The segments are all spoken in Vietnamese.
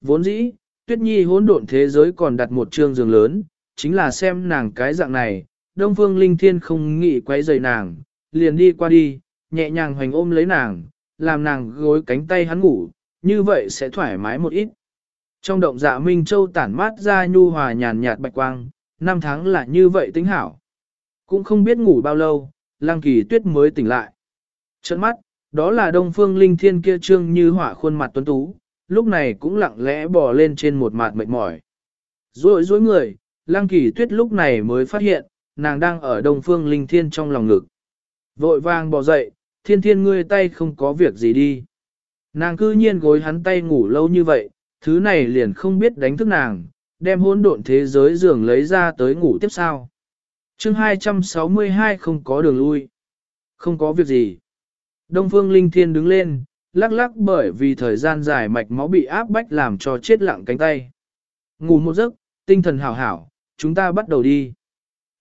Vốn dĩ, Tuyết Nhi hỗn độn thế giới còn đặt một trương giường lớn, chính là xem nàng cái dạng này, Đông Phương Linh Thiên không nghĩ quấy rầy nàng, liền đi qua đi, nhẹ nhàng hoành ôm lấy nàng, làm nàng gối cánh tay hắn ngủ, như vậy sẽ thoải mái một ít. Trong động dạ Minh Châu tản mát ra nhu hòa nhàn nhạt bạch quang, năm tháng là như vậy tính hảo. Cũng không biết ngủ bao lâu, Lang Kỳ Tuyết mới tỉnh lại. Trận mắt, đó là Đông Phương Linh Thiên kia trương như hỏa khuôn mặt tuấn tú, lúc này cũng lặng lẽ bò lên trên một mặt mệt mỏi. Rối rối người, Lăng Kỳ Tuyết lúc này mới phát hiện, nàng đang ở Đông Phương Linh Thiên trong lòng ngực. Vội vàng bò dậy, thiên thiên ngươi tay không có việc gì đi. Nàng cư nhiên gối hắn tay ngủ lâu như vậy, thứ này liền không biết đánh thức nàng, đem hỗn độn thế giới giường lấy ra tới ngủ tiếp sao. chương 262 không có đường lui. Không có việc gì. Đông Phương Linh Thiên đứng lên, lắc lắc bởi vì thời gian dài mạch máu bị áp bách làm cho chết lặng cánh tay. Ngủ một giấc, tinh thần hảo hảo, chúng ta bắt đầu đi.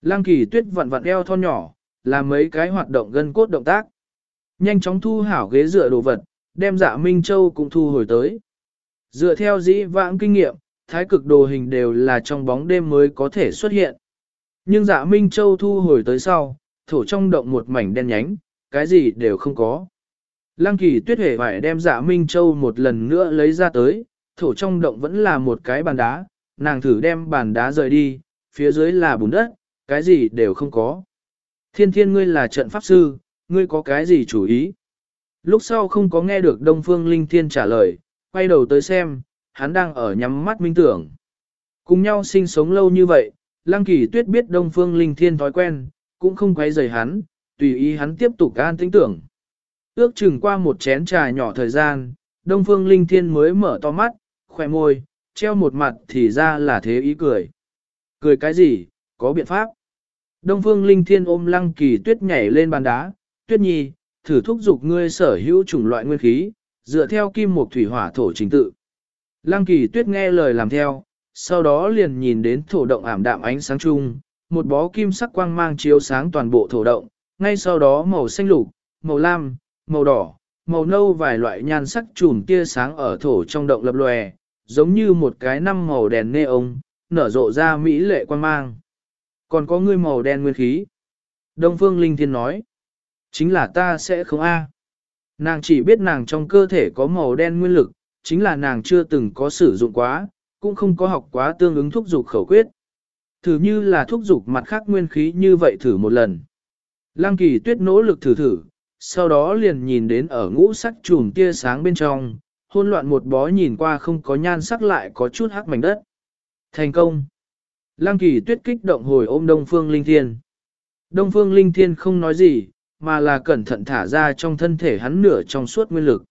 Lăng kỳ tuyết vặn vặn eo thon nhỏ, làm mấy cái hoạt động gân cốt động tác. Nhanh chóng thu hảo ghế dựa đồ vật, đem dạ Minh Châu cũng thu hồi tới. Dựa theo dĩ vãng kinh nghiệm, thái cực đồ hình đều là trong bóng đêm mới có thể xuất hiện. Nhưng dạ Minh Châu thu hồi tới sau, thổ trong động một mảnh đen nhánh, cái gì đều không có. Lăng kỳ tuyết hề phải đem dạ Minh Châu một lần nữa lấy ra tới, thổ trong động vẫn là một cái bàn đá, nàng thử đem bàn đá rời đi, phía dưới là bùn đất, cái gì đều không có. Thiên thiên ngươi là trận pháp sư, ngươi có cái gì chủ ý? Lúc sau không có nghe được Đông Phương Linh Thiên trả lời, quay đầu tới xem, hắn đang ở nhắm mắt minh tưởng. Cùng nhau sinh sống lâu như vậy, Lăng Kỳ Tuyết biết Đông Phương Linh Thiên thói quen, cũng không quay rời hắn, tùy ý hắn tiếp tục an tĩnh tưởng. Ước chừng qua một chén trà nhỏ thời gian, Đông Phương Linh Thiên mới mở to mắt, khỏe môi, treo một mặt thì ra là thế ý cười. Cười cái gì, có biện pháp. Đông Phương Linh Thiên ôm Lăng Kỳ Tuyết nhảy lên bàn đá, Tuyết Nhi, thử thúc giục ngươi sở hữu chủng loại nguyên khí, dựa theo kim Mộc thủy hỏa thổ chính tự. Lăng Kỳ Tuyết nghe lời làm theo, sau đó liền nhìn đến thổ động ảm đạm ánh sáng chung, một bó kim sắc quang mang chiếu sáng toàn bộ thổ động, ngay sau đó màu xanh lục, màu lam, màu đỏ, màu nâu vài loại nhan sắc chùm tia sáng ở thổ trong động lập lòe, giống như một cái năm màu đèn nê ông, nở rộ ra mỹ lệ quan mang. Còn có ngươi màu đen nguyên khí. Đông Phương Linh Thiên nói, chính là ta sẽ không a. Nàng chỉ biết nàng trong cơ thể có màu đen nguyên lực, chính là nàng chưa từng có sử dụng quá, cũng không có học quá tương ứng thúc dục khẩu quyết. Thử như là thúc dục mặt khác nguyên khí như vậy thử một lần. Lăng kỳ tuyết nỗ lực thử thử, sau đó liền nhìn đến ở ngũ sắc chùm tia sáng bên trong, hôn loạn một bó nhìn qua không có nhan sắc lại có chút hắc mảnh đất. Thành công! Lăng kỳ tuyết kích động hồi ôm Đông Phương Linh Thiên. Đông Phương Linh Thiên không nói gì, mà là cẩn thận thả ra trong thân thể hắn nửa trong suốt nguyên lực.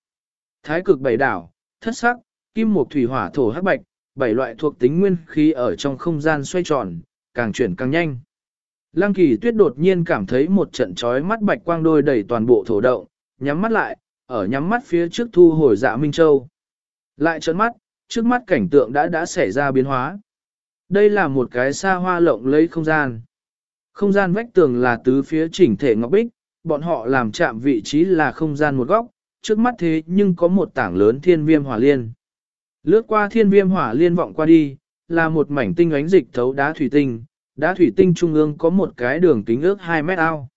Thái cực bảy đảo, thất sắc, kim mộc thủy hỏa thổ hắc bạch, bảy loại thuộc tính nguyên khí ở trong không gian xoay tròn, càng chuyển càng nhanh. Lăng kỳ tuyết đột nhiên cảm thấy một trận trói mắt bạch quang đôi đầy toàn bộ thổ động, nhắm mắt lại, ở nhắm mắt phía trước thu hồi dạ Minh Châu. Lại trấn mắt, trước mắt cảnh tượng đã đã xảy ra biến hóa. Đây là một cái xa hoa lộng lấy không gian. Không gian vách tường là tứ phía chỉnh thể ngọc bích, bọn họ làm chạm vị trí là không gian một góc, trước mắt thế nhưng có một tảng lớn thiên viêm hỏa liên. Lướt qua thiên viêm hỏa liên vọng qua đi, là một mảnh tinh ánh dịch thấu đá thủy tinh, đá thủy tinh trung ương có một cái đường kính ước 2 mét ao.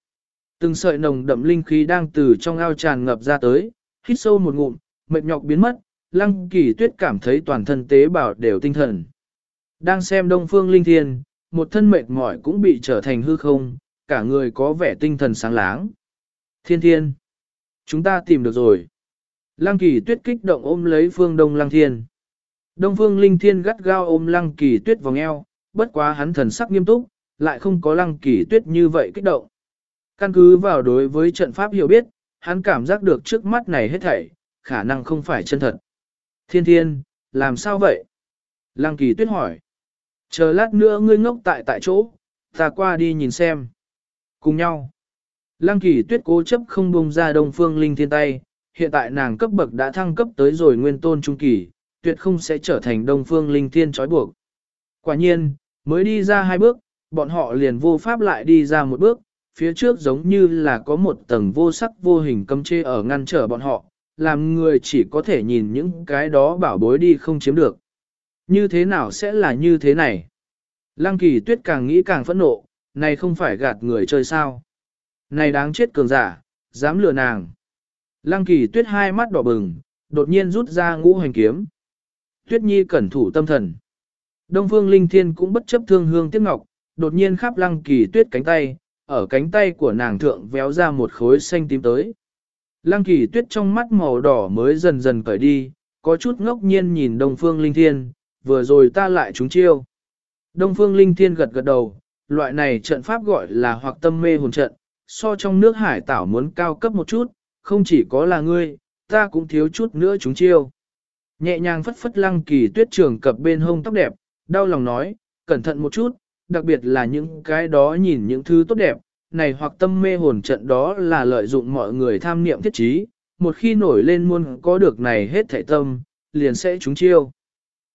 Từng sợi nồng đậm linh khí đang từ trong ao tràn ngập ra tới, hít sâu một ngụm, mệt nhọc biến mất, lăng kỳ tuyết cảm thấy toàn thân tế bào đều tinh thần. Đang xem đông phương linh thiên, một thân mệt mỏi cũng bị trở thành hư không, cả người có vẻ tinh thần sáng láng. Thiên thiên, chúng ta tìm được rồi. Lăng kỳ tuyết kích động ôm lấy phương đông lăng thiên. Đông phương linh thiên gắt gao ôm lăng kỳ tuyết vòng eo, bất quá hắn thần sắc nghiêm túc, lại không có lăng kỳ tuyết như vậy kích động. Căn cứ vào đối với trận pháp hiểu biết, hắn cảm giác được trước mắt này hết thảy, khả năng không phải chân thật. Thiên thiên, làm sao vậy? Lăng kỳ tuyết hỏi. Chờ lát nữa ngươi ngốc tại tại chỗ, ta qua đi nhìn xem. Cùng nhau. Lăng kỳ tuyết cố chấp không bông ra đông phương linh thiên tay, hiện tại nàng cấp bậc đã thăng cấp tới rồi nguyên tôn trung kỳ, tuyệt không sẽ trở thành đông phương linh thiên trói buộc. Quả nhiên, mới đi ra hai bước, bọn họ liền vô pháp lại đi ra một bước, phía trước giống như là có một tầng vô sắc vô hình cấm chê ở ngăn trở bọn họ, làm người chỉ có thể nhìn những cái đó bảo bối đi không chiếm được. Như thế nào sẽ là như thế này? Lăng kỳ tuyết càng nghĩ càng phẫn nộ, này không phải gạt người chơi sao? Này đáng chết cường giả, dám lừa nàng. Lăng kỳ tuyết hai mắt đỏ bừng, đột nhiên rút ra ngũ hành kiếm. Tuyết nhi cẩn thủ tâm thần. Đông phương linh thiên cũng bất chấp thương hương tiếc ngọc, đột nhiên khắp lăng kỳ tuyết cánh tay, ở cánh tay của nàng thượng véo ra một khối xanh tím tới. Lăng kỳ tuyết trong mắt màu đỏ mới dần dần cởi đi, có chút ngốc nhiên nhìn đông phương linh thiên, vừa rồi ta lại trúng chiêu. Đông phương linh thiên gật gật đầu, loại này trận pháp gọi là hoặc tâm mê hồn trận, so trong nước hải tảo muốn cao cấp một chút, không chỉ có là ngươi, ta cũng thiếu chút nữa trúng chiêu. Nhẹ nhàng phất phất lăng kỳ tuyết trường cập bên hông tóc đẹp, đau lòng nói, cẩn thận một chút, đặc biệt là những cái đó nhìn những thứ tốt đẹp, này hoặc tâm mê hồn trận đó là lợi dụng mọi người tham niệm thiết trí, một khi nổi lên muôn có được này hết thảy tâm, liền sẽ trúng chiêu.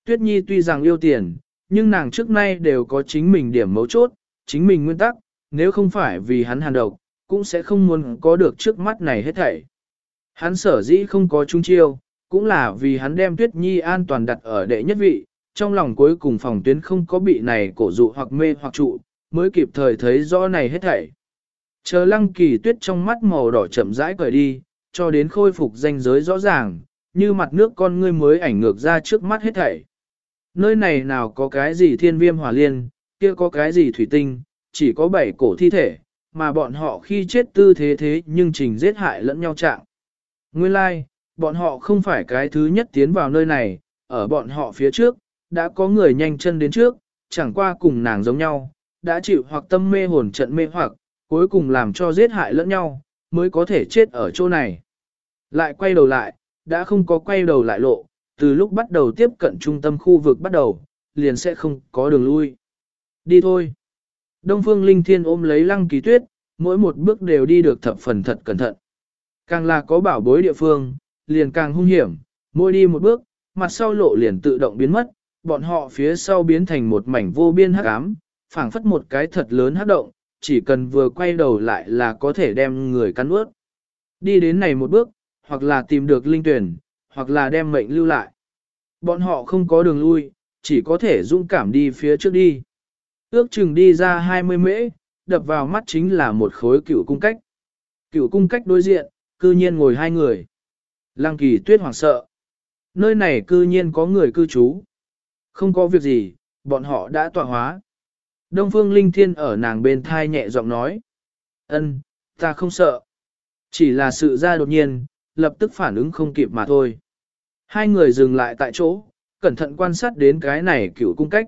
Tuyết Nhi tuy rằng yêu tiền, nhưng nàng trước nay đều có chính mình điểm mấu chốt, chính mình nguyên tắc, nếu không phải vì hắn hàn độc, cũng sẽ không muốn có được trước mắt này hết thảy. Hắn sở dĩ không có trung chiêu, cũng là vì hắn đem Tuyết Nhi an toàn đặt ở đệ nhất vị, trong lòng cuối cùng phòng tuyến không có bị này cổ dụ hoặc mê hoặc trụ, mới kịp thời thấy rõ này hết thảy. Chờ lăng kỳ tuyết trong mắt màu đỏ chậm rãi cởi đi, cho đến khôi phục danh giới rõ ràng, như mặt nước con ngươi mới ảnh ngược ra trước mắt hết thảy. Nơi này nào có cái gì thiên viêm hỏa liên, kia có cái gì thủy tinh, chỉ có bảy cổ thi thể, mà bọn họ khi chết tư thế thế nhưng trình giết hại lẫn nhau trạng. Nguyên lai, like, bọn họ không phải cái thứ nhất tiến vào nơi này, ở bọn họ phía trước, đã có người nhanh chân đến trước, chẳng qua cùng nàng giống nhau, đã chịu hoặc tâm mê hồn trận mê hoặc, cuối cùng làm cho giết hại lẫn nhau, mới có thể chết ở chỗ này. Lại quay đầu lại, đã không có quay đầu lại lộ, từ lúc bắt đầu tiếp cận trung tâm khu vực bắt đầu, liền sẽ không có đường lui. Đi thôi. Đông Phương Linh Thiên ôm lấy lăng kỳ tuyết, mỗi một bước đều đi được thập phần thật cẩn thận. Càng là có bảo bối địa phương, liền càng hung hiểm, mỗi đi một bước, mặt sau lộ liền tự động biến mất, bọn họ phía sau biến thành một mảnh vô biên hắc ám, phảng phất một cái thật lớn hắc động, chỉ cần vừa quay đầu lại là có thể đem người cắn ướt. Đi đến này một bước, hoặc là tìm được linh tuyển, hoặc là đem mệnh lưu lại. Bọn họ không có đường lui, chỉ có thể dũng cảm đi phía trước đi. Ước chừng đi ra 20 mễ, đập vào mắt chính là một khối cựu cung cách. Cựu cung cách đối diện, cư nhiên ngồi hai người. Lăng kỳ tuyết hoảng sợ. Nơi này cư nhiên có người cư trú. Không có việc gì, bọn họ đã tọa hóa. Đông Phương Linh Thiên ở nàng bên thai nhẹ giọng nói. ân, ta không sợ. Chỉ là sự ra đột nhiên, lập tức phản ứng không kịp mà thôi. Hai người dừng lại tại chỗ, cẩn thận quan sát đến cái này cựu cung cách.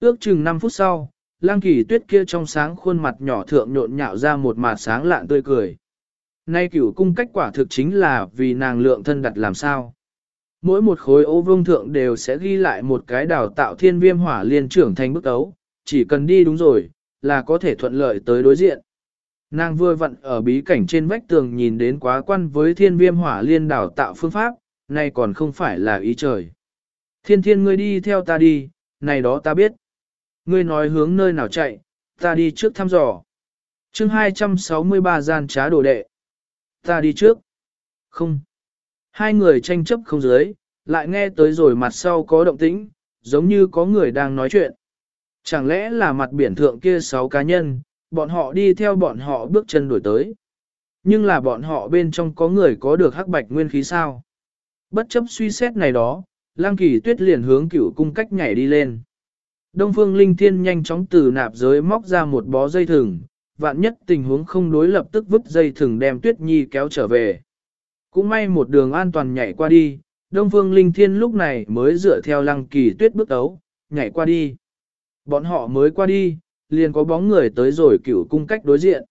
Ước chừng 5 phút sau, lang kỳ tuyết kia trong sáng khuôn mặt nhỏ thượng nhộn nhạo ra một mặt sáng lạn tươi cười. Nay cửu cung cách quả thực chính là vì nàng lượng thân đặt làm sao. Mỗi một khối ô vương thượng đều sẽ ghi lại một cái đào tạo thiên viêm hỏa liên trưởng thành bức ấu, chỉ cần đi đúng rồi, là có thể thuận lợi tới đối diện. Nàng vừa vặn ở bí cảnh trên vách tường nhìn đến quá quan với thiên viêm hỏa liên đào tạo phương pháp, nay còn không phải là ý trời. Thiên thiên ngươi đi theo ta đi, này đó ta biết. Ngươi nói hướng nơi nào chạy, ta đi trước thăm dò. chương 263 gian trá đồ đệ. Ta đi trước. Không. Hai người tranh chấp không dưới, lại nghe tới rồi mặt sau có động tĩnh, giống như có người đang nói chuyện. Chẳng lẽ là mặt biển thượng kia sáu cá nhân, bọn họ đi theo bọn họ bước chân đuổi tới. Nhưng là bọn họ bên trong có người có được hắc bạch nguyên khí sao? Bất chấp suy xét này đó, lang kỳ tuyết liền hướng cửu cung cách nhảy đi lên. Đông phương linh thiên nhanh chóng từ nạp giới móc ra một bó dây thừng, vạn nhất tình huống không đối lập tức vứt dây thừng đem tuyết nhi kéo trở về. Cũng may một đường an toàn nhảy qua đi, Đông Phương Linh Thiên lúc này mới dựa theo lăng kỳ tuyết bước ấu, nhảy qua đi. Bọn họ mới qua đi, liền có bóng người tới rồi cửu cung cách đối diện.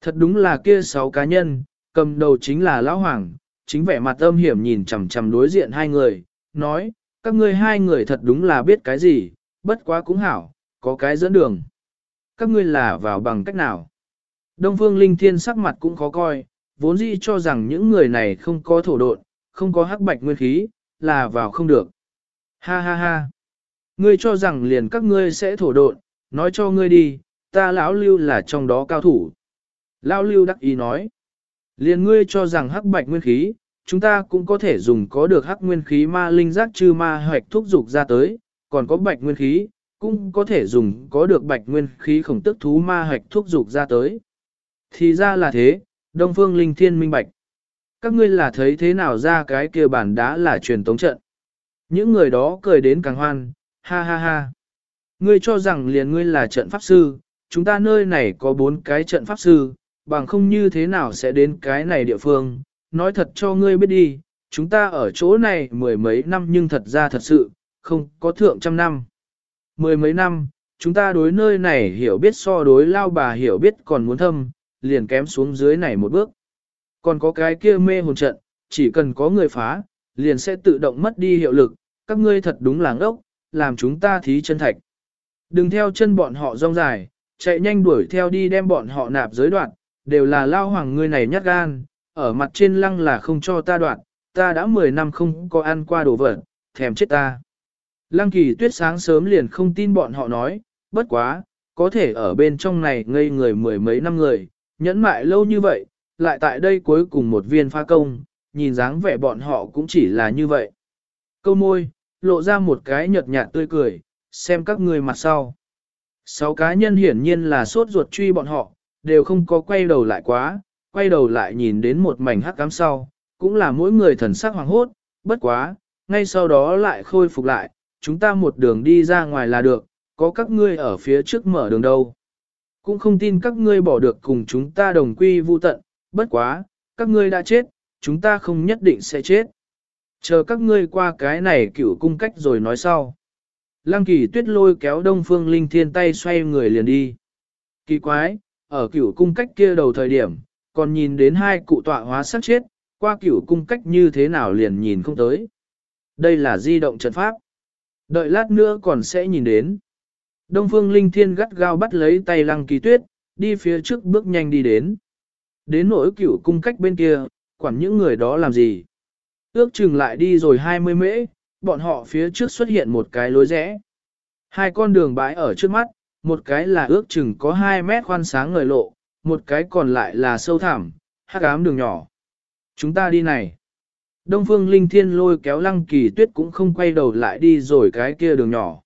Thật đúng là kia sáu cá nhân, cầm đầu chính là Lão Hoàng, chính vẻ mặt âm hiểm nhìn chằm chằm đối diện hai người, nói, các ngươi hai người thật đúng là biết cái gì, bất quá cũng hảo, có cái dẫn đường. Các ngươi là vào bằng cách nào? Đông Phương Linh Thiên sắc mặt cũng khó coi, vốn dĩ cho rằng những người này không có thổ độn, không có hắc bạch nguyên khí, là vào không được. Ha ha ha. Ngươi cho rằng liền các ngươi sẽ thổ độn, nói cho ngươi đi, ta lão lưu là trong đó cao thủ. Lão lưu đắc ý nói. Liền ngươi cho rằng hắc bạch nguyên khí, chúng ta cũng có thể dùng có được hắc nguyên khí ma linh giác chư ma hoạch thúc dục ra tới, còn có bạch nguyên khí, cũng có thể dùng có được bạch nguyên khí khổng tức thú ma hoạch thúc dục ra tới. Thì ra là thế, Đông Phương Linh Thiên minh bạch. Các ngươi là thấy thế nào ra cái kia bản đá là truyền tống trận. Những người đó cười đến càng hoan, ha ha ha. Ngươi cho rằng liền ngươi là trận pháp sư, chúng ta nơi này có bốn cái trận pháp sư, bằng không như thế nào sẽ đến cái này địa phương. Nói thật cho ngươi biết đi, chúng ta ở chỗ này mười mấy năm nhưng thật ra thật sự, không có thượng trăm năm. Mười mấy năm, chúng ta đối nơi này hiểu biết so đối lao bà hiểu biết còn muốn thâm, liền kém xuống dưới này một bước. Còn có cái kia mê hồn trận, chỉ cần có người phá, liền sẽ tự động mất đi hiệu lực, các ngươi thật đúng làng ốc, làm chúng ta thí chân thạch. Đừng theo chân bọn họ rong dài, chạy nhanh đuổi theo đi đem bọn họ nạp giới đoạn, đều là lao hoàng ngươi này nhát gan, ở mặt trên lăng là không cho ta đoạn, ta đã 10 năm không có ăn qua đồ vật, thèm chết ta. Lăng kỳ tuyết sáng sớm liền không tin bọn họ nói, bất quá, có thể ở bên trong này ngây người mười mấy năm người, nhẫn mại lâu như vậy, lại tại đây cuối cùng một viên pha công, nhìn dáng vẻ bọn họ cũng chỉ là như vậy. Câu môi, lộ ra một cái nhợt nhạt tươi cười, xem các người mặt sau. Sáu cá nhân hiển nhiên là sốt ruột truy bọn họ, đều không có quay đầu lại quá, quay đầu lại nhìn đến một mảnh hắc cám sau, cũng là mỗi người thần sắc hoàng hốt, bất quá, ngay sau đó lại khôi phục lại, chúng ta một đường đi ra ngoài là được, có các ngươi ở phía trước mở đường đâu. Cũng không tin các ngươi bỏ được cùng chúng ta đồng quy vu tận, bất quá, các ngươi đã chết, chúng ta không nhất định sẽ chết. Chờ các ngươi qua cái này cửu cung cách rồi nói sau. Lăng kỳ tuyết lôi kéo đông phương linh thiên tay xoay người liền đi. Kỳ quái, ở cửu cung cách kia đầu thời điểm, còn nhìn đến hai cụ tọa hóa sát chết, qua cửu cung cách như thế nào liền nhìn không tới. Đây là di động trận pháp. Đợi lát nữa còn sẽ nhìn đến. Đông phương linh thiên gắt gao bắt lấy tay lăng kỳ tuyết, đi phía trước bước nhanh đi đến. Đến nỗi cửu cung cách bên kia, quản những người đó làm gì. Ước chừng lại đi rồi 20 mễ, bọn họ phía trước xuất hiện một cái lối rẽ. Hai con đường bãi ở trước mắt, một cái là ước chừng có 2 mét khoan sáng ngời lộ, một cái còn lại là sâu thẳm, hắc ám đường nhỏ. Chúng ta đi này. Đông phương linh thiên lôi kéo lăng kỳ tuyết cũng không quay đầu lại đi rồi cái kia đường nhỏ.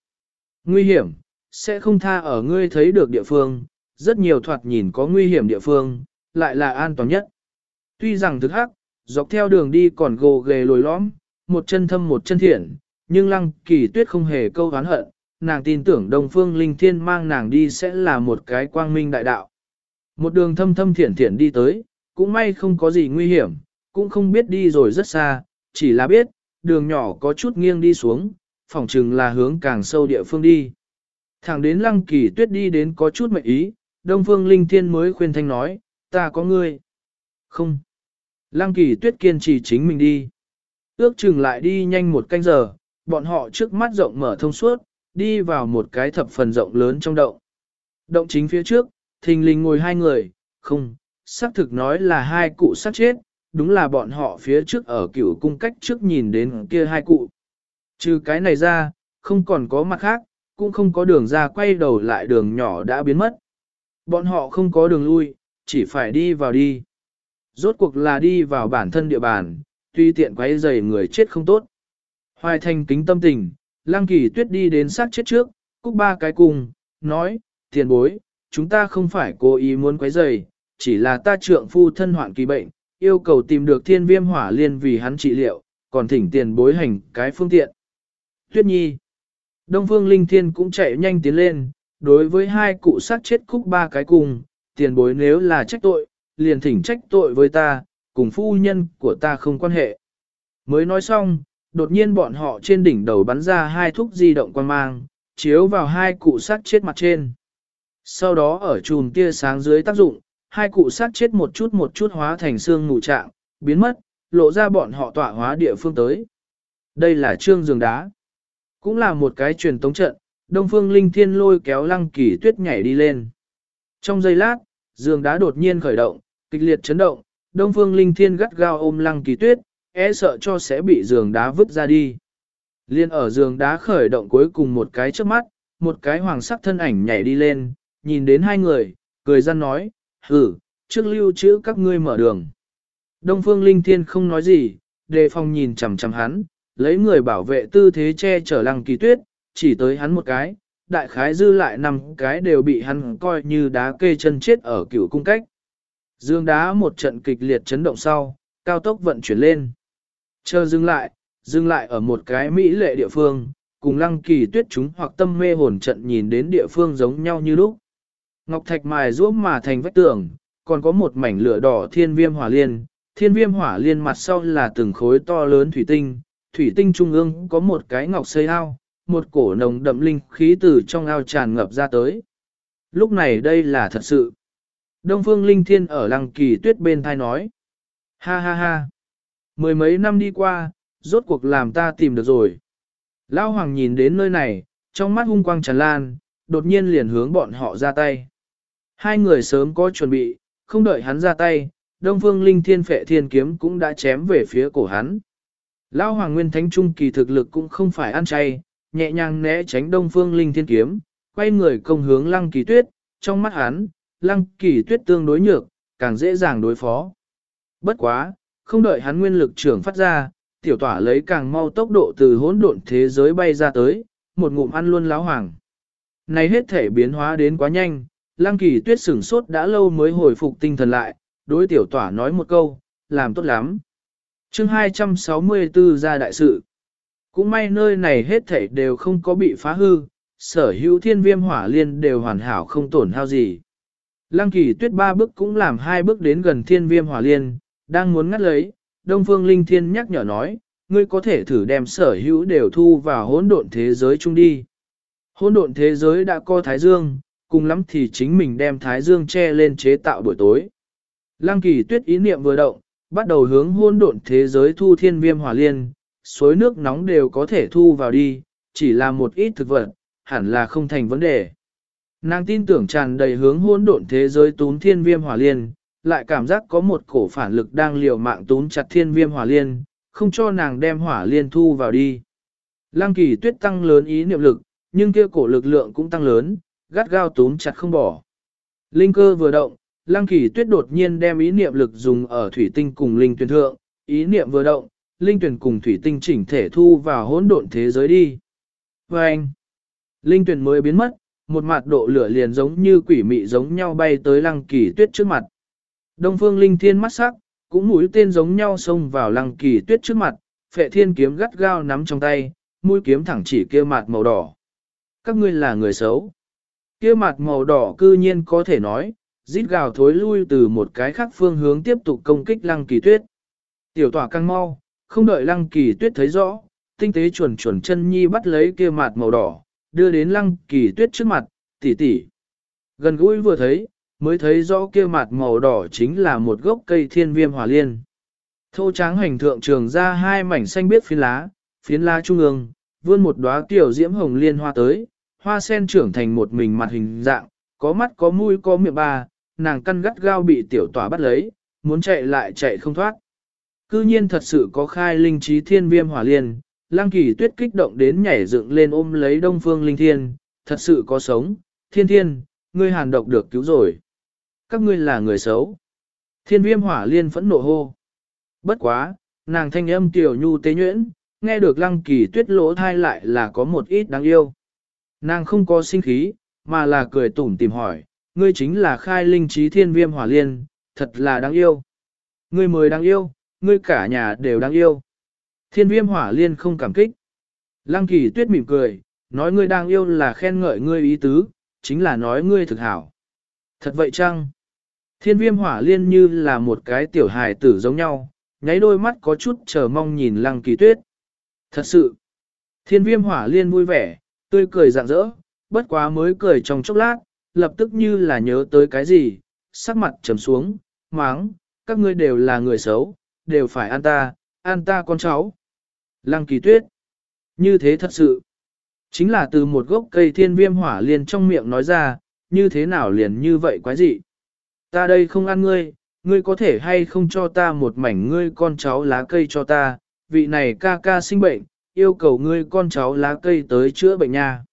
Nguy hiểm, sẽ không tha ở ngươi thấy được địa phương, rất nhiều thoạt nhìn có nguy hiểm địa phương, lại là an toàn nhất. Tuy rằng thực hắc, dọc theo đường đi còn gồ ghề lồi lõm, một chân thâm một chân thiện, nhưng lăng kỳ tuyết không hề câu hán hận, nàng tin tưởng Đông Phương Linh Thiên mang nàng đi sẽ là một cái quang minh đại đạo. Một đường thâm thâm thiện thiện đi tới, cũng may không có gì nguy hiểm, cũng không biết đi rồi rất xa, chỉ là biết, đường nhỏ có chút nghiêng đi xuống, phỏng chừng là hướng càng sâu địa phương đi. Thẳng đến lăng kỳ tuyết đi đến có chút mệnh ý, Đông Phương Linh Thiên mới khuyên thanh nói, ta có ngươi. Không. Lăng kỳ tuyết kiên trì chính mình đi. Ước chừng lại đi nhanh một canh giờ, bọn họ trước mắt rộng mở thông suốt, đi vào một cái thập phần rộng lớn trong động. Động chính phía trước, thình lình ngồi hai người, không, xác thực nói là hai cụ sát chết, đúng là bọn họ phía trước ở cửu cung cách trước nhìn đến kia hai cụ. Trừ cái này ra, không còn có mặt khác, cũng không có đường ra quay đầu lại đường nhỏ đã biến mất. Bọn họ không có đường lui, chỉ phải đi vào đi. Rốt cuộc là đi vào bản thân địa bàn, tuy tiện quay dày người chết không tốt. Hoài thành kính tâm tình, lăng kỳ tuyết đi đến sát chết trước, cúc ba cái cùng, nói, tiền bối, chúng ta không phải cố ý muốn quấy rầy, chỉ là ta trượng phu thân hoạn kỳ bệnh, yêu cầu tìm được thiên viêm hỏa liên vì hắn trị liệu, còn thỉnh tiền bối hành cái phương tiện. Tuyết nhi, Đông Phương Linh Thiên cũng chạy nhanh tiến lên, đối với hai cụ sát chết cúc ba cái cùng, tiền bối nếu là trách tội, liền thỉnh trách tội với ta, cùng phu nhân của ta không quan hệ. Mới nói xong, đột nhiên bọn họ trên đỉnh đầu bắn ra hai thúc di động quan mang, chiếu vào hai cụ sát chết mặt trên. Sau đó ở chùm tia sáng dưới tác dụng, hai cụ sát chết một chút một chút hóa thành xương ngủ trạng, biến mất, lộ ra bọn họ tỏa hóa địa phương tới. Đây là trương giường đá. Cũng là một cái truyền tống trận, Đông Phương Linh Thiên lôi kéo lăng kỳ tuyết nhảy đi lên. Trong giây lát, giường đá đột nhiên khởi động, kịch liệt chấn động, Đông Phương Linh Thiên gắt gao ôm lăng kỳ tuyết, e sợ cho sẽ bị giường đá vứt ra đi. Liên ở giường đá khởi động cuối cùng một cái trước mắt, một cái hoàng sắc thân ảnh nhảy đi lên, nhìn đến hai người, cười gian nói, hử, trước lưu trữ các ngươi mở đường. Đông Phương Linh Thiên không nói gì, đề phòng nhìn chằm chằm hắn, lấy người bảo vệ tư thế che chở lăng kỳ tuyết, chỉ tới hắn một cái, đại khái dư lại năm cái đều bị hắn coi như đá kê chân chết ở cửu cung cách. Dương đá một trận kịch liệt chấn động sau, cao tốc vận chuyển lên. Chờ dừng lại, dừng lại ở một cái mỹ lệ địa phương, cùng lăng kỳ tuyết chúng hoặc tâm mê hồn trận nhìn đến địa phương giống nhau như lúc. Ngọc thạch mài ruốc mà thành vách tường, còn có một mảnh lửa đỏ thiên viêm hỏa liên, thiên viêm hỏa liên mặt sau là từng khối to lớn thủy tinh, thủy tinh trung ương có một cái ngọc xây ao, một cổ nồng đậm linh khí từ trong ao tràn ngập ra tới. Lúc này đây là thật sự. Đông Phương Linh Thiên ở lăng kỳ tuyết bên thai nói. Ha ha ha. Mười mấy năm đi qua, rốt cuộc làm ta tìm được rồi. Lão Hoàng nhìn đến nơi này, trong mắt hung quang tràn lan, đột nhiên liền hướng bọn họ ra tay. Hai người sớm có chuẩn bị, không đợi hắn ra tay, Đông Phương Linh Thiên Phệ Thiên Kiếm cũng đã chém về phía cổ hắn. Lão Hoàng Nguyên Thánh Trung kỳ thực lực cũng không phải ăn chay, nhẹ nhàng né tránh Đông Phương Linh Thiên Kiếm, quay người công hướng Lăng Kỳ Tuyết, trong mắt hắn, Lăng Kỳ Tuyết tương đối nhược, càng dễ dàng đối phó. Bất quá, không đợi hắn nguyên lực trưởng phát ra, tiểu tỏa lấy càng mau tốc độ từ hỗn độn thế giới bay ra tới, một ngụm ăn luôn lão hoàng. Này hết thể biến hóa đến quá nhanh, Lăng Kỳ Tuyết sửng sốt đã lâu mới hồi phục tinh thần lại, đối tiểu tỏa nói một câu, làm tốt lắm chương 264 ra đại sự. Cũng may nơi này hết thảy đều không có bị phá hư, sở hữu thiên viêm hỏa liên đều hoàn hảo không tổn hao gì. Lăng kỳ tuyết ba bước cũng làm hai bước đến gần thiên viêm hỏa liên, đang muốn ngắt lấy, Đông Phương Linh Thiên nhắc nhở nói, ngươi có thể thử đem sở hữu đều thu vào hỗn độn thế giới chung đi. Hỗn độn thế giới đã có Thái Dương, cùng lắm thì chính mình đem Thái Dương che lên chế tạo buổi tối. Lăng kỳ tuyết ý niệm vừa động, bắt đầu hướng hôn độn thế giới thu thiên viêm hỏa liên, suối nước nóng đều có thể thu vào đi, chỉ là một ít thực vật, hẳn là không thành vấn đề. Nàng tin tưởng tràn đầy hướng hôn độn thế giới tún thiên viêm hỏa liên, lại cảm giác có một cổ phản lực đang liều mạng tún chặt thiên viêm hỏa liên, không cho nàng đem hỏa liên thu vào đi. Lăng kỳ tuyết tăng lớn ý niệm lực, nhưng kia cổ lực lượng cũng tăng lớn, gắt gao tún chặt không bỏ. Linh cơ vừa động, Lăng kỳ tuyết đột nhiên đem ý niệm lực dùng ở thủy tinh cùng linh tuyển thượng, ý niệm vừa động, linh tuyển cùng thủy tinh chỉnh thể thu vào hỗn độn thế giới đi. Và anh, linh tuyển mới biến mất, một mặt độ lửa liền giống như quỷ mị giống nhau bay tới lăng kỳ tuyết trước mặt. Đông phương linh thiên mắt sắc, cũng mũi tên giống nhau xông vào lăng kỳ tuyết trước mặt, phệ thiên kiếm gắt gao nắm trong tay, mũi kiếm thẳng chỉ kia mặt màu đỏ. Các ngươi là người xấu. Kia mặt màu đỏ cư nhiên có thể nói, rít gào thối lui từ một cái khác phương hướng tiếp tục công kích lăng kỳ tuyết. Tiểu tỏa căng mau, không đợi lăng kỳ tuyết thấy rõ, tinh tế chuẩn chuẩn chân nhi bắt lấy kia mạt màu đỏ, đưa đến lăng kỳ tuyết trước mặt, tỉ tỉ. Gần gũi vừa thấy, mới thấy rõ kia mạt màu đỏ chính là một gốc cây thiên viêm hỏa liên. Thô tráng hành thượng trường ra hai mảnh xanh biết phiến lá, phiến lá trung ương, vươn một đóa tiểu diễm hồng liên hoa tới, hoa sen trưởng thành một mình mặt hình dạng, có mắt có mũi có miệng ba, nàng căn gắt gao bị tiểu tỏa bắt lấy, muốn chạy lại chạy không thoát. Cư nhiên thật sự có khai linh trí thiên viêm hỏa liên, lang kỳ tuyết kích động đến nhảy dựng lên ôm lấy đông phương linh thiên, thật sự có sống, thiên thiên, ngươi hàn độc được cứu rồi. Các ngươi là người xấu. Thiên viêm hỏa liên phẫn nộ hô. Bất quá, nàng thanh âm tiểu nhu tế nhuyễn, nghe được lăng kỳ tuyết lỗ thai lại là có một ít đáng yêu. Nàng không có sinh khí, mà là cười tủm tìm hỏi, ngươi chính là khai linh trí thiên viêm hỏa liên, thật là đáng yêu. Ngươi mới đáng yêu, ngươi cả nhà đều đáng yêu. Thiên viêm hỏa liên không cảm kích. Lăng kỳ tuyết mỉm cười, nói ngươi đang yêu là khen ngợi ngươi ý tứ, chính là nói ngươi thực hảo. Thật vậy chăng? Thiên viêm hỏa liên như là một cái tiểu hài tử giống nhau, nháy đôi mắt có chút chờ mong nhìn lăng kỳ tuyết. Thật sự, thiên viêm hỏa liên vui vẻ, tươi cười rạng rỡ, bất quá mới cười trong chốc lát, lập tức như là nhớ tới cái gì, sắc mặt trầm xuống, máng, các ngươi đều là người xấu, đều phải ăn ta, ăn ta con cháu. Lăng kỳ tuyết. Như thế thật sự. Chính là từ một gốc cây thiên viêm hỏa liền trong miệng nói ra, như thế nào liền như vậy quái gì. Ta đây không ăn ngươi, ngươi có thể hay không cho ta một mảnh ngươi con cháu lá cây cho ta, vị này ca ca sinh bệnh, yêu cầu ngươi con cháu lá cây tới chữa bệnh nha.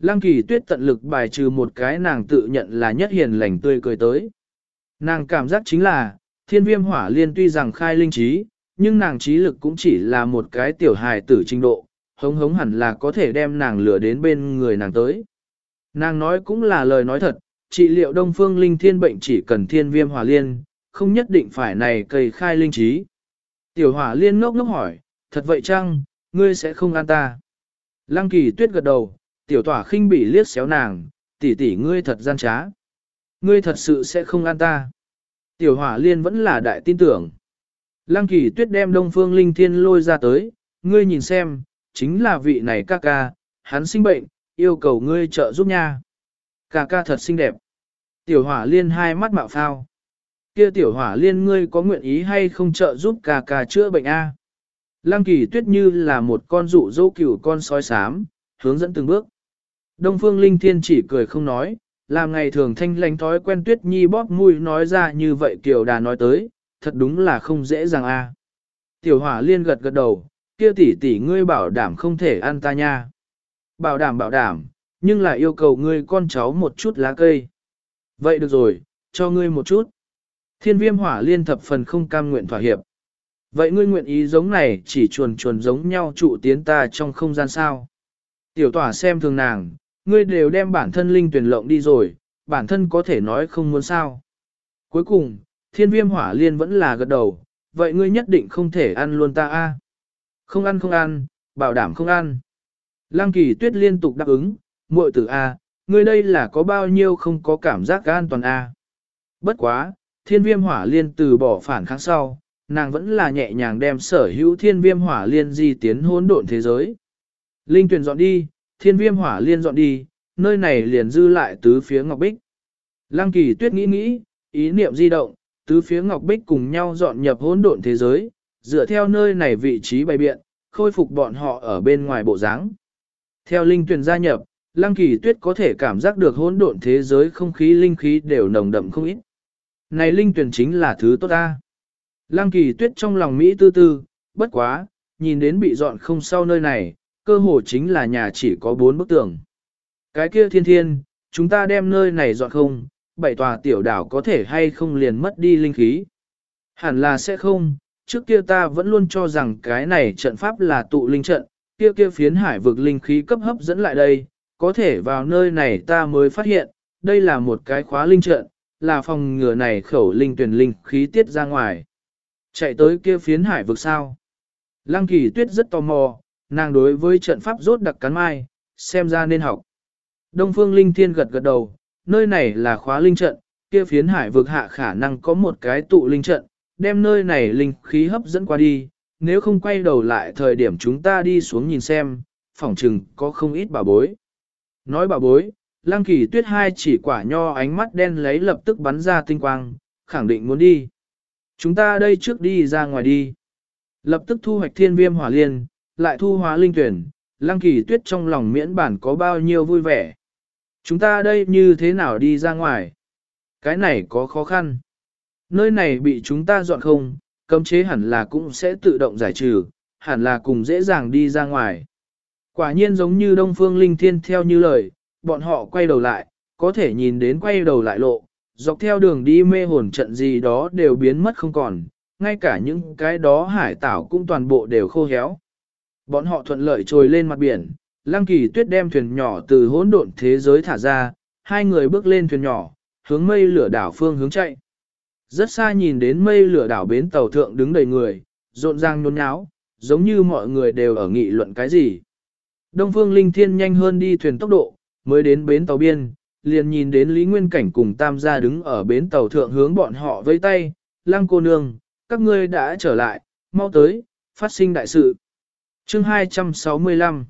Lăng kỳ tuyết tận lực bài trừ một cái nàng tự nhận là nhất hiền lành tươi cười tới. Nàng cảm giác chính là, thiên viêm hỏa liên tuy rằng khai linh trí, nhưng nàng trí lực cũng chỉ là một cái tiểu hài tử trình độ, hống hống hẳn là có thể đem nàng lừa đến bên người nàng tới. Nàng nói cũng là lời nói thật, trị liệu đông phương linh thiên bệnh chỉ cần thiên viêm hỏa liên, không nhất định phải này cây khai linh trí. Tiểu hỏa liên ngốc ngốc hỏi, thật vậy chăng, ngươi sẽ không ăn ta? Lăng kỳ tuyết gật đầu, tiểu tỏa khinh bị liếc xéo nàng, tỷ tỷ ngươi thật gian trá. Ngươi thật sự sẽ không ăn ta. Tiểu hỏa liên vẫn là đại tin tưởng. Lăng kỳ tuyết đem đông phương linh thiên lôi ra tới, ngươi nhìn xem, chính là vị này ca ca, hắn sinh bệnh, yêu cầu ngươi trợ giúp nha. Ca ca thật xinh đẹp. Tiểu hỏa liên hai mắt mạo phao. Kia tiểu hỏa liên ngươi có nguyện ý hay không trợ giúp ca ca chữa bệnh a? Lăng kỳ tuyết như là một con rụ dỗ cửu con sói xám, hướng dẫn từng bước. Đông phương linh thiên chỉ cười không nói, làm ngày thường thanh lãnh thói quen tuyết nhi bóp mũi nói ra như vậy Kiều đà nói tới, thật đúng là không dễ dàng a. Tiểu hỏa liên gật gật đầu, kia tỷ tỷ ngươi bảo đảm không thể ăn ta nha. Bảo đảm bảo đảm, nhưng là yêu cầu ngươi con cháu một chút lá cây. Vậy được rồi, cho ngươi một chút. Thiên viêm hỏa liên thập phần không cam nguyện thỏa hiệp. Vậy ngươi nguyện ý giống này chỉ chuồn chuồn giống nhau trụ tiến ta trong không gian sao? Tiểu tỏa xem thường nàng, ngươi đều đem bản thân linh tuyển lộng đi rồi, bản thân có thể nói không muốn sao. Cuối cùng, thiên viêm hỏa liên vẫn là gật đầu, vậy ngươi nhất định không thể ăn luôn ta a Không ăn không ăn, bảo đảm không ăn. Lăng kỳ tuyết liên tục đáp ứng, muội tử a ngươi đây là có bao nhiêu không có cảm giác an toàn a Bất quá, thiên viêm hỏa liên từ bỏ phản kháng sau, nàng vẫn là nhẹ nhàng đem sở hữu thiên viêm hỏa liên di tiến hỗn độn thế giới. Linh tuyển dọn đi, thiên viêm hỏa liên dọn đi, nơi này liền dư lại tứ phía ngọc bích. Lăng kỳ tuyết nghĩ nghĩ, ý niệm di động, tứ phía ngọc bích cùng nhau dọn nhập hỗn độn thế giới, dựa theo nơi này vị trí bày biện, khôi phục bọn họ ở bên ngoài bộ dáng. Theo linh tuyển gia nhập, Lăng kỳ tuyết có thể cảm giác được hỗn độn thế giới không khí linh khí đều nồng đậm không ít. Này linh tuyển chính là thứ tốt ta. Lăng kỳ tuyết trong lòng Mỹ tư tư, bất quá, nhìn đến bị dọn không sau nơi này, cơ hồ chính là nhà chỉ có bốn bức tường. Cái kia thiên thiên, chúng ta đem nơi này dọn không, bảy tòa tiểu đảo có thể hay không liền mất đi linh khí. Hẳn là sẽ không, trước kia ta vẫn luôn cho rằng cái này trận pháp là tụ linh trận, kia kia phiến hải vực linh khí cấp hấp dẫn lại đây, có thể vào nơi này ta mới phát hiện, đây là một cái khóa linh trận, là phòng ngừa này khẩu linh tuyển linh khí tiết ra ngoài. Chạy tới kia phiến hải vực sao? Lăng kỳ tuyết rất tò mò, nàng đối với trận pháp rốt đặc cắn mai, xem ra nên học. Đông phương linh thiên gật gật đầu, nơi này là khóa linh trận, kia phiến hải vực hạ khả năng có một cái tụ linh trận, đem nơi này linh khí hấp dẫn qua đi, nếu không quay đầu lại thời điểm chúng ta đi xuống nhìn xem, phỏng chừng có không ít bà bối. Nói bà bối, lăng kỳ tuyết hai chỉ quả nho ánh mắt đen lấy lập tức bắn ra tinh quang, khẳng định muốn đi. Chúng ta đây trước đi ra ngoài đi. Lập tức thu hoạch thiên viêm hỏa liên, lại thu hóa linh tuyển, lăng kỳ tuyết trong lòng miễn bản có bao nhiêu vui vẻ. Chúng ta đây như thế nào đi ra ngoài? Cái này có khó khăn. Nơi này bị chúng ta dọn không, cấm chế hẳn là cũng sẽ tự động giải trừ, hẳn là cùng dễ dàng đi ra ngoài. Quả nhiên giống như Đông Phương Linh Thiên theo như lời, bọn họ quay đầu lại, có thể nhìn đến quay đầu lại lộ, dọc theo đường đi mê hồn trận gì đó đều biến mất không còn, ngay cả những cái đó hải tảo cũng toàn bộ đều khô héo. Bọn họ thuận lợi trồi lên mặt biển, Lăng Kỳ Tuyết đem thuyền nhỏ từ hỗn độn thế giới thả ra, hai người bước lên thuyền nhỏ, hướng mây lửa đảo phương hướng chạy. Rất xa nhìn đến mây lửa đảo bến tàu thượng đứng đầy người, rộn ràng nhốn nháo, giống như mọi người đều ở nghị luận cái gì. Đông Phương Linh Thiên nhanh hơn đi thuyền tốc độ, mới đến bến tàu biên, liền nhìn đến Lý Nguyên Cảnh cùng Tam gia đứng ở bến tàu thượng hướng bọn họ vây tay, lăng cô nương, các ngươi đã trở lại, mau tới, phát sinh đại sự chương 265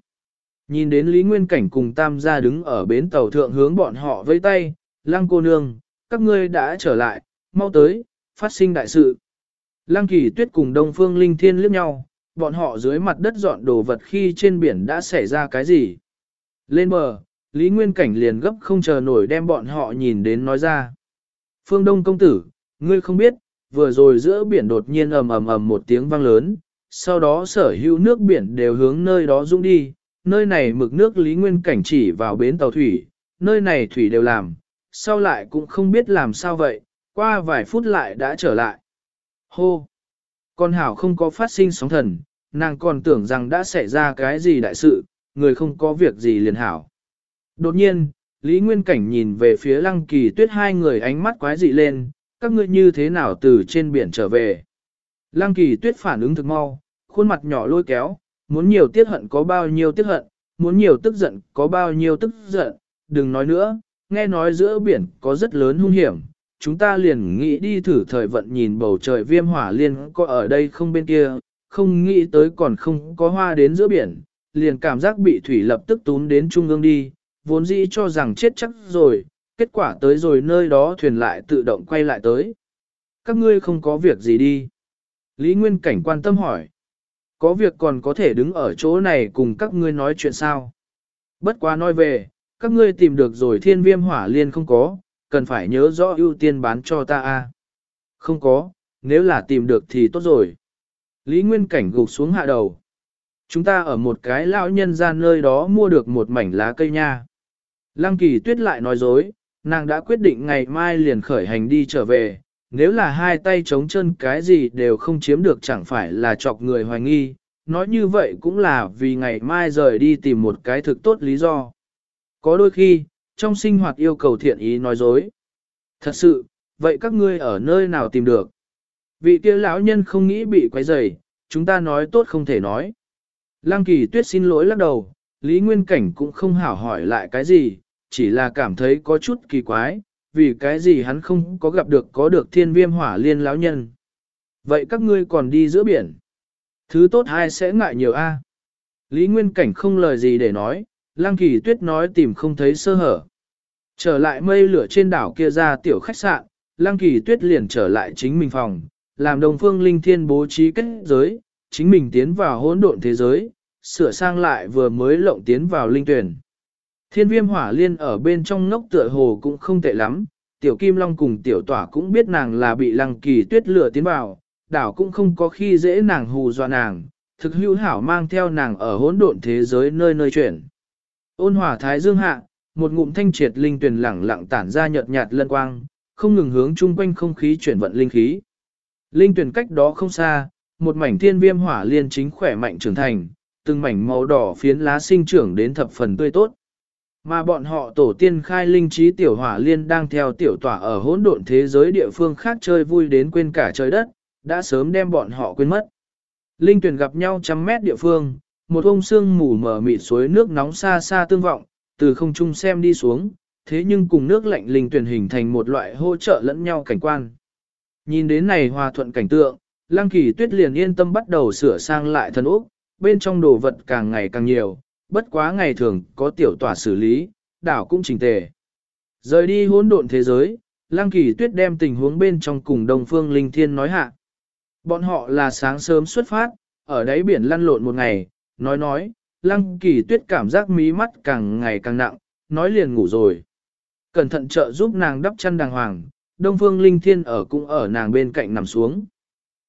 Nhìn đến Lý Nguyên Cảnh cùng Tam gia đứng ở bến tàu thượng hướng bọn họ với tay, lăng cô nương, các ngươi đã trở lại, mau tới, phát sinh đại sự. Lăng kỳ tuyết cùng Đông Phương Linh Thiên liếc nhau, bọn họ dưới mặt đất dọn đồ vật khi trên biển đã xảy ra cái gì. Lên bờ, Lý Nguyên Cảnh liền gấp không chờ nổi đem bọn họ nhìn đến nói ra. Phương Đông công tử, ngươi không biết, vừa rồi giữa biển đột nhiên ầm ầm ầm một tiếng vang lớn, sau đó sở hữu nước biển đều hướng nơi đó dũng đi, nơi này mực nước Lý Nguyên Cảnh chỉ vào bến tàu thủy, nơi này thủy đều làm, sau lại cũng không biết làm sao vậy, qua vài phút lại đã trở lại. Hô! Con hảo không có phát sinh sóng thần, nàng còn tưởng rằng đã xảy ra cái gì đại sự, người không có việc gì liền hảo. Đột nhiên, Lý Nguyên Cảnh nhìn về phía lăng kỳ tuyết hai người ánh mắt quái dị lên, các ngươi như thế nào từ trên biển trở về. Lăng kỳ tuyết phản ứng thực mau, khuôn mặt nhỏ lôi kéo, muốn nhiều tiết hận có bao nhiêu tiết hận, muốn nhiều tức giận có bao nhiêu tức giận, đừng nói nữa, nghe nói giữa biển có rất lớn hung hiểm, chúng ta liền nghĩ đi thử thời vận nhìn bầu trời viêm hỏa liên có ở đây không bên kia, không nghĩ tới còn không có hoa đến giữa biển, liền cảm giác bị thủy lập tức tún đến trung ương đi, vốn dĩ cho rằng chết chắc rồi, kết quả tới rồi nơi đó thuyền lại tự động quay lại tới. Các ngươi không có việc gì đi. Lý Nguyên Cảnh quan tâm hỏi. Có việc còn có thể đứng ở chỗ này cùng các ngươi nói chuyện sao? Bất quá nói về, các ngươi tìm được rồi thiên viêm hỏa liên không có, cần phải nhớ rõ ưu tiên bán cho ta a. Không có, nếu là tìm được thì tốt rồi. Lý Nguyên Cảnh gục xuống hạ đầu. Chúng ta ở một cái lão nhân ra nơi đó mua được một mảnh lá cây nha. Lăng kỳ tuyết lại nói dối, nàng đã quyết định ngày mai liền khởi hành đi trở về, nếu là hai tay chống chân cái gì đều không chiếm được chẳng phải là chọc người hoài nghi, nói như vậy cũng là vì ngày mai rời đi tìm một cái thực tốt lý do. Có đôi khi, trong sinh hoạt yêu cầu thiện ý nói dối. Thật sự, vậy các ngươi ở nơi nào tìm được? Vị kia lão nhân không nghĩ bị quấy rầy, chúng ta nói tốt không thể nói. Lăng kỳ tuyết xin lỗi lắc đầu, Lý Nguyên Cảnh cũng không hảo hỏi lại cái gì, chỉ là cảm thấy có chút kỳ quái, vì cái gì hắn không có gặp được có được thiên viêm hỏa liên lão nhân. Vậy các ngươi còn đi giữa biển. Thứ tốt hai sẽ ngại nhiều a. Lý Nguyên Cảnh không lời gì để nói, Lăng Kỳ Tuyết nói tìm không thấy sơ hở. Trở lại mây lửa trên đảo kia ra tiểu khách sạn, Lăng Kỳ Tuyết liền trở lại chính mình phòng, làm đồng phương linh thiên bố trí kết giới, chính mình tiến vào hỗn độn thế giới, sửa sang lại vừa mới lộng tiến vào linh tuyển. Thiên viêm hỏa liên ở bên trong ngốc tựa hồ cũng không tệ lắm, tiểu kim long cùng tiểu tỏa cũng biết nàng là bị lăng kỳ tuyết lửa tiến vào, đảo cũng không có khi dễ nàng hù dọa nàng, thực hữu hảo mang theo nàng ở hỗn độn thế giới nơi nơi chuyển. Ôn hỏa thái dương hạ, một ngụm thanh triệt linh tuyển lẳng lặng tản ra nhợt nhạt lân quang, không ngừng hướng chung quanh không khí chuyển vận linh khí. Linh tuyển cách đó không xa, một mảnh thiên viêm hỏa liên chính khỏe mạnh trưởng thành, từng mảnh màu đỏ phiến lá sinh trưởng đến thập phần tươi tốt. Mà bọn họ tổ tiên khai linh trí tiểu hỏa liên đang theo tiểu tỏa ở hỗn độn thế giới địa phương khác chơi vui đến quên cả trời đất, đã sớm đem bọn họ quên mất. Linh tuyển gặp nhau trăm mét địa phương, một ông sương mù mở mịt suối nước nóng xa xa tương vọng, từ không trung xem đi xuống, thế nhưng cùng nước lạnh linh tuyển hình thành một loại hỗ trợ lẫn nhau cảnh quan. Nhìn đến này hòa thuận cảnh tượng, Lăng Kỳ Tuyết liền yên tâm bắt đầu sửa sang lại thân ốc, bên trong đồ vật càng ngày càng nhiều, bất quá ngày thường có tiểu tỏa xử lý, đảo cũng chỉnh tề. Rời đi hỗn độn thế giới, Lăng Kỳ Tuyết đem tình huống bên trong cùng Đông Phương Linh Thiên nói hạ. Bọn họ là sáng sớm xuất phát, ở đáy biển lăn lộn một ngày, nói nói, Lăng Kỳ Tuyết cảm giác mí mắt càng ngày càng nặng, nói liền ngủ rồi. Cẩn thận trợ giúp nàng đắp chăn đàng hoàng, Đông Phương Linh Thiên ở cũng ở nàng bên cạnh nằm xuống.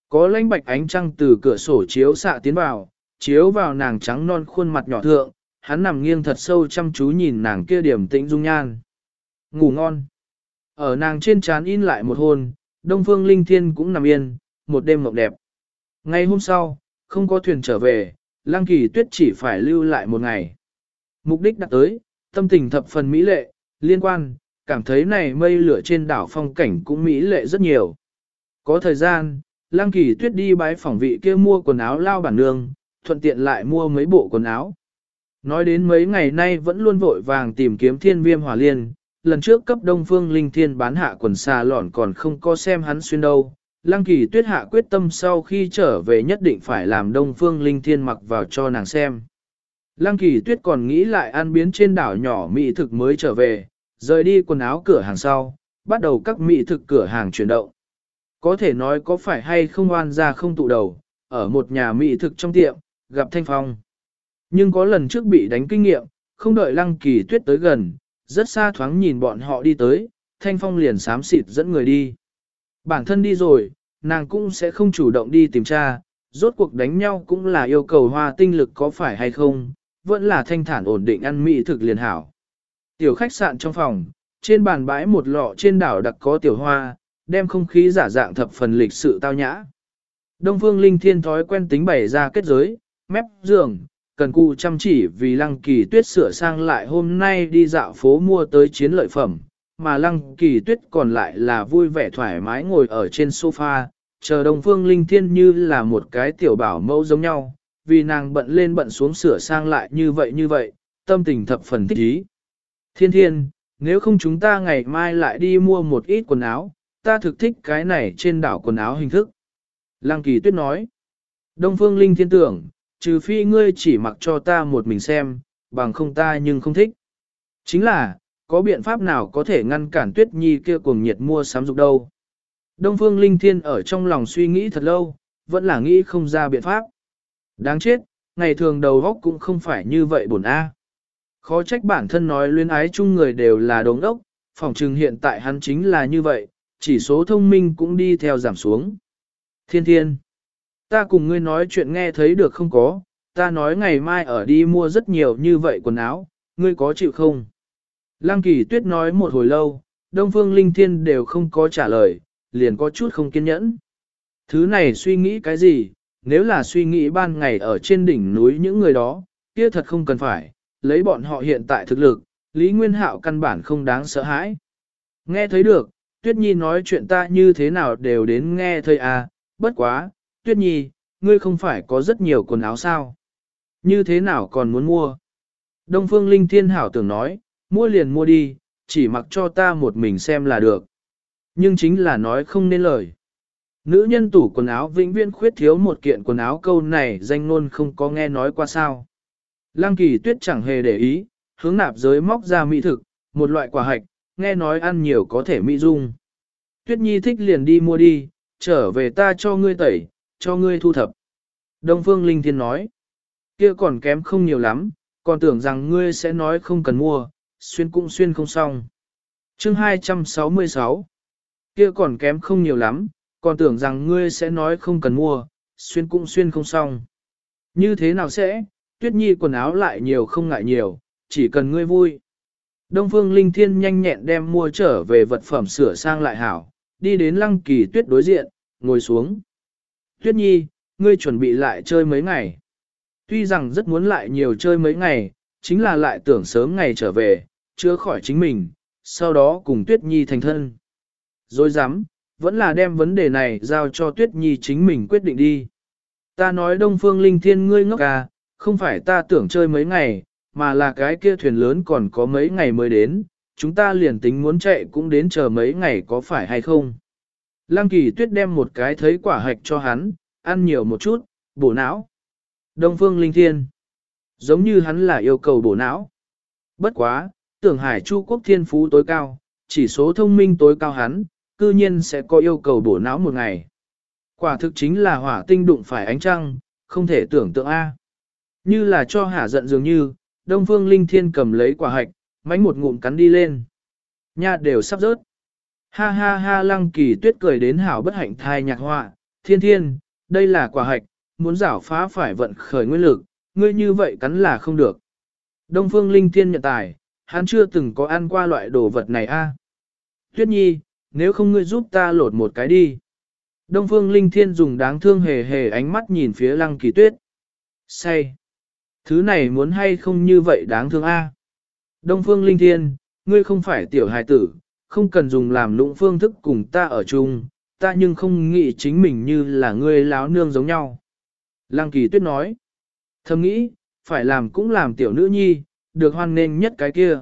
Có lãnh bạch ánh trăng từ cửa sổ chiếu xạ tiến vào, chiếu vào nàng trắng non khuôn mặt nhỏ thượng, hắn nằm nghiêng thật sâu chăm chú nhìn nàng kia điểm tĩnh dung nhan. Ngủ ngon. Ở nàng trên trán in lại một hôn, Đông Phương Linh Thiên cũng nằm yên, một đêm mộng đẹp. Ngày hôm sau, không có thuyền trở về, Lăng Kỳ Tuyết chỉ phải lưu lại một ngày. Mục đích đặt tới, tâm tình thập phần mỹ lệ, liên quan, cảm thấy này mây lửa trên đảo phong cảnh cũng mỹ lệ rất nhiều. Có thời gian, Lăng Kỳ Tuyết đi bái phỏng vị kia mua quần áo lao bản nương, thuận tiện lại mua mấy bộ quần áo. Nói đến mấy ngày nay vẫn luôn vội vàng tìm kiếm thiên viêm hỏa liên, lần trước cấp đông phương linh thiên bán hạ quần xà lỏn còn không có xem hắn xuyên đâu. Lăng kỳ tuyết hạ quyết tâm sau khi trở về nhất định phải làm đông phương linh thiên mặc vào cho nàng xem. Lăng kỳ tuyết còn nghĩ lại ăn biến trên đảo nhỏ mỹ thực mới trở về, rời đi quần áo cửa hàng sau, bắt đầu các mỹ thực cửa hàng chuyển động. Có thể nói có phải hay không oan ra không tụ đầu, ở một nhà mỹ thực trong tiệm, gặp Thanh Phong. Nhưng có lần trước bị đánh kinh nghiệm, không đợi Lăng Kỳ Tuyết tới gần, rất xa thoáng nhìn bọn họ đi tới, Thanh Phong liền sám xịt dẫn người đi. Bản thân đi rồi, nàng cũng sẽ không chủ động đi tìm tra, rốt cuộc đánh nhau cũng là yêu cầu hoa tinh lực có phải hay không, vẫn là thanh thản ổn định ăn mỹ thực liền hảo. Tiểu khách sạn trong phòng, trên bàn bãi một lọ trên đảo đặc có tiểu hoa, đem không khí giả dạng thập phần lịch sự tao nhã. Đông Phương Linh Thiên thói quen tính bày ra kết giới, mép giường, cần cù chăm chỉ vì lăng kỳ tuyết sửa sang lại hôm nay đi dạo phố mua tới chiến lợi phẩm, mà lăng kỳ tuyết còn lại là vui vẻ thoải mái ngồi ở trên sofa, chờ Đông Phương Linh Thiên như là một cái tiểu bảo mẫu giống nhau, vì nàng bận lên bận xuống sửa sang lại như vậy như vậy, tâm tình thập phần thích ý. Thiên thiên, nếu không chúng ta ngày mai lại đi mua một ít quần áo, ta thực thích cái này trên đảo quần áo hình thức. Lăng kỳ tuyết nói, Đông Phương Linh Thiên tưởng, trừ phi ngươi chỉ mặc cho ta một mình xem, bằng không ta nhưng không thích. Chính là, có biện pháp nào có thể ngăn cản tuyết nhi kia cuồng nhiệt mua sắm dục đâu. Đông Phương Linh Thiên ở trong lòng suy nghĩ thật lâu, vẫn là nghĩ không ra biện pháp. Đáng chết, ngày thường đầu góc cũng không phải như vậy bổn A. Khó trách bản thân nói luyến ái chung người đều là đống đốc, phòng trừng hiện tại hắn chính là như vậy, chỉ số thông minh cũng đi theo giảm xuống. Thiên thiên, ta cùng ngươi nói chuyện nghe thấy được không có, ta nói ngày mai ở đi mua rất nhiều như vậy quần áo, ngươi có chịu không? Lăng kỳ tuyết nói một hồi lâu, Đông Phương Linh Thiên đều không có trả lời, liền có chút không kiên nhẫn. Thứ này suy nghĩ cái gì, nếu là suy nghĩ ban ngày ở trên đỉnh núi những người đó, kia thật không cần phải, lấy bọn họ hiện tại thực lực, Lý Nguyên Hạo căn bản không đáng sợ hãi. Nghe thấy được, Tuyết Nhi nói chuyện ta như thế nào đều đến nghe thấy à, bất quá, Tuyết Nhi, ngươi không phải có rất nhiều quần áo sao? Như thế nào còn muốn mua? Đông Phương Linh Thiên Hảo tưởng nói, mua liền mua đi, chỉ mặc cho ta một mình xem là được. Nhưng chính là nói không nên lời. Nữ nhân tủ quần áo vĩnh viễn khuyết thiếu một kiện quần áo câu này danh luôn không có nghe nói qua sao. Lăng kỳ tuyết chẳng hề để ý, hướng nạp giới móc ra mỹ thực, một loại quả hạch, nghe nói ăn nhiều có thể mỹ dung. Tuyết nhi thích liền đi mua đi, trở về ta cho ngươi tẩy, cho ngươi thu thập. Đông Phương Linh Thiên nói, kia còn kém không nhiều lắm, còn tưởng rằng ngươi sẽ nói không cần mua, xuyên cũng xuyên không xong. Chương 266 Kia còn kém không nhiều lắm, còn tưởng rằng ngươi sẽ nói không cần mua, xuyên cũng xuyên không xong. Như thế nào sẽ, tuyết nhi quần áo lại nhiều không ngại nhiều, chỉ cần ngươi vui. Đông Phương Linh Thiên nhanh nhẹn đem mua trở về vật phẩm sửa sang lại hảo, đi đến lăng kỳ tuyết đối diện, ngồi xuống. Tuyết nhi, ngươi chuẩn bị lại chơi mấy ngày. Tuy rằng rất muốn lại nhiều chơi mấy ngày, chính là lại tưởng sớm ngày trở về, chữa khỏi chính mình, sau đó cùng Tuyết Nhi thành thân. Rồi dám, vẫn là đem vấn đề này giao cho Tuyết Nhi chính mình quyết định đi. Ta nói Đông Phương Linh Thiên ngươi ngốc à, không phải ta tưởng chơi mấy ngày, mà là cái kia thuyền lớn còn có mấy ngày mới đến, chúng ta liền tính muốn chạy cũng đến chờ mấy ngày có phải hay không. Lăng kỳ tuyết đem một cái thấy quả hạch cho hắn, ăn nhiều một chút, bổ não. Đông Phương Linh Thiên. Giống như hắn là yêu cầu bổ não. Bất quá, tưởng hải chu quốc thiên phú tối cao, chỉ số thông minh tối cao hắn, cư nhiên sẽ có yêu cầu bổ não một ngày. Quả thực chính là hỏa tinh đụng phải ánh trăng, không thể tưởng tượng A. Như là cho hả giận dường như, Đông Phương Linh Thiên cầm lấy quả hạch, mánh một ngụm cắn đi lên. Nha đều sắp rớt. Ha ha ha lăng kỳ tuyết cười đến hảo bất hạnh thai nhạc họa, thiên thiên, đây là quả hạch, muốn giảo phá phải vận khởi nguyên lực, ngươi như vậy cắn là không được. Đông Phương Linh Thiên nhận tài, hắn chưa từng có ăn qua loại đồ vật này a. Tuyết Nhi, nếu không ngươi giúp ta lột một cái đi. Đông Phương Linh Thiên dùng đáng thương hề hề ánh mắt nhìn phía Lăng Kỳ Tuyết. Say. Thứ này muốn hay không như vậy đáng thương a. Đông Phương Linh Thiên, ngươi không phải tiểu hài tử, không cần dùng làm lũng phương thức cùng ta ở chung, ta nhưng không nghĩ chính mình như là ngươi láo nương giống nhau. Lăng Kỳ Tuyết nói. Thầm nghĩ, phải làm cũng làm tiểu nữ nhi, được hoan nghênh nhất cái kia.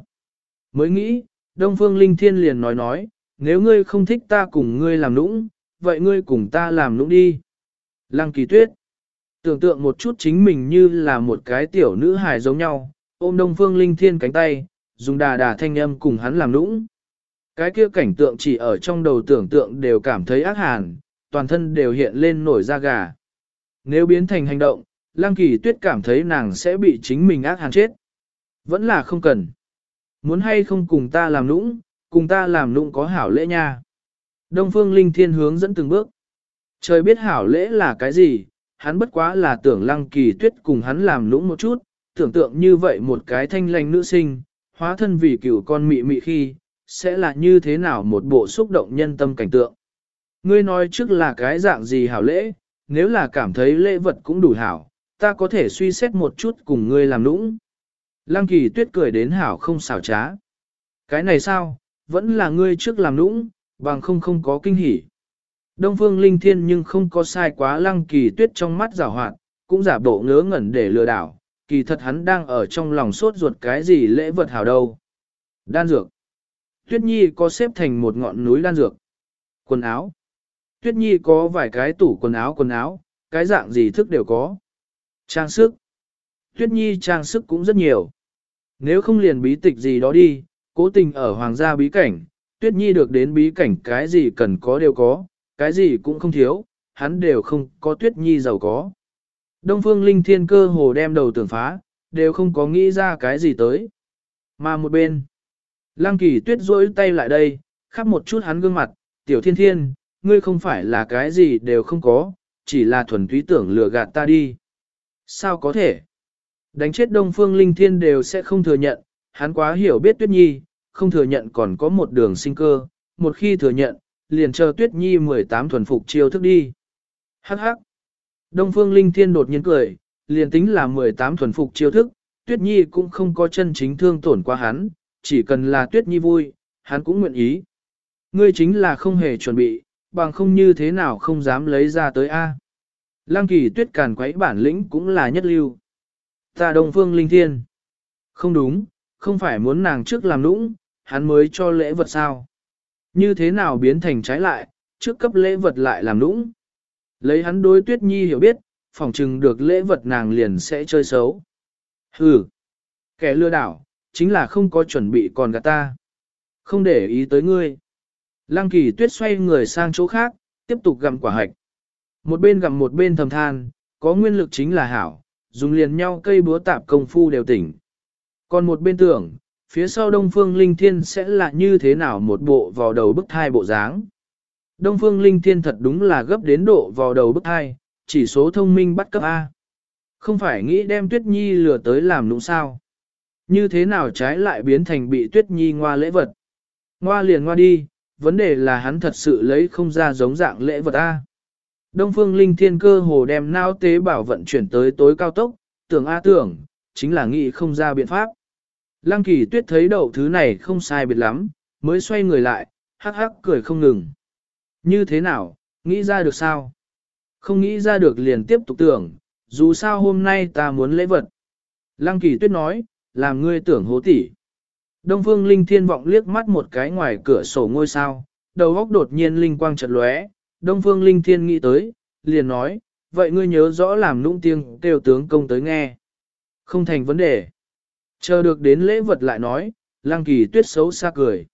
Mới nghĩ, Đông Phương Linh Thiên liền nói nói, nếu ngươi không thích ta cùng ngươi làm nũng, vậy ngươi cùng ta làm nũng đi. Lăng kỳ tuyết, tưởng tượng một chút chính mình như là một cái tiểu nữ hài giống nhau, ôm Đông Phương Linh Thiên cánh tay, dùng đà đà thanh âm cùng hắn làm nũng. Cái kia cảnh tượng chỉ ở trong đầu tưởng tượng đều cảm thấy ác hàn, toàn thân đều hiện lên nổi da gà. Nếu biến thành hành động, Lăng kỳ tuyết cảm thấy nàng sẽ bị chính mình ác hàn chết. Vẫn là không cần. Muốn hay không cùng ta làm nũng, cùng ta làm nũng có hảo lễ nha. Đông phương linh thiên hướng dẫn từng bước. Trời biết hảo lễ là cái gì, hắn bất quá là tưởng lăng kỳ tuyết cùng hắn làm nũng một chút, tưởng tượng như vậy một cái thanh lành nữ sinh, hóa thân vì cửu con mị mị khi, sẽ là như thế nào một bộ xúc động nhân tâm cảnh tượng. Ngươi nói trước là cái dạng gì hảo lễ, nếu là cảm thấy lễ vật cũng đủ hảo, ta có thể suy xét một chút cùng ngươi làm nũng. Lăng kỳ tuyết cười đến hảo không xảo trá. Cái này sao, vẫn là ngươi trước làm nũng, bằng không không có kinh hỉ. Đông phương linh thiên nhưng không có sai quá lăng kỳ tuyết trong mắt rào hoạt, cũng giả bộ ngớ ngẩn để lừa đảo, kỳ thật hắn đang ở trong lòng sốt ruột cái gì lễ vật hảo đâu. Đan dược. Tuyết Nhi có xếp thành một ngọn núi đan dược. Quần áo. Tuyết Nhi có vài cái tủ quần áo quần áo, cái dạng gì thức đều có. Trang sức. Tuyết Nhi trang sức cũng rất nhiều. Nếu không liền bí tịch gì đó đi, cố tình ở hoàng gia bí cảnh, Tuyết Nhi được đến bí cảnh cái gì cần có đều có, cái gì cũng không thiếu, hắn đều không có Tuyết Nhi giàu có. Đông Phương Linh Thiên cơ hồ đem đầu tưởng phá, đều không có nghĩ ra cái gì tới. Mà một bên, Lăng Kỳ Tuyết rỗi tay lại đây, khắp một chút hắn gương mặt, tiểu thiên thiên, ngươi không phải là cái gì đều không có, chỉ là thuần túy tưởng lừa gạt ta đi. Sao có thể? Đánh chết Đông Phương Linh Thiên đều sẽ không thừa nhận, hắn quá hiểu biết Tuyết Nhi, không thừa nhận còn có một đường sinh cơ, một khi thừa nhận, liền chờ Tuyết Nhi 18 thuần phục chiêu thức đi. Hắc hắc. Đông Phương Linh Thiên đột nhiên cười, liền tính là 18 thuần phục chiêu thức, Tuyết Nhi cũng không có chân chính thương tổn qua hắn, chỉ cần là Tuyết Nhi vui, hắn cũng nguyện ý. Ngươi chính là không hề chuẩn bị, bằng không như thế nào không dám lấy ra tới A. Lăng kỳ tuyết càn quấy bản lĩnh cũng là nhất lưu. Ta Đông Phương Linh Thiên. Không đúng, không phải muốn nàng trước làm nũng, hắn mới cho lễ vật sao. Như thế nào biến thành trái lại, trước cấp lễ vật lại làm nũng. Lấy hắn đối tuyết nhi hiểu biết, phỏng chừng được lễ vật nàng liền sẽ chơi xấu. Hừ, kẻ lừa đảo, chính là không có chuẩn bị còn gạt ta. Không để ý tới ngươi. Lăng kỳ tuyết xoay người sang chỗ khác, tiếp tục gặm quả hạch. Một bên gặm một bên thầm than, có nguyên lực chính là hảo, dùng liền nhau cây búa tạp công phu đều tỉnh. Còn một bên tưởng, phía sau Đông Phương Linh Thiên sẽ là như thế nào một bộ vào đầu bức thai bộ dáng. Đông Phương Linh Thiên thật đúng là gấp đến độ vào đầu bức thai, chỉ số thông minh bắt cấp A. Không phải nghĩ đem Tuyết Nhi lừa tới làm nũng sao. Như thế nào trái lại biến thành bị Tuyết Nhi ngoa lễ vật. Ngoa liền ngoa đi, vấn đề là hắn thật sự lấy không ra giống dạng lễ vật A. Đông Phương Linh Thiên cơ hồ đem nao tế bảo vận chuyển tới tối cao tốc, tưởng A tưởng, chính là nghĩ không ra biện pháp. Lăng kỳ tuyết thấy đậu thứ này không sai biệt lắm, mới xoay người lại, hắc hắc cười không ngừng. Như thế nào, nghĩ ra được sao? Không nghĩ ra được liền tiếp tục tưởng, dù sao hôm nay ta muốn lễ vật. Lăng kỳ tuyết nói, làm ngươi tưởng hố tỉ. Đông phương linh thiên vọng liếc mắt một cái ngoài cửa sổ ngôi sao, đầu óc đột nhiên linh quang chợt lóe, Đông phương linh thiên nghĩ tới, liền nói, vậy ngươi nhớ rõ làm nũng tiếng kêu tướng công tới nghe. Không thành vấn đề. Chờ được đến lễ vật lại nói, lang kỳ tuyết xấu xa cười.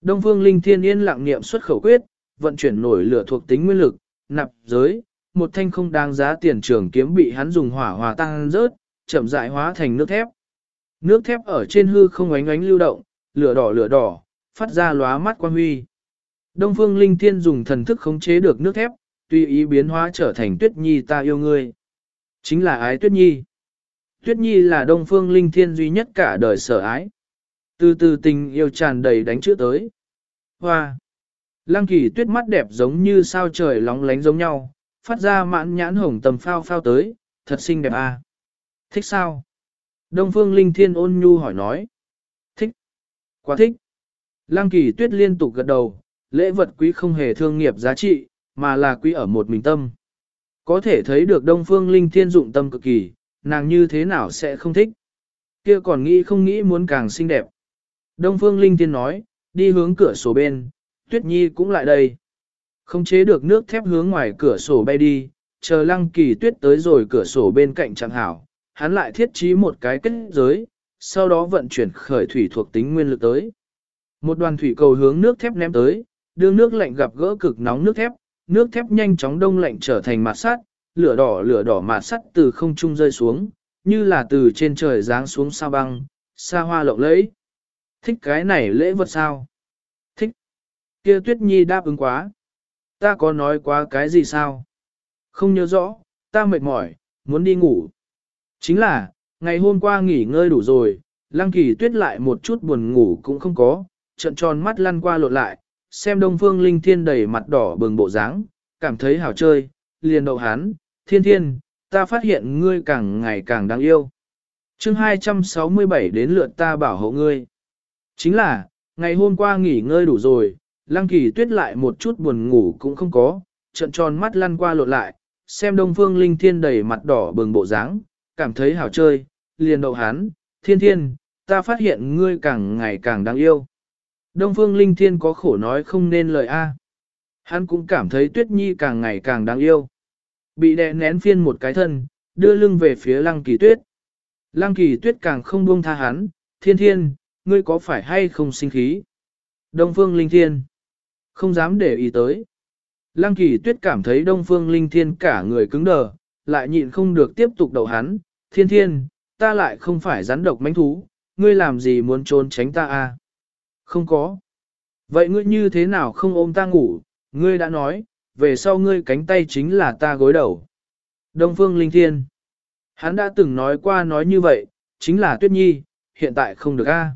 Đông phương linh thiên yên lặng niệm xuất khẩu quyết, vận chuyển nổi lửa thuộc tính nguyên lực, nạp giới, một thanh không đáng giá tiền trường kiếm bị hắn dùng hỏa hòa tăng rớt, chậm rãi hóa thành nước thép. Nước thép ở trên hư không ánh ánh lưu động, lửa đỏ lửa đỏ, phát ra lóa mắt quan huy. Đông phương linh thiên dùng thần thức khống chế được nước thép, tùy ý biến hóa trở thành tuyết nhi ta yêu ngươi. Chính là ái tuyết nhi. Tuyết Nhi là đông phương linh thiên duy nhất cả đời sở ái. Từ từ tình yêu tràn đầy đánh chữ tới. Hoa! Lăng kỳ tuyết mắt đẹp giống như sao trời lóng lánh giống nhau, phát ra mãn nhãn hồng tầm phao phao tới, thật xinh đẹp à. Thích sao? Đông phương linh thiên ôn nhu hỏi nói. Thích! Quá thích! Lăng kỳ tuyết liên tục gật đầu, lễ vật quý không hề thương nghiệp giá trị, mà là quý ở một mình tâm. Có thể thấy được Đông Phương Linh Thiên dụng tâm cực kỳ, nàng như thế nào sẽ không thích. Kia còn nghĩ không nghĩ muốn càng xinh đẹp. Đông Phương Linh Thiên nói, đi hướng cửa sổ bên, Tuyết Nhi cũng lại đây. Không chế được nước thép hướng ngoài cửa sổ bay đi, chờ lăng kỳ tuyết tới rồi cửa sổ bên cạnh chẳng hảo, hắn lại thiết trí một cái kết giới, sau đó vận chuyển khởi thủy thuộc tính nguyên lực tới. Một đoàn thủy cầu hướng nước thép ném tới, đưa nước lạnh gặp gỡ cực nóng nước thép, nước thép nhanh chóng đông lạnh trở thành mạt sắt, lửa đỏ lửa đỏ mạt sắt từ không trung rơi xuống, như là từ trên trời giáng xuống sao băng, xa hoa lộng lẫy. Thích cái này lễ vật sao? Thích. Kia Tuyết Nhi đáp ứng quá. Ta có nói quá cái gì sao? Không nhớ rõ, ta mệt mỏi, muốn đi ngủ. Chính là, ngày hôm qua nghỉ ngơi đủ rồi, Lăng Kỳ Tuyết lại một chút buồn ngủ cũng không có, trận tròn mắt lăn qua lộn lại, xem Đông Phương Linh Thiên đầy mặt đỏ bừng bộ dáng, cảm thấy hào chơi, liền đậu hắn, thiên thiên, ta phát hiện ngươi càng ngày càng đáng yêu. chương 267 đến lượt ta bảo hộ ngươi. Chính là, ngày hôm qua nghỉ ngơi đủ rồi, lăng kỳ tuyết lại một chút buồn ngủ cũng không có, trận tròn mắt lăn qua lộn lại, xem đông phương linh thiên đầy mặt đỏ bừng bộ dáng, cảm thấy hảo chơi, liền đậu hắn, thiên thiên, ta phát hiện ngươi càng ngày càng đáng yêu. Đông phương linh thiên có khổ nói không nên lời A. Hắn cũng cảm thấy tuyết nhi càng ngày càng đáng yêu. Bị đè nén phiên một cái thân, đưa lưng về phía lăng kỳ tuyết. Lăng kỳ tuyết càng không buông tha hắn, thiên thiên, ngươi có phải hay không sinh khí? Đông phương linh thiên. Không dám để ý tới. Lăng kỳ tuyết cảm thấy đông phương linh thiên cả người cứng đờ, lại nhịn không được tiếp tục đầu hắn. Thiên thiên, ta lại không phải rắn độc mánh thú, ngươi làm gì muốn trốn tránh ta à? Không có. Vậy ngươi như thế nào không ôm ta ngủ, ngươi đã nói, về sau ngươi cánh tay chính là ta gối đầu. Đông Phương Linh Thiên. Hắn đã từng nói qua nói như vậy, chính là Tuyết Nhi, hiện tại không được a.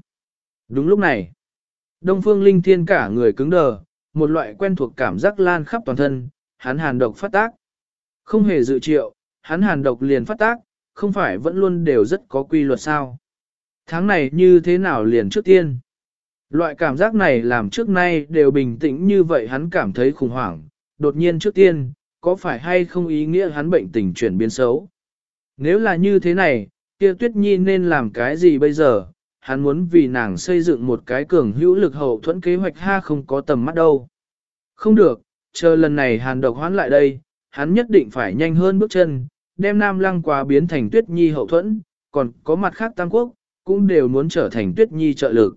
Đúng lúc này, Đông Phương Linh Thiên cả người cứng đờ, một loại quen thuộc cảm giác lan khắp toàn thân, hắn hàn độc phát tác. Không hề dự triệu, hắn hàn độc liền phát tác, không phải vẫn luôn đều rất có quy luật sao. Tháng này như thế nào liền trước tiên? Loại cảm giác này làm trước nay đều bình tĩnh như vậy hắn cảm thấy khủng hoảng, đột nhiên trước tiên, có phải hay không ý nghĩa hắn bệnh tình chuyển biến xấu? Nếu là như thế này, kia Tuyết Nhi nên làm cái gì bây giờ? Hắn muốn vì nàng xây dựng một cái cường hữu lực hậu thuẫn kế hoạch ha không có tầm mắt đâu. Không được, chờ lần này hàn độc hoán lại đây, hắn nhất định phải nhanh hơn bước chân, đem Nam Lăng quá biến thành Tuyết Nhi hậu thuẫn, còn có mặt khác Tam Quốc, cũng đều muốn trở thành Tuyết Nhi trợ lực.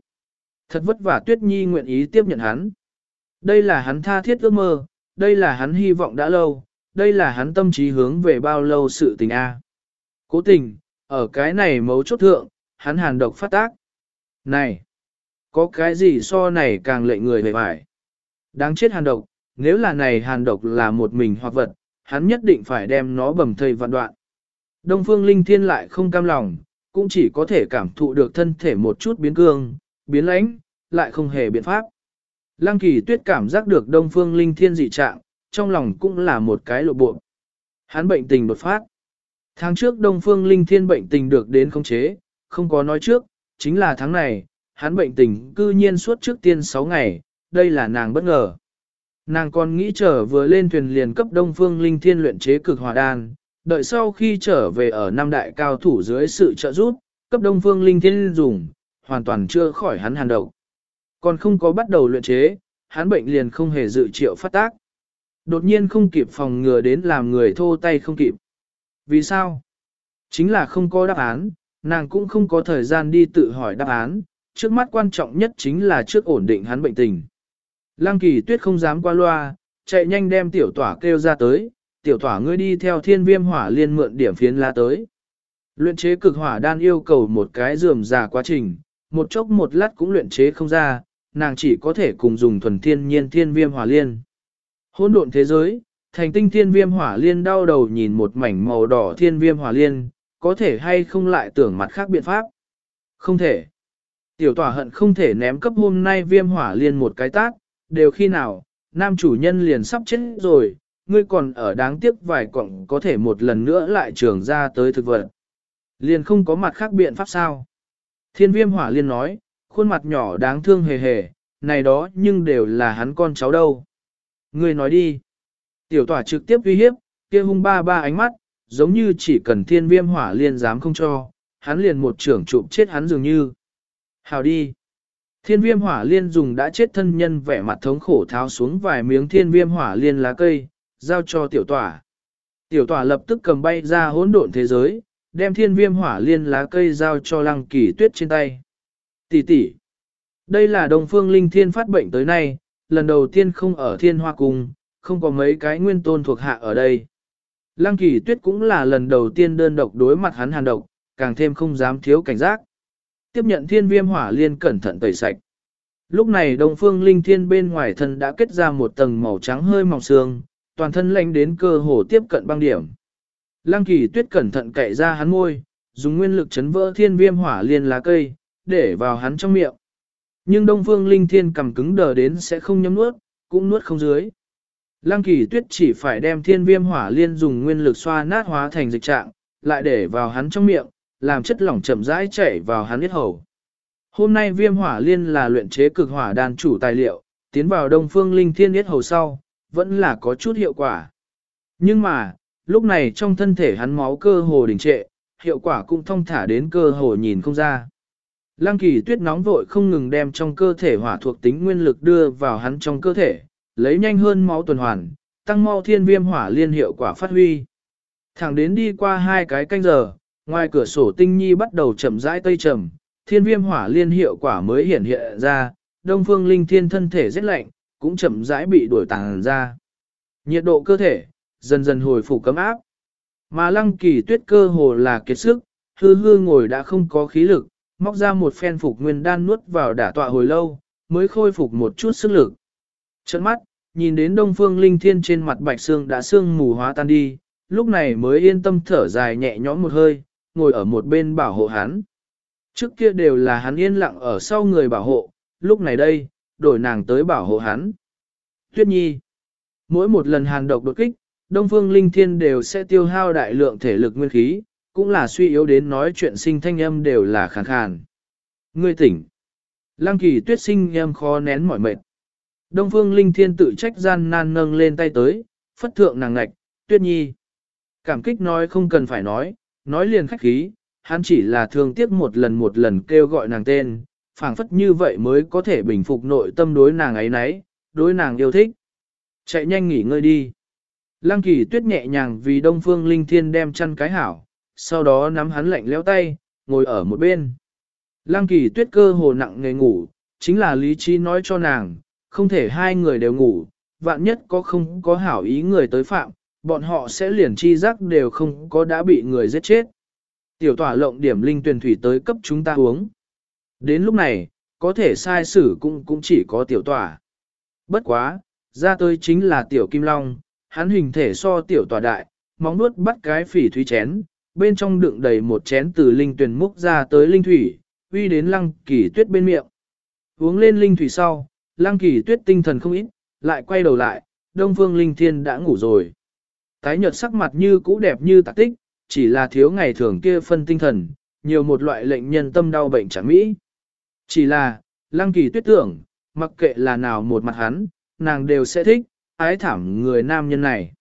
Thật vất vả Tuyết Nhi nguyện ý tiếp nhận hắn. Đây là hắn tha thiết ước mơ, đây là hắn hy vọng đã lâu, đây là hắn tâm trí hướng về bao lâu sự tình a. Cố tình, ở cái này mấu chốt thượng, hắn hàn độc phát tác. Này, có cái gì so này càng lệ người về vải. Đáng chết hàn độc, nếu là này hàn độc là một mình hoặc vật, hắn nhất định phải đem nó bầm thây vạn đoạn. Đông phương linh thiên lại không cam lòng, cũng chỉ có thể cảm thụ được thân thể một chút biến cương, biến lãnh, lại không hề biện pháp. Lăng kỳ tuyết cảm giác được đông phương linh thiên dị trạng, trong lòng cũng là một cái lộ bộ. Hắn bệnh tình đột phát. Tháng trước đông phương linh thiên bệnh tình được đến khống chế, không có nói trước, chính là tháng này, hắn bệnh tình cư nhiên suốt trước tiên 6 ngày, đây là nàng bất ngờ. Nàng còn nghĩ trở vừa lên thuyền liền cấp đông phương linh thiên luyện chế cực hòa đan, đợi sau khi trở về ở Nam Đại cao thủ dưới sự trợ giúp, cấp đông phương linh thiên dùng, hoàn toàn chưa khỏi hắn hàn độc. Còn không có bắt đầu luyện chế, hắn bệnh liền không hề dự triệu phát tác. Đột nhiên không kịp phòng ngừa đến làm người thô tay không kịp. Vì sao? Chính là không có đáp án, nàng cũng không có thời gian đi tự hỏi đáp án, trước mắt quan trọng nhất chính là trước ổn định hắn bệnh tình. Lăng kỳ tuyết không dám qua loa, chạy nhanh đem tiểu tỏa kêu ra tới, tiểu tỏa ngươi đi theo thiên viêm hỏa liên mượn điểm phiến la tới. Luyện chế cực hỏa đan yêu cầu một cái dườm già quá trình, một chốc một lát cũng luyện chế không ra, nàng chỉ có thể cùng dùng thuần thiên nhiên thiên viêm hỏa liên. Hỗn độn thế giới, thành tinh thiên viêm hỏa liên đau đầu nhìn một mảnh màu đỏ thiên viêm hỏa liên, có thể hay không lại tưởng mặt khác biện pháp. Không thể. Tiểu tỏa hận không thể ném cấp hôm nay viêm hỏa liên một cái tác đều khi nào, nam chủ nhân liền sắp chết rồi, ngươi còn ở đáng tiếc vài quặng có thể một lần nữa lại trưởng ra tới thực vật. Liền không có mặt khác biện pháp sao. Thiên viêm hỏa liên nói, khuôn mặt nhỏ đáng thương hề hề, này đó nhưng đều là hắn con cháu đâu. Ngươi nói đi. Tiểu tỏa trực tiếp uy hiếp, kia hung ba ba ánh mắt, giống như chỉ cần thiên viêm hỏa liên dám không cho, hắn liền một trưởng trụm chết hắn dường như. Hào đi. Thiên viêm hỏa liên dùng đã chết thân nhân vẻ mặt thống khổ tháo xuống vài miếng thiên viêm hỏa liên lá cây, giao cho tiểu tỏa. Tiểu tỏa lập tức cầm bay ra hỗn độn thế giới, đem thiên viêm hỏa liên lá cây giao cho lăng kỳ tuyết trên tay. Tỷ tỷ, đây là đồng phương linh thiên phát bệnh tới nay, lần đầu tiên không ở thiên hoa cung, không có mấy cái nguyên tôn thuộc hạ ở đây. Lăng kỳ tuyết cũng là lần đầu tiên đơn độc đối mặt hắn hàn độc, càng thêm không dám thiếu cảnh giác. Tiếp nhận thiên viêm hỏa liên cẩn thận tẩy sạch. Lúc này đông phương linh thiên bên ngoài thân đã kết ra một tầng màu trắng hơi mỏng xương, toàn thân lạnh đến cơ hồ tiếp cận băng điểm. Lăng kỳ tuyết cẩn thận cậy ra hắn môi, dùng nguyên lực chấn vỡ thiên viêm hỏa liên lá cây, để vào hắn trong miệng. Nhưng đông phương linh thiên cầm cứng đờ đến sẽ không nhấm nuốt, cũng nuốt không dưới. Lăng kỳ tuyết chỉ phải đem thiên viêm hỏa liên dùng nguyên lực xoa nát hóa thành dịch trạng, lại để vào hắn trong miệng, làm chất lỏng chậm rãi chảy vào hắn huyết hầu. Hôm nay viêm hỏa liên là luyện chế cực hỏa đan chủ tài liệu, tiến vào đông phương linh thiên huyết hầu sau, vẫn là có chút hiệu quả. Nhưng mà, lúc này trong thân thể hắn máu cơ hồ đình trệ, hiệu quả cũng thông thả đến cơ hồ nhìn không ra. Lăng kỳ tuyết nóng vội không ngừng đem trong cơ thể hỏa thuộc tính nguyên lực đưa vào hắn trong cơ thể, lấy nhanh hơn máu tuần hoàn, tăng mau thiên viêm hỏa liên hiệu quả phát huy. Thẳng đến đi qua hai cái canh giờ, ngoài cửa sổ tinh nhi bắt đầu chậm rãi tây trầm, thiên viêm hỏa liên hiệu quả mới hiện hiện ra, đông phương linh thiên thân thể rất lạnh, cũng chậm rãi bị đuổi tàng ra. Nhiệt độ cơ thể, dần dần hồi phục cấm áp. Mà lăng kỳ tuyết cơ hồ là kiệt sức, hư hư ngồi đã không có khí lực, móc ra một phen phục nguyên đan nuốt vào đả tọa hồi lâu, mới khôi phục một chút sức lực. Trận mắt, nhìn đến đông phương linh thiên trên mặt bạch xương đã xương mù hóa tan đi, lúc này mới yên tâm thở dài nhẹ nhõm một hơi, ngồi ở một bên bảo hộ hắn. Trước kia đều là hắn yên lặng ở sau người bảo hộ, lúc này đây, đổi nàng tới bảo hộ hắn. Tuyết nhi, mỗi một lần hàn độc đột kích, Đông Phương Linh Thiên đều sẽ tiêu hao đại lượng thể lực nguyên khí, cũng là suy yếu đến nói chuyện sinh thanh âm đều là khàn khàn. Ngươi tỉnh. Lăng kỳ tuyết sinh em khó nén mỏi mệt. Đông Phương Linh Thiên tự trách gian nan nâng lên tay tới, phất thượng nàng ngạch, tuyết nhi. Cảm kích nói không cần phải nói, nói liền khách khí, hắn chỉ là thương tiếc một lần một lần kêu gọi nàng tên, phảng phất như vậy mới có thể bình phục nội tâm đối nàng ấy nấy, đối nàng yêu thích. Chạy nhanh nghỉ ngơi đi. Lăng kỳ tuyết nhẹ nhàng vì đông phương linh thiên đem chăn cái hảo, sau đó nắm hắn lạnh leo tay, ngồi ở một bên. Lăng kỳ tuyết cơ hồ nặng nghề ngủ, chính là lý trí nói cho nàng, không thể hai người đều ngủ, vạn nhất có không có hảo ý người tới phạm, bọn họ sẽ liền chi giác đều không có đã bị người giết chết. Tiểu tỏa lộng điểm linh tuyển thủy tới cấp chúng ta uống. Đến lúc này, có thể sai xử cũng cũng chỉ có tiểu tỏa. Bất quá, ra tới chính là tiểu kim long, hắn hình thể so tiểu tỏa đại, móng nuốt bắt cái phỉ thúy chén, bên trong đựng đầy một chén từ linh tuyển múc ra tới linh thủy, uy đến lăng kỳ tuyết bên miệng. Uống lên linh thủy sau, lăng kỳ tuyết tinh thần không ít, lại quay đầu lại, đông phương linh thiên đã ngủ rồi. Tái nhợt sắc mặt như cũ đẹp như tạc tích, chỉ là thiếu ngày thường kia phân tinh thần, nhiều một loại lệnh nhân tâm đau bệnh chẳng mỹ. Chỉ là, lăng kỳ tuyết tưởng, mặc kệ là nào một mặt hắn, nàng đều sẽ thích, ái thảm người nam nhân này.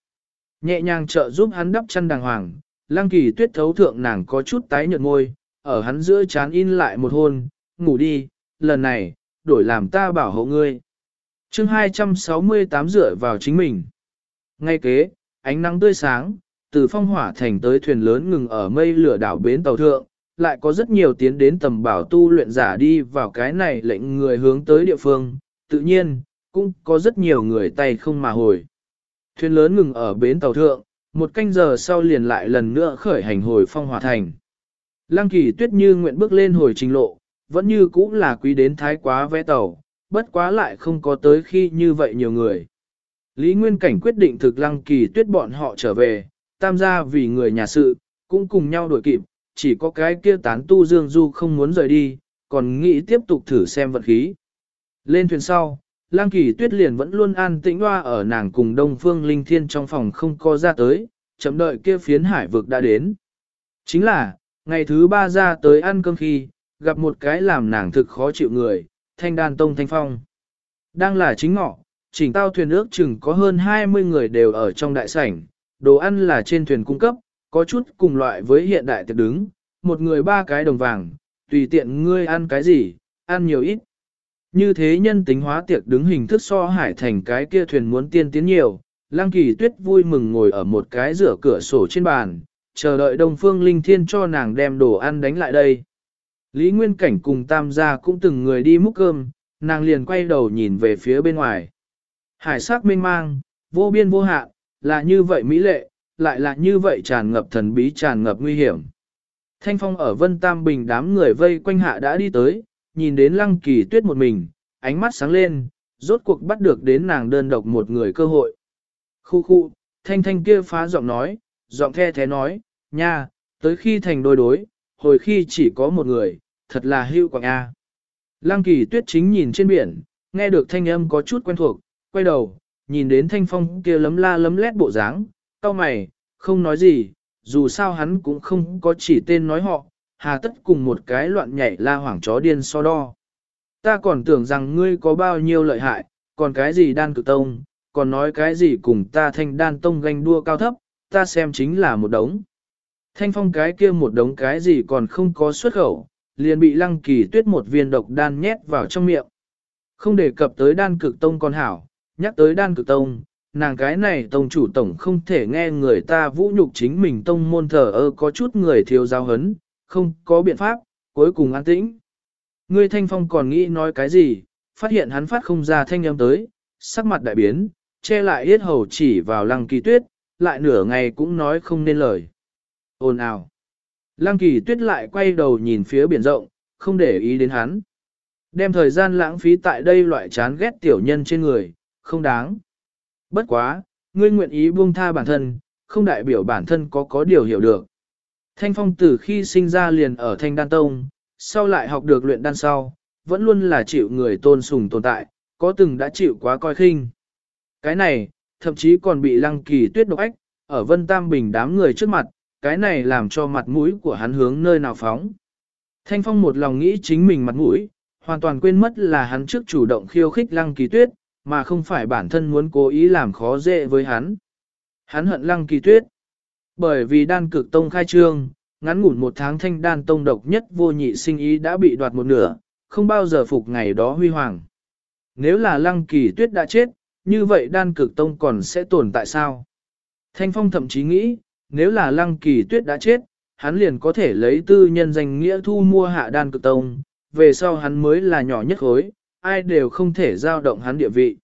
Nhẹ nhàng trợ giúp hắn đắp chân đàng hoàng, lăng kỳ tuyết thấu thượng nàng có chút tái nhợt môi, ở hắn giữa chán in lại một hôn, ngủ đi, lần này, đổi làm ta bảo hộ ngươi. chương 268 dựa vào chính mình. Ngay kế, ánh nắng tươi sáng, từ phong hỏa thành tới thuyền lớn ngừng ở mây lửa đảo bến tàu thượng, lại có rất nhiều tiến đến tầm bảo tu luyện giả đi vào cái này lệnh người hướng tới địa phương, tự nhiên, cũng có rất nhiều người tay không mà hồi. Thuyền lớn ngừng ở bến tàu thượng, một canh giờ sau liền lại lần nữa khởi hành hồi phong hỏa thành. Lăng kỳ tuyết như nguyện bước lên hồi trình lộ, vẫn như cũng là quý đến thái quá vé tàu, bất quá lại không có tới khi như vậy nhiều người. Lý Nguyên Cảnh quyết định thực lăng kỳ tuyết bọn họ trở về, tam gia vì người nhà sự, cũng cùng nhau đuổi kịp, chỉ có cái kia tán tu dương du không muốn rời đi, còn nghĩ tiếp tục thử xem vận khí. Lên thuyền sau, lang kỳ tuyết liền vẫn luôn an tĩnh hoa ở nàng cùng đông phương linh thiên trong phòng không có ra tới, chậm đợi kia phiến hải vực đã đến. Chính là, ngày thứ ba ra tới ăn cơm khi, gặp một cái làm nàng thực khó chịu người, thanh đàn tông thanh phong. Đang là chính ngọ, chỉnh tao thuyền ước chừng có hơn 20 người đều ở trong đại sảnh, đồ ăn là trên thuyền cung cấp, có chút cùng loại với hiện đại tiệc đứng, một người ba cái đồng vàng, tùy tiện ngươi ăn cái gì, ăn nhiều ít. Như thế nhân tính hóa tiệc đứng hình thức so hải thành cái kia thuyền muốn tiên tiến nhiều, Lăng Kỳ Tuyết vui mừng ngồi ở một cái rửa cửa sổ trên bàn, chờ đợi Đông Phương Linh Thiên cho nàng đem đồ ăn đánh lại đây. Lý Nguyên Cảnh cùng Tam gia cũng từng người đi múc cơm, nàng liền quay đầu nhìn về phía bên ngoài. Hải sắc mênh mang, vô biên vô hạn, là như vậy mỹ lệ, lại là như vậy tràn ngập thần bí tràn ngập nguy hiểm. Thanh phong ở Vân Tam Bình đám người vây quanh hạ đã đi tới, nhìn đến lăng kỳ tuyết một mình, ánh mắt sáng lên, rốt cuộc bắt được đến nàng đơn độc một người cơ hội. Khu khu, thanh thanh kia phá giọng nói, giọng the thế nói, nha, tới khi thành đôi đối, hồi khi chỉ có một người, thật là hưu quảng A. Lăng kỳ tuyết chính nhìn trên biển, nghe được thanh âm có chút quen thuộc, quay đầu, nhìn đến thanh phong kia lấm la lấm lét bộ dáng, cau mày, không nói gì, dù sao hắn cũng không có chỉ tên nói họ, hà tất cùng một cái loạn nhảy la hoảng chó điên so đo. Ta còn tưởng rằng ngươi có bao nhiêu lợi hại, còn cái gì đan cực tông, còn nói cái gì cùng ta thanh đan tông ganh đua cao thấp, ta xem chính là một đống. Thanh phong cái kia một đống cái gì còn không có xuất khẩu, liền bị lăng kỳ tuyết một viên độc đan nhét vào trong miệng. Không đề cập tới đan cực tông con hảo, nhắc tới đan cực tông, nàng cái này tông chủ tổng không thể nghe người ta vũ nhục chính mình tông môn thờ ơ có chút người thiếu giáo hấn, không có biện pháp, cuối cùng an tĩnh. Ngươi thanh phong còn nghĩ nói cái gì, phát hiện hắn phát không ra thanh âm tới, sắc mặt đại biến, che lại yết hầu chỉ vào lăng kỳ tuyết, lại nửa ngày cũng nói không nên lời. Ồn ào. Lăng kỳ tuyết lại quay đầu nhìn phía biển rộng, không để ý đến hắn. Đem thời gian lãng phí tại đây loại chán ghét tiểu nhân trên người, không đáng. Bất quá, ngươi nguyện ý buông tha bản thân, không đại biểu bản thân có có điều hiểu được. Thanh phong từ khi sinh ra liền ở thanh đan tông, sau lại học được luyện đan sau, vẫn luôn là chịu người tôn sùng tồn tại, có từng đã chịu quá coi khinh. Cái này, thậm chí còn bị lăng kỳ tuyết độc ách, ở vân tam bình đám người trước mặt, cái này làm cho mặt mũi của hắn hướng nơi nào phóng. Thanh phong một lòng nghĩ chính mình mặt mũi, hoàn toàn quên mất là hắn trước chủ động khiêu khích lăng kỳ tuyết, mà không phải bản thân muốn cố ý làm khó dễ với hắn. Hắn hận lăng kỳ tuyết. Bởi vì đan cực tông khai trương, ngắn ngủn một tháng thanh đan tông độc nhất vô nhị sinh ý đã bị đoạt một nửa, không bao giờ phục ngày đó huy hoàng. Nếu là lăng kỳ tuyết đã chết, như vậy đan cực tông còn sẽ tồn tại sao? Thanh Phong thậm chí nghĩ, nếu là lăng kỳ tuyết đã chết, hắn liền có thể lấy tư nhân danh nghĩa thu mua hạ đan cực tông, về sau hắn mới là nhỏ nhất khối, ai đều không thể giao động hắn địa vị.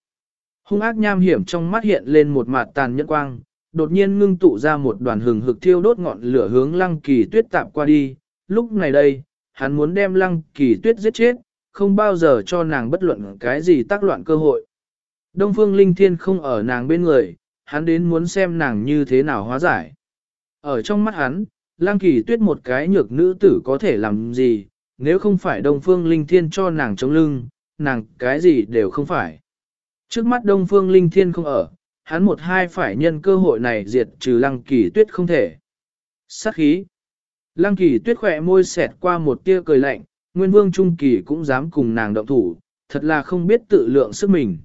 Hung ác nham hiểm trong mắt hiện lên một mặt tàn nhẫn quang, đột nhiên ngưng tụ ra một đoàn hừng hực thiêu đốt ngọn lửa hướng lăng kỳ tuyết tạm qua đi. Lúc này đây, hắn muốn đem lăng kỳ tuyết giết chết, không bao giờ cho nàng bất luận cái gì tác loạn cơ hội. Đông phương linh thiên không ở nàng bên người, hắn đến muốn xem nàng như thế nào hóa giải. Ở trong mắt hắn, lăng kỳ tuyết một cái nhược nữ tử có thể làm gì, nếu không phải đông phương linh thiên cho nàng chống lưng, nàng cái gì đều không phải. Trước mắt đông phương linh thiên không ở, hắn một hai phải nhân cơ hội này diệt trừ lăng kỳ tuyết không thể. Sát khí. Lăng kỳ tuyết khỏe môi xẹt qua một tia cười lạnh, nguyên vương trung kỳ cũng dám cùng nàng động thủ, thật là không biết tự lượng sức mình.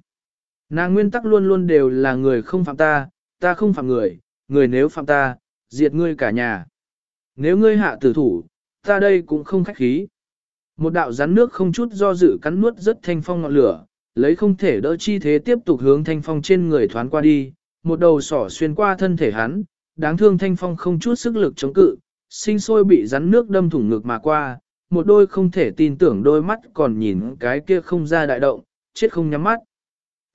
Nàng nguyên tắc luôn luôn đều là người không phạm ta, ta không phạm người, người nếu phạm ta, diệt ngươi cả nhà. Nếu ngươi hạ tử thủ, ta đây cũng không khách khí. Một đạo rắn nước không chút do dự cắn nuốt rất thanh phong ngọn lửa, lấy không thể đỡ chi thế tiếp tục hướng thanh phong trên người thoán qua đi, một đầu sỏ xuyên qua thân thể hắn, đáng thương thanh phong không chút sức lực chống cự, sinh sôi bị rắn nước đâm thủng ngực mà qua, một đôi không thể tin tưởng đôi mắt còn nhìn cái kia không ra đại động, chết không nhắm mắt.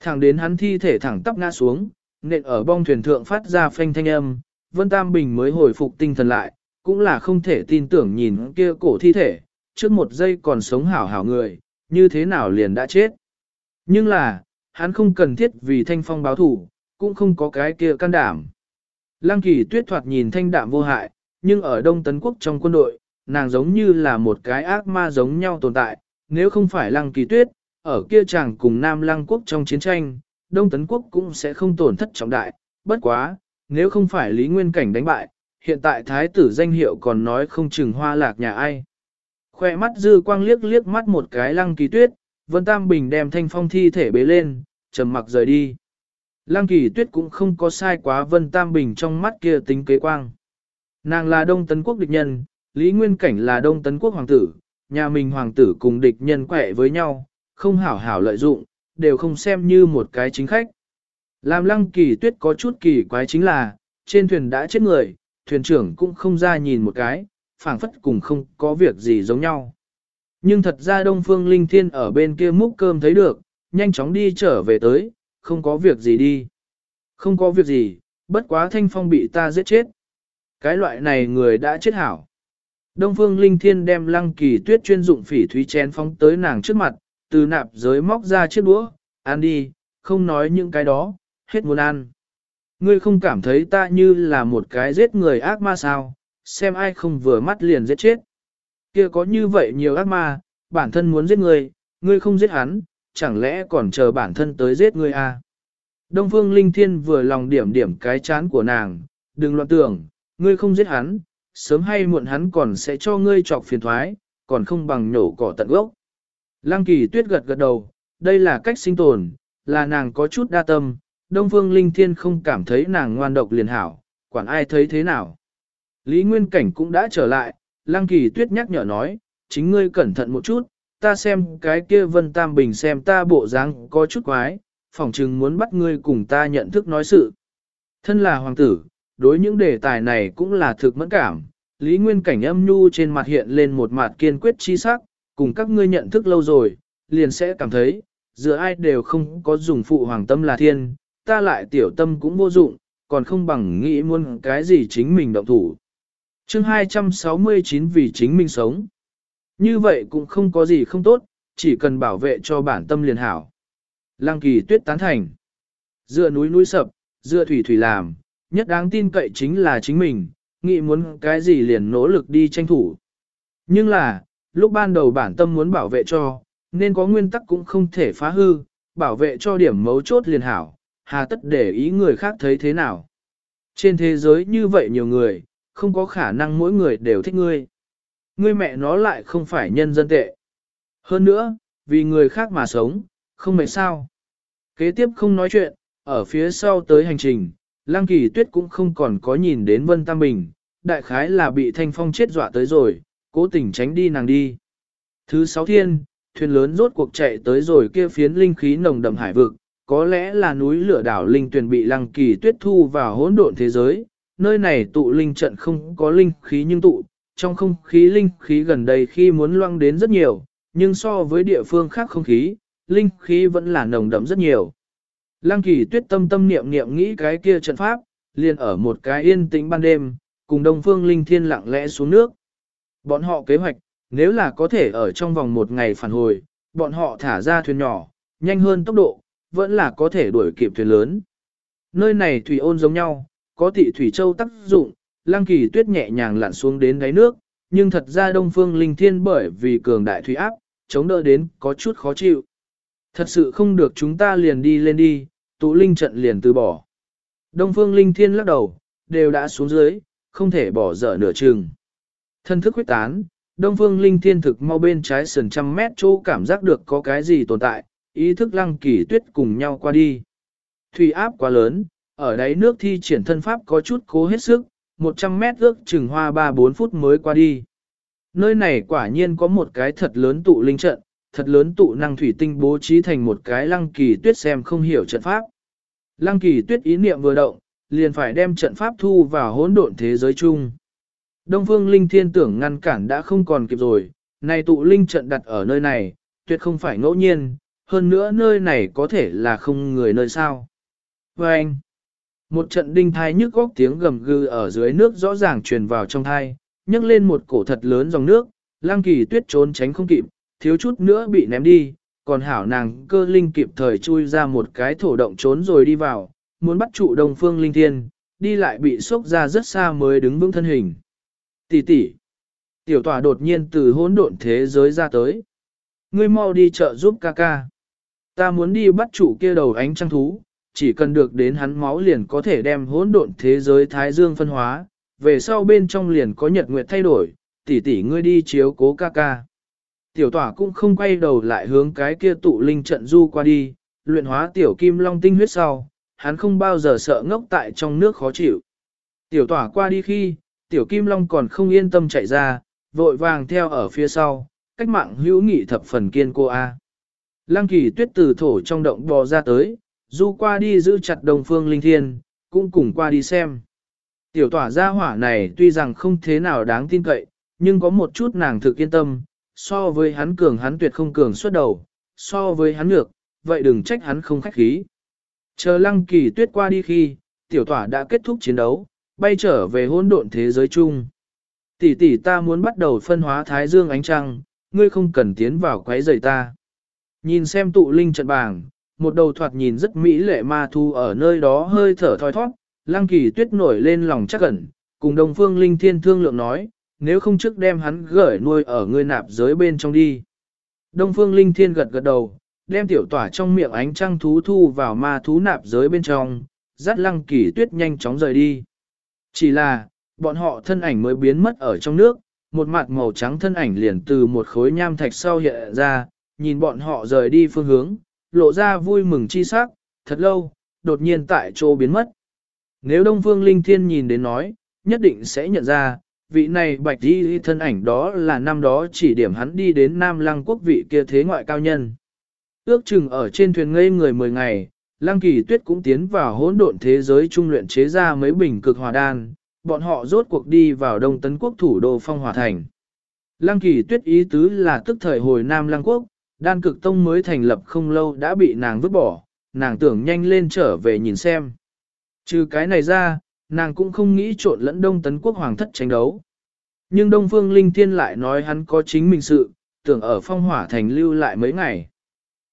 Thẳng đến hắn thi thể thẳng tắp ngã xuống, nện ở bong thuyền thượng phát ra phanh thanh âm, Vân Tam Bình mới hồi phục tinh thần lại, cũng là không thể tin tưởng nhìn kia cổ thi thể, trước một giây còn sống hảo hảo người, như thế nào liền đã chết. Nhưng là, hắn không cần thiết vì thanh phong báo thủ, cũng không có cái kia can đảm. Lăng kỳ tuyết thoạt nhìn thanh đạm vô hại, nhưng ở Đông Tấn Quốc trong quân đội, nàng giống như là một cái ác ma giống nhau tồn tại, nếu không phải lăng kỳ tuyết, ở kia chàng cùng Nam Lăng Quốc trong chiến tranh, Đông Tấn Quốc cũng sẽ không tổn thất trọng đại, bất quá, nếu không phải Lý Nguyên Cảnh đánh bại, hiện tại thái tử danh hiệu còn nói không chừng hoa lạc nhà ai. Khoe mắt dư quang liếc liếc mắt một cái lăng kỳ tuyết, Vân Tam Bình đem thanh phong thi thể bế lên, trầm mặc rời đi. Lăng kỳ tuyết cũng không có sai quá Vân Tam Bình trong mắt kia tính kế quang. Nàng là Đông Tấn Quốc địch nhân, Lý Nguyên Cảnh là Đông Tấn Quốc hoàng tử, nhà mình hoàng tử cùng địch nhân quẹ với nhau, không hảo hảo lợi dụng, đều không xem như một cái chính khách. Làm lăng kỳ tuyết có chút kỳ quái chính là, trên thuyền đã chết người, thuyền trưởng cũng không ra nhìn một cái, phảng phất cùng không có việc gì giống nhau. Nhưng thật ra Đông Phương Linh Thiên ở bên kia múc cơm thấy được, nhanh chóng đi trở về tới, không có việc gì đi. Không có việc gì, bất quá thanh phong bị ta giết chết. Cái loại này người đã chết hảo. Đông Phương Linh Thiên đem lăng kỳ tuyết chuyên dụng phỉ thúy chén phóng tới nàng trước mặt, từ nạp giới móc ra chiếc đũa, ăn đi, không nói những cái đó, hết muốn ăn. Ngươi không cảm thấy ta như là một cái giết người ác ma sao, xem ai không vừa mắt liền giết chết. Kia có như vậy nhiều ác ma, bản thân muốn giết ngươi, ngươi không giết hắn, chẳng lẽ còn chờ bản thân tới giết ngươi à? Đông Phương Linh Thiên vừa lòng điểm điểm cái chán của nàng, đừng loạn tưởng, ngươi không giết hắn, sớm hay muộn hắn còn sẽ cho ngươi trọc phiền thoái, còn không bằng nhổ cỏ tận gốc. Lăng kỳ tuyết gật gật đầu, đây là cách sinh tồn, là nàng có chút đa tâm, Đông Phương Linh Thiên không cảm thấy nàng ngoan độc liền hảo, quản ai thấy thế nào. Lý Nguyên Cảnh cũng đã trở lại, Lăng kỳ tuyết nhắc nhở nói, chính ngươi cẩn thận một chút, ta xem cái kia Vân Tam Bình xem ta bộ dáng có chút quái, phỏng chừng muốn bắt ngươi cùng ta nhận thức nói sự. Thân là hoàng tử, đối những đề tài này cũng là thực mẫn cảm, Lý Nguyên Cảnh âm nhu trên mặt hiện lên một mặt kiên quyết chi sắc, cùng các ngươi nhận thức lâu rồi, liền sẽ cảm thấy, giữa ai đều không có dùng phụ hoàng tâm là thiên, ta lại tiểu tâm cũng vô dụng, còn không bằng nghĩ muốn cái gì chính mình động thủ chương 269 vì chính mình sống. Như vậy cũng không có gì không tốt, chỉ cần bảo vệ cho bản tâm liền hảo. Lăng kỳ tuyết tán thành. Dựa núi núi sập, dựa thủy thủy làm, nhất đáng tin cậy chính là chính mình, nghĩ muốn cái gì liền nỗ lực đi tranh thủ. Nhưng là, lúc ban đầu bản tâm muốn bảo vệ cho, nên có nguyên tắc cũng không thể phá hư, bảo vệ cho điểm mấu chốt liền hảo, hà tất để ý người khác thấy thế nào. Trên thế giới như vậy nhiều người, không có khả năng mỗi người đều thích ngươi. Ngươi mẹ nó lại không phải nhân dân tệ. Hơn nữa, vì người khác mà sống, không mệt sao. Kế tiếp không nói chuyện, ở phía sau tới hành trình, Lăng Kỳ Tuyết cũng không còn có nhìn đến Vân Tam Bình, đại khái là bị Thanh Phong chết dọa tới rồi, cố tình tránh đi nàng đi. Thứ sáu thiên, thuyền lớn rốt cuộc chạy tới rồi kia phiến linh khí nồng đậm hải vực, có lẽ là núi lửa đảo linh tuyển bị Lăng Kỳ Tuyết thu vào hỗn độn thế giới, nơi này tụ linh trận không có linh khí nhưng tụ, trong không khí linh khí gần đây khi muốn loang đến rất nhiều, nhưng so với địa phương khác không khí, linh khí vẫn là nồng đậm rất nhiều. Lăng kỳ tuyết tâm tâm niệm niệm nghĩ cái kia trận pháp, liền ở một cái yên tĩnh ban đêm, cùng đông phương linh thiên lặng lẽ xuống nước. Bọn họ kế hoạch, nếu là có thể ở trong vòng một ngày phản hồi, bọn họ thả ra thuyền nhỏ, nhanh hơn tốc độ, vẫn là có thể đuổi kịp thuyền lớn. Nơi này thủy ôn giống nhau, có tị thủy châu tác dụng, lăng kỳ tuyết nhẹ nhàng lặn xuống đến đáy nước, nhưng thật ra đông phương linh thiên bởi vì cường đại thủy áp, chống đỡ đến có chút khó chịu. Thật sự không được chúng ta liền đi lên đi, tụ linh trận liền từ bỏ. Đông phương linh thiên lắc đầu, đều đã xuống dưới, không thể bỏ dở nửa chừng. Thân thức huyết tán, đông phương linh thiên thực mau bên trái sườn trăm mét chỗ cảm giác được có cái gì tồn tại, ý thức lăng kỳ tuyết cùng nhau qua đi. Thủy áp quá lớn, ở đáy nước thi triển thân pháp có chút cố hết sức, 100 mét ước chừng hoa 3-4 phút mới qua đi. Nơi này quả nhiên có một cái thật lớn tụ linh trận, thật lớn tụ năng thủy tinh bố trí thành một cái lăng kỳ tuyết xem không hiểu trận pháp. Lăng kỳ tuyết ý niệm vừa động, liền phải đem trận pháp thu vào hỗn độn thế giới chung. Đông phương linh thiên tưởng ngăn cản đã không còn kịp rồi, này tụ linh trận đặt ở nơi này, tuyệt không phải ngẫu nhiên, hơn nữa nơi này có thể là không người nơi sao. Và anh, một trận đinh thai nhức góc tiếng gầm gừ ở dưới nước rõ ràng truyền vào trong thai, nhấc lên một cổ thật lớn dòng nước, lang kỳ tuyết trốn tránh không kịp, thiếu chút nữa bị ném đi, còn hảo nàng cơ linh kịp thời chui ra một cái thổ động trốn rồi đi vào, muốn bắt trụ đông phương linh thiên, đi lại bị sốc ra rất xa mới đứng vững thân hình. Tỷ tỷ, tiểu tòa đột nhiên từ hỗn độn thế giới ra tới. Ngươi mau đi chợ giúp ca ca. Ta muốn đi bắt trụ kia đầu ánh trăng thú, chỉ cần được đến hắn máu liền có thể đem hỗn độn thế giới thái dương phân hóa, về sau bên trong liền có nhật nguyệt thay đổi, tỷ tỷ ngươi đi chiếu cố ca ca. Tiểu tỏa cũng không quay đầu lại hướng cái kia tụ linh trận du qua đi, luyện hóa tiểu kim long tinh huyết sau, hắn không bao giờ sợ ngốc tại trong nước khó chịu. Tiểu tỏa qua đi khi, tiểu kim long còn không yên tâm chạy ra, vội vàng theo ở phía sau, cách mạng hữu nghị thập phần kiên cô A. Lăng kỳ tuyết từ thổ trong động bò ra tới, du qua đi giữ chặt đồng phương linh thiên, cũng cùng qua đi xem. Tiểu tỏa gia hỏa này tuy rằng không thế nào đáng tin cậy, nhưng có một chút nàng thực yên tâm, so với hắn cường hắn tuyệt không cường xuất đầu, so với hắn ngược, vậy đừng trách hắn không khách khí. Chờ lăng kỳ tuyết qua đi khi, tiểu tỏa đã kết thúc chiến đấu, bay trở về hỗn độn thế giới chung. Tỷ tỷ ta muốn bắt đầu phân hóa thái dương ánh trăng, ngươi không cần tiến vào quấy rầy ta. Nhìn xem tụ linh trận bảng, một đầu thoạt nhìn rất mỹ lệ ma thu ở nơi đó hơi thở thoi thoát, lăng kỳ tuyết nổi lên lòng chắc ẩn, cùng đồng phương linh thiên thương lượng nói, nếu không trước đem hắn gửi nuôi ở ngươi nạp giới bên trong đi. Đông phương linh thiên gật gật đầu, đem tiểu tỏa trong miệng ánh trăng thú thu vào ma thú nạp giới bên trong, dắt lăng kỳ tuyết nhanh chóng rời đi. Chỉ là, bọn họ thân ảnh mới biến mất ở trong nước, một mặt màu trắng thân ảnh liền từ một khối nham thạch sau hiện ra, nhìn bọn họ rời đi phương hướng, lộ ra vui mừng chi sắc, thật lâu, đột nhiên tại chỗ biến mất. Nếu Đông Phương Linh Thiên nhìn đến nói, nhất định sẽ nhận ra, vị này bạch đi thân ảnh đó là năm đó chỉ điểm hắn đi đến Nam Lăng quốc vị kia thế ngoại cao nhân. Ước chừng ở trên thuyền ngây người 10 ngày, Lăng Kỳ Tuyết cũng tiến vào hỗn độn thế giới trung luyện chế ra mấy bình cực hòa đan, bọn họ rốt cuộc đi vào Đông Tấn quốc thủ đô Phong Hòa Thành. Lăng Kỳ Tuyết ý tứ là tức thời hồi Nam Lăng quốc, đan cực tông mới thành lập không lâu đã bị nàng vứt bỏ, nàng tưởng nhanh lên trở về nhìn xem. Trừ cái này ra, nàng cũng không nghĩ trộn lẫn Đông Tấn quốc hoàng thất tranh đấu. Nhưng Đông Phương Linh Thiên lại nói hắn có chính mình sự, tưởng ở Phong Hỏa Thành lưu lại mấy ngày.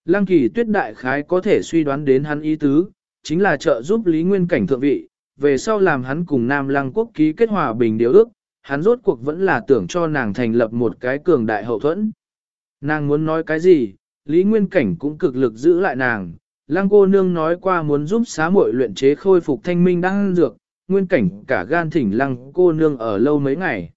Lăng kỳ tuyết đại khái có thể suy đoán đến hắn ý tứ, chính là trợ giúp Lý Nguyên Cảnh thượng vị, về sau làm hắn cùng Nam Lăng quốc ký kết hòa bình điều ước, hắn rốt cuộc vẫn là tưởng cho nàng thành lập một cái cường đại hậu thuẫn. Nàng muốn nói cái gì, Lý Nguyên Cảnh cũng cực lực giữ lại nàng, Lăng cô nương nói qua muốn giúp xá muội luyện chế khôi phục thanh minh đang dược, Nguyên Cảnh cả gan thỉnh Lăng cô nương ở lâu mấy ngày.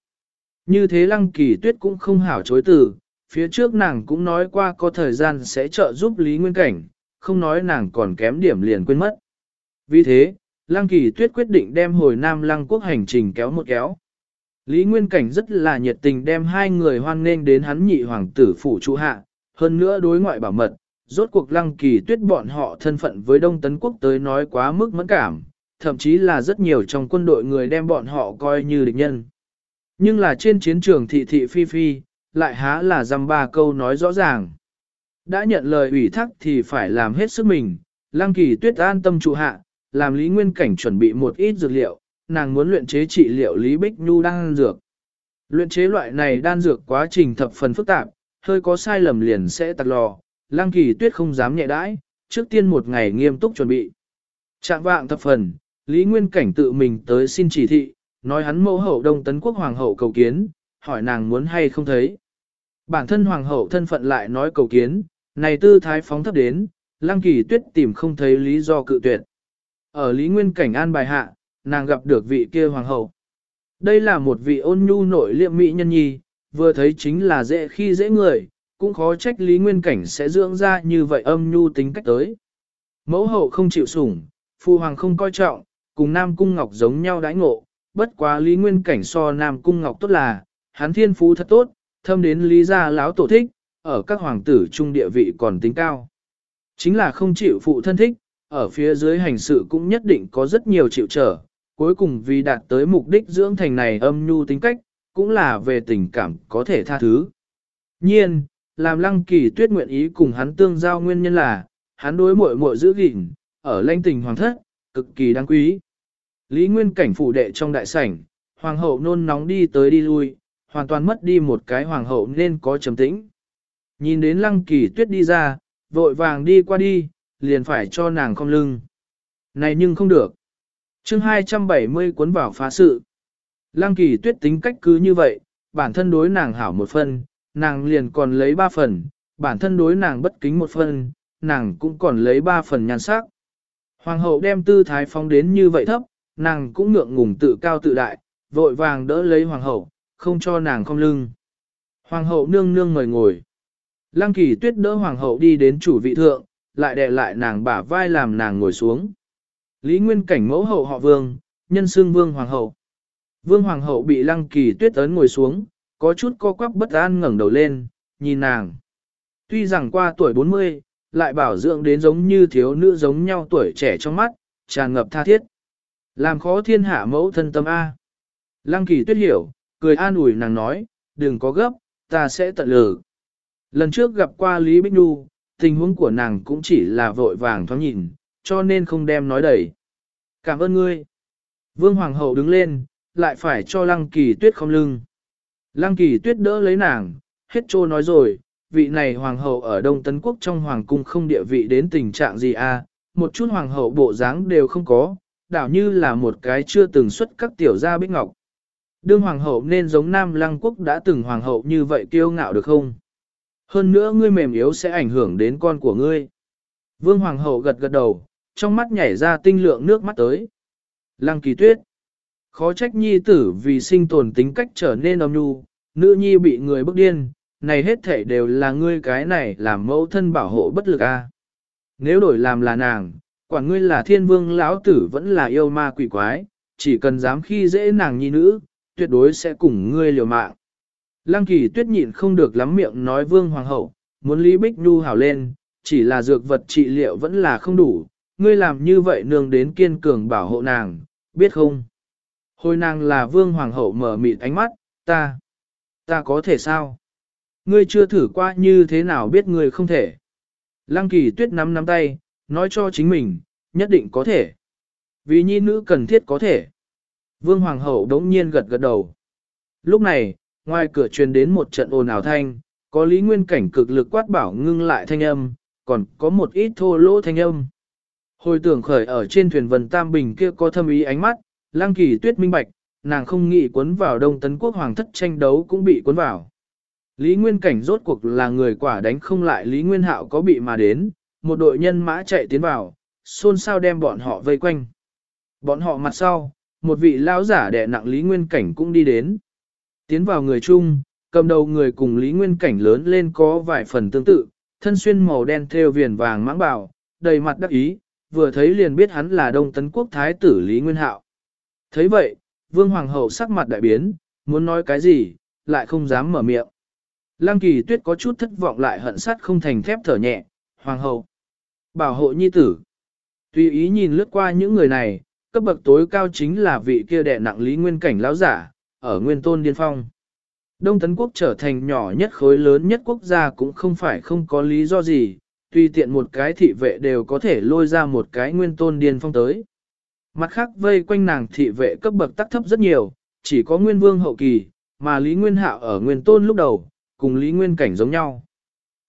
Như thế Lăng kỳ tuyết cũng không hảo chối từ, phía trước nàng cũng nói qua có thời gian sẽ trợ giúp Lý Nguyên Cảnh, không nói nàng còn kém điểm liền quên mất. Vì thế, Lăng Kỳ Tuyết quyết định đem hồi Nam Lăng quốc hành trình kéo một kéo. Lý Nguyên Cảnh rất là nhiệt tình đem hai người hoan nghênh đến hắn nhị hoàng tử phủ trụ hạ, hơn nữa đối ngoại bảo mật, rốt cuộc Lăng Kỳ Tuyết bọn họ thân phận với Đông Tấn Quốc tới nói quá mức mẫn cảm, thậm chí là rất nhiều trong quân đội người đem bọn họ coi như địch nhân. Nhưng là trên chiến trường thị thị phi phi, lại há là dăm ba câu nói rõ ràng. Đã nhận lời ủy thác thì phải làm hết sức mình, Lăng Kỳ Tuyết an tâm trụ hạ, làm Lý Nguyên Cảnh chuẩn bị một ít dược liệu, nàng muốn luyện chế trị liệu Lý Bích Nhu đan dược. Luyện chế loại này đan dược quá trình thập phần phức tạp, hơi có sai lầm liền sẽ tặc lò, Lăng Kỳ Tuyết không dám nhẹ đãi, trước tiên một ngày nghiêm túc chuẩn bị. Trạng vạng thập phần, Lý Nguyên Cảnh tự mình tới xin chỉ thị, nói hắn mẫu hậu Đông Tấn Quốc Hoàng hậu cầu kiến, hỏi nàng muốn hay không thấy. Bản thân hoàng hậu thân phận lại nói cầu kiến, này tư thái phóng thấp đến, lăng kỳ tuyết tìm không thấy lý do cự tuyệt. Ở Lý Nguyên Cảnh an bài hạ, nàng gặp được vị kia hoàng hậu. Đây là một vị ôn nhu nội liệm mỹ nhân nhi, vừa thấy chính là dễ khi dễ người, cũng khó trách Lý Nguyên Cảnh sẽ dưỡng ra như vậy âm nhu tính cách tới. Mẫu hậu không chịu sủng, phu hoàng không coi trọng, cùng Nam Cung Ngọc giống nhau đãi ngộ, bất quá Lý Nguyên Cảnh so Nam Cung Ngọc tốt là, hắn thiên phú thật tốt, thâm đến lý gia láo tổ thích, ở các hoàng tử trung địa vị còn tính cao. Chính là không chịu phụ thân thích, ở phía dưới hành sự cũng nhất định có rất nhiều chịu trở, cuối cùng vì đạt tới mục đích dưỡng thành này âm nhu tính cách, cũng là về tình cảm có thể tha thứ. Nhiên, làm lăng kỳ tuyết nguyện ý cùng hắn tương giao nguyên nhân là, hắn đối muội muội giữ gìn, ở lãnh tình hoàng thất, cực kỳ đáng quý. Lý Nguyên cảnh phủ đệ trong đại sảnh, hoàng hậu nôn nóng đi tới đi lui, hoàn toàn mất đi một cái hoàng hậu nên có trầm tĩnh. Nhìn đến lăng kỳ tuyết đi ra, vội vàng đi qua đi, liền phải cho nàng không lưng. Này nhưng không được chương 270 cuốn vào phá sự. Lăng kỳ tuyết tính cách cứ như vậy, bản thân đối nàng hảo một phần, nàng liền còn lấy ba phần, bản thân đối nàng bất kính một phần, nàng cũng còn lấy ba phần nhan sắc. Hoàng hậu đem tư thái phong đến như vậy thấp, nàng cũng ngượng ngùng tự cao tự đại, vội vàng đỡ lấy hoàng hậu, không cho nàng không lưng. Hoàng hậu nương nương mời ngồi. Lăng kỳ tuyết đỡ hoàng hậu đi đến chủ vị thượng, lại đè lại nàng bả vai làm nàng ngồi xuống. Lý Nguyên cảnh mẫu hậu họ vương, nhân xương vương hoàng hậu. Vương hoàng hậu bị lăng kỳ tuyết ấn ngồi xuống, có chút co quắp bất an ngẩng đầu lên, nhìn nàng. Tuy rằng qua tuổi 40, lại bảo dưỡng đến giống như thiếu nữ giống nhau tuổi trẻ trong mắt, tràn ngập tha thiết. Làm khó thiên hạ mẫu thân tâm A. Lăng kỳ tuyết hiểu, cười an ủi nàng nói, đừng có gấp, ta sẽ tận lử. Lần trước gặp qua Lý Bích Nhu, tình huống của nàng cũng chỉ là vội vàng thoáng nhìn, cho nên không đem nói đầy. Cảm ơn ngươi. Vương Hoàng hậu đứng lên, lại phải cho Lăng Kỳ Tuyết không lưng. Lăng Kỳ Tuyết đỡ lấy nàng, hết trô nói rồi, vị này Hoàng hậu ở Đông Tấn Quốc trong Hoàng cung không địa vị đến tình trạng gì à, một chút Hoàng hậu bộ dáng đều không có, đảo như là một cái chưa từng xuất các tiểu gia bích ngọc. Đương hoàng hậu nên giống Nam Lăng Quốc đã từng hoàng hậu như vậy kiêu ngạo được không? Hơn nữa ngươi mềm yếu sẽ ảnh hưởng đến con của ngươi. Vương Hoàng hậu gật gật đầu, trong mắt nhảy ra tinh lượng nước mắt tới. Lăng kỳ tuyết. Khó trách nhi tử vì sinh tồn tính cách trở nên âm nhu, nữ nhi bị người bức điên, này hết thể đều là ngươi cái này làm mẫu thân bảo hộ bất lực a. Nếu đổi làm là nàng, quả ngươi là thiên vương lão tử vẫn là yêu ma quỷ quái, chỉ cần dám khi dễ nàng nhi nữ, tuyệt đối sẽ cùng ngươi liều mạng. Lăng kỳ tuyết nhịn không được lắm miệng nói vương hoàng hậu, muốn Lý Bích Nhu hảo lên, chỉ là dược vật trị liệu vẫn là không đủ, ngươi làm như vậy nương đến kiên cường bảo hộ nàng, biết không? Hồi nàng là vương hoàng hậu mở mịt ánh mắt, ta, ta có thể sao? Ngươi chưa thử qua như thế nào biết ngươi không thể. Lăng kỳ tuyết nắm nắm tay, nói cho chính mình, nhất định có thể. Vì nhi nữ cần thiết có thể. Vương Hoàng hậu đống nhiên gật gật đầu. Lúc này, ngoài cửa truyền đến một trận ồn ào thanh, có lý nguyên cảnh cực lực quát bảo ngưng lại thanh âm, còn có một ít thô lỗ thanh âm. Hồi tưởng khởi ở trên thuyền vần Tam Bình kia có thâm ý ánh mắt, lang kỳ tuyết minh bạch, nàng không nghĩ cuốn vào đông tấn quốc hoàng thất tranh đấu cũng bị cuốn vào. Lý Nguyên Cảnh rốt cuộc là người quả đánh không lại Lý Nguyên Hạo có bị mà đến, một đội nhân mã chạy tiến vào, xôn xao đem bọn họ vây quanh. Bọn họ mặt sau, một vị lão giả đẻ nặng Lý Nguyên Cảnh cũng đi đến. Tiến vào người chung, cầm đầu người cùng Lý Nguyên Cảnh lớn lên có vài phần tương tự, thân xuyên màu đen theo viền vàng mãng bảo, đầy mặt đắc ý, vừa thấy liền biết hắn là Đông Tấn Quốc Thái tử Lý Nguyên Hạo. thấy vậy, Vương Hoàng hậu sắc mặt đại biến, muốn nói cái gì, lại không dám mở miệng. Lăng kỳ tuyết có chút thất vọng lại hận sát không thành thép thở nhẹ, Hoàng hậu, bảo hộ nhi tử. Tùy ý nhìn lướt qua những người này, cấp bậc tối cao chính là vị kia đệ nặng Lý Nguyên Cảnh lão giả, ở Nguyên Tôn Điên Phong. Đông Tấn Quốc trở thành nhỏ nhất khối lớn nhất quốc gia cũng không phải không có lý do gì, tùy tiện một cái thị vệ đều có thể lôi ra một cái Nguyên Tôn Điên Phong tới. Mặt khác vây quanh nàng thị vệ cấp bậc tắc thấp rất nhiều, chỉ có Nguyên Vương hậu kỳ, mà Lý Nguyên Hạo ở Nguyên Tôn lúc đầu, cùng Lý Nguyên Cảnh giống nhau.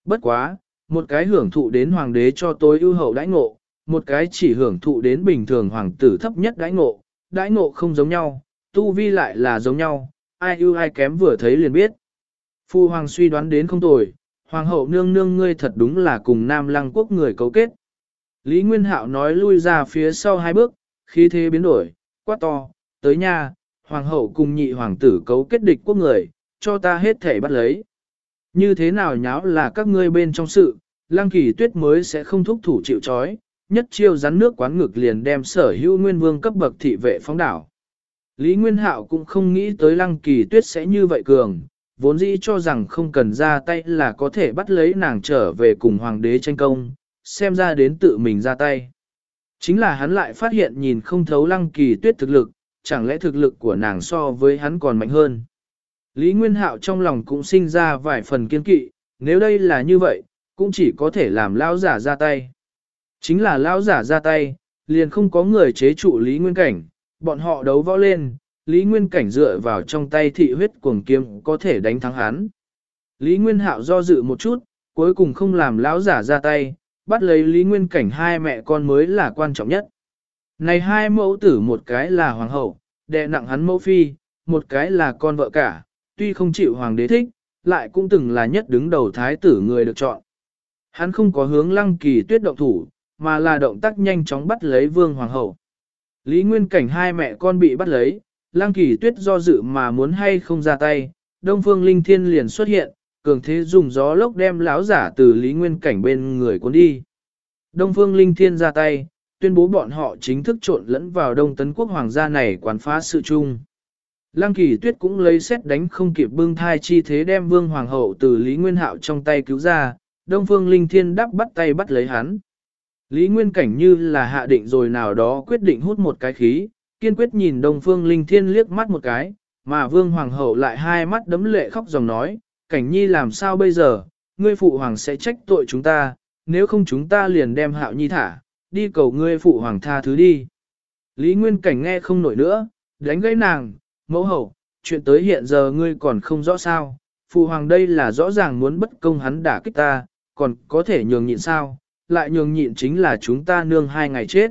Bất quá, một cái hưởng thụ đến hoàng đế cho tối ưu hậu đãi ngộ, một cái chỉ hưởng thụ đến bình thường hoàng tử thấp nhất đãi ngộ, đãi ngộ không giống nhau, tu vi lại là giống nhau, ai ưu ai kém vừa thấy liền biết. Phu hoàng suy đoán đến không tồi, hoàng hậu nương nương ngươi thật đúng là cùng nam lăng quốc người cấu kết. Lý Nguyên Hạo nói lui ra phía sau hai bước, khí thế biến đổi, quát to, tới nha, hoàng hậu cùng nhị hoàng tử cấu kết địch quốc người, cho ta hết thể bắt lấy. Như thế nào nháo là các ngươi bên trong sự, lăng kỳ tuyết mới sẽ không thúc thủ chịu trói, nhất chiêu rắn nước quán ngực liền đem sở hữu nguyên vương cấp bậc thị vệ phóng đảo. Lý Nguyên Hạo cũng không nghĩ tới lăng kỳ tuyết sẽ như vậy cường, vốn dĩ cho rằng không cần ra tay là có thể bắt lấy nàng trở về cùng hoàng đế tranh công, xem ra đến tự mình ra tay. Chính là hắn lại phát hiện nhìn không thấu lăng kỳ tuyết thực lực, chẳng lẽ thực lực của nàng so với hắn còn mạnh hơn. Lý Nguyên Hạo trong lòng cũng sinh ra vài phần kiên kỵ, nếu đây là như vậy, cũng chỉ có thể làm lão giả ra tay. Chính là lão giả ra tay, liền không có người chế trụ Lý Nguyên Cảnh, bọn họ đấu võ lên, Lý Nguyên Cảnh dựa vào trong tay thị huyết cuồng kiếm có thể đánh thắng hắn. Lý Nguyên Hạo do dự một chút, cuối cùng không làm lão giả ra tay, bắt lấy Lý Nguyên Cảnh hai mẹ con mới là quan trọng nhất. Này hai mẫu tử một cái là hoàng hậu, đệ nặng hắn mẫu phi, một cái là con vợ cả, tuy không chịu hoàng đế thích, lại cũng từng là nhất đứng đầu thái tử người được chọn. Hắn không có hướng lăng kỳ tuyết động thủ, mà là động tác nhanh chóng bắt lấy vương hoàng hậu. Lý Nguyên Cảnh hai mẹ con bị bắt lấy, Lang kỳ tuyết do dự mà muốn hay không ra tay, Đông Phương Linh Thiên liền xuất hiện, cường thế dùng gió lốc đem lão giả từ Lý Nguyên Cảnh bên người cuốn đi. Đông Phương Linh Thiên ra tay, tuyên bố bọn họ chính thức trộn lẫn vào Đông Tấn Quốc Hoàng gia này quán phá sự chung. Lăng kỳ tuyết cũng lấy xét đánh không kịp bưng thai chi thế đem vương hoàng hậu từ Lý Nguyên Hạo trong tay cứu ra, Đông Phương Linh Thiên đắp bắt tay bắt lấy hắn. Lý Nguyên Cảnh như là hạ định rồi nào đó quyết định hút một cái khí, kiên quyết nhìn Đông Phương Linh Thiên liếc mắt một cái, mà Vương Hoàng hậu lại hai mắt đấm lệ khóc dòng nói, Cảnh Nhi làm sao bây giờ, ngươi phụ hoàng sẽ trách tội chúng ta, nếu không chúng ta liền đem Hạo Nhi thả, đi cầu ngươi phụ hoàng tha thứ đi. Lý Nguyên Cảnh nghe không nổi nữa, đánh gãy nàng, mẫu hậu, chuyện tới hiện giờ ngươi còn không rõ sao, phụ hoàng đây là rõ ràng muốn bất công hắn đả kích ta, còn có thể nhường nhịn sao, lại nhường nhịn chính là chúng ta nương hai ngày chết.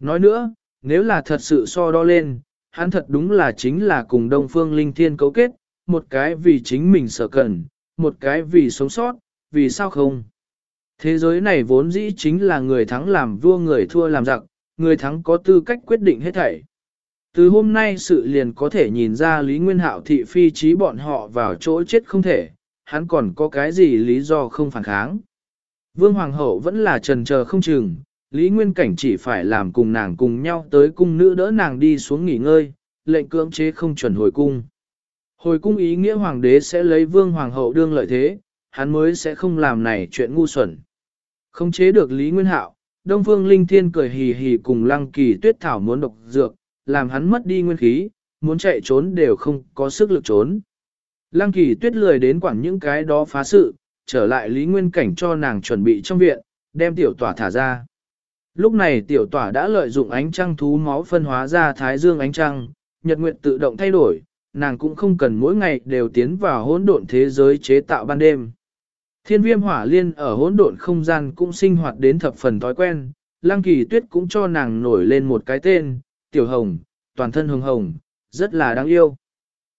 Nói nữa, nếu là thật sự so đo lên, hắn thật đúng là chính là cùng Đông Phương Linh Thiên cấu kết, một cái vì chính mình sợ cần, một cái vì sống sót, vì sao không? Thế giới này vốn dĩ chính là người thắng làm vua người thua làm giặc, người thắng có tư cách quyết định hết thảy. Từ hôm nay sự liền có thể nhìn ra Lý Nguyên Hạo thị phi trí bọn họ vào chỗ chết không thể, hắn còn có cái gì lý do không phản kháng. Vương Hoàng hậu vẫn là trần chờ không chừng, Lý Nguyên Cảnh chỉ phải làm cùng nàng cùng nhau tới cung nữ đỡ nàng đi xuống nghỉ ngơi, lệnh cưỡng chế không chuẩn hồi cung. Hồi cung ý nghĩa hoàng đế sẽ lấy vương hoàng hậu đương lợi thế, hắn mới sẽ không làm này chuyện ngu xuẩn. Không chế được Lý Nguyên Hạo, Đông Phương Linh Thiên cười hì hì cùng Lăng Kỳ Tuyết Thảo muốn độc dược, làm hắn mất đi nguyên khí, muốn chạy trốn đều không có sức lực trốn. Lăng Kỳ Tuyết lười đến quản những cái đó phá sự, trở lại Lý Nguyên Cảnh cho nàng chuẩn bị trong viện, đem tiểu tỏa thả ra. Lúc này tiểu tỏa đã lợi dụng ánh trăng thú máu phân hóa ra thái dương ánh trăng, nhật nguyện tự động thay đổi, nàng cũng không cần mỗi ngày đều tiến vào hỗn độn thế giới chế tạo ban đêm. Thiên viêm hỏa liên ở hỗn độn không gian cũng sinh hoạt đến thập phần thói quen, lăng kỳ tuyết cũng cho nàng nổi lên một cái tên, tiểu hồng, toàn thân hồng hồng, rất là đáng yêu.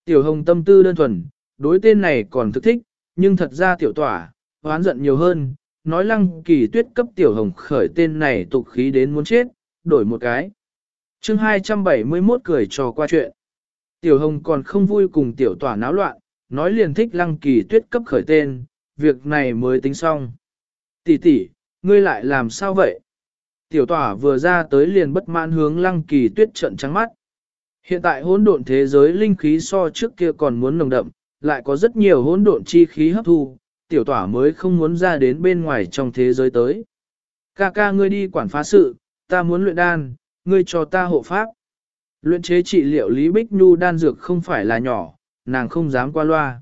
Tiểu hồng tâm tư đơn thuần, đối tên này còn thức thích, nhưng thật ra tiểu tỏa, hoán giận nhiều hơn, nói lăng kỳ tuyết cấp tiểu hồng khởi tên này tục khí đến muốn chết, đổi một cái. chương 271 cười trò qua chuyện. Tiểu hồng còn không vui cùng tiểu tỏa náo loạn, nói liền thích lăng kỳ tuyết cấp khởi tên, việc này mới tính xong. Tỷ tỷ, ngươi lại làm sao vậy? Tiểu tỏa vừa ra tới liền bất mãn hướng lăng kỳ tuyết trận trắng mắt. Hiện tại hỗn độn thế giới linh khí so trước kia còn muốn nồng đậm, lại có rất nhiều hỗn độn chi khí hấp thu, tiểu tỏa mới không muốn ra đến bên ngoài trong thế giới tới. Ca ca ngươi đi quản phá sự, ta muốn luyện đan, ngươi cho ta hộ pháp. Luyện chế trị liệu Lý Bích Nhu đan dược không phải là nhỏ, nàng không dám qua loa.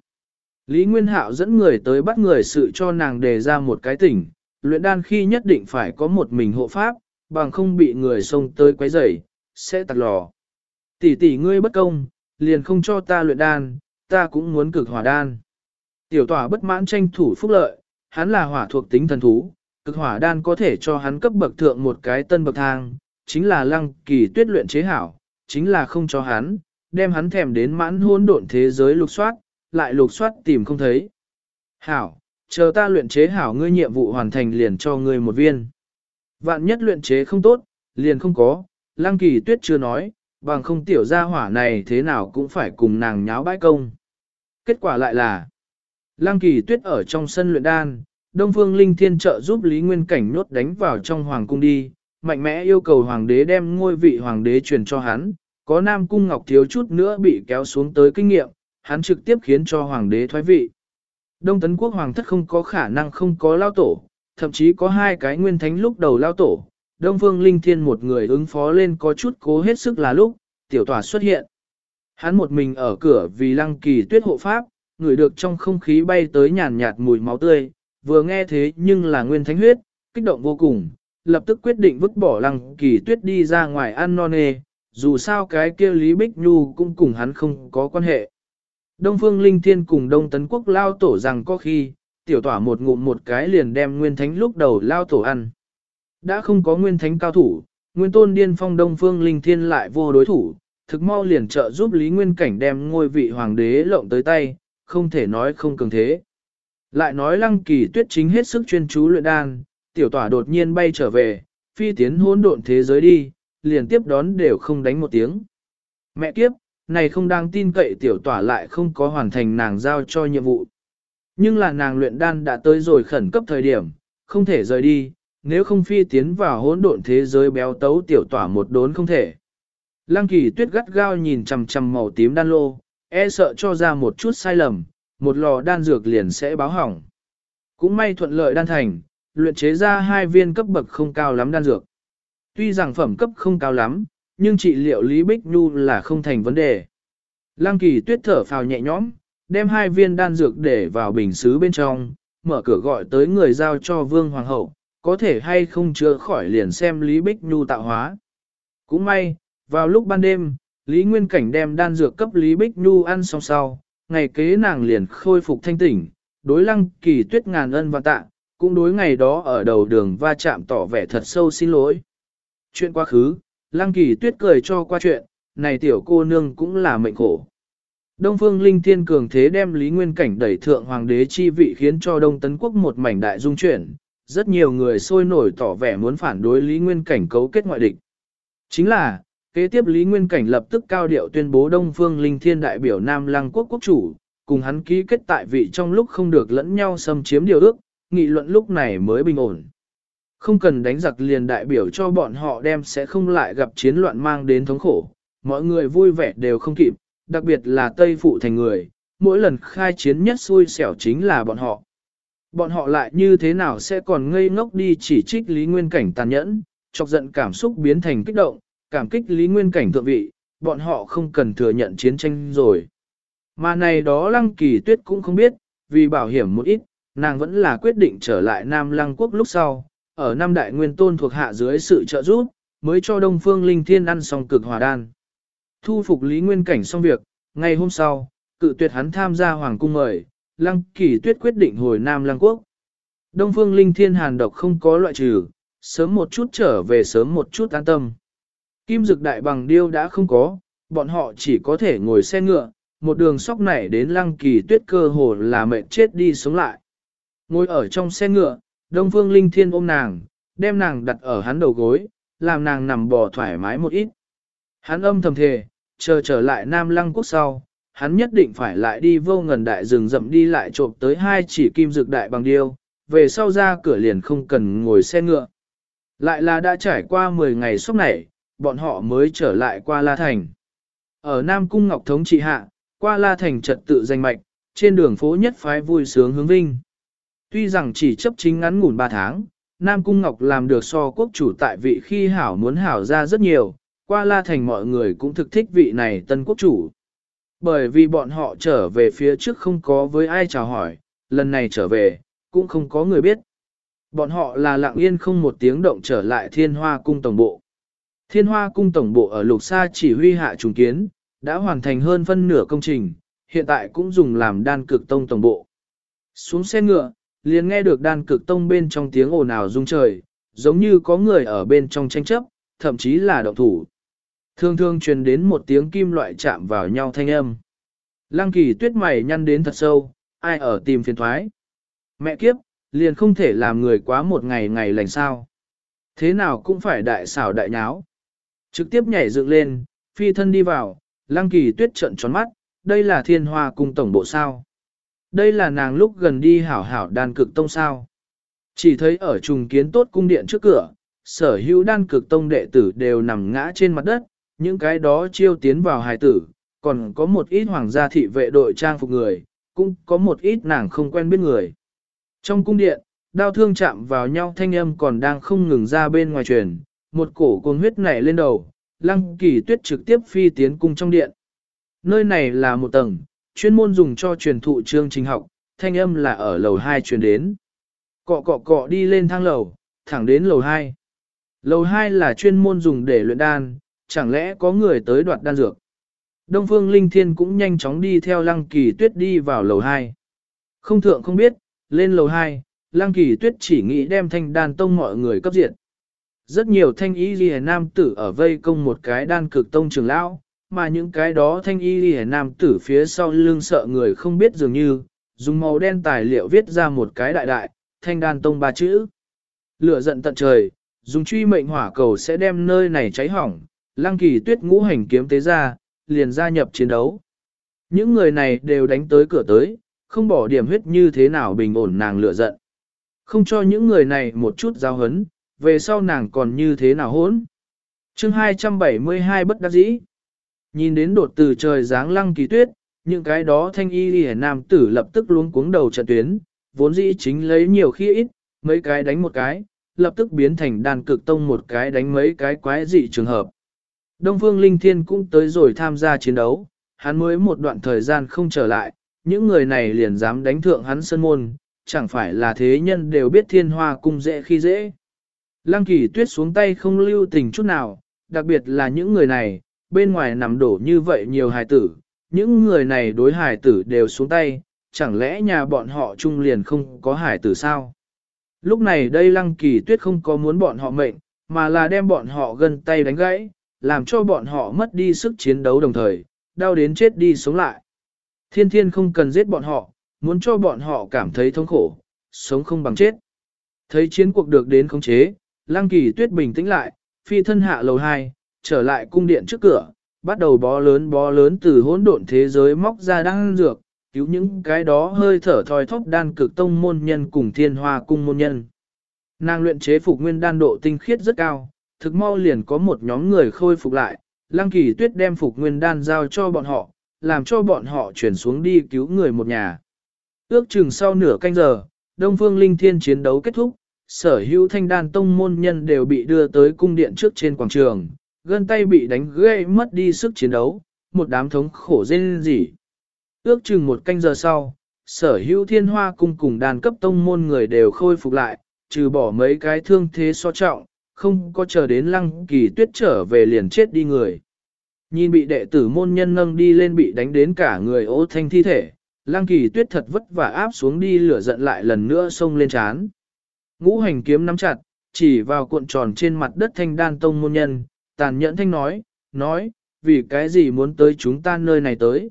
Lý Nguyên Hạo dẫn người tới bắt người sự cho nàng đề ra một cái tỉnh, luyện đan khi nhất định phải có một mình hộ pháp, bằng không bị người xông tới quấy rầy, sẽ tặc lò. Tỷ tỷ ngươi bất công, liền không cho ta luyện đan, ta cũng muốn cực hỏa đan. Tiểu tỏa bất mãn tranh thủ phúc lợi, hắn là hỏa thuộc tính thần thú, cực hỏa đan có thể cho hắn cấp bậc thượng một cái tân bậc thang, chính là lăng kỳ tuyết luyện chế hảo, chính là không cho hắn, đem hắn thèm đến mãn hôn độn thế giới lục soát, lại lục soát tìm không thấy. Hảo, chờ ta luyện chế hảo ngươi nhiệm vụ hoàn thành liền cho ngươi một viên. Vạn nhất luyện chế không tốt, liền không có, lăng kỳ tuyết chưa nói, bằng không tiểu gia hỏa này thế nào cũng phải cùng nàng nháo bãi công. Kết quả lại là, lăng kỳ tuyết ở trong sân luyện đan, Đông Phương Linh Thiên trợ giúp Lý Nguyên Cảnh nhốt đánh vào trong hoàng cung đi, mạnh mẽ yêu cầu hoàng đế đem ngôi vị hoàng đế truyền cho hắn, có Nam Cung Ngọc thiếu chút nữa bị kéo xuống tới kinh nghiệm, hắn trực tiếp khiến cho hoàng đế thoái vị. Đông Tấn Quốc hoàng thất không có khả năng không có lao tổ, thậm chí có hai cái nguyên thánh lúc đầu lao tổ, Đông Phương Linh Thiên một người ứng phó lên có chút cố hết sức là lúc, tiểu tòa xuất hiện. Hắn một mình ở cửa vì lăng kỳ tuyết hộ pháp, Ngửi được trong không khí bay tới nhàn nhạt mùi máu tươi, vừa nghe thế nhưng là nguyên thánh huyết, kích động vô cùng, lập tức quyết định vứt bỏ lăng kỳ tuyết đi ra ngoài ăn non nê, dù sao cái kia Lý Bích Nhu cũng cùng hắn không có quan hệ. Đông Phương Linh Thiên cùng Đông Tấn Quốc lao tổ rằng có khi, tiểu tỏa một ngụm một cái liền đem Nguyên Thánh lúc đầu lao tổ ăn. Đã không có Nguyên Thánh cao thủ, Nguyên Tôn Điên Phong Đông Phương Linh Thiên lại vô đối thủ, thực mau liền trợ giúp Lý Nguyên Cảnh đem ngôi vị hoàng đế lộng tới tay, không thể nói không cường thế. Lại nói Lăng Kỳ Tuyết chính hết sức chuyên chú luyện đan, tiểu tỏa đột nhiên bay trở về, phi tiến hỗn độn thế giới đi, liền tiếp đón đều không đánh một tiếng. Mẹ kiếp, này không đang tin cậy tiểu tỏa lại không có hoàn thành nàng giao cho nhiệm vụ. Nhưng là nàng luyện đan đã tới rồi khẩn cấp thời điểm, không thể rời đi, nếu không phi tiến vào hỗn độn thế giới béo tấu tiểu tỏa một đốn không thể. Lăng kỳ tuyết gắt gao nhìn chằm chằm màu tím đan lô, e sợ cho ra một chút sai lầm, một lò đan dược liền sẽ báo hỏng. Cũng may thuận lợi đan thành, luyện chế ra hai viên cấp bậc không cao lắm đan dược. Tuy rằng phẩm cấp không cao lắm, nhưng trị liệu Lý Bích Nhu là không thành vấn đề. Lăng kỳ tuyết thở phào nhẹ nhõm, đem hai viên đan dược để vào bình xứ bên trong, mở cửa gọi tới người giao cho Vương Hoàng hậu, có thể hay không chữa khỏi liền xem Lý Bích Nhu tạo hóa. Cũng may, vào lúc ban đêm, Lý Nguyên Cảnh đem đan dược cấp Lý Bích Nhu ăn xong sau, ngày kế nàng liền khôi phục thanh tỉnh, đối lăng kỳ tuyết ngàn ân và tạ, cũng đối ngày đó ở đầu đường va chạm tỏ vẻ thật sâu xin lỗi. Chuyện quá khứ, lăng kỳ tuyết cười cho qua chuyện, này tiểu cô nương cũng là mệnh khổ. Đông phương linh thiên cường thế đem Lý Nguyên Cảnh đẩy thượng hoàng đế chi vị khiến cho Đông Tấn Quốc một mảnh đại dung chuyển, rất nhiều người sôi nổi tỏ vẻ muốn phản đối Lý Nguyên Cảnh cấu kết ngoại địch. Chính là, kế tiếp Lý Nguyên Cảnh lập tức cao điệu tuyên bố Đông Phương Linh Thiên đại biểu Nam Lăng Quốc quốc chủ, cùng hắn ký kết tại vị trong lúc không được lẫn nhau xâm chiếm điều ước, nghị luận lúc này mới bình ổn. Không cần đánh giặc liền đại biểu cho bọn họ đem sẽ không lại gặp chiến loạn mang đến thống khổ, mọi người vui vẻ đều không kịp, đặc biệt là Tây Phụ thành người, mỗi lần khai chiến nhất xui xẻo chính là bọn họ. Bọn họ lại như thế nào sẽ còn ngây ngốc đi chỉ trích Lý Nguyên Cảnh tàn nhẫn, chọc giận cảm xúc biến thành kích động, cảm kích Lý Nguyên Cảnh thượng vị, bọn họ không cần thừa nhận chiến tranh rồi. Mà này đó Lăng Kỳ Tuyết cũng không biết, vì bảo hiểm một ít, nàng vẫn là quyết định trở lại Nam Lăng Quốc lúc sau, ở Nam Đại Nguyên Tôn thuộc hạ dưới sự trợ giúp, mới cho Đông Phương Linh Thiên ăn xong cực hòa đan. Thu phục Lý Nguyên Cảnh xong việc, ngày hôm sau, cự tuyệt hắn tham gia Hoàng Cung mời, Lăng Kỳ Tuyết quyết định hồi Nam Lăng Quốc. Đông Phương Linh Thiên Hàn độc không có loại trừ, sớm một chút trở về sớm một chút an tâm. Kim dực đại bằng điêu đã không có, bọn họ chỉ có thể ngồi xe ngựa, một đường sóc nảy đến Lăng Kỳ Tuyết cơ hồ là mệt chết đi sống lại. Ngồi ở trong xe ngựa, Đông Phương Linh Thiên ôm nàng, đem nàng đặt ở hắn đầu gối, làm nàng nằm bò thoải mái một ít. Hắn âm thầm thề, chờ trở lại Nam Lăng Quốc sau, hắn nhất định phải lại đi vô ngần đại rừng rậm đi lại trộm tới hai chỉ kim dược đại bằng điêu, về sau ra cửa liền không cần ngồi xe ngựa. Lại là đã trải qua 10 ngày sốc này, bọn họ mới trở lại qua La Thành. Ở Nam Cung Ngọc Thống trị hạ, qua La Thành trật tự danh mạch, trên đường phố nhất phái vui sướng hướng vinh. Tuy rằng chỉ chấp chính ngắn ngủn 3 tháng, Nam Cung Ngọc làm được so quốc chủ tại vị khi hảo muốn hảo ra rất nhiều, qua La Thành mọi người cũng thực thích vị này tân quốc chủ. Bởi vì bọn họ trở về phía trước không có với ai chào hỏi, lần này trở về, cũng không có người biết. Bọn họ là lặng yên không một tiếng động trở lại thiên hoa cung tổng bộ. Thiên hoa cung tổng bộ ở lục sa chỉ huy hạ trùng kiến, đã hoàn thành hơn phân nửa công trình, hiện tại cũng dùng làm đan cực tông tổng bộ. Xuống xe ngựa, liền nghe được đan cực tông bên trong tiếng ồn ào rung trời, giống như có người ở bên trong tranh chấp, thậm chí là động thủ. Thường thường truyền đến một tiếng kim loại chạm vào nhau thanh âm. Lăng kỳ tuyết mày nhăn đến thật sâu, ai ở tìm phiền thoái. Mẹ kiếp, liền không thể làm người quá một ngày ngày lành sao. Thế nào cũng phải đại xảo đại nháo. Trực tiếp nhảy dựng lên, phi thân đi vào, lăng kỳ tuyết trận tròn mắt, đây là thiên hoa cung tổng bộ sao. Đây là nàng lúc gần đi hảo hảo đan cực tông sao. Chỉ thấy ở trùng kiến tốt cung điện trước cửa, sở hữu đan cực tông đệ tử đều nằm ngã trên mặt đất, những cái đó chiêu tiến vào hài tử, còn có một ít hoàng gia thị vệ đội trang phục người, cũng có một ít nàng không quen biết người. Trong cung điện, đao thương chạm vào nhau thanh âm còn đang không ngừng ra bên ngoài truyền, một cổ cuồng huyết nảy lên đầu, lăng kỳ tuyết trực tiếp phi tiến cung trong điện. Nơi này là một tầng, chuyên môn dùng cho truyền thụ chương trình học, thanh âm là ở lầu 2 truyền đến. Cọ cọ cọ đi lên thang lầu, thẳng đến lầu 2. Lầu 2 là chuyên môn dùng để luyện đan, chẳng lẽ có người tới đoạt đan dược. Đông Phương Linh Thiên cũng nhanh chóng đi theo Lăng Kỳ Tuyết đi vào lầu 2. Không thượng không biết, lên lầu 2, Lăng Kỳ Tuyết chỉ nghĩ đem thanh đan tông mọi người cấp diện. Rất nhiều thanh y lìa nam tử ở vây công một cái đan cực tông trường lão, mà những cái đó thanh y lìa nam tử phía sau lưng sợ người không biết dường như, dùng màu đen tài liệu viết ra một cái đại đại, thanh đan tông ba chữ. Lửa giận tận trời, dùng truy mệnh hỏa cầu sẽ đem nơi này cháy hỏng, lăng kỳ tuyết ngũ hành kiếm tế ra, liền gia nhập chiến đấu. Những người này đều đánh tới cửa tới, không bỏ điểm huyết như thế nào bình ổn nàng lửa giận. Không cho những người này một chút giao hấn, về sau nàng còn như thế nào hỗn. chương 272 bất đắc dĩ. Nhìn đến đột từ trời dáng lăng kỳ tuyết, những cái đó thanh y đi nam tử lập tức luống cuống đầu trận tuyến, vốn dĩ chính lấy nhiều khi ít, mấy cái đánh một cái, lập tức biến thành đàn cực tông một cái đánh mấy cái quái dị trường hợp. Đông Phương Linh Thiên cũng tới rồi tham gia chiến đấu, hắn mới một đoạn thời gian không trở lại, những người này liền dám đánh thượng hắn sân môn, chẳng phải là thế nhân đều biết thiên hoa cung dễ khi dễ. Lăng kỳ tuyết xuống tay không lưu tình chút nào, đặc biệt là những người này, bên ngoài nằm đổ như vậy nhiều hài tử, những người này đối hài tử đều xuống tay, chẳng lẽ nhà bọn họ chung liền không có hài tử sao? Lúc này đây lăng kỳ tuyết không có muốn bọn họ mệnh, mà là đem bọn họ gần tay đánh gãy, làm cho bọn họ mất đi sức chiến đấu đồng thời, đau đến chết đi sống lại. Thiên thiên không cần giết bọn họ, muốn cho bọn họ cảm thấy thống khổ, sống không bằng chết. Thấy chiến cuộc được đến khống chế, Lăng Kỳ Tuyết bình tĩnh lại, phi thân hạ lầu 2, trở lại cung điện trước cửa, bắt đầu bó lớn bó lớn từ hỗn độn thế giới móc ra đan dược, cứu những cái đó hơi thở thoi thóp đan cực tông môn nhân cùng thiên hoa cung môn nhân. Nàng luyện chế phục nguyên đan độ tinh khiết rất cao, thực mau liền có một nhóm người khôi phục lại, Lăng Kỳ Tuyết đem phục nguyên đan giao cho bọn họ, làm cho bọn họ chuyển xuống đi cứu người một nhà. Ước chừng sau nửa canh giờ, Đông Phương Linh Thiên chiến đấu kết thúc, sở hữu thanh đan tông môn nhân đều bị đưa tới cung điện trước trên quảng trường, gân tay bị đánh gãy mất đi sức chiến đấu, một đám thống khổ rên rỉ. Ước chừng một canh giờ sau, sở hữu thiên hoa cung cùng đàn cấp tông môn người đều khôi phục lại, trừ bỏ mấy cái thương thế so trọng, không có chờ đến lăng kỳ tuyết trở về liền chết đi người. Nhìn bị đệ tử môn nhân nâng đi lên bị đánh đến cả người ố thanh thi thể, lăng kỳ tuyết thật vất vả áp xuống đi lửa giận lại lần nữa xông lên chán. Ngũ hành kiếm nắm chặt, chỉ vào cuộn tròn trên mặt đất thanh đan tông môn nhân, tàn nhẫn thanh nói, nói, vì cái gì muốn tới chúng ta nơi này tới.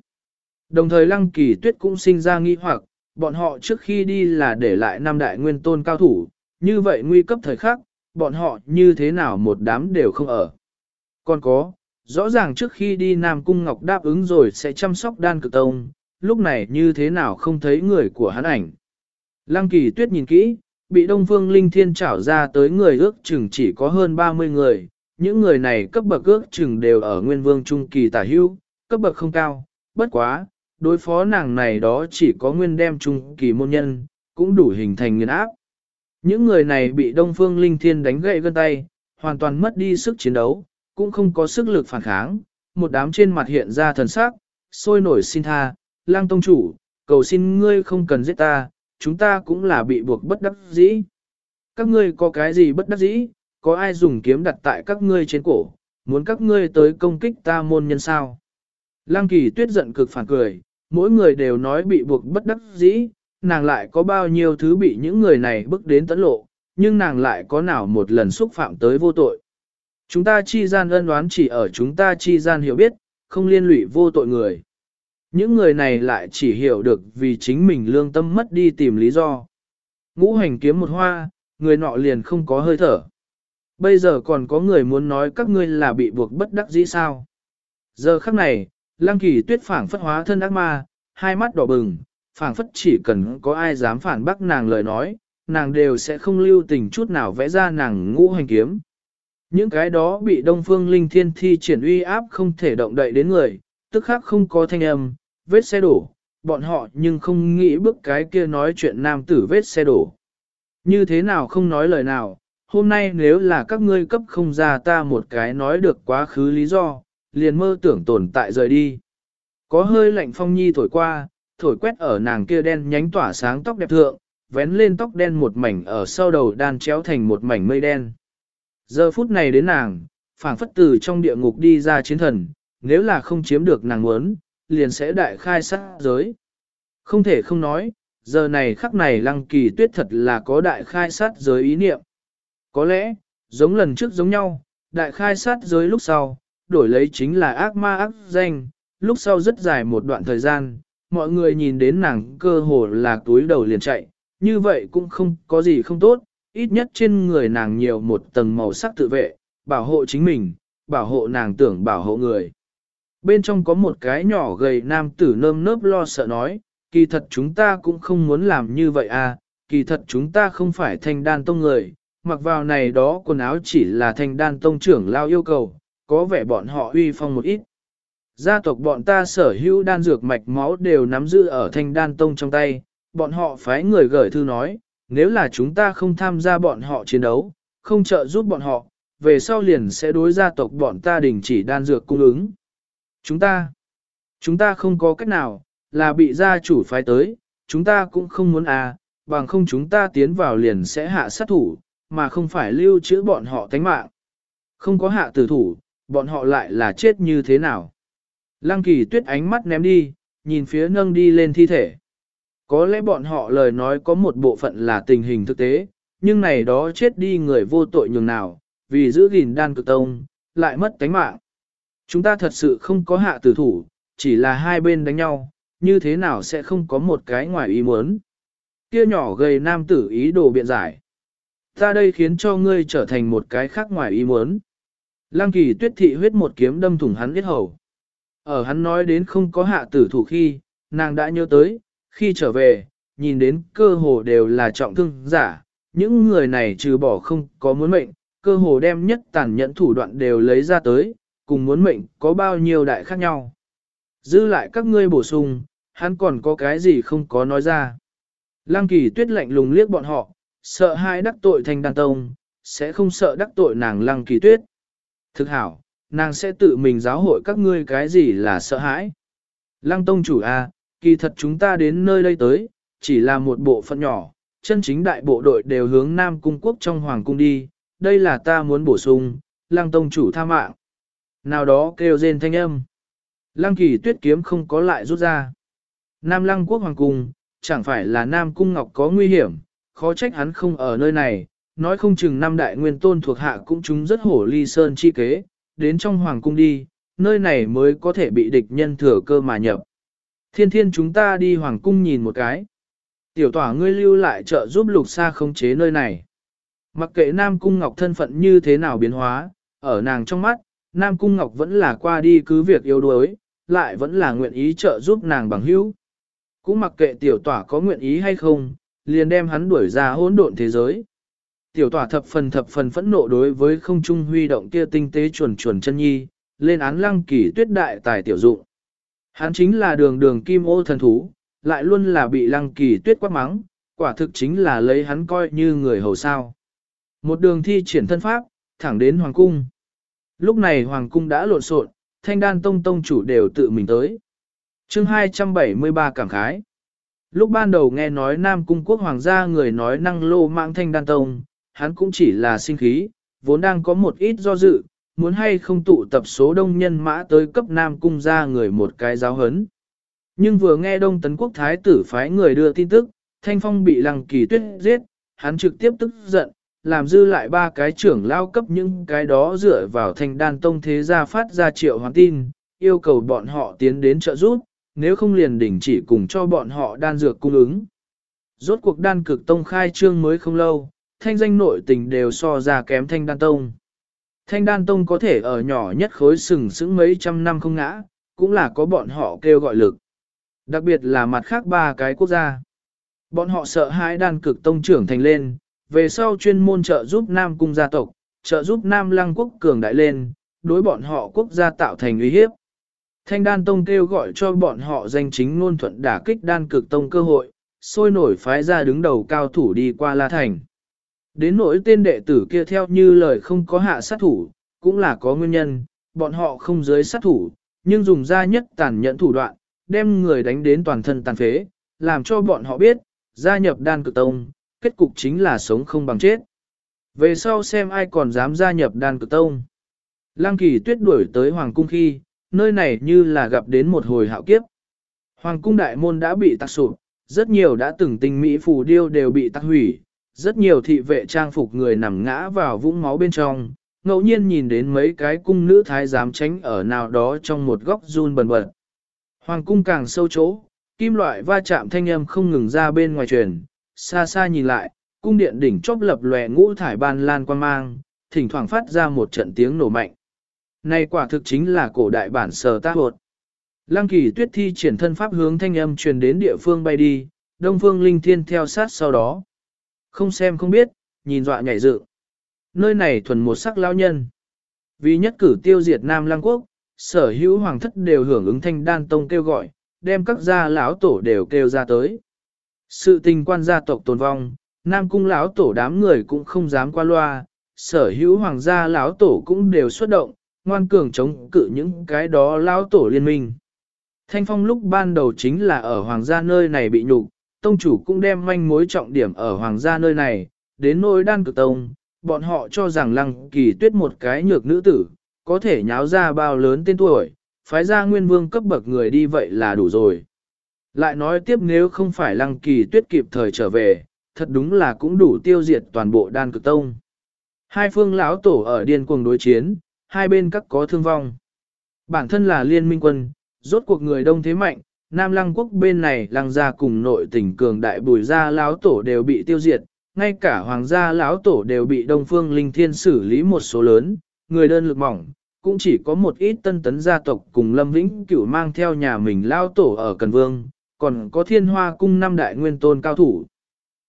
Đồng thời lăng kỳ tuyết cũng sinh ra nghi hoặc, bọn họ trước khi đi là để lại năm đại nguyên tôn cao thủ, như vậy nguy cấp thời khắc, bọn họ như thế nào một đám đều không ở. Còn có, rõ ràng trước khi đi Nam Cung Ngọc đáp ứng rồi sẽ chăm sóc đan cực tông, lúc này như thế nào không thấy người của hắn ảnh. Lăng kỳ tuyết nhìn kỹ, bị Đông Phương Linh Thiên trảo ra tới người ước chừng chỉ có hơn 30 người, những người này cấp bậc ước chừng đều ở Nguyên Vương Trung Kỳ tả hưu, cấp bậc không cao, bất quá, đối phó nàng này đó chỉ có Nguyên đem Trung Kỳ môn nhân, cũng đủ hình thành nghiền áp. Những người này bị Đông Phương Linh Thiên đánh gãy gân tay, hoàn toàn mất đi sức chiến đấu, cũng không có sức lực phản kháng, một đám trên mặt hiện ra thần sắc, sôi nổi xin tha, lang tông chủ, cầu xin ngươi không cần giết ta, chúng ta cũng là bị buộc bất đắc dĩ. Các ngươi có cái gì bất đắc dĩ, có ai dùng kiếm đặt tại các ngươi trên cổ, muốn các ngươi tới công kích ta môn nhân sao? Lăng kỳ tuyết giận cực phản cười, mỗi người đều nói bị buộc bất đắc dĩ, nàng lại có bao nhiêu thứ bị những người này bức đến tận lộ, nhưng nàng lại có nào một lần xúc phạm tới vô tội. Chúng ta chi gian ân đoán chỉ ở chúng ta chi gian hiểu biết, không liên lụy vô tội người. Những người này lại chỉ hiểu được vì chính mình lương tâm mất đi tìm lý do. Ngũ hành kiếm một hoa, người nọ liền không có hơi thở. Bây giờ còn có người muốn nói các ngươi là bị buộc bất đắc dĩ sao. Giờ khắc này, lăng kỳ tuyết phảng phất hóa thân ác ma, hai mắt đỏ bừng, phảng phất chỉ cần có ai dám phản bác nàng lời nói, nàng đều sẽ không lưu tình chút nào vẽ ra nàng ngũ hành kiếm. Những cái đó bị Đông Phương Linh Thiên thi triển uy áp không thể động đậy đến người, tức khác không có thanh âm, vết xe đổ, bọn họ nhưng không nghĩ bước cái kia nói chuyện nam tử vết xe đổ. Như thế nào không nói lời nào, hôm nay nếu là các ngươi cấp không ra ta một cái nói được quá khứ lý do, liền mơ tưởng tồn tại rời đi. Có hơi lạnh phong nhi thổi qua, thổi quét ở nàng kia đen nhánh tỏa sáng tóc đẹp thượng, vén lên tóc đen một mảnh ở sau đầu đan chéo thành một mảnh mây đen. Giờ phút này đến nàng, phảng phất từ trong địa ngục đi ra chiến thần, nếu là không chiếm được nàng muốn, liền sẽ đại khai sát giới. Không thể không nói, giờ này khắc này lăng kỳ tuyết thật là có đại khai sát giới ý niệm. Có lẽ, giống lần trước giống nhau, đại khai sát giới lúc sau, đổi lấy chính là ác ma ác danh, lúc sau rất dài một đoạn thời gian, mọi người nhìn đến nàng cơ hồ là túi đầu liền chạy, như vậy cũng không có gì không tốt, ít nhất trên người nàng nhiều một tầng màu sắc tự vệ, bảo hộ chính mình, bảo hộ nàng tưởng bảo hộ người. Bên trong có một cái nhỏ gầy nam tử nơm nớp lo sợ nói, kỳ thật chúng ta cũng không muốn làm như vậy à, kỳ thật chúng ta không phải thanh đan tông người, mặc vào này đó quần áo chỉ là thanh đan tông trưởng lao yêu cầu, có vẻ bọn họ uy phong một ít. Gia tộc bọn ta sở hữu đan dược mạch máu đều nắm giữ ở thanh đan tông trong tay, bọn họ phái người gửi thư nói, nếu là chúng ta không tham gia bọn họ chiến đấu, không trợ giúp bọn họ, về sau liền sẽ đối gia tộc bọn ta đình chỉ đan dược cung ứng. Chúng ta, chúng ta không có cách nào, là bị gia chủ phái tới, chúng ta cũng không muốn à, bằng không chúng ta tiến vào liền sẽ hạ sát thủ, mà không phải lưu trữ bọn họ tánh mạng. Không có hạ tử thủ, bọn họ lại là chết như thế nào. Lăng kỳ tuyết ánh mắt ném đi, nhìn phía nâng đi lên thi thể. Có lẽ bọn họ lời nói có một bộ phận là tình hình thực tế, nhưng này đó chết đi người vô tội nhường nào, vì giữ gìn đan cực tông, lại mất tánh mạng. Chúng ta thật sự không có hạ tử thủ, chỉ là hai bên đánh nhau, như thế nào sẽ không có một cái ngoài ý muốn. Kia nhỏ gầy nam tử ý đồ biện giải. Ta đây khiến cho ngươi trở thành một cái khác ngoài ý muốn. Lăng kỳ tuyết thị huyết một kiếm đâm thủng hắn biết hầu. Ở hắn nói đến không có hạ tử thủ khi, nàng đã nhớ tới, khi trở về, nhìn đến cơ hồ đều là trọng thương giả, những người này trừ bỏ không có muốn mệnh, cơ hồ đem nhất tàn nhẫn thủ đoạn đều lấy ra tới, cùng muốn mệnh có bao nhiêu đại khác nhau. Giữ lại các ngươi bổ sung, hắn còn có cái gì không có nói ra. Lăng kỳ tuyết lạnh lùng liếc bọn họ, sợ hai đắc tội thành đàn tông, sẽ không sợ đắc tội nàng lăng kỳ tuyết. Thực hảo, nàng sẽ tự mình giáo hội các ngươi cái gì là sợ hãi. Lăng tông chủ A, kỳ thật chúng ta đến nơi đây tới, chỉ là một bộ phận nhỏ, chân chính đại bộ đội đều hướng Nam Cung quốc trong Hoàng Cung đi, đây là ta muốn bổ sung, lăng tông chủ tha mạng. Nào đó kêu rên thanh âm. Lăng kỳ tuyết kiếm không có lại rút ra. Nam lăng quốc Hoàng Cung, chẳng phải là Nam Cung Ngọc có nguy hiểm, khó trách hắn không ở nơi này, nói không chừng năm đại nguyên tôn thuộc hạ cũng chúng rất hổ ly sơn chi kế, đến trong Hoàng Cung đi, nơi này mới có thể bị địch nhân thừa cơ mà nhập. Thiên thiên chúng ta đi Hoàng Cung nhìn một cái. Tiểu tỏa ngươi lưu lại trợ giúp lục xa khống chế nơi này. Mặc kệ Nam Cung Ngọc thân phận như thế nào biến hóa, ở nàng trong mắt, Nam Cung Ngọc vẫn là qua đi cứ việc yếu đuối, lại vẫn là nguyện ý trợ giúp nàng bằng hữu. Cũng mặc kệ tiểu tỏa có nguyện ý hay không, liền đem hắn đuổi ra hỗn độn thế giới. Tiểu tỏa thập phần thập phần phẫn nộ đối với không trung huy động kia tinh tế chuẩn chuẩn chân nhi, lên án lăng kỳ tuyết đại tài tiểu dụng. Hắn chính là đường đường kim ô thần thú, lại luôn là bị lăng kỳ tuyết quát mắng, quả thực chính là lấy hắn coi như người hầu sao. Một đường thi triển thân pháp, thẳng đến Hoàng Cung. Lúc này Hoàng Cung đã lộn xộn, thanh đan tông tông chủ đều tự mình tới. chương 273 cảm khái. Lúc ban đầu nghe nói Nam Cung quốc hoàng gia người nói năng lô mạng thanh đan tông, hắn cũng chỉ là sinh khí, vốn đang có một ít do dự, muốn hay không tụ tập số đông nhân mã tới cấp Nam Cung ra người một cái giáo hấn. Nhưng vừa nghe Đông Tấn Quốc Thái tử phái người đưa tin tức, Thanh Phong bị Lăng Kỳ Tuyết giết, hắn trực tiếp tức giận, làm dư lại ba cái trưởng lao cấp những cái đó dựa vào thanh đan tông thế gia phát ra triệu hoàn tin, yêu cầu bọn họ tiến đến trợ giúp, nếu không liền đỉnh chỉ cùng cho bọn họ đan dược cung ứng. Rốt cuộc đan cực tông khai trương mới không lâu, thanh danh nội tình đều so ra kém thanh đan tông. Thanh đan tông có thể ở nhỏ nhất khối sừng sững mấy trăm năm không ngã, cũng là có bọn họ kêu gọi lực. Đặc biệt là mặt khác ba cái quốc gia. Bọn họ sợ hãi đan cực tông trưởng thành lên, về sau chuyên môn trợ giúp Nam cung gia tộc, trợ giúp Nam lăng quốc cường đại lên, đối bọn họ quốc gia tạo thành uy hiếp. Thanh đan tông kêu gọi cho bọn họ danh chính ngôn thuận đả kích đan cực tông cơ hội, sôi nổi phái ra đứng đầu cao thủ đi qua La Thành. Đến nỗi tên đệ tử kia theo như lời không có hạ sát thủ, cũng là có nguyên nhân, bọn họ không giới sát thủ, nhưng dùng ra nhất tàn nhẫn thủ đoạn, đem người đánh đến toàn thân tàn phế, làm cho bọn họ biết, gia nhập đan cực tông, kết cục chính là sống không bằng chết. Về sau xem ai còn dám gia nhập đan cực tông. Lăng kỳ tuyết đuổi tới Hoàng cung khi, nơi này như là gặp đến một hồi hạo kiếp. Hoàng cung đại môn đã bị tạc sụp, rất nhiều đã từng tình mỹ phù điêu đều bị tạc hủy, rất nhiều thị vệ trang phục người nằm ngã vào vũng máu bên trong, ngẫu nhiên nhìn đến mấy cái cung nữ thái giám tránh ở nào đó trong một góc run bần bật. Hoàng cung càng sâu chỗ, kim loại va chạm thanh âm không ngừng ra bên ngoài truyền, xa xa nhìn lại, cung điện đỉnh chóp lập lòe ngũ thải ban lan quan mang, thỉnh thoảng phát ra một trận tiếng nổ mạnh. Này quả thực chính là cổ đại bản sờ tác hột. Lăng kỳ tuyết thi triển thân pháp hướng thanh âm truyền đến địa phương bay đi, đông phương linh thiên theo sát sau đó. Không xem không biết, nhìn dọa nhảy dựng. Nơi này thuần một sắc lao nhân. Vì nhất cử tiêu diệt Nam Lăng Quốc, sở hữu hoàng thất đều hưởng ứng thanh đan tông kêu gọi, đem các gia lão tổ đều kêu ra tới. Sự tình quan gia tộc tồn vong, Nam cung lão tổ đám người cũng không dám qua loa, sở hữu hoàng gia lão tổ cũng đều xuất động, ngoan cường chống cự những cái đó lão tổ liên minh. Thanh phong lúc ban đầu chính là ở hoàng gia nơi này bị nhục, tông chủ cũng đem manh mối trọng điểm ở hoàng gia nơi này, đến nỗi đan cực tông, bọn họ cho rằng lăng kỳ tuyết một cái nhược nữ tử, có thể nháo ra bao lớn tên tuổi, phái ra nguyên vương cấp bậc người đi vậy là đủ rồi. Lại nói tiếp nếu không phải lăng kỳ tuyết kịp thời trở về, thật đúng là cũng đủ tiêu diệt toàn bộ đan cực tông. Hai phương lão tổ ở điên cuồng đối chiến, hai bên các có thương vong. Bản thân là liên minh quân, rốt cuộc người đông thế mạnh, Nam Lăng quốc bên này lăng gia cùng nội tỉnh cường đại bùi gia lão tổ đều bị tiêu diệt, ngay cả hoàng gia lão tổ đều bị Đông Phương Linh Thiên xử lý một số lớn, người đơn lực mỏng, cũng chỉ có một ít tân tấn gia tộc cùng Lâm Vĩnh Cửu mang theo nhà mình lao tổ ở Cần Vương, còn có thiên hoa cung năm đại nguyên tôn cao thủ.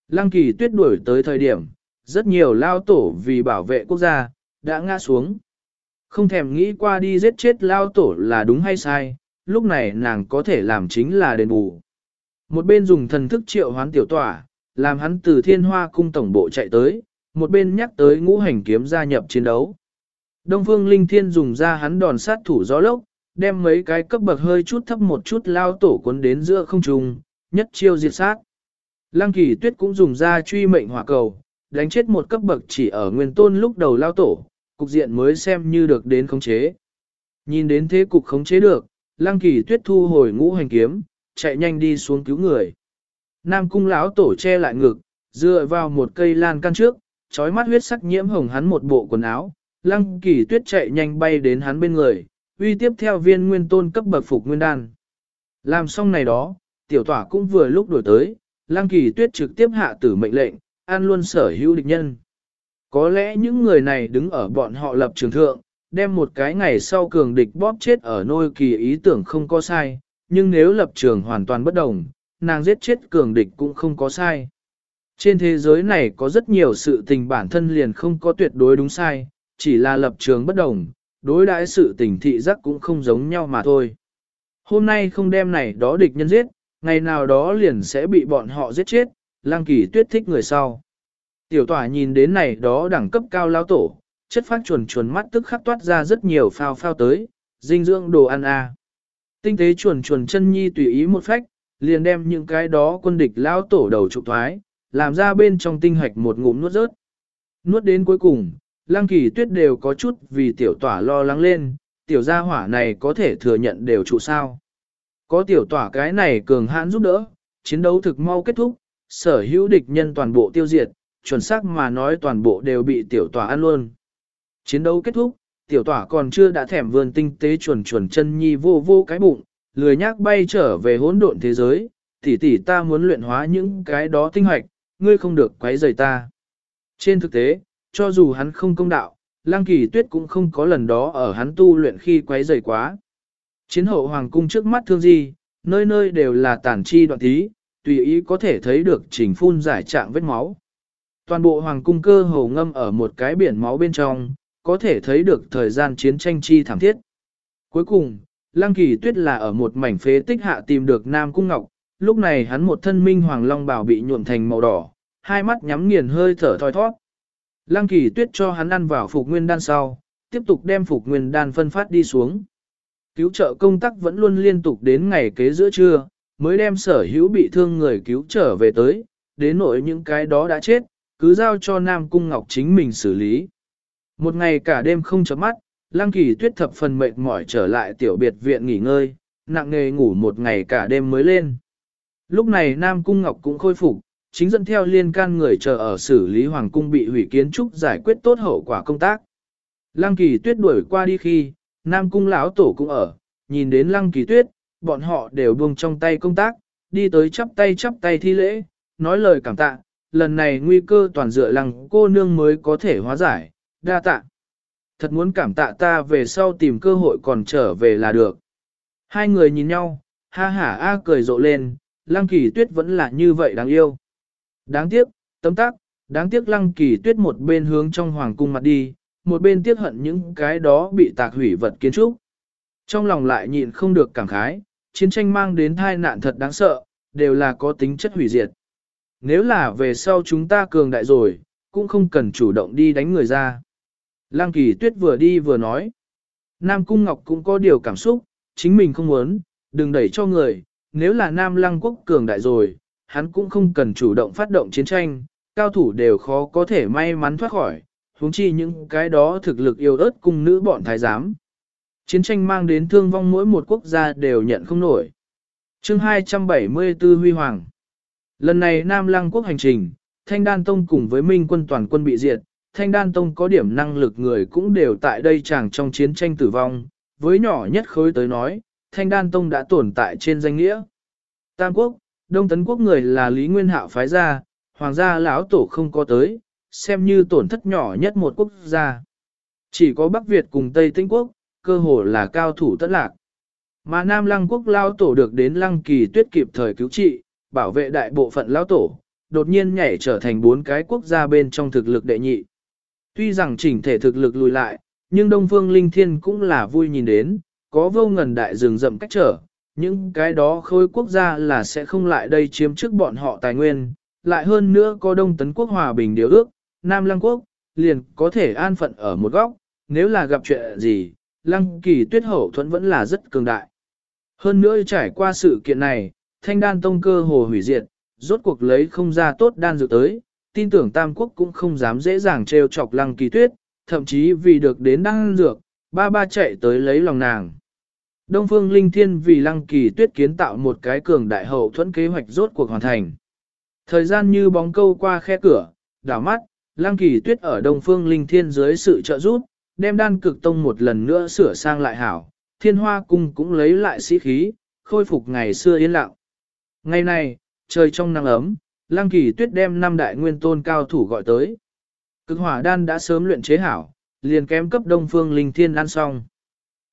Lăng kỳ tuyết đuổi tới thời điểm, rất nhiều lao tổ vì bảo vệ quốc gia, đã ngã xuống. Không thèm nghĩ qua đi giết chết lao tổ là đúng hay sai, lúc này nàng có thể làm chính là đền bù. Một bên dùng thần thức triệu hoán tiểu tỏa, làm hắn từ thiên hoa cung tổng bộ chạy tới, một bên nhắc tới ngũ hành kiếm gia nhập chiến đấu. Đông phương linh thiên dùng ra hắn đòn sát thủ gió lốc, đem mấy cái cấp bậc hơi chút thấp một chút lao tổ cuốn đến giữa không trung, nhất chiêu diệt sát. Lăng kỳ tuyết cũng dùng ra truy mệnh hỏa cầu, đánh chết một cấp bậc chỉ ở nguyên tôn lúc đầu lao tổ, cục diện mới xem như được đến khống chế. Nhìn đến thế cục khống chế được, lăng kỳ tuyết thu hồi ngũ hành kiếm, chạy nhanh đi xuống cứu người. Nam cung lão tổ che lại ngực, dựa vào một cây lan can trước, trói mắt huyết sắc nhiễm hồng hắn một bộ quần áo, lăng kỳ tuyết chạy nhanh bay đến hắn bên người, uy tiếp theo viên nguyên tôn cấp bậc phục nguyên đan. Làm xong này đó, tiểu tỏa cũng vừa lúc đổi tới, Lang kỳ tuyết trực tiếp hạ tử mệnh lệnh, an luôn sở hữu địch nhân. Có lẽ những người này đứng ở bọn họ lập trường thượng, đem một cái ngày sau cường địch bóp chết ở nôi kỳ ý tưởng không có sai, nhưng nếu lập trường hoàn toàn bất đồng, nàng giết chết cường địch cũng không có sai. Trên thế giới này có rất nhiều sự tình bản thân liền không có tuyệt đối đúng sai, chỉ là lập trường bất đồng, đối đãi sự tình thị giác cũng không giống nhau mà thôi. Hôm nay không đem này đó địch nhân giết, ngày nào đó liền sẽ bị bọn họ giết chết, lang kỳ tuyết thích người sau. Tiểu tỏa nhìn đến này đó đẳng cấp cao lao tổ, chất phát chuồn chuồn mắt tức khắc toát ra rất nhiều phao phao tới, dinh dưỡng đồ ăn a. À. Tinh tế chuồn chuồn chân nhi tùy ý một phách, liền đem những cái đó quân địch lao tổ đầu trục thoái, làm ra bên trong tinh hạch một ngụm nuốt rớt. Nuốt đến cuối cùng, lăng kỳ tuyết đều có chút vì tiểu tỏa lo lắng lên, tiểu gia hỏa này có thể thừa nhận đều trụ sao. Có tiểu tỏa cái này cường hãn giúp đỡ, chiến đấu thực mau kết thúc, sở hữu địch nhân toàn bộ tiêu diệt, chuẩn xác mà nói toàn bộ đều bị tiểu tỏa ăn luôn. Chiến đấu kết thúc, tiểu tỏa còn chưa đã thèm vườn tinh tế chuẩn chuẩn chân nhi vô vô cái bụng, lười nhác bay trở về hỗn độn thế giới, tỷ tỷ ta muốn luyện hóa những cái đó tinh hoạch, ngươi không được quấy rầy ta. Trên thực tế, cho dù hắn không công đạo, Lăng Kỳ Tuyết cũng không có lần đó ở hắn tu luyện khi quấy rầy quá. Chiến hậu hoàng cung trước mắt thương gì, nơi nơi đều là tàn chi đoạn tí, tùy ý có thể thấy được trình phun giải trạng vết máu. Toàn bộ hoàng cung cơ hồ ngâm ở một cái biển máu bên trong, có thể thấy được thời gian chiến tranh chi thảm thiết. Cuối cùng, Lăng Kỳ Tuyết là ở một mảnh phế tích hạ tìm được Nam Cung Ngọc, lúc này hắn một thân minh hoàng long bào bị nhuộm thành màu đỏ, hai mắt nhắm nghiền hơi thở thoi thoát. Lăng Kỳ Tuyết cho hắn ăn vào phục nguyên đan sau, tiếp tục đem phục nguyên đan phân phát đi xuống. Cứu trợ công tác vẫn luôn liên tục đến ngày kế giữa trưa, mới đem sở hữu bị thương người cứu trở về tới, đến nỗi những cái đó đã chết, cứ giao cho Nam Cung Ngọc chính mình xử lý. Một ngày cả đêm không chấm mắt, Lăng Kỳ Tuyết thập phần mệt mỏi trở lại tiểu biệt viện nghỉ ngơi, nặng nghề ngủ một ngày cả đêm mới lên. Lúc này Nam Cung Ngọc cũng khôi phục, chính dẫn theo liên can người chờ ở xử lý Hoàng Cung bị hủy kiến trúc giải quyết tốt hậu quả công tác. Lăng Kỳ Tuyết đuổi qua đi khi, Nam Cung lão tổ cũng ở, nhìn đến Lăng Kỳ Tuyết, bọn họ đều buông trong tay công tác, đi tới chắp tay chắp tay thi lễ, nói lời cảm tạ, lần này nguy cơ toàn dựa Lăng cô nương mới có thể hóa giải, đa tạ. Thật muốn cảm tạ ta về sau tìm cơ hội còn trở về là được. Hai người nhìn nhau, ha hả a cười rộ lên, Lăng Kỳ Tuyết vẫn là như vậy đáng yêu. Đáng tiếc, tấm tắc, đáng tiếc Lăng Kỳ Tuyết một bên hướng trong hoàng cung mặt đi, một bên tiếc hận những cái đó bị tạc hủy vật kiến trúc. Trong lòng lại nhịn không được cảm khái, chiến tranh mang đến tai nạn thật đáng sợ, đều là có tính chất hủy diệt. Nếu là về sau chúng ta cường đại rồi, cũng không cần chủ động đi đánh người ra. Lăng kỳ tuyết vừa đi vừa nói. Nam Cung Ngọc cũng có điều cảm xúc, chính mình không muốn, đừng đẩy cho người, nếu là Nam Lăng quốc cường đại rồi, hắn cũng không cần chủ động phát động chiến tranh, cao thủ đều khó có thể may mắn thoát khỏi, huống chi những cái đó thực lực yêu ớt cung nữ bọn thái giám. Chiến tranh mang đến thương vong mỗi một quốc gia đều nhận không nổi. chương 274 Huy Hoàng Lần này Nam Lăng quốc hành trình, Thanh Đan Tông cùng với Minh quân toàn quân bị diệt, Thanh Đan Tông có điểm năng lực người cũng đều tại đây chẳng trong chiến tranh tử vong, với nhỏ nhất khối tới nói, Thanh Đan Tông đã tồn tại trên danh nghĩa. Tam quốc, Đông Tấn quốc người là Lý Nguyên Hạo phái ra, hoàng gia lão tổ không có tới, xem như tổn thất nhỏ nhất một quốc gia. Chỉ có Bắc Việt cùng Tây Tĩnh quốc, cơ hồ là cao thủ tất lạc. Mà Nam Lăng quốc lao tổ được đến Lăng Kỳ Tuyết kịp thời cứu trị, bảo vệ đại bộ phận lao tổ, đột nhiên nhảy trở thành bốn cái quốc gia bên trong thực lực đệ nhị. Tuy rằng chỉnh thể thực lực lùi lại, nhưng Đông Phương Linh Thiên cũng là vui nhìn đến, có vô ngần đại rừng rậm cách trở, những cái đó khối quốc gia là sẽ không lại đây chiếm trước bọn họ tài nguyên, lại hơn nữa có Đông Tấn Quốc hòa bình điều ước, Nam Lăng Quốc, liền có thể an phận ở một góc, nếu là gặp chuyện gì, Lăng Kỳ Tuyết hậu thuẫn vẫn là rất cường đại. Hơn nữa trải qua sự kiện này, thanh đan tông cơ hồ hủy diệt, rốt cuộc lấy không ra tốt đan dược tới, tin tưởng Tam Quốc cũng không dám dễ dàng trêu chọc Lăng Kỳ Tuyết, thậm chí vì được đến đan dược, ba ba chạy tới lấy lòng nàng. Đông Phương Linh Thiên vì Lăng Kỳ Tuyết kiến tạo một cái cường đại hậu thuẫn kế hoạch rốt cuộc hoàn thành. Thời gian như bóng câu qua khe cửa, đảo mắt, Lăng Kỳ Tuyết ở Đông Phương Linh Thiên dưới sự trợ giúp, đem đan cực tông một lần nữa sửa sang lại hảo, thiên hoa cung cũng lấy lại sĩ khí, khôi phục ngày xưa yên lặng. Ngày này, trời trong nắng ấm, Lăng Kỳ Tuyết đem năm đại nguyên tôn cao thủ gọi tới. Cực hỏa đan đã sớm luyện chế hảo, liền kém cấp Đông Phương Linh Thiên ăn xong.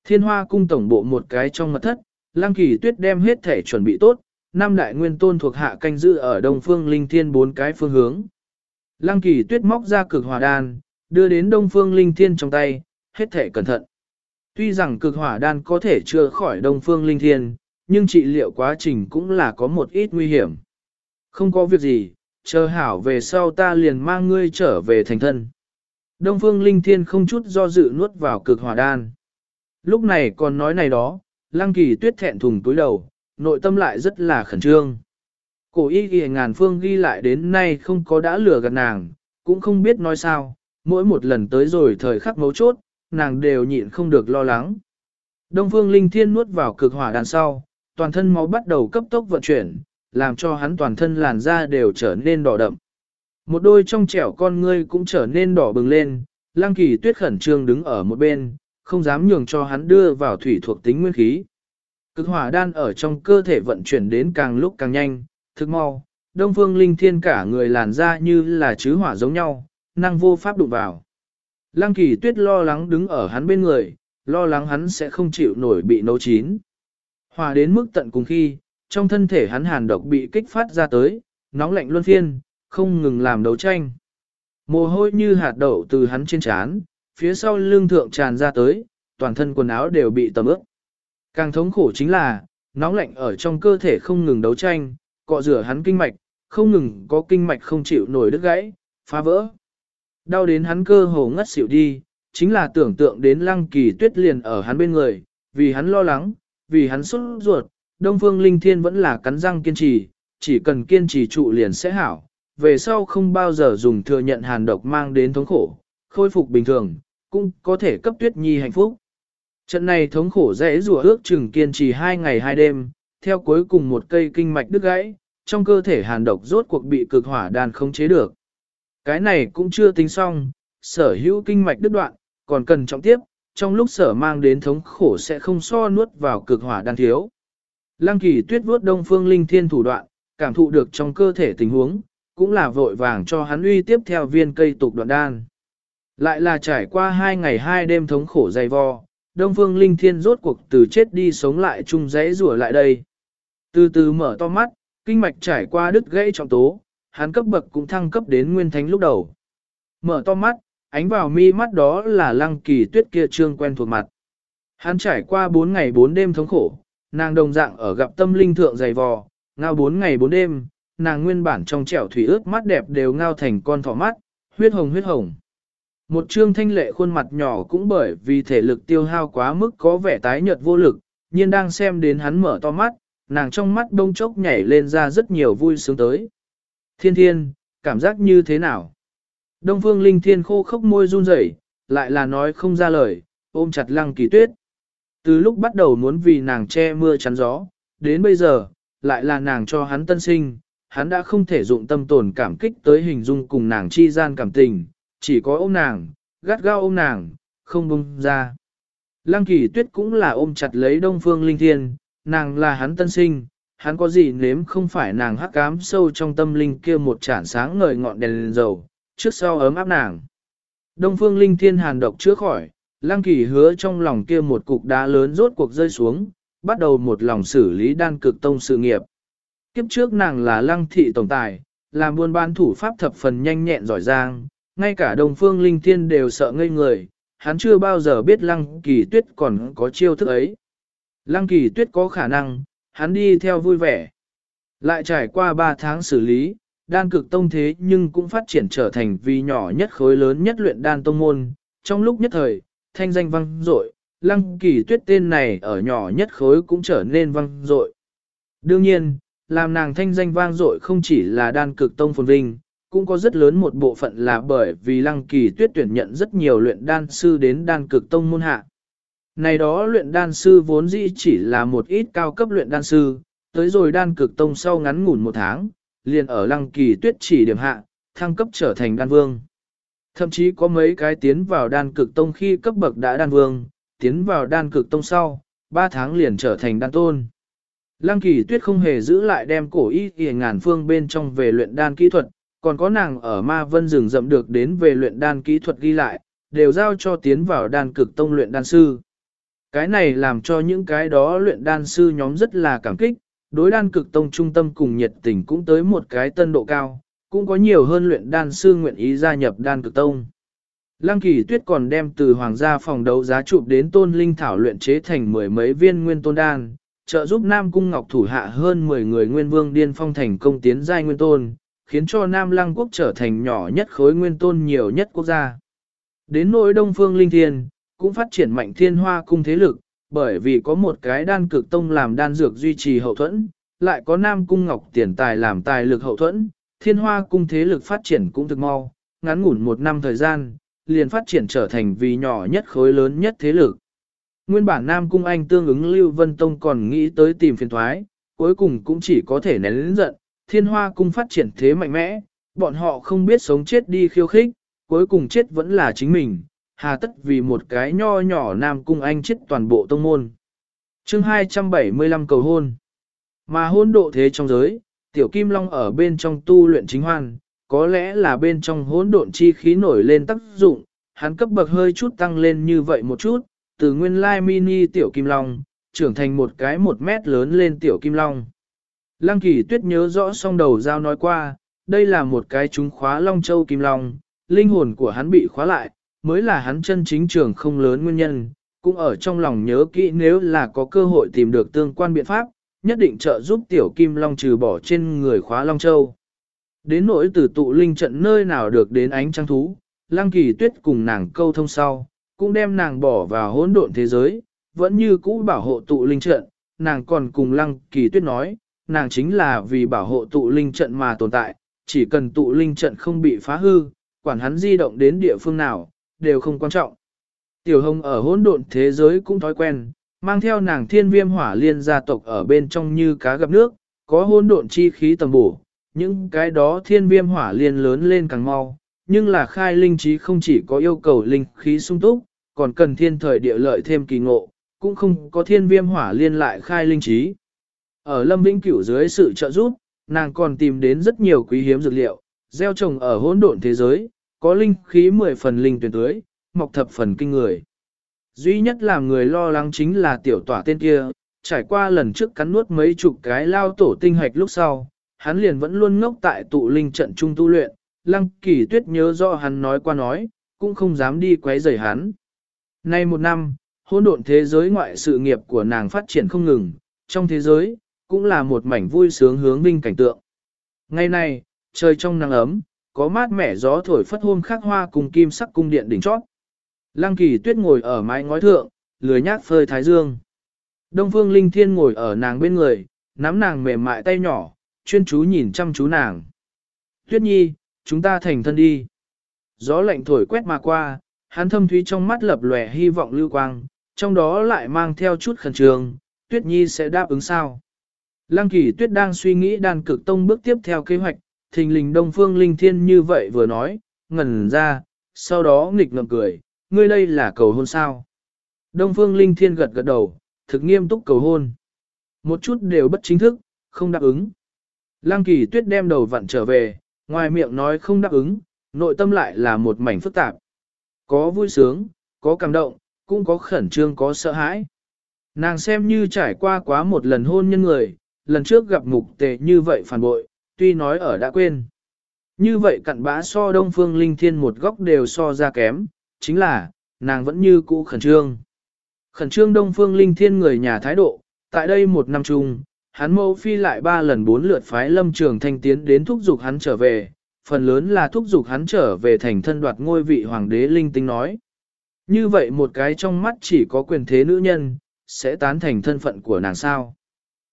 Thiên Hoa cung tổng bộ một cái trong mật thất, Lăng Kỳ Tuyết đem hết thể chuẩn bị tốt, năm đại nguyên tôn thuộc hạ canh giữ ở Đông Phương Linh Thiên bốn cái phương hướng. Lăng Kỳ Tuyết móc ra cực hỏa đan, đưa đến Đông Phương Linh Thiên trong tay, hết thể cẩn thận. Tuy rằng cực hỏa đan có thể chữa khỏi Đông Phương Linh Thiên, nhưng trị liệu quá trình cũng là có một ít nguy hiểm. Không có việc gì, chờ hảo về sau ta liền mang ngươi trở về thành thân. Đông Phương Linh Thiên không chút do dự nuốt vào cực hỏa đan. Lúc này còn nói này đó, Lăng Kỳ Tuyết thẹn thùng túi đầu, nội tâm lại rất là khẩn trương. Cổ y ghi ngàn phương ghi lại đến nay không có đã lừa gạt nàng, cũng không biết nói sao, mỗi một lần tới rồi thời khắc mấu chốt, nàng đều nhịn không được lo lắng. Đông phương linh thiên nuốt vào cực hỏa đàn sau, toàn thân máu bắt đầu cấp tốc vận chuyển, làm cho hắn toàn thân làn da đều trở nên đỏ đậm. Một đôi trong trẻo con ngươi cũng trở nên đỏ bừng lên, lang kỳ tuyết khẩn trương đứng ở một bên, không dám nhường cho hắn đưa vào thủy thuộc tính nguyên khí. Cực hỏa đan ở trong cơ thể vận chuyển đến càng lúc càng nhanh, thực mau, đông phương linh thiên cả người làn ra như là chứ hỏa giống nhau, năng vô pháp đụng vào. Lăng kỳ tuyết lo lắng đứng ở hắn bên người, lo lắng hắn sẽ không chịu nổi bị nấu chín. Hòa đến mức tận cùng khi, trong thân thể hắn hàn độc bị kích phát ra tới, nóng lạnh luân phiên, không ngừng làm đấu tranh. Mồ hôi như hạt đậu từ hắn trên trán, phía sau lưng thượng tràn ra tới, toàn thân quần áo đều bị tầm ướt. Càng thống khổ chính là, nóng lạnh ở trong cơ thể không ngừng đấu tranh, cọ rửa hắn kinh mạch, không ngừng có kinh mạch không chịu nổi đứt gãy, phá vỡ. Đau đến hắn cơ hồ ngất xỉu đi, chính là tưởng tượng đến lăng kỳ tuyết liền ở hắn bên người, vì hắn lo lắng, vì hắn xuất ruột, Đông Phương Linh Thiên vẫn là cắn răng kiên trì, chỉ cần kiên trì trụ liền sẽ hảo, về sau không bao giờ dùng thừa nhận hàn độc mang đến thống khổ, khôi phục bình thường, cũng có thể cấp tuyết nhi hạnh phúc. Trận này thống khổ dễ rùa ước chừng kiên trì hai ngày hai đêm, theo cuối cùng một cây kinh mạch đứt gãy, trong cơ thể hàn độc rốt cuộc bị cực hỏa đàn không chế được. Cái này cũng chưa tính xong, sở hữu kinh mạch đứt đoạn, còn cần trọng tiếp, trong lúc sở mang đến thống khổ sẽ không so nuốt vào cực hỏa đan thiếu. Lăng kỳ tuyết vuốt đông phương linh thiên thủ đoạn, cảm thụ được trong cơ thể tình huống, cũng là vội vàng cho hắn uy tiếp theo viên cây tục đoạn đan. Lại là trải qua hai ngày hai đêm thống khổ dày vò, Đông Phương Linh Thiên rốt cuộc từ chết đi sống lại chung rẽ rùa lại đây. Từ từ mở to mắt, kinh mạch trải qua đứt gãy trọng tố, hắn cấp bậc cũng thăng cấp đến nguyên thánh lúc đầu. Mở to mắt, ánh vào mi mắt đó là lăng kỳ tuyết kia trương quen thuộc mặt. Hắn trải qua 4 ngày 4 đêm thống khổ, nàng đồng dạng ở gặp tâm linh thượng dày vò, ngao 4 ngày 4 đêm, nàng nguyên bản trong trẻo thủy ướt mắt đẹp đều ngao thành con thỏ mắt, huyết hồng huyết hồng. Một trương thanh lệ khuôn mặt nhỏ cũng bởi vì thể lực tiêu hao quá mức có vẻ tái nhợt vô lực, nhiên đang xem đến hắn mở to mắt, nàng trong mắt đông chốc nhảy lên ra rất nhiều vui sướng tới. Thiên thiên, cảm giác như thế nào? Đông phương linh thiên khô khốc môi run rẩy, lại là nói không ra lời, ôm chặt lăng kỳ tuyết. Từ lúc bắt đầu muốn vì nàng che mưa chắn gió, đến bây giờ, lại là nàng cho hắn tân sinh, hắn đã không thể dụng tâm tồn cảm kích tới hình dung cùng nàng chi gian cảm tình, chỉ có ôm nàng, gắt gao ôm nàng, không bông ra. Lăng kỳ tuyết cũng là ôm chặt lấy đông phương linh thiên, nàng là hắn tân sinh, hắn có gì nếm không phải nàng hắc cám sâu trong tâm linh kia một chản sáng ngời ngọn đèn, đèn dầu, trước sau ấm áp nàng. Đông phương linh thiên hàn độc chữa khỏi, lăng kỳ hứa trong lòng kia một cục đá lớn rốt cuộc rơi xuống, bắt đầu một lòng xử lý đan cực tông sự nghiệp. Kiếp trước nàng là lăng thị tổng tài, làm buôn bán thủ pháp thập phần nhanh nhẹn giỏi giang, ngay cả đồng phương linh thiên đều sợ ngây người, hắn chưa bao giờ biết lăng kỳ tuyết còn có chiêu thức ấy. Lăng kỳ tuyết có khả năng, hắn đi theo vui vẻ. Lại trải qua 3 tháng xử lý, đan cực tông thế nhưng cũng phát triển trở thành vì nhỏ nhất khối lớn nhất luyện đan tông môn. Trong lúc nhất thời, thanh danh vang dội, lăng kỳ tuyết tên này ở nhỏ nhất khối cũng trở nên vang dội. Đương nhiên, làm nàng thanh danh vang dội không chỉ là đan cực tông phồn vinh, cũng có rất lớn một bộ phận là bởi vì lăng kỳ tuyết tuyển nhận rất nhiều luyện đan sư đến đan cực tông môn hạ. Này đó luyện đan sư vốn dĩ chỉ là một ít cao cấp luyện đan sư, tới rồi đan cực tông sau ngắn ngủn một tháng, liền ở lăng kỳ tuyết chỉ điểm hạ, thăng cấp trở thành đan vương. Thậm chí có mấy cái tiến vào đan cực tông khi cấp bậc đã đan vương, tiến vào đan cực tông sau, 3 tháng liền trở thành đan tôn. Lăng kỳ tuyết không hề giữ lại đem cổ y y ngàn phương bên trong về luyện đan kỹ thuật, còn có nàng ở ma vân rừng rậm được đến về luyện đan kỹ thuật ghi lại, đều giao cho tiến vào đan cực tông luyện đan sư. Cái này làm cho những cái đó luyện đan sư nhóm rất là cảm kích, đối đan cực tông trung tâm cùng nhiệt tình cũng tới một cái tân độ cao, cũng có nhiều hơn luyện đan sư nguyện ý gia nhập đan cực tông. Lăng kỳ tuyết còn đem từ hoàng gia phòng đấu giá chụp đến tôn linh thảo luyện chế thành mười mấy viên nguyên tôn đan, trợ giúp Nam Cung Ngọc thủ hạ hơn 10 người nguyên vương điên phong thành công tiến giai nguyên tôn, khiến cho Nam Lăng quốc trở thành nhỏ nhất khối nguyên tôn nhiều nhất quốc gia. Đến nỗi Đông Phương Linh Thiên, cũng phát triển mạnh thiên hoa cung thế lực, bởi vì có một cái đan cực tông làm đan dược duy trì hậu thuẫn, lại có Nam Cung Ngọc tiền tài làm tài lực hậu thuẫn, thiên hoa cung thế lực phát triển cũng thực mau, ngắn ngủn một năm thời gian, liền phát triển trở thành vì nhỏ nhất khối lớn nhất thế lực. Nguyên bản Nam Cung Anh tương ứng Lưu Vân Tông còn nghĩ tới tìm phiền thoái, cuối cùng cũng chỉ có thể nén lĩnh giận, thiên hoa cung phát triển thế mạnh mẽ, bọn họ không biết sống chết đi khiêu khích, cuối cùng chết vẫn là chính mình, hà tất vì một cái nho nhỏ Nam Cung Anh chết toàn bộ tông môn. chương 275 cầu hôn. Mà hôn độ thế trong giới, Tiểu Kim Long ở bên trong tu luyện chính hoan, có lẽ là bên trong hỗn độn chi khí nổi lên tác dụng, hắn cấp bậc hơi chút tăng lên như vậy một chút, từ nguyên lai mini Tiểu Kim Long, trưởng thành một cái một mét lớn lên Tiểu Kim Long. Lăng kỳ tuyết nhớ rõ song đầu giao nói qua, đây là một cái trúng khóa Long Châu Kim Long, linh hồn của hắn bị khóa lại, mới là hắn chân chính trường không lớn nguyên nhân, cũng ở trong lòng nhớ kỹ nếu là có cơ hội tìm được tương quan biện pháp, nhất định trợ giúp tiểu kim long trừ bỏ trên người khóa long châu. Đến nỗi từ tụ linh trận nơi nào được đến ánh trăng thú, lăng kỳ tuyết cùng nàng câu thông sau, cũng đem nàng bỏ vào hỗn độn thế giới, vẫn như cũ bảo hộ tụ linh trận, nàng còn cùng lăng kỳ tuyết nói, nàng chính là vì bảo hộ tụ linh trận mà tồn tại, chỉ cần tụ linh trận không bị phá hư, quản hắn di động đến địa phương nào, đều không quan trọng. Tiểu hồng ở hỗn độn thế giới cũng thói quen, mang theo nàng thiên viêm hỏa liên gia tộc ở bên trong như cá gặp nước, có hỗn độn chi khí tầm bổ, những cái đó thiên viêm hỏa liên lớn lên càng mau, nhưng là khai linh trí không chỉ có yêu cầu linh khí sung túc, còn cần thiên thời địa lợi thêm kỳ ngộ, cũng không có thiên viêm hỏa liên lại khai linh trí. Ở Lâm Vĩnh Cửu dưới sự trợ giúp, nàng còn tìm đến rất nhiều quý hiếm dược liệu, gieo trồng ở hỗn độn thế giới, có linh khí 10 phần linh tuyển tưới, mọc thập phần kinh người. Duy nhất làm người lo lắng chính là tiểu tỏa tên kia, trải qua lần trước cắn nuốt mấy chục cái lao tổ tinh hạch lúc sau, hắn liền vẫn luôn ngốc tại tụ linh trận trung tu luyện, lăng kỳ tuyết nhớ rõ hắn nói qua nói, cũng không dám đi quấy rầy hắn. Nay một năm, hỗn độn thế giới ngoại sự nghiệp của nàng phát triển không ngừng, trong thế giới, cũng là một mảnh vui sướng hướng vinh cảnh tượng. Ngày nay, trời trong nắng ấm, có mát mẻ gió thổi phất hôm khắc hoa cùng kim sắc cung điện đỉnh chót. Lăng kỳ tuyết ngồi ở mái ngói thượng, lười nhác phơi thái dương. Đông phương linh thiên ngồi ở nàng bên người, nắm nàng mềm mại tay nhỏ, chuyên chú nhìn chăm chú nàng. Tuyết nhi, chúng ta thành thân đi. Gió lạnh thổi quét mà qua, hắn thâm thúy trong mắt lập lòe hy vọng lưu quang, trong đó lại mang theo chút khẩn trương, tuyết nhi sẽ đáp ứng sao. Lăng kỳ tuyết đang suy nghĩ đàn cực tông bước tiếp theo kế hoạch, thình lình đông phương linh thiên như vậy vừa nói, ngẩn ra, sau đó nghịch ngợm cười, ngươi đây là cầu hôn sao. Đông phương linh thiên gật gật đầu, thực nghiêm túc cầu hôn. Một chút đều bất chính thức, không đáp ứng. Lăng kỳ tuyết đem đầu vặn trở về, ngoài miệng nói không đáp ứng, nội tâm lại là một mảnh phức tạp. Có vui sướng, có cảm động, cũng có khẩn trương có sợ hãi. Nàng xem như trải qua quá một lần hôn nhân người, lần trước gặp mục tề như vậy phản bội, tuy nói ở đã quên. Như vậy cặn bã so đông phương linh thiên một góc đều so ra kém, chính là, nàng vẫn như cũ khẩn trương. Khẩn trương đông phương linh thiên người nhà thái độ, tại đây một năm chung, hắn mâu phi lại ba lần bốn lượt phái lâm trường thanh tiến đến thúc giục hắn trở về, phần lớn là thúc giục hắn trở về thành thân đoạt ngôi vị hoàng đế linh tinh nói. Như vậy một cái trong mắt chỉ có quyền thế nữ nhân, sẽ tán thành thân phận của nàng sao.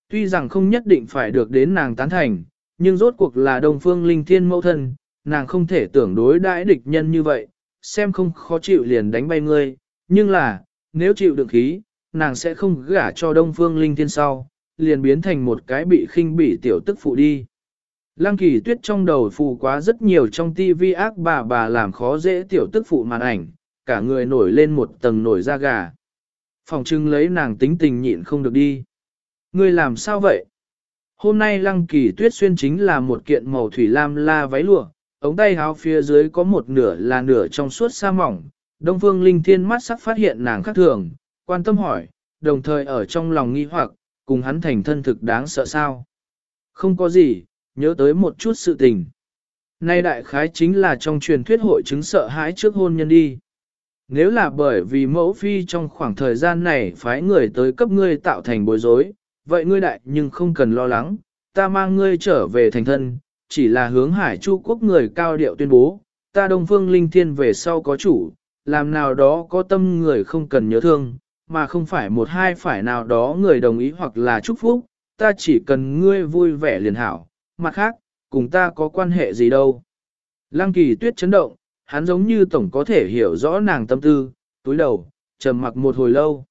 Tuy rằng không nhất định phải được đến nàng tán thành, nhưng rốt cuộc là đồng phương linh thiên mẫu thân, nàng không thể tưởng đối đãi địch nhân như vậy, xem không khó chịu liền đánh bay ngươi, nhưng là, nếu chịu được khí, nàng sẽ không gả cho đông phương linh thiên sau, liền biến thành một cái bị khinh bỉ tiểu tức phụ đi. Lăng kỳ tuyết trong đầu phù quá rất nhiều trong tivi ác bà bà làm khó dễ tiểu tức phụ màn ảnh, cả người nổi lên một tầng nổi da gà. Phòng trưng lấy nàng tính tình nhịn không được đi. Ngươi làm sao vậy? Hôm nay lăng kỳ tuyết xuyên chính là một kiện màu thủy lam la váy lụa, ống tay áo phía dưới có một nửa là nửa trong suốt sa mỏng. Đông phương linh thiên mắt sắc phát hiện nàng khác thường, quan tâm hỏi, đồng thời ở trong lòng nghi hoặc, cùng hắn thành thân thực đáng sợ sao. Không có gì, nhớ tới một chút sự tình. Nay đại khái chính là trong truyền thuyết hội chứng sợ hãi trước hôn nhân đi. Nếu là bởi vì mẫu phi trong khoảng thời gian này phái người tới cấp ngươi tạo thành bối rối, vậy ngươi đại nhưng không cần lo lắng, ta mang ngươi trở về thành thân, chỉ là hướng hải chu quốc người cao điệu tuyên bố, ta đông phương linh thiên về sau có chủ, làm nào đó có tâm người không cần nhớ thương, mà không phải một hai phải nào đó người đồng ý hoặc là chúc phúc, ta chỉ cần ngươi vui vẻ liền hảo, mặt khác, cùng ta có quan hệ gì đâu. Lăng kỳ tuyết chấn động, hắn giống như tổng có thể hiểu rõ nàng tâm tư, túi đầu, trầm mặc một hồi lâu.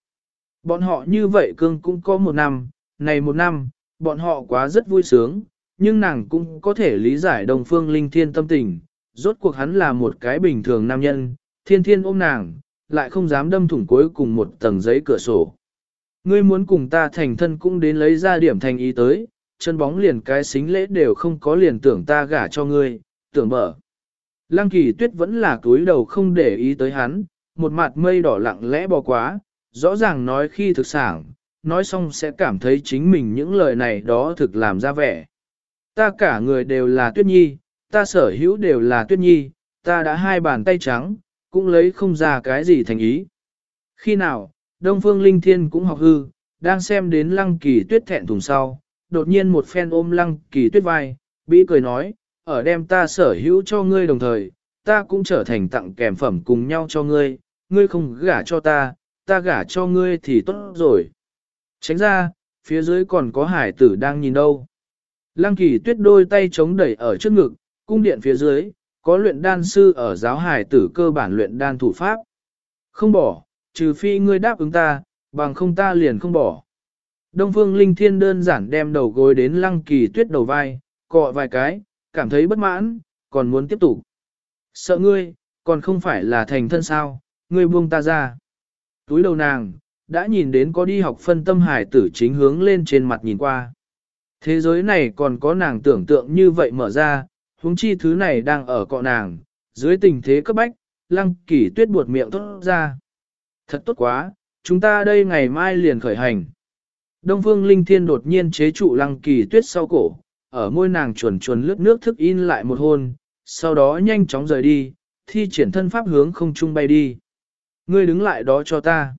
Bọn họ như vậy cương cũng có một năm, này một năm, bọn họ quá rất vui sướng, nhưng nàng cũng có thể lý giải đồng phương linh thiên tâm tình, rốt cuộc hắn là một cái bình thường nam nhân, thiên thiên ôm nàng, lại không dám đâm thủng cuối cùng một tầng giấy cửa sổ. Ngươi muốn cùng ta thành thân cũng đến lấy ra điểm thành ý tới, chân bóng liền cái xính lễ đều không có liền tưởng ta gả cho ngươi, tưởng mở. Lăng kỳ tuyết vẫn là cúi đầu không để ý tới hắn, một mặt mây đỏ lặng lẽ bò quá, rõ ràng nói khi thực sản, nói xong sẽ cảm thấy chính mình những lời này đó thực làm ra vẻ. Ta cả người đều là tuyết nhi, ta sở hữu đều là tuyết nhi, ta đã hai bàn tay trắng, cũng lấy không ra cái gì thành ý. Khi nào, Đông Phương Linh Thiên cũng học hư, đang xem đến lăng kỳ tuyết thẹn thùng sau, đột nhiên một phen ôm lăng kỳ tuyết vai, bị cười nói, ở đem ta sở hữu cho ngươi đồng thời, ta cũng trở thành tặng kèm phẩm cùng nhau cho ngươi, ngươi không gả cho ta, ta gả cho ngươi thì tốt rồi. Tránh ra, phía dưới còn có hải tử đang nhìn đâu. Lăng kỳ tuyết đôi tay chống đẩy ở trước ngực, cung điện phía dưới, có luyện đan sư ở giáo hải tử cơ bản luyện đan thủ pháp. Không bỏ, trừ phi ngươi đáp ứng ta, bằng không ta liền không bỏ. Đông phương linh thiên đơn giản đem đầu gối đến lăng kỳ tuyết đầu vai, cọ vài cái, cảm thấy bất mãn, còn muốn tiếp tục. Sợ ngươi, còn không phải là thành thân sao, ngươi buông ta ra. Túi đầu nàng, đã nhìn đến có đi học phân tâm hải tử chính hướng lên trên mặt nhìn qua. Thế giới này còn có nàng tưởng tượng như vậy mở ra, huống chi thứ này đang ở cọ nàng, dưới tình thế cấp bách, lăng kỳ tuyết buột miệng tốt ra. Thật tốt quá, chúng ta đây ngày mai liền khởi hành. Đông phương linh thiên đột nhiên chế trụ lăng kỳ tuyết sau cổ, ở môi nàng chuồn chuồn lướt nước thức in lại một hôn, sau đó nhanh chóng rời đi, thi triển thân pháp hướng không trung bay đi. Ngươi đứng lại đó cho ta.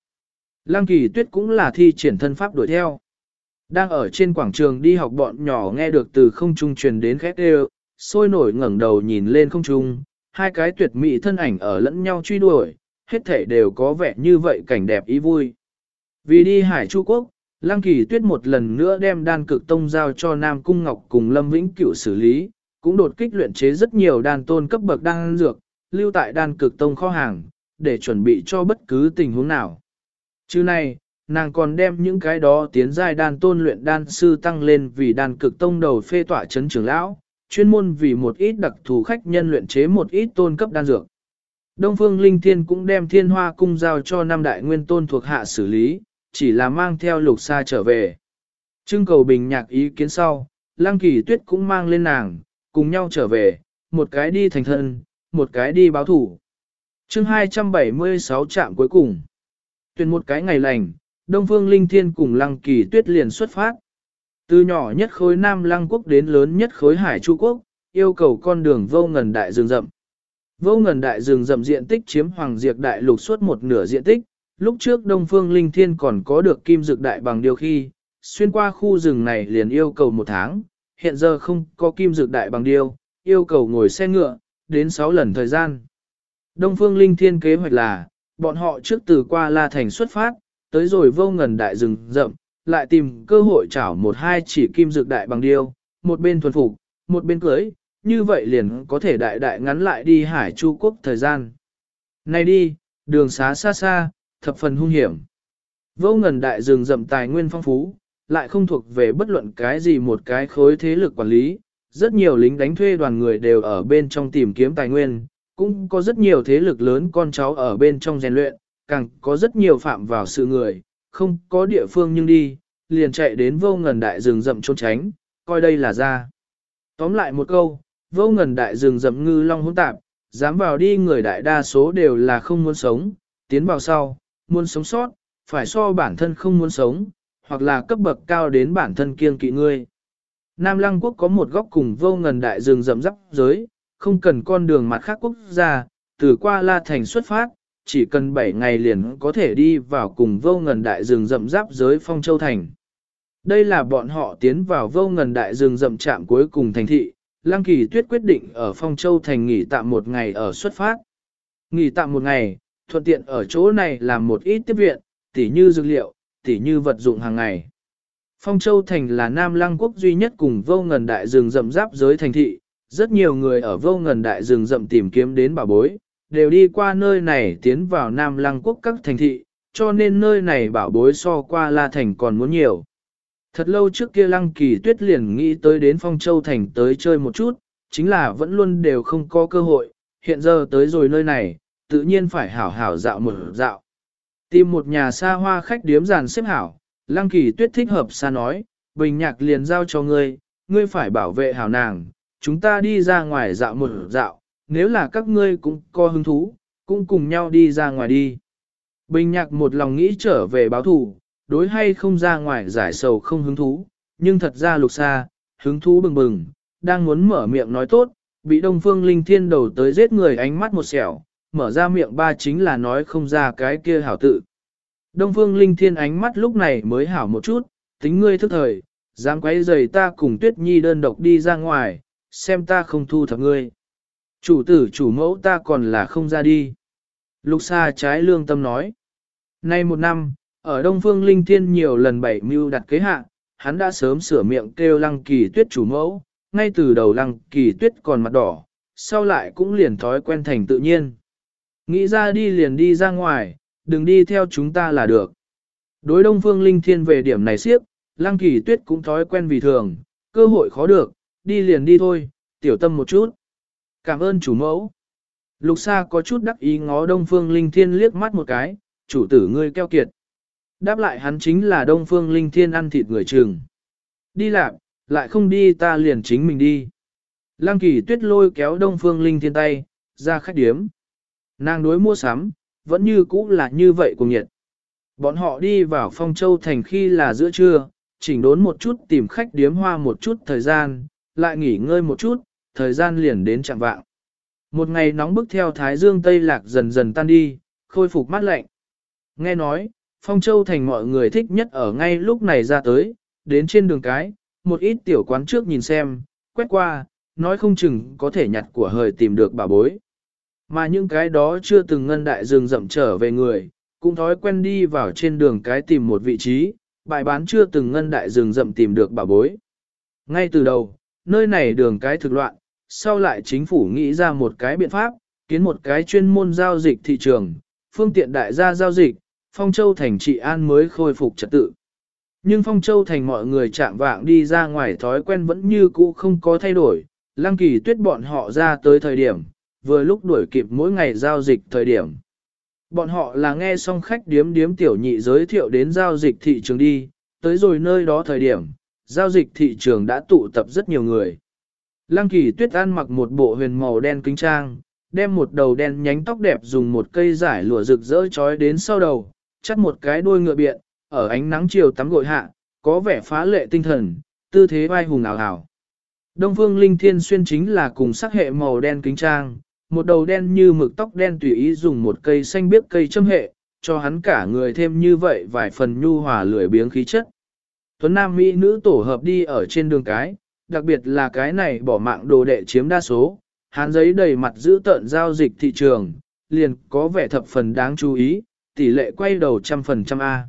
Lăng kỳ tuyết cũng là thi triển thân pháp đuổi theo. Đang ở trên quảng trường đi học bọn nhỏ nghe được từ không trung truyền đến khét đều, sôi nổi ngẩng đầu nhìn lên không trung, hai cái tuyệt mỹ thân ảnh ở lẫn nhau truy đuổi, hết thể đều có vẻ như vậy cảnh đẹp ý vui. Vì đi hải Chu Quốc, Lăng Kỳ Tuyết một lần nữa đem đan cực tông giao cho Nam Cung Ngọc cùng Lâm Vĩnh Cửu xử lý, cũng đột kích luyện chế rất nhiều đan tôn cấp bậc đan dược, lưu tại đan cực tông kho hàng, để chuẩn bị cho bất cứ tình huống nào. Chứ này, nàng còn đem những cái đó tiến giai đan tôn luyện đan sư tăng lên vì đan cực tông đầu phê tỏa chấn trưởng lão, chuyên môn vì một ít đặc thù khách nhân luyện chế một ít tôn cấp đan dược. Đông Phương Linh Thiên cũng đem thiên hoa cung giao cho năm đại nguyên tôn thuộc hạ xử lý, chỉ là mang theo lục sa trở về. Trưng cầu bình nhạc ý kiến sau, Lăng Kỳ Tuyết cũng mang lên nàng, cùng nhau trở về, một cái đi thành thân, một cái đi báo thủ. chương 276 trạm cuối cùng. Tuyển một cái ngày lành, Đông Phương Linh Thiên cùng Lăng Kỳ Tuyết liền xuất phát. Từ nhỏ nhất khối Nam Lăng Quốc đến lớn nhất khối Hải Chu Quốc, yêu cầu con đường vô ngần đại rừng rậm. Vô ngần đại rừng rậm diện tích chiếm hoàng diệt đại lục suốt một nửa diện tích, lúc trước Đông Phương Linh Thiên còn có được kim dược đại bằng điều khi, xuyên qua khu rừng này liền yêu cầu một tháng, hiện giờ không có kim dược đại bằng điêu, yêu cầu ngồi xe ngựa, đến 6 lần thời gian. Đông Phương Linh Thiên kế hoạch là, bọn họ trước từ qua La Thành xuất phát, tới rồi vô ngần đại rừng rậm, lại tìm cơ hội chảo một hai chỉ kim dược đại bằng điêu, một bên thuần phục, một bên cưới, như vậy liền có thể đại đại ngắn lại đi hải chu quốc thời gian. Này đi, đường xá xa xa, thập phần hung hiểm. Vô ngần đại rừng rậm tài nguyên phong phú, lại không thuộc về bất luận cái gì một cái khối thế lực quản lý. Rất nhiều lính đánh thuê đoàn người đều ở bên trong tìm kiếm tài nguyên, cũng có rất nhiều thế lực lớn con cháu ở bên trong rèn luyện, càng có rất nhiều phạm vào sự người, không có địa phương nhưng đi, liền chạy đến vô ngần đại rừng rậm trốn tránh, coi đây là ra. Tóm lại một câu, vô ngần đại rừng rậm ngư long hỗn tạp, dám vào đi người đại đa số đều là không muốn sống, tiến vào sau, muốn sống sót, phải so bản thân không muốn sống, hoặc là cấp bậc cao đến bản thân kiêng kỵ ngươi. Nam Lăng Quốc có một góc cùng vô ngần đại rừng rậm rắp giới, không cần con đường mặt khác quốc gia, từ qua La Thành xuất phát, chỉ cần 7 ngày liền có thể đi vào cùng vô ngần đại rừng rậm giáp giới Phong Châu Thành. Đây là bọn họ tiến vào vô ngần đại rừng rậm trạm cuối cùng thành thị, Lăng Kỳ Tuyết quyết định ở Phong Châu Thành nghỉ tạm một ngày ở xuất phát. Nghỉ tạm một ngày, thuận tiện ở chỗ này làm một ít tiếp viện, tỉ như dược liệu, tỉ như vật dụng hàng ngày. Phong Châu Thành là Nam Lăng Quốc duy nhất cùng vô ngần đại rừng rậm giáp giới thành thị, rất nhiều người ở vô ngần đại rừng rậm tìm kiếm đến bảo bối, đều đi qua nơi này tiến vào Nam Lăng Quốc các thành thị, cho nên nơi này bảo bối so qua La Thành còn muốn nhiều. Thật lâu trước kia Lăng Kỳ Tuyết liền nghĩ tới đến Phong Châu Thành tới chơi một chút, chính là vẫn luôn đều không có cơ hội, hiện giờ tới rồi nơi này, tự nhiên phải hảo hảo dạo một dạo. Tìm một nhà xa hoa khách điếm giàn xếp hảo, Lăng Kỳ Tuyết thích hợp xa nói, bình nhạc liền giao cho ngươi, ngươi phải bảo vệ hảo nàng, chúng ta đi ra ngoài dạo một dạo, nếu là các ngươi cũng có hứng thú, cũng cùng nhau đi ra ngoài đi. Bình nhạc một lòng nghĩ trở về báo thù, đối hay không ra ngoài giải sầu không hứng thú, nhưng thật ra lục xa, hứng thú bừng bừng, đang muốn mở miệng nói tốt, bị Đông Phương Linh Thiên đầu tới giết người ánh mắt một sẹo mở ra miệng ba chính là nói không ra cái kia hảo tự. Đông Phương Linh Thiên ánh mắt lúc này mới hảo một chút, tính ngươi thức thời, dám quấy rầy ta cùng Tuyết Nhi đơn độc đi ra ngoài, xem ta không thu thập ngươi. Chủ tử chủ mẫu ta còn là không ra đi. Lục xa trái lương tâm nói. Nay một năm, ở Đông Phương Linh Thiên nhiều lần bảy mưu đặt kế hạ, hắn đã sớm sửa miệng kêu lăng kỳ tuyết chủ mẫu, ngay từ đầu lăng kỳ tuyết còn mặt đỏ, sau lại cũng liền thói quen thành tự nhiên. Nghĩ ra đi liền đi ra ngoài, đừng đi theo chúng ta là được. Đối Đông Phương Linh Thiên về điểm này siếp, lăng kỳ tuyết cũng thói quen vì thường, cơ hội khó được, đi liền đi thôi, tiểu tâm một chút. Cảm ơn chủ mẫu. Lục Sa có chút đắc ý ngó Đông Phương Linh Thiên liếc mắt một cái, chủ tử ngươi keo kiệt. Đáp lại hắn chính là Đông Phương Linh Thiên ăn thịt người trường. Đi lạc, lại không đi ta liền chính mình đi. Lăng kỳ tuyết lôi kéo Đông Phương Linh Thiên tay, ra khách điếm. Nàng đối mua sắm, vẫn như cũ là như vậy cùng nhiệt. Bọn họ đi vào Phong Châu Thành khi là giữa trưa, chỉnh đốn một chút tìm khách điếm hoa một chút thời gian, lại nghỉ ngơi một chút, thời gian liền đến chạm vạng. Một ngày nóng bức theo Thái Dương Tây Lạc dần dần tan đi, khôi phục mát lạnh. Nghe nói, Phong Châu thành mọi người thích nhất ở ngay lúc này ra tới, đến trên đường cái, một ít tiểu quán trước nhìn xem, quét qua, nói không chừng có thể nhặt của hời tìm được bà bối. Mà những cái đó chưa từng ngân đại rừng rậm trở về người, cũng thói quen đi vào trên đường cái tìm một vị trí, bài bán chưa từng ngân đại rừng rậm tìm được bà bối. Ngay từ đầu, nơi này đường cái thực loạn, sau lại chính phủ nghĩ ra một cái biện pháp, kiến một cái chuyên môn giao dịch thị trường, phương tiện đại gia giao dịch, Phong Châu thành trị an mới khôi phục trật tự. Nhưng Phong Châu thành mọi người chạm vạng đi ra ngoài thói quen vẫn như cũ không có thay đổi, lăng kỳ tuyết bọn họ ra tới thời điểm, vừa lúc đuổi kịp mỗi ngày giao dịch thời điểm. Bọn họ là nghe xong khách điếm điếm tiểu nhị giới thiệu đến giao dịch thị trường đi, tới rồi nơi đó thời điểm, giao dịch thị trường đã tụ tập rất nhiều người. Lăng kỳ tuyết ăn mặc một bộ huyền màu đen kính trang, đem một đầu đen nhánh tóc đẹp dùng một cây giải lụa rực rỡ trói đến sau đầu, chắt một cái đuôi ngựa biện, ở ánh nắng chiều tắm gội hạ, có vẻ phá lệ tinh thần, tư thế vai hùng ảo ảo. Đông phương linh thiên xuyên chính là cùng sắc hệ màu đen kính trang, một đầu đen như mực tóc đen tùy ý dùng một cây xanh biếc cây châm hệ, cho hắn cả người thêm như vậy vài phần nhu hòa lười biếng khí chất. Tuấn Nam Mỹ nữ tổ hợp đi ở trên đường cái, đặc biệt là cái này bỏ mạng đồ đệ chiếm đa số, hán giấy đầy mặt giữ tợn giao dịch thị trường, liền có vẻ thập phần đáng chú ý, tỷ lệ quay đầu trăm phần trăm A.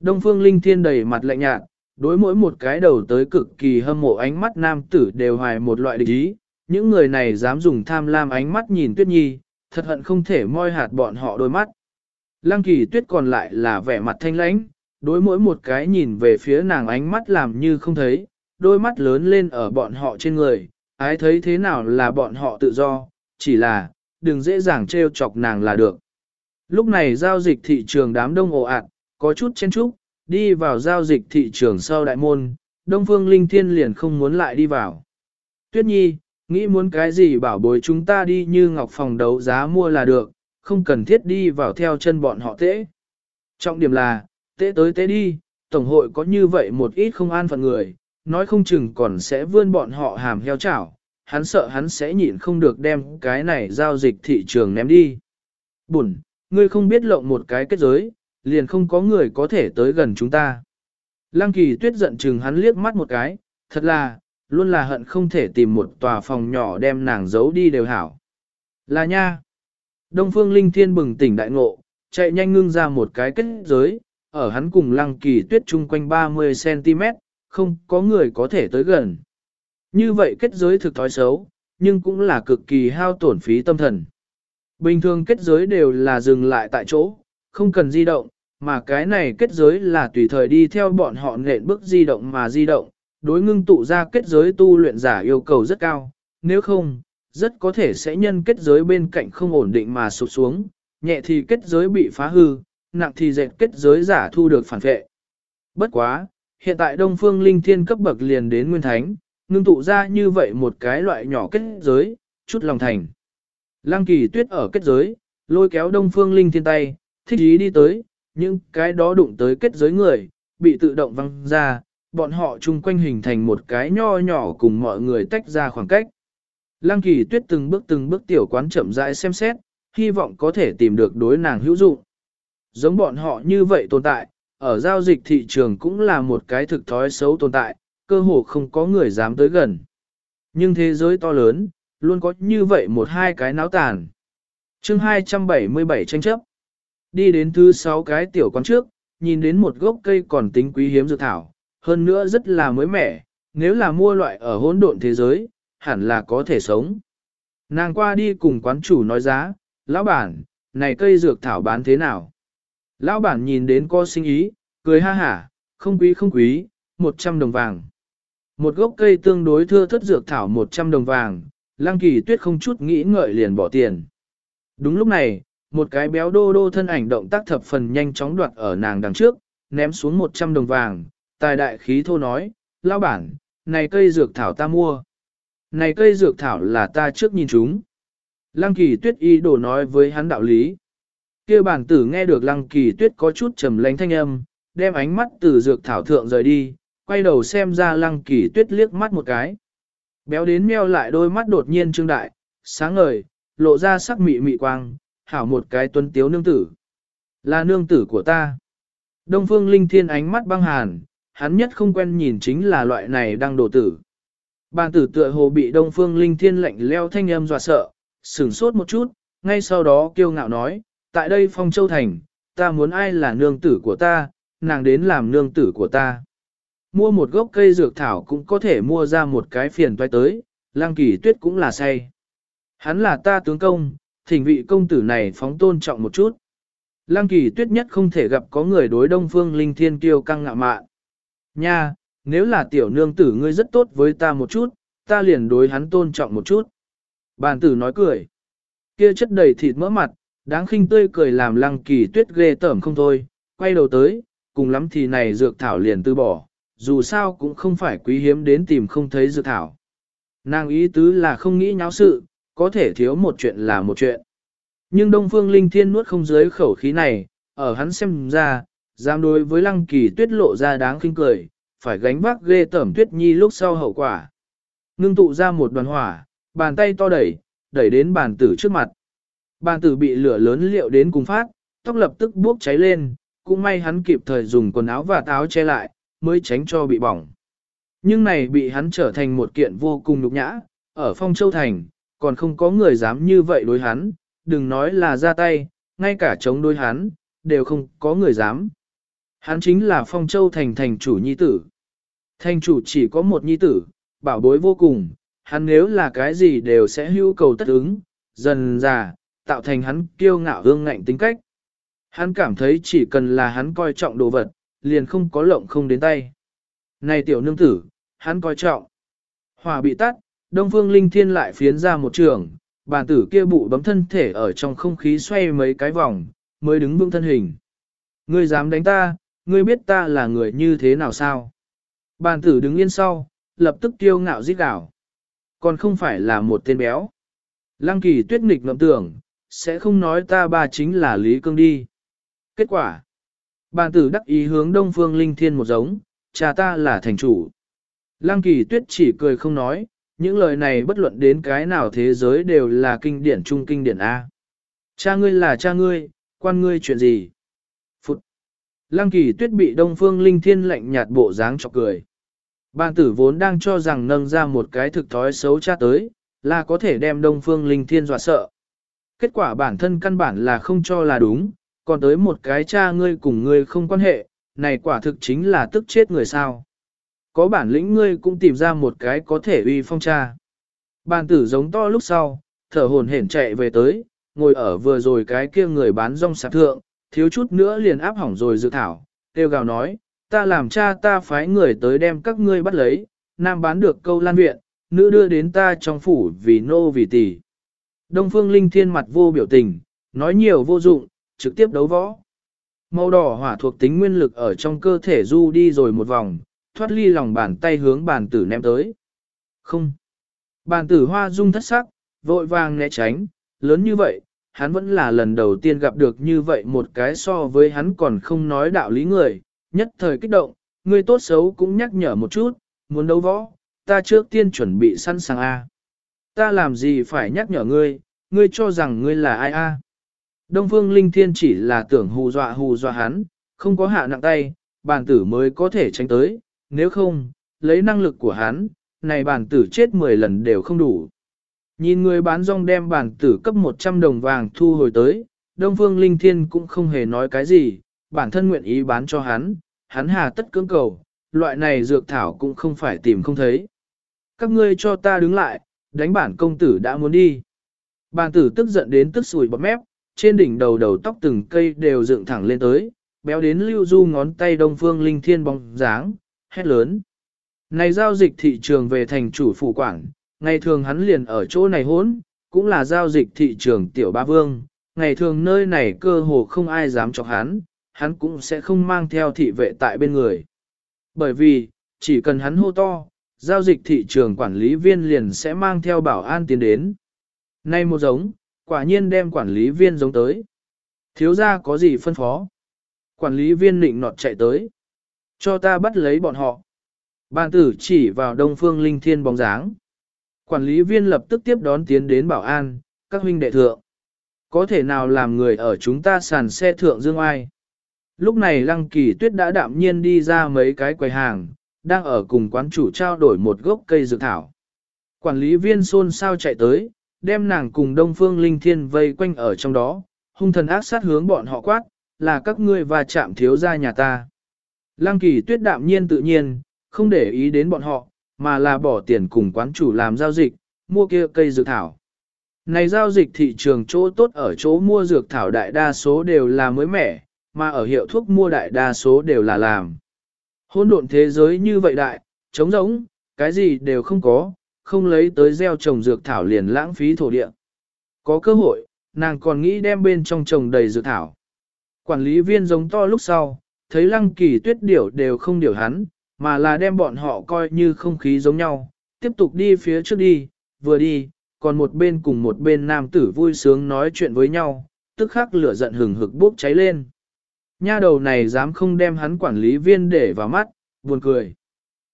Đông Phương Linh Thiên đầy mặt lạnh nhạt, đối mỗi một cái đầu tới cực kỳ hâm mộ ánh mắt nam tử đều hoài một loại địch ý, những người này dám dùng tham lam ánh mắt nhìn Tuyết Nhi, thật hận không thể moi hạt bọn họ đôi mắt. Lăng kỳ tuyết còn lại là vẻ mặt thanh lãnh, đối mỗi một cái nhìn về phía nàng ánh mắt làm như không thấy, đôi mắt lớn lên ở bọn họ trên người, ái thấy thế nào là bọn họ tự do, chỉ là, đừng dễ dàng trêu chọc nàng là được. Lúc này giao dịch thị trường đám đông ồ ạt, có chút chen chúc, đi vào giao dịch thị trường sau đại môn, Đông Phương Linh Thiên liền không muốn lại đi vào. Tuyết Nhi, nghĩ muốn cái gì bảo bối chúng ta đi như ngọc phòng đấu giá mua là được, không cần thiết đi vào theo chân bọn họ tễ. Trọng điểm là, tế tới tế đi, Tổng hội có như vậy một ít không an phận người, nói không chừng còn sẽ vươn bọn họ hàm heo chảo, hắn sợ hắn sẽ nhịn không được đem cái này giao dịch thị trường ném đi. Bùn, ngươi không biết lộng một cái kết giới, liền không có người có thể tới gần chúng ta. Lăng kỳ tuyết giận chừng hắn liếc mắt một cái, thật là, luôn là hận không thể tìm một tòa phòng nhỏ đem nàng giấu đi đều hảo. Là nha. Đông phương linh thiên bừng tỉnh đại ngộ, chạy nhanh ngưng ra một cái kết giới, ở hắn cùng lăng kỳ tuyết chung quanh 30cm, không có người có thể tới gần. Như vậy kết giới thực thói xấu, nhưng cũng là cực kỳ hao tổn phí tâm thần. Bình thường kết giới đều là dừng lại tại chỗ, không cần di động, mà cái này kết giới là tùy thời đi theo bọn họ nện bước di động mà di động, đối ngưng tụ ra kết giới tu luyện giả yêu cầu rất cao, nếu không, rất có thể sẽ nhân kết giới bên cạnh không ổn định mà sụt xuống, nhẹ thì kết giới bị phá hư, nặng thì dệt kết giới giả thu được phản vệ. Bất quá, hiện tại Đông Phương Linh Thiên cấp bậc liền đến Nguyên Thánh, ngưng tụ ra như vậy một cái loại nhỏ kết giới, chút lòng thành. Lăng kỳ tuyết ở kết giới, lôi kéo Đông Phương Linh Thiên tay, thích ý đi tới, nhưng cái đó đụng tới kết giới người, bị tự động văng ra, bọn họ chung quanh hình thành một cái nho nhỏ cùng mọi người tách ra khoảng cách. Lăng kỳ tuyết từng bước từng bước tiểu quán chậm rãi xem xét, hy vọng có thể tìm được đối nàng hữu dụng. Giống bọn họ như vậy tồn tại, ở giao dịch thị trường cũng là một cái thực thói xấu tồn tại, cơ hồ không có người dám tới gần. Nhưng thế giới to lớn, luôn có như vậy một hai cái náo tàn. chương 277 tranh chấp. Đi đến thứ sáu cái tiểu quán trước, nhìn đến một gốc cây còn tính quý hiếm dược thảo, hơn nữa rất là mới mẻ, nếu là mua loại ở hỗn độn thế giới, hẳn là có thể sống. Nàng qua đi cùng quán chủ nói giá, lão bản, này cây dược thảo bán thế nào? Lão bản nhìn đến co sinh ý, cười ha hả, không quý không quý, 100 đồng vàng. Một gốc cây tương đối thưa thất dược thảo 100 đồng vàng, lăng kỳ tuyết không chút nghĩ ngợi liền bỏ tiền. Đúng lúc này, một cái béo đô đô thân ảnh động tác thập phần nhanh chóng đoạt ở nàng đằng trước, ném xuống 100 đồng vàng, tài đại khí thô nói, lão bản, này cây dược thảo ta mua. Này cây dược thảo là ta trước nhìn chúng. Lăng kỳ tuyết y đổ nói với hắn đạo lý kia bản tử nghe được lăng kỳ tuyết có chút trầm lánh thanh âm, đem ánh mắt từ dược thảo thượng rời đi, quay đầu xem ra lăng kỳ tuyết liếc mắt một cái. Béo đến meo lại đôi mắt đột nhiên trương đại, sáng ngời, lộ ra sắc mị mị quang, hảo một cái tuấn tiếu nương tử. Là nương tử của ta. Đông phương linh thiên ánh mắt băng hàn, hắn nhất không quen nhìn chính là loại này đang đổ tử. Bàn tử tựa hồ bị đông phương linh thiên lạnh leo thanh âm dọa sợ, sửng sốt một chút, ngay sau đó kiêu ngạo nói, tại đây phong châu thành, ta muốn ai là nương tử của ta, nàng đến làm nương tử của ta. Mua một gốc cây dược thảo cũng có thể mua ra một cái phiền toái tới, lang kỳ tuyết cũng là say. Hắn là ta tướng công, thỉnh vị công tử này phóng tôn trọng một chút. Lăng kỳ tuyết nhất không thể gặp có người đối đông phương linh thiên kiêu căng ngạ mạn. Nha, nếu là tiểu nương tử ngươi rất tốt với ta một chút, ta liền đối hắn tôn trọng một chút. Bàn tử nói cười. Kia chất đầy thịt mỡ mặt, đáng khinh tươi cười làm lăng kỳ tuyết ghê tởm không thôi, quay đầu tới, cùng lắm thì này dược thảo liền từ bỏ, dù sao cũng không phải quý hiếm đến tìm không thấy dược thảo. Nàng ý tứ là không nghĩ nháo sự, có thể thiếu một chuyện là một chuyện. Nhưng Đông Phương Linh Thiên nuốt không dưới khẩu khí này, ở hắn xem ra, dám đối với lăng kỳ tuyết lộ ra đáng khinh cười, phải gánh vác ghê tẩm tuyết nhi lúc sau hậu quả. Ngưng tụ ra một đoàn hỏa, bàn tay to đẩy, đẩy đến bàn tử trước mặt. Bàn tử bị lửa lớn liệu đến cùng phát, tóc lập tức bốc cháy lên, cũng may hắn kịp thời dùng quần áo và táo che lại, mới tránh cho bị bỏng. Nhưng này bị hắn trở thành một kiện vô cùng nhục nhã, ở Phong Châu Thành, còn không có người dám như vậy đối hắn, đừng nói là ra tay, ngay cả chống đối hắn, đều không có người dám. Hắn chính là Phong Châu Thành thành chủ nhi tử. Thành chủ chỉ có một nhi tử, bảo bối vô cùng, hắn nếu là cái gì đều sẽ hữu cầu tất ứng, dần già, tạo thành hắn kiêu ngạo hương ngạnh tính cách. Hắn cảm thấy chỉ cần là hắn coi trọng đồ vật, liền không có lộng không đến tay. Này tiểu nương tử, hắn coi trọng. hòa bị tắt, Đông Phương Linh Thiên lại phiến ra một trường, bàn tử kia bụ bấm thân thể ở trong không khí xoay mấy cái vòng, mới đứng vững thân hình. Ngươi dám đánh ta, ngươi biết ta là người như thế nào sao? Bàn tử đứng yên sau, lập tức kiêu ngạo giết đảo. Còn không phải là một tên béo. Lăng kỳ tuyết nghịch ngậm tưởng, sẽ không nói ta ba chính là Lý Cương đi. Kết quả. Bàn tử đắc ý hướng Đông Phương Linh Thiên một giống, cha ta là thành chủ. Lăng kỳ tuyết chỉ cười không nói, những lời này bất luận đến cái nào thế giới đều là kinh điển trung kinh điển A. Cha ngươi là cha ngươi, quan ngươi chuyện gì? Phụt! Lăng kỳ tuyết bị Đông Phương Linh Thiên lạnh nhạt bộ dáng chọc cười. Bàn tử vốn đang cho rằng nâng ra một cái thực thói xấu cha tới, là có thể đem Đông Phương Linh Thiên dọa sợ. Kết quả bản thân căn bản là không cho là đúng, còn tới một cái cha ngươi cùng ngươi không quan hệ, này quả thực chính là tức chết người sao. Có bản lĩnh ngươi cũng tìm ra một cái có thể uy phong cha. Bàn tử giống to lúc sau, thở hồn hển chạy về tới, ngồi ở vừa rồi cái kia người bán rong sạp thượng, thiếu chút nữa liền áp hỏng rồi dự thảo, kêu gào nói, ta làm cha ta phái người tới đem các ngươi bắt lấy, nam bán được câu lan viện, nữ đưa đến ta trong phủ vì nô vì tỷ. Đông phương linh thiên mặt vô biểu tình, nói nhiều vô dụng, trực tiếp đấu võ. Màu đỏ hỏa thuộc tính nguyên lực ở trong cơ thể du đi rồi một vòng, thoát ly lòng bàn tay hướng bàn tử ném tới. Không. Bàn tử hoa dung thất sắc, vội vàng né tránh, lớn như vậy, hắn vẫn là lần đầu tiên gặp được như vậy một cái so với hắn còn không nói đạo lý người, nhất thời kích động, người tốt xấu cũng nhắc nhở một chút, muốn đấu võ, ta trước tiên chuẩn bị sẵn sàng A. Ta làm gì phải nhắc nhở ngươi, ngươi cho rằng ngươi là ai A. Đông Phương Linh Thiên chỉ là tưởng hù dọa hù dọa hắn, không có hạ nặng tay, bản tử mới có thể tránh tới, nếu không, lấy năng lực của hắn, này bản tử chết 10 lần đều không đủ. Nhìn người bán rong đem bản tử cấp 100 đồng vàng thu hồi tới, Đông Phương Linh Thiên cũng không hề nói cái gì, bản thân nguyện ý bán cho hắn, hắn hà tất cưỡng cầu, loại này dược thảo cũng không phải tìm không thấy. Các ngươi cho ta đứng lại, đánh bản công tử đã muốn đi. Bàn tử tức giận đến tức sùi bọt mép, trên đỉnh đầu đầu tóc từng cây đều dựng thẳng lên tới, béo đến lưu du ngón tay đông phương linh thiên bóng dáng, hét lớn. Này giao dịch thị trường về thành chủ phủ quản, ngày thường hắn liền ở chỗ này hốn, cũng là giao dịch thị trường tiểu ba vương, ngày thường nơi này cơ hồ không ai dám chọc hắn, hắn cũng sẽ không mang theo thị vệ tại bên người. Bởi vì, chỉ cần hắn hô to, giao dịch thị trường quản lý viên liền sẽ mang theo bảo an tiến đến. Nay một giống, quả nhiên đem quản lý viên giống tới. Thiếu ra có gì phân phó? Quản lý viên định nọt chạy tới. Cho ta bắt lấy bọn họ. Bàn tử chỉ vào đông phương linh thiên bóng dáng. Quản lý viên lập tức tiếp đón tiến đến bảo an, các huynh đệ thượng. Có thể nào làm người ở chúng ta sàn xe thượng dương ai? Lúc này lăng kỳ tuyết đã đạm nhiên đi ra mấy cái quầy hàng, đang ở cùng quán chủ trao đổi một gốc cây dược thảo. Quản lý viên xôn sao chạy tới, đem nàng cùng Đông Phương Linh Thiên vây quanh ở trong đó, hung thần ác sát hướng bọn họ quát, là các ngươi và chạm thiếu gia nhà ta. Lăng kỳ tuyết đạm nhiên tự nhiên, không để ý đến bọn họ, mà là bỏ tiền cùng quán chủ làm giao dịch, mua kia cây dược thảo. Này giao dịch thị trường chỗ tốt ở chỗ mua dược thảo đại đa số đều là mới mẻ, mà ở hiệu thuốc mua đại đa số đều là làm. Hôn độn thế giới như vậy đại, trống rỗng, cái gì đều không có, không lấy tới gieo trồng dược thảo liền lãng phí thổ địa. Có cơ hội, nàng còn nghĩ đem bên trong trồng đầy dược thảo. Quản lý viên giống to lúc sau, thấy lăng kỳ tuyết điểu đều không điểu hắn, mà là đem bọn họ coi như không khí giống nhau, tiếp tục đi phía trước đi, vừa đi, còn một bên cùng một bên nam tử vui sướng nói chuyện với nhau, tức khắc lửa giận hừng hực bốc cháy lên. Nha đầu này dám không đem hắn quản lý viên để vào mắt, buồn cười.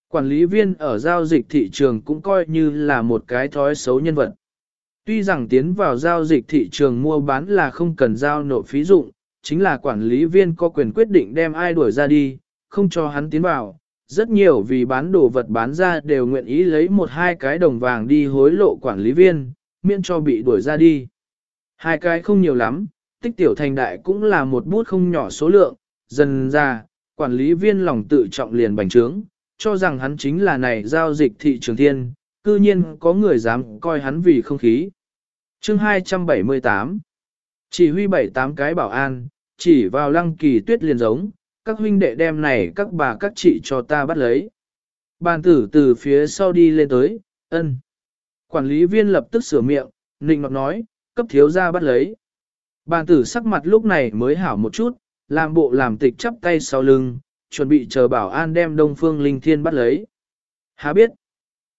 Quản lý viên ở giao dịch thị trường cũng coi như là một cái thói xấu nhân vật. Tuy rằng tiến vào giao dịch thị trường mua bán là không cần giao nộp phí dụng, chính là quản lý viên có quyền quyết định đem ai đuổi ra đi, không cho hắn tiến vào. Rất nhiều vì bán đồ vật bán ra đều nguyện ý lấy một hai cái đồng vàng đi hối lộ quản lý viên, miễn cho bị đuổi ra đi. Hai cái không nhiều lắm, tích tiểu thành đại cũng là một bút không nhỏ số lượng, dần ra, quản lý viên lòng tự trọng liền bành trướng, cho rằng hắn chính là này giao dịch thị trường thiên, cư nhiên có người dám coi hắn vì không khí. Chương 278 Chỉ huy bảy tám cái bảo an, chỉ vào lăng kỳ tuyết liền giống, các huynh đệ đem này các bà các chị cho ta bắt lấy. Bàn tử từ phía sau đi lên tới, ân. Quản lý viên lập tức sửa miệng, nịnh nọt nói, cấp thiếu ra bắt lấy. Bàn tử sắc mặt lúc này mới hảo một chút, làm bộ làm tịch chắp tay sau lưng, chuẩn bị chờ bảo an đem Đông Phương Linh Thiên bắt lấy. Há biết,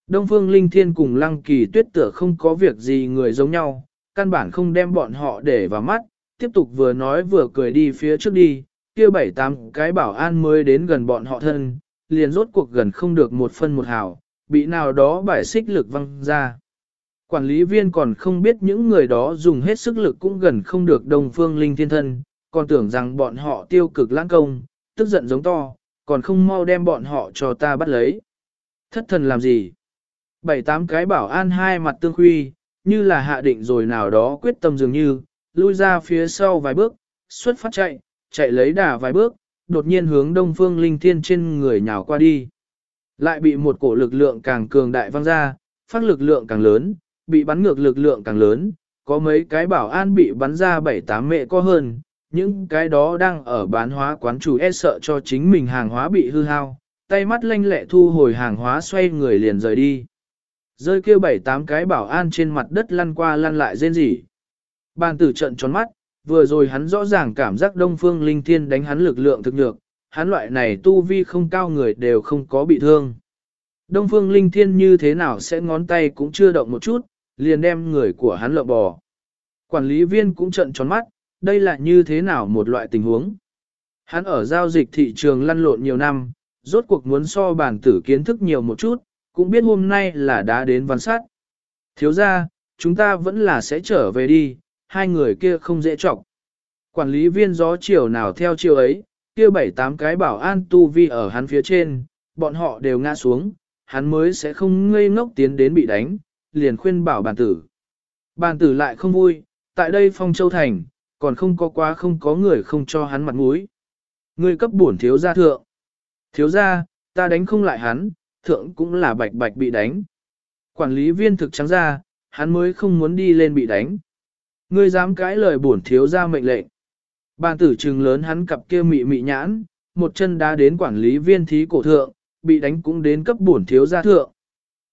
Đông Phương Linh Thiên cùng Lăng Kỳ tuyết tựa không có việc gì người giống nhau, căn bản không đem bọn họ để vào mắt, tiếp tục vừa nói vừa cười đi phía trước đi, kia bảy tám cái bảo an mới đến gần bọn họ thân, liền rốt cuộc gần không được một phân một hào, bị nào đó bài xích lực văng ra. Quản lý viên còn không biết những người đó dùng hết sức lực cũng gần không được Đông Phương Linh Thiên thân, còn tưởng rằng bọn họ tiêu cực lãng công, tức giận giống to, còn không mau đem bọn họ cho ta bắt lấy. Thất thần làm gì? Bảy tám cái bảo an hai mặt tương huy, như là hạ định rồi nào đó quyết tâm dường như, lui ra phía sau vài bước, xuất phát chạy, chạy lấy đà vài bước, đột nhiên hướng đông phương linh thiên trên người nhào qua đi. Lại bị một cổ lực lượng càng cường đại văng ra, phát lực lượng càng lớn, bị bắn ngược lực lượng càng lớn, có mấy cái bảo an bị bắn ra bảy tám mẹ có hơn, những cái đó đang ở bán hóa quán chủ e sợ cho chính mình hàng hóa bị hư hao, tay mắt lanh lẹ thu hồi hàng hóa xoay người liền rời đi. Rơi kêu bảy tám cái bảo an trên mặt đất lăn qua lăn lại rên rỉ. Bàn tử trận tròn mắt, vừa rồi hắn rõ ràng cảm giác đông phương linh thiên đánh hắn lực lượng thực nhược, hắn loại này tu vi không cao người đều không có bị thương. Đông phương linh thiên như thế nào sẽ ngón tay cũng chưa động một chút, liền đem người của hắn lợn bò. Quản lý viên cũng trận tròn mắt, đây là như thế nào một loại tình huống. Hắn ở giao dịch thị trường lăn lộn nhiều năm, rốt cuộc muốn so bản tử kiến thức nhiều một chút, cũng biết hôm nay là đã đến văn sát. Thiếu ra, chúng ta vẫn là sẽ trở về đi, hai người kia không dễ trọng. Quản lý viên gió chiều nào theo chiều ấy, kia bảy tám cái bảo an tu vi ở hắn phía trên, bọn họ đều ngã xuống, hắn mới sẽ không ngây ngốc tiến đến bị đánh, liền khuyên bảo bàn tử. bàn tử lại không vui, tại đây phong châu thành, còn không có quá không có người không cho hắn mặt mũi. Ngươi cấp bổn thiếu gia thượng. Thiếu gia, ta đánh không lại hắn, thượng cũng là bạch bạch bị đánh. Quản lý viên thực trắng ra, hắn mới không muốn đi lên bị đánh. Ngươi dám cãi lời bổn thiếu gia mệnh lệnh. Bàn tử trừng lớn hắn cặp kia mị mị nhãn, một chân đá đến quản lý viên thí cổ thượng, bị đánh cũng đến cấp bổn thiếu gia thượng.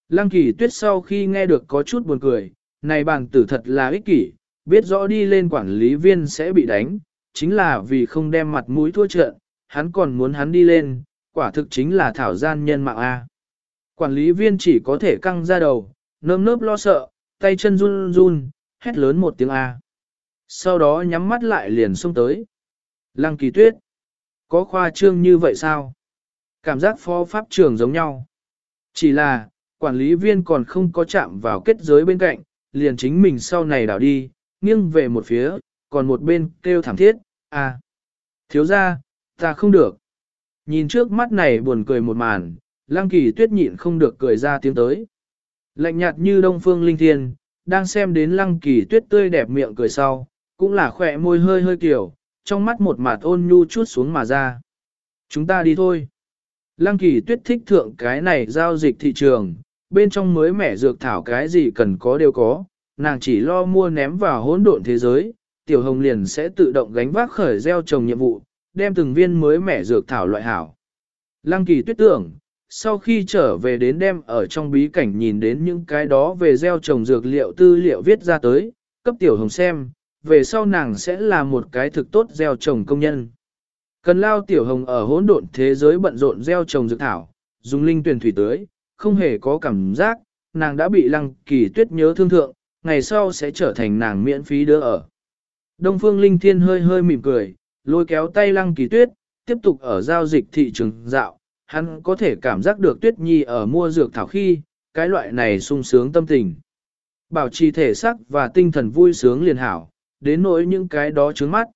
Lăng kỳ tuyết sau khi nghe được có chút buồn cười, này bàn tử thật là ích kỷ, biết rõ đi lên quản lý viên sẽ bị đánh, chính là vì không đem mặt mũi thua trận, hắn còn muốn hắn đi lên, quả thực chính là thảo gian nhân mạng A. Quản lý viên chỉ có thể căng ra đầu, nơm nớp lo sợ, tay chân run run, hét lớn một tiếng A. Sau đó nhắm mắt lại liền xông tới. Lăng kỳ tuyết. Có khoa trương như vậy sao? Cảm giác phó pháp trường giống nhau. Chỉ là, quản lý viên còn không có chạm vào kết giới bên cạnh, liền chính mình sau này đảo đi, nghiêng về một phía, còn một bên kêu thảm thiết, à, thiếu ra, ta không được. Nhìn trước mắt này buồn cười một màn, lang kỳ tuyết nhịn không được cười ra tiếng tới. Lạnh nhạt như đông phương linh thiên, đang xem đến lăng kỳ tuyết tươi đẹp miệng cười sau, cũng là khỏe môi hơi hơi kiểu, trong mắt một mặt ôn nhu chút xuống mà ra. Chúng ta đi thôi. Lăng kỳ tuyết thích thượng cái này giao dịch thị trường, bên trong mới mẻ dược thảo cái gì cần có đều có, nàng chỉ lo mua ném vào hỗn độn thế giới, tiểu hồng liền sẽ tự động gánh vác khởi gieo trồng nhiệm vụ, đem từng viên mới mẻ dược thảo loại hảo. Lăng kỳ tuyết tưởng, sau khi trở về đến đem ở trong bí cảnh nhìn đến những cái đó về gieo trồng dược liệu tư liệu viết ra tới, cấp tiểu hồng xem, về sau nàng sẽ là một cái thực tốt gieo trồng công nhân. Cần lao tiểu hồng ở hỗn độn thế giới bận rộn gieo trồng dược thảo, dùng linh tuyển thủy tưới, không hề có cảm giác, nàng đã bị lăng kỳ tuyết nhớ thương thượng, ngày sau sẽ trở thành nàng miễn phí đưa ở. Đông phương linh thiên hơi hơi mỉm cười, lôi kéo tay lăng kỳ tuyết, tiếp tục ở giao dịch thị trường dạo, hắn có thể cảm giác được tuyết nhi ở mua dược thảo khi, cái loại này sung sướng tâm tình. Bảo trì thể sắc và tinh thần vui sướng liền hảo, đến nỗi những cái đó trướng mắt.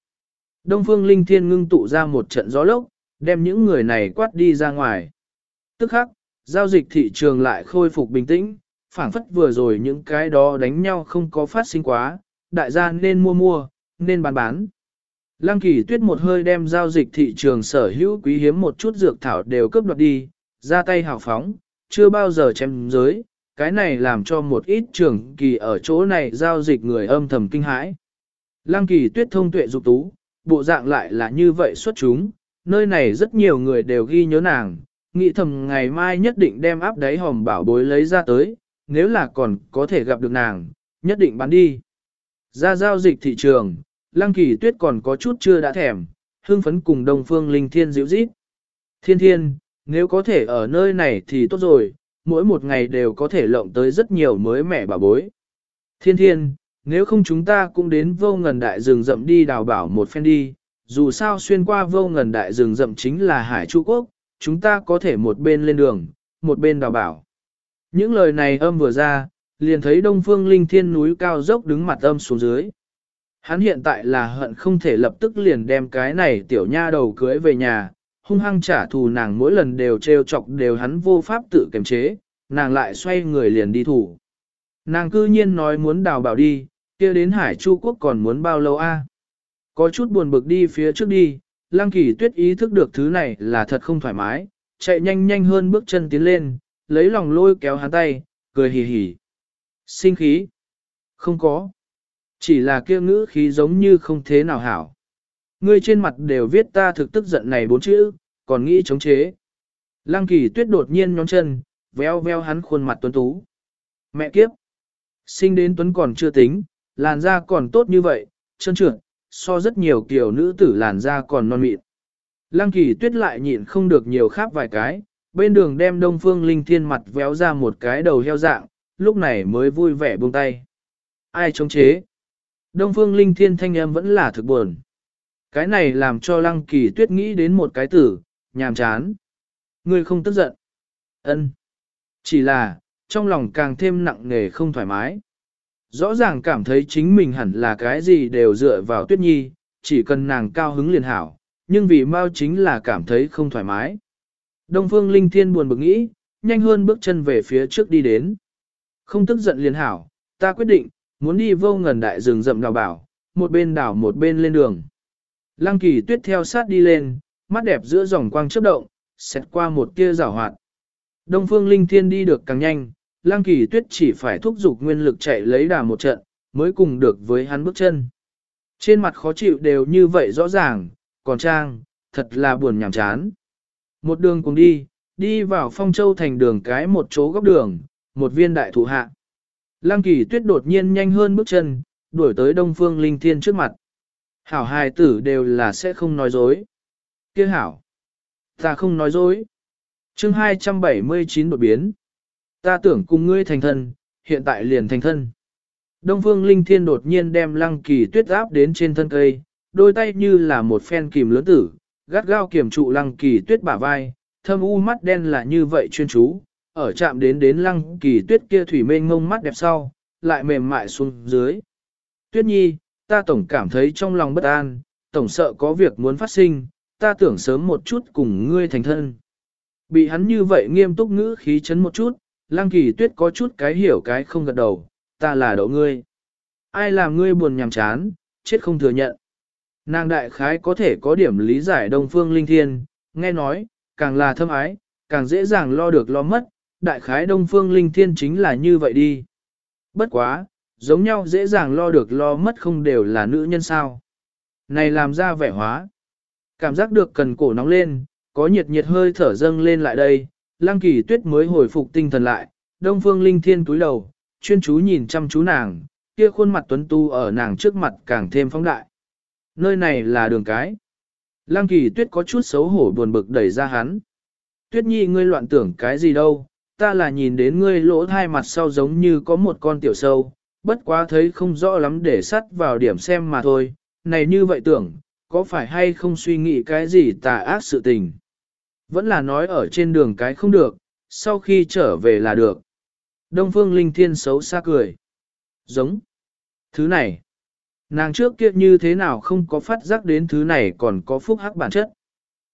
Đông phương linh thiên ngưng tụ ra một trận gió lốc, đem những người này quát đi ra ngoài. Tức khắc, giao dịch thị trường lại khôi phục bình tĩnh, phảng phất vừa rồi những cái đó đánh nhau không có phát sinh quá, đại gia nên mua mua, nên bán bán. Lăng kỳ tuyết một hơi đem giao dịch thị trường sở hữu quý hiếm một chút dược thảo đều cướp đoạt đi, ra tay hào phóng, chưa bao giờ chém giới, cái này làm cho một ít trường kỳ ở chỗ này giao dịch người âm thầm kinh hãi. Lăng kỳ tuyết thông tuệ dục tú, bộ dạng lại là như vậy xuất chúng, nơi này rất nhiều người đều ghi nhớ nàng, nghĩ thầm ngày mai nhất định đem áp đáy hòm bảo bối lấy ra tới, nếu là còn có thể gặp được nàng, nhất định bán đi. Ra giao dịch thị trường, Lăng Kỳ Tuyết còn có chút chưa đã thèm, hương phấn cùng Đông Phương Linh Thiên dịu rít. Thiên Thiên, nếu có thể ở nơi này thì tốt rồi, mỗi một ngày đều có thể lộng tới rất nhiều mới mẻ bà bối. Thiên Thiên, nếu không chúng ta cũng đến vô ngần đại rừng rậm đi đào bảo một phen đi, dù sao xuyên qua vô ngần đại rừng rậm chính là Hải Chu Quốc, chúng ta có thể một bên lên đường, một bên đào bảo. Những lời này âm vừa ra, liền thấy đông phương linh thiên núi cao dốc đứng mặt âm xuống dưới. Hắn hiện tại là hận không thể lập tức liền đem cái này tiểu nha đầu cưới về nhà, hung hăng trả thù nàng mỗi lần đều trêu chọc đều hắn vô pháp tự kiềm chế, nàng lại xoay người liền đi thủ. Nàng cư nhiên nói muốn đào bảo đi, kia đến Hải Chu Quốc còn muốn bao lâu a? Có chút buồn bực đi phía trước đi, Lăng Kỳ Tuyết ý thức được thứ này là thật không thoải mái, chạy nhanh nhanh hơn bước chân tiến lên, lấy lòng lôi kéo hắn tay, cười hì hì. Sinh khí? Không có. Chỉ là kia ngữ khí giống như không thế nào hảo. Ngươi trên mặt đều viết ta thực tức giận này bốn chữ, còn nghĩ chống chế. Lăng kỳ tuyết đột nhiên nhón chân, veo veo hắn khuôn mặt tuấn tú. Mẹ kiếp! Sinh đến tuấn còn chưa tính, làn da còn tốt như vậy, chân trượt, so rất nhiều kiểu nữ tử làn da còn non mịn. Lăng kỳ tuyết lại nhịn không được nhiều khác vài cái, bên đường đem đông phương linh thiên mặt véo ra một cái đầu heo dạng, lúc này mới vui vẻ buông tay. Ai chống chế? Đông phương linh thiên thanh âm vẫn là thực buồn. Cái này làm cho lăng kỳ tuyết nghĩ đến một cái tử, nhàm chán. Ngươi không tức giận. ân Chỉ là, trong lòng càng thêm nặng nề không thoải mái. Rõ ràng cảm thấy chính mình hẳn là cái gì đều dựa vào tuyết nhi, chỉ cần nàng cao hứng liền hảo, nhưng vì mau chính là cảm thấy không thoải mái. Đông phương linh thiên buồn bực nghĩ, nhanh hơn bước chân về phía trước đi đến. Không tức giận liền hảo, ta quyết định, muốn đi vô ngần đại rừng rậm đào bảo, một bên đảo một bên lên đường. Lăng kỳ tuyết theo sát đi lên, mắt đẹp giữa dòng quang chớp động, xét qua một tia rảo hoạt. Đông phương linh thiên đi được càng nhanh, Lang kỳ tuyết chỉ phải thúc giục nguyên lực chạy lấy đà một trận, mới cùng được với hắn bước chân. Trên mặt khó chịu đều như vậy rõ ràng, còn trang, thật là buồn nhảm chán. Một đường cùng đi, đi vào phong châu thành đường cái một chỗ góc đường, một viên đại thụ hạ. Lăng kỳ tuyết đột nhiên nhanh hơn bước chân, đuổi tới đông phương linh thiên trước mặt. Hảo hài tử đều là sẽ không nói dối. kia hảo. Ta không nói dối. chương 279 đột biến. Ta tưởng cùng ngươi thành thân, hiện tại liền thành thân. Đông phương linh thiên đột nhiên đem lăng kỳ tuyết áp đến trên thân cây, đôi tay như là một phen kìm lớn tử, gắt gao kiểm trụ lăng kỳ tuyết bả vai, thâm u mắt đen là như vậy chuyên chú, ở chạm đến đến lăng kỳ tuyết kia thủy mênh ngông mắt đẹp sau, lại mềm mại xuống dưới. Tuyết nhi, ta tổng cảm thấy trong lòng bất an, tổng sợ có việc muốn phát sinh, ta tưởng sớm một chút cùng ngươi thành thân. Bị hắn như vậy nghiêm túc ngữ khí chấn một chút, lăng kỳ tuyết có chút cái hiểu cái không gật đầu, ta là đậu ngươi. Ai làm ngươi buồn nhàm chán, chết không thừa nhận. Nàng đại khái có thể có điểm lý giải đông phương linh thiên, nghe nói, càng là thâm ái, càng dễ dàng lo được lo mất, đại khái đông phương linh thiên chính là như vậy đi. Bất quá, giống nhau dễ dàng lo được lo mất không đều là nữ nhân sao. Này làm ra vẻ hóa. Cảm giác được cần cổ nóng lên, có nhiệt nhiệt hơi thở dâng lên lại đây, lăng kỳ tuyết mới hồi phục tinh thần lại, đông phương linh thiên túi đầu, chuyên chú nhìn chăm chú nàng, kia khuôn mặt tuấn tu ở nàng trước mặt càng thêm phóng đại. Nơi này là đường cái. Lăng kỳ tuyết có chút xấu hổ buồn bực đẩy ra hắn. Tuyết nhi ngươi loạn tưởng cái gì đâu, ta là nhìn đến ngươi lỗ hai mặt sau giống như có một con tiểu sâu, bất quá thấy không rõ lắm để sắt vào điểm xem mà thôi, này như vậy tưởng, có phải hay không suy nghĩ cái gì tà ác sự tình. Vẫn là nói ở trên đường cái không được, sau khi trở về là được. Đông Phương Linh Thiên xấu xa cười. Giống. Thứ này. Nàng trước kia như thế nào không có phát giác đến thứ này còn có phúc hắc bản chất.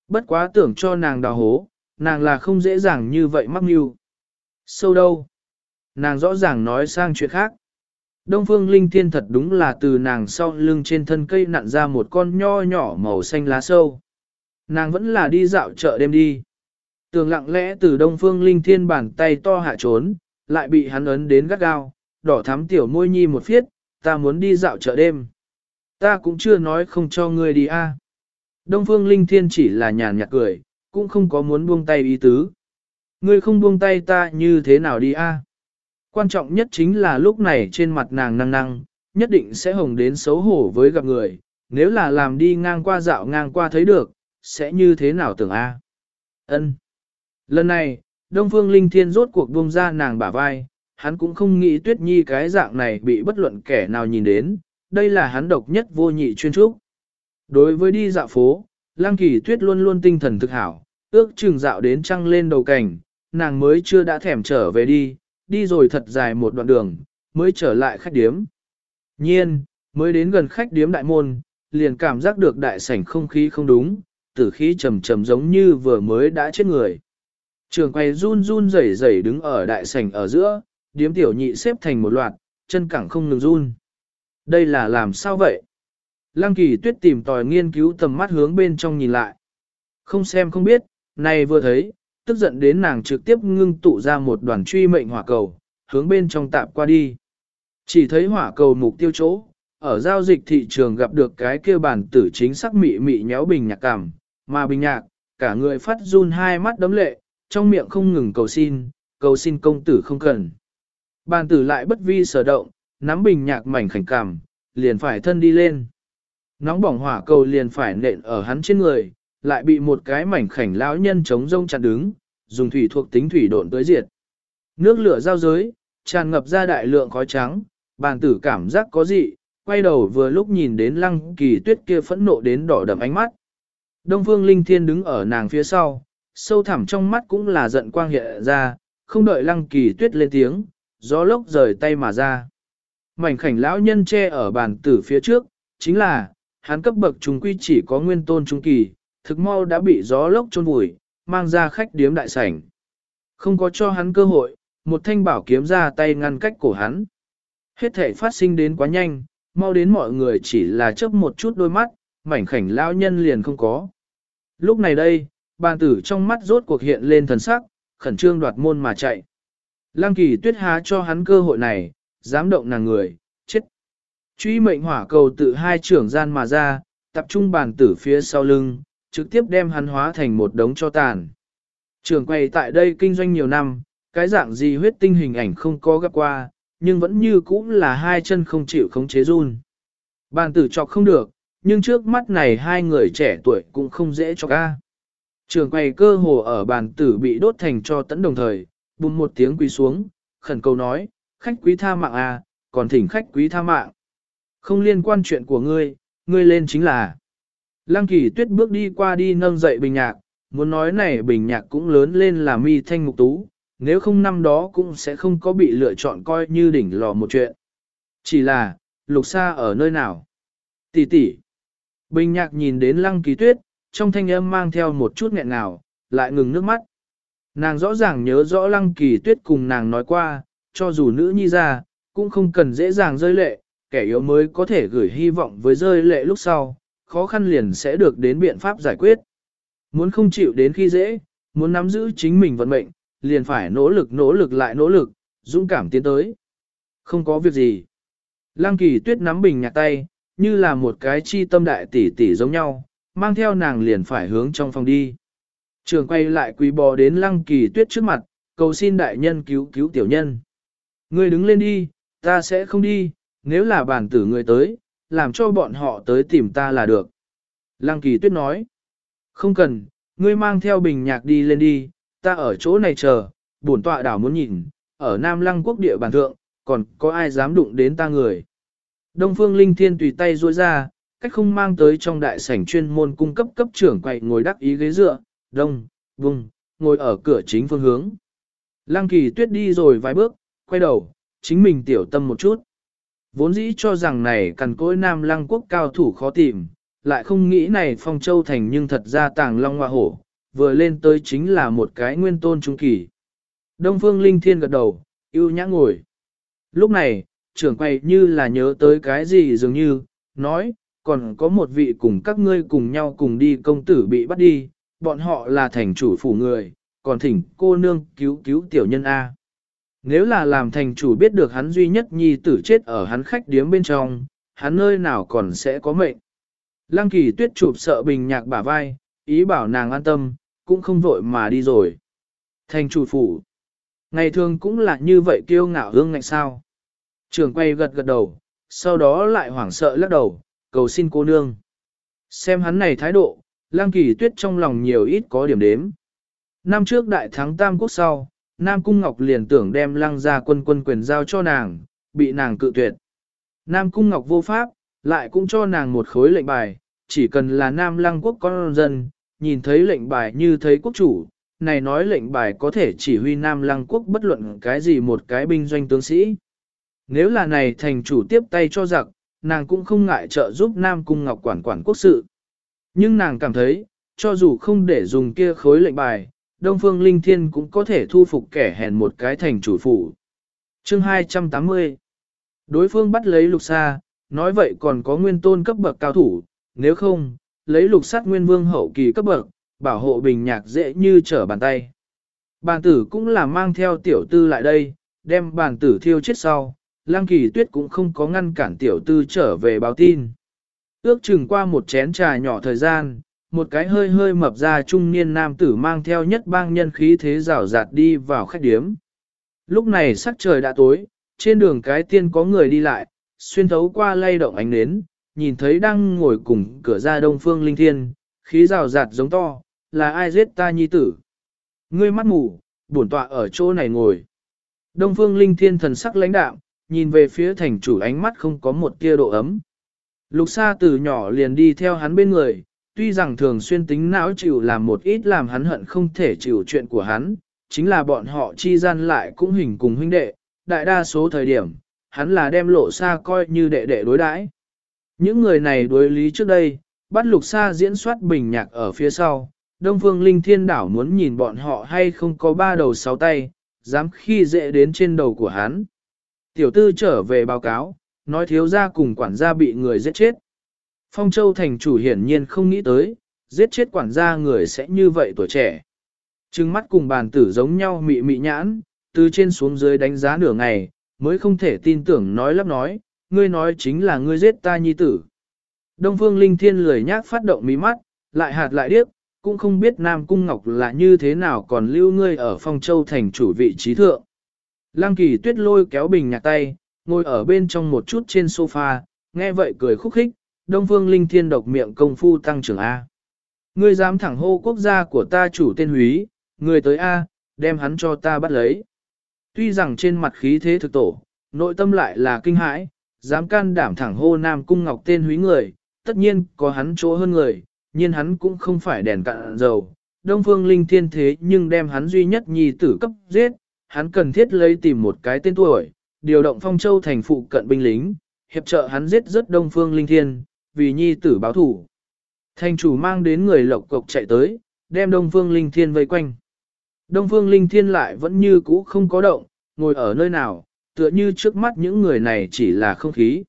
Bất quá tưởng cho nàng đào hố, nàng là không dễ dàng như vậy mắc mưu. Sâu đâu? Nàng rõ ràng nói sang chuyện khác. Đông Phương Linh Thiên thật đúng là từ nàng sau lưng trên thân cây nặn ra một con nho nhỏ màu xanh lá sâu. Nàng vẫn là đi dạo chợ đêm đi. Tường lặng lẽ từ Đông Phương Linh Thiên bàn tay to hạ trốn, lại bị hắn ấn đến gắt gao, đỏ thắm tiểu môi nhi một phiết, ta muốn đi dạo chợ đêm. Ta cũng chưa nói không cho ngươi đi a. Đông Phương Linh Thiên chỉ là nhàn nhạt cười, cũng không có muốn buông tay ý tứ. Ngươi không buông tay ta như thế nào đi a? Quan trọng nhất chính là lúc này trên mặt nàng năng năng, nhất định sẽ hồng đến xấu hổ với gặp người, nếu là làm đi ngang qua dạo ngang qua thấy được, sẽ như thế nào tưởng a? Ân. Lần này, Đông Phương Linh Thiên rốt cuộc buông ra nàng bả vai, hắn cũng không nghĩ Tuyết Nhi cái dạng này bị bất luận kẻ nào nhìn đến, đây là hắn độc nhất vô nhị chuyên trúc. Đối với đi dạo phố, Lăng Kỳ Tuyết luôn luôn tinh thần thực hảo, ước chừng dạo đến trăng lên đầu cảnh, nàng mới chưa đã thèm trở về đi, đi rồi thật dài một đoạn đường, mới trở lại khách điếm. Nhiên, mới đến gần khách điếm đại môn, liền cảm giác được đại sảnh không khí không đúng, tử khí trầm trầm giống như vừa mới đã chết người. Trường quay run run rẩy rẩy đứng ở đại sảnh ở giữa, điếm tiểu nhị xếp thành một loạt, chân cẳng không ngừng run. Đây là làm sao vậy? Lăng kỳ tuyết tìm tòi nghiên cứu tầm mắt hướng bên trong nhìn lại. Không xem không biết, này vừa thấy, tức giận đến nàng trực tiếp ngưng tụ ra một đoàn truy mệnh hỏa cầu, hướng bên trong tạp qua đi. Chỉ thấy hỏa cầu mục tiêu chỗ, ở giao dịch thị trường gặp được cái kia bản tử chính sắc mị mị nhéo bình nhạc cảm, mà bình nhạc, cả người phát run hai mắt đấm lệ, trong miệng không ngừng cầu xin, cầu xin công tử không cần. Bàn tử lại bất vi sở động, nắm bình nhạc mảnh khảnh cảm, liền phải thân đi lên. Nóng bỏng hỏa cầu liền phải nện ở hắn trên người, lại bị một cái mảnh khảnh lão nhân chống rông chặn đứng, dùng thủy thuộc tính thủy độn tới diệt. Nước lửa giao giới, tràn ngập ra đại lượng khói trắng, bàn tử cảm giác có gì, quay đầu vừa lúc nhìn đến lăng kỳ tuyết kia phẫn nộ đến đỏ đậm ánh mắt. Đông phương linh thiên đứng ở nàng phía sau, sâu thẳm trong mắt cũng là giận quang hiện ra, không đợi lăng kỳ tuyết lên tiếng, gió lốc rời tay mà ra. Mảnh khảnh lão nhân che ở bàn tử phía trước, chính là, hắn cấp bậc trung quy chỉ có nguyên tôn trung kỳ, thực mau đã bị gió lốc trôn vùi, mang ra khách điếm đại sảnh. Không có cho hắn cơ hội, một thanh bảo kiếm ra tay ngăn cách cổ hắn. Hết thể phát sinh đến quá nhanh, mau đến mọi người chỉ là chớp một chút đôi mắt, mảnh khảnh lão nhân liền không có. Lúc này đây, bàn tử trong mắt rốt cuộc hiện lên thần sắc, khẩn trương đoạt môn mà chạy. Lăng kỳ tuyết há cho hắn cơ hội này, dám động nàng người, chết. Truy mệnh hỏa cầu tự hai trưởng gian mà ra, tập trung bàn tử phía sau lưng, trực tiếp đem hắn hóa thành một đống cho tàn. Trường quay tại đây kinh doanh nhiều năm, cái dạng gì huyết tinh hình ảnh không có gặp qua, nhưng vẫn như cũng là hai chân không chịu khống chế run. Bàn tử chọc không được, nhưng trước mắt này hai người trẻ tuổi cũng không dễ cho ca. Trường quầy cơ hồ ở bàn tử bị đốt thành cho tẫn đồng thời, bùm một tiếng quỳ xuống, khẩn cầu nói, khách quý tha mạng à, còn thỉnh khách quý tha mạng. Không liên quan chuyện của ngươi, ngươi lên chính là. Lăng kỳ tuyết bước đi qua đi nâng dậy bình nhạc, muốn nói này bình nhạc cũng lớn lên là mi thanh mục tú, nếu không năm đó cũng sẽ không có bị lựa chọn coi như đỉnh lò một chuyện. Chỉ là, lục xa ở nơi nào? Tỷ tỷ. Bình nhạc nhìn đến lăng kỳ tuyết, trong thanh âm mang theo một chút nghẹn ngào, lại ngừng nước mắt. Nàng rõ ràng nhớ rõ lăng kỳ tuyết cùng nàng nói qua, cho dù nữ nhi ra, cũng không cần dễ dàng rơi lệ, kẻ yếu mới có thể gửi hy vọng với rơi lệ lúc sau, khó khăn liền sẽ được đến biện pháp giải quyết. Muốn không chịu đến khi dễ, muốn nắm giữ chính mình vận mệnh, liền phải nỗ lực nỗ lực lại nỗ lực, dũng cảm tiến tới. Không có việc gì. Lăng kỳ tuyết nắm bình nhạc tay, như là một cái chi tâm đại tỷ tỷ giống nhau, mang theo nàng liền phải hướng trong phòng đi. Trường quay lại quý bò đến lăng kỳ tuyết trước mặt, cầu xin đại nhân cứu cứu tiểu nhân. Ngươi đứng lên đi, ta sẽ không đi, nếu là bản tử người tới, làm cho bọn họ tới tìm ta là được. Lăng kỳ tuyết nói, Không cần, ngươi mang theo bình nhạc đi lên đi, ta ở chỗ này chờ, bổn tọa đảo muốn nhìn, ở Nam Lăng quốc địa bàn thượng, còn có ai dám đụng đến ta người. Đông Phương Linh Thiên tùy tay duỗi ra, cách không mang tới trong đại sảnh chuyên môn cung cấp cấp trưởng quậy ngồi đắc ý ghế dựa, đông, vùng, ngồi ở cửa chính phương hướng. Lăng kỳ tuyết đi rồi vài bước, quay đầu, chính mình tiểu tâm một chút. Vốn dĩ cho rằng này cằn cỗi nam lăng quốc cao thủ khó tìm, lại không nghĩ này phong châu thành nhưng thật ra tàng long hoa hổ, vừa lên tới chính là một cái nguyên tôn trung kỳ. Đông phương linh thiên gật đầu, yêu nhã ngồi. Lúc này, trưởng quay như là nhớ tới cái gì dường như, nói, còn có một vị cùng các ngươi cùng nhau cùng đi công tử bị bắt đi, bọn họ là thành chủ phủ người, còn thỉnh cô nương cứu cứu tiểu nhân A. Nếu là làm thành chủ biết được hắn duy nhất nhi tử chết ở hắn khách điếm bên trong, hắn nơi nào còn sẽ có mệnh. Lăng kỳ tuyết chụp sợ bình nhạc bả vai, ý bảo nàng an tâm, cũng không vội mà đi rồi. Thành chủ phủ. Ngày thường cũng là như vậy kiêu ngạo hương ngạnh sao. Trường quay gật gật đầu, sau đó lại hoảng sợ lắc đầu, cầu xin cô nương. Xem hắn này thái độ, lang kỳ tuyết trong lòng nhiều ít có điểm đếm. Năm trước đại thắng Tam Quốc sau, Nam Cung Ngọc liền tưởng đem lăng ra quân quân quyền giao cho nàng, bị nàng cự tuyệt. Nam Cung Ngọc vô pháp, lại cũng cho nàng một khối lệnh bài, chỉ cần là Nam Lăng quốc con dân, nhìn thấy lệnh bài như thấy quốc chủ, này nói lệnh bài có thể chỉ huy Nam Lăng quốc bất luận cái gì một cái binh doanh tướng sĩ. Nếu là này thành chủ tiếp tay cho giặc, nàng cũng không ngại trợ giúp Nam Cung Ngọc quản quản quốc sự. Nhưng nàng cảm thấy, cho dù không để dùng kia khối lệnh bài, Đông Phương Linh Thiên cũng có thể thu phục kẻ hèn một cái thành chủ phủ. Chương 280 Đối phương bắt lấy lục xa, nói vậy còn có nguyên tôn cấp bậc cao thủ, nếu không, lấy lục sát nguyên vương hậu kỳ cấp bậc, bảo hộ bình nhạc dễ như trở bàn tay. Bàn tử cũng là mang theo tiểu tư lại đây, đem bàn tử thiêu chết sau, lang kỳ tuyết cũng không có ngăn cản tiểu tư trở về báo tin. Ước chừng qua một chén trà nhỏ thời gian, một cái hơi hơi mập ra trung niên nam tử mang theo nhất bang nhân khí thế rào rạt đi vào khách điếm. Lúc này sắc trời đã tối, trên đường cái tiên có người đi lại, xuyên thấu qua lay động ánh nến, nhìn thấy đang ngồi cùng cửa ra đông phương linh thiên, khí rào rạt giống to, là ai giết ta nhi tử. Ngươi mắt mù, bổn tọa ở chỗ này ngồi. Đông phương linh thiên thần sắc lãnh đạm, nhìn về phía thành chủ ánh mắt không có một tia độ ấm. Lục Sa từ nhỏ liền đi theo hắn bên người, tuy rằng thường xuyên tính não chịu làm một ít làm hắn hận không thể chịu chuyện của hắn, chính là bọn họ chi gian lại cũng hình cùng huynh đệ, đại đa số thời điểm, hắn là đem lộ Sa coi như đệ đệ đối đãi. Những người này đối lý trước đây, bắt lục Sa diễn soát bình nhạc ở phía sau, Đông Phương Linh Thiên Đảo muốn nhìn bọn họ hay không có ba đầu sáu tay, dám khi dễ đến trên đầu của hắn. Tiểu tư trở về báo cáo, nói thiếu gia cùng quản gia bị người giết chết. Phong Châu thành chủ hiển nhiên không nghĩ tới, giết chết quản gia người sẽ như vậy tuổi trẻ. Trừng mắt cùng bàn tử giống nhau mị mị nhãn, từ trên xuống dưới đánh giá nửa ngày, mới không thể tin tưởng nói lắp nói, ngươi nói chính là ngươi giết ta nhi tử. Đông Phương Linh Thiên lười nhác phát động mí mắt, lại hạt lại điếc, cũng không biết Nam Cung Ngọc là như thế nào còn lưu ngươi ở Phong Châu thành chủ vị trí thượng. Lăng kỳ tuyết lôi kéo bình nhạc tay, ngồi ở bên trong một chút trên sofa, nghe vậy cười khúc khích, Đông Phương Linh Thiên độc miệng công phu tăng trưởng A. Ngươi dám thẳng hô quốc gia của ta chủ tên húy, người tới A, đem hắn cho ta bắt lấy. Tuy rằng trên mặt khí thế thực tổ, nội tâm lại là kinh hãi, dám can đảm thẳng hô Nam Cung Ngọc tên húy người, tất nhiên có hắn chỗ hơn người, nhưng hắn cũng không phải đèn cạn dầu. Đông Phương Linh Thiên thế nhưng đem hắn duy nhất nhi tử cấp giết, hắn cần thiết lấy tìm một cái tên tuổi, điều động phong châu thành phụ cận binh lính, hiệp trợ hắn giết rất đông phương linh thiên, vì nhi tử báo thủ. Thành chủ mang đến người lộc cộc chạy tới, đem đông phương linh thiên vây quanh. Đông phương linh thiên lại vẫn như cũ không có động, ngồi ở nơi nào, tựa như trước mắt những người này chỉ là không khí.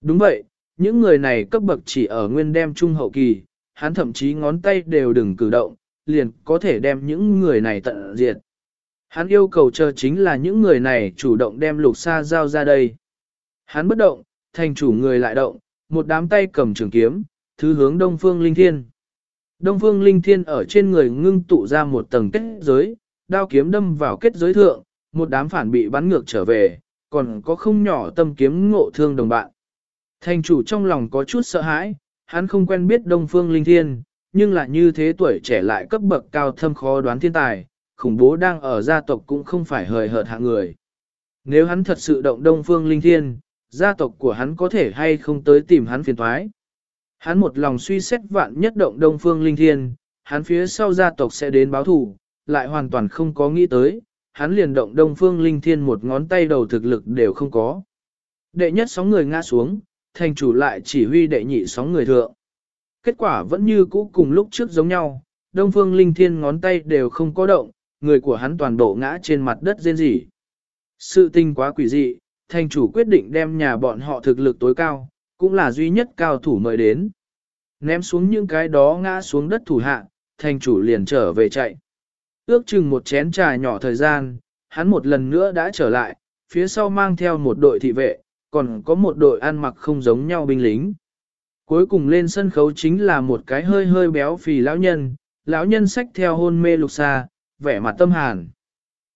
Đúng vậy, những người này cấp bậc chỉ ở nguyên đem trung hậu kỳ, hắn thậm chí ngón tay đều đừng cử động, liền có thể đem những người này tận diệt. Hắn yêu cầu chờ chính là những người này chủ động đem lục sa giao ra đây. Hắn bất động, thành chủ người lại động, một đám tay cầm trường kiếm, thứ hướng Đông Phương Linh Thiên. Đông Phương Linh Thiên ở trên người ngưng tụ ra một tầng kết giới, đao kiếm đâm vào kết giới thượng, một đám phản bị bắn ngược trở về, còn có không nhỏ tâm kiếm ngộ thương đồng bạn. Thành chủ trong lòng có chút sợ hãi, hắn không quen biết Đông Phương Linh Thiên, nhưng là như thế tuổi trẻ lại cấp bậc cao thâm khó đoán thiên tài, khủng bố đang ở gia tộc cũng không phải hời hợt hạng người. Nếu hắn thật sự động đông phương linh thiên, gia tộc của hắn có thể hay không tới tìm hắn phiền thoái. Hắn một lòng suy xét vạn nhất động đông phương linh thiên, hắn phía sau gia tộc sẽ đến báo thủ, lại hoàn toàn không có nghĩ tới, hắn liền động đông phương linh thiên một ngón tay đầu thực lực đều không có. Đệ nhất sóng người ngã xuống, thành chủ lại chỉ huy đệ nhị sóng người thượng. Kết quả vẫn như cũ cùng lúc trước giống nhau, đông phương linh thiên ngón tay đều không có động, người của hắn toàn bộ ngã trên mặt đất rên rỉ. Sự tình quá quỷ dị, thành chủ quyết định đem nhà bọn họ thực lực tối cao, cũng là duy nhất cao thủ mời đến. Ném xuống những cái đó ngã xuống đất thủ hạ, thành chủ liền trở về chạy. Ước chừng một chén trà nhỏ thời gian, hắn một lần nữa đã trở lại, phía sau mang theo một đội thị vệ, còn có một đội ăn mặc không giống nhau binh lính. Cuối cùng lên sân khấu chính là một cái hơi hơi béo phì lão nhân, lão nhân xách theo hôn mê lục xa, vẻ mặt tâm hàn.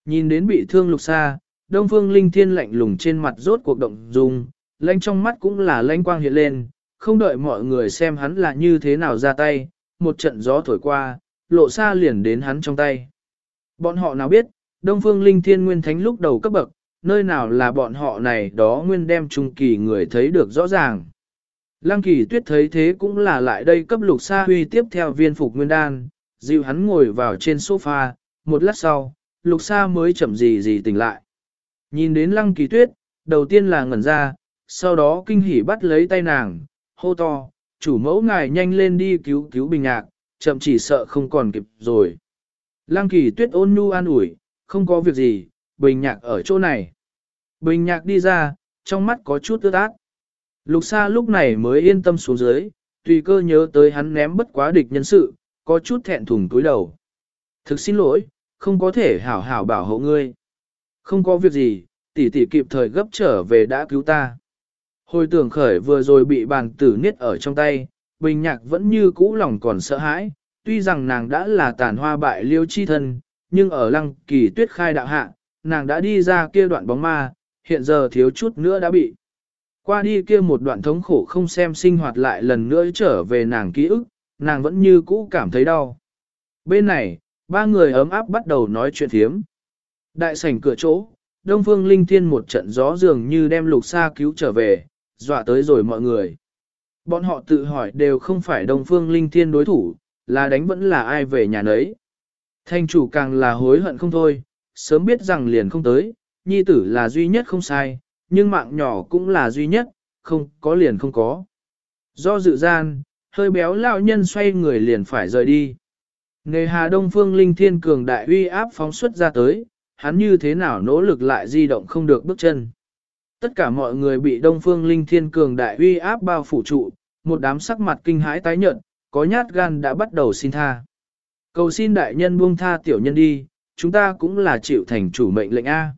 Nhìn đến bị thương lục xa, Đông Phương Linh Thiên lạnh lùng trên mặt rốt cuộc động dung, lanh trong mắt cũng là lanh quang hiện lên, không đợi mọi người xem hắn là như thế nào ra tay, một trận gió thổi qua, lộ xa liền đến hắn trong tay. Bọn họ nào biết, Đông Phương Linh Thiên Nguyên Thánh lúc đầu cấp bậc, nơi nào là bọn họ này đó nguyên đem trung kỳ người thấy được rõ ràng. Lăng kỳ tuyết thấy thế cũng là lại đây cấp lục xa huy tiếp theo viên phục nguyên đan, dịu hắn ngồi vào trên sofa, một lát sau, lục sa mới chậm gì gì tỉnh lại. Nhìn đến lăng kỳ tuyết, đầu tiên là ngẩn ra, sau đó kinh hỉ bắt lấy tay nàng, hô to, chủ mẫu ngài nhanh lên đi cứu cứu bình nhạc, chậm chỉ sợ không còn kịp rồi. Lăng kỳ tuyết ôn nhu an ủi, không có việc gì, bình nhạc ở chỗ này. Bình nhạc đi ra, trong mắt có chút ướt át. Lục Sa lúc này mới yên tâm xuống dưới, tùy cơ nhớ tới hắn ném bất quá địch nhân sự, có chút thẹn thùng túi đầu. Thực xin lỗi, không có thể hảo hảo bảo hộ ngươi. Không có việc gì, tỷ tỷ kịp thời gấp trở về đã cứu ta. Hồi tưởng khởi vừa rồi bị bàn tử niết ở trong tay, bình nhạc vẫn như cũ lòng còn sợ hãi, tuy rằng nàng đã là tàn hoa bại liêu chi thân, nhưng ở lăng kỳ tuyết khai đạo hạ, nàng đã đi ra kia đoạn bóng ma, hiện giờ thiếu chút nữa đã bị. Qua đi kia một đoạn thống khổ không xem sinh hoạt lại lần nữa trở về nàng ký ức, nàng vẫn như cũ cảm thấy đau. Bên này, ba người ấm áp bắt đầu nói chuyện thiếm. Đại sảnh cửa chỗ, Đông Phương Linh Thiên một trận gió dường như đem lục xa cứu trở về, dọa tới rồi mọi người. Bọn họ tự hỏi đều không phải Đông Phương Linh Thiên đối thủ, là đánh vẫn là ai về nhà nấy. Thanh chủ càng là hối hận không thôi, sớm biết rằng liền không tới, nhi tử là duy nhất không sai, nhưng mạng nhỏ cũng là duy nhất, không có liền không có. Do dự gian, hơi béo lão nhân xoay người liền phải rời đi. Nề hà đông phương linh thiên cường đại uy áp phóng xuất ra tới, hắn như thế nào nỗ lực lại di động không được bước chân. Tất cả mọi người bị đông phương linh thiên cường đại uy áp bao phủ trụ, một đám sắc mặt kinh hãi tái nhợt, có nhát gan đã bắt đầu xin tha. Cầu xin đại nhân buông tha tiểu nhân đi, chúng ta cũng là chịu thành chủ mệnh lệnh A.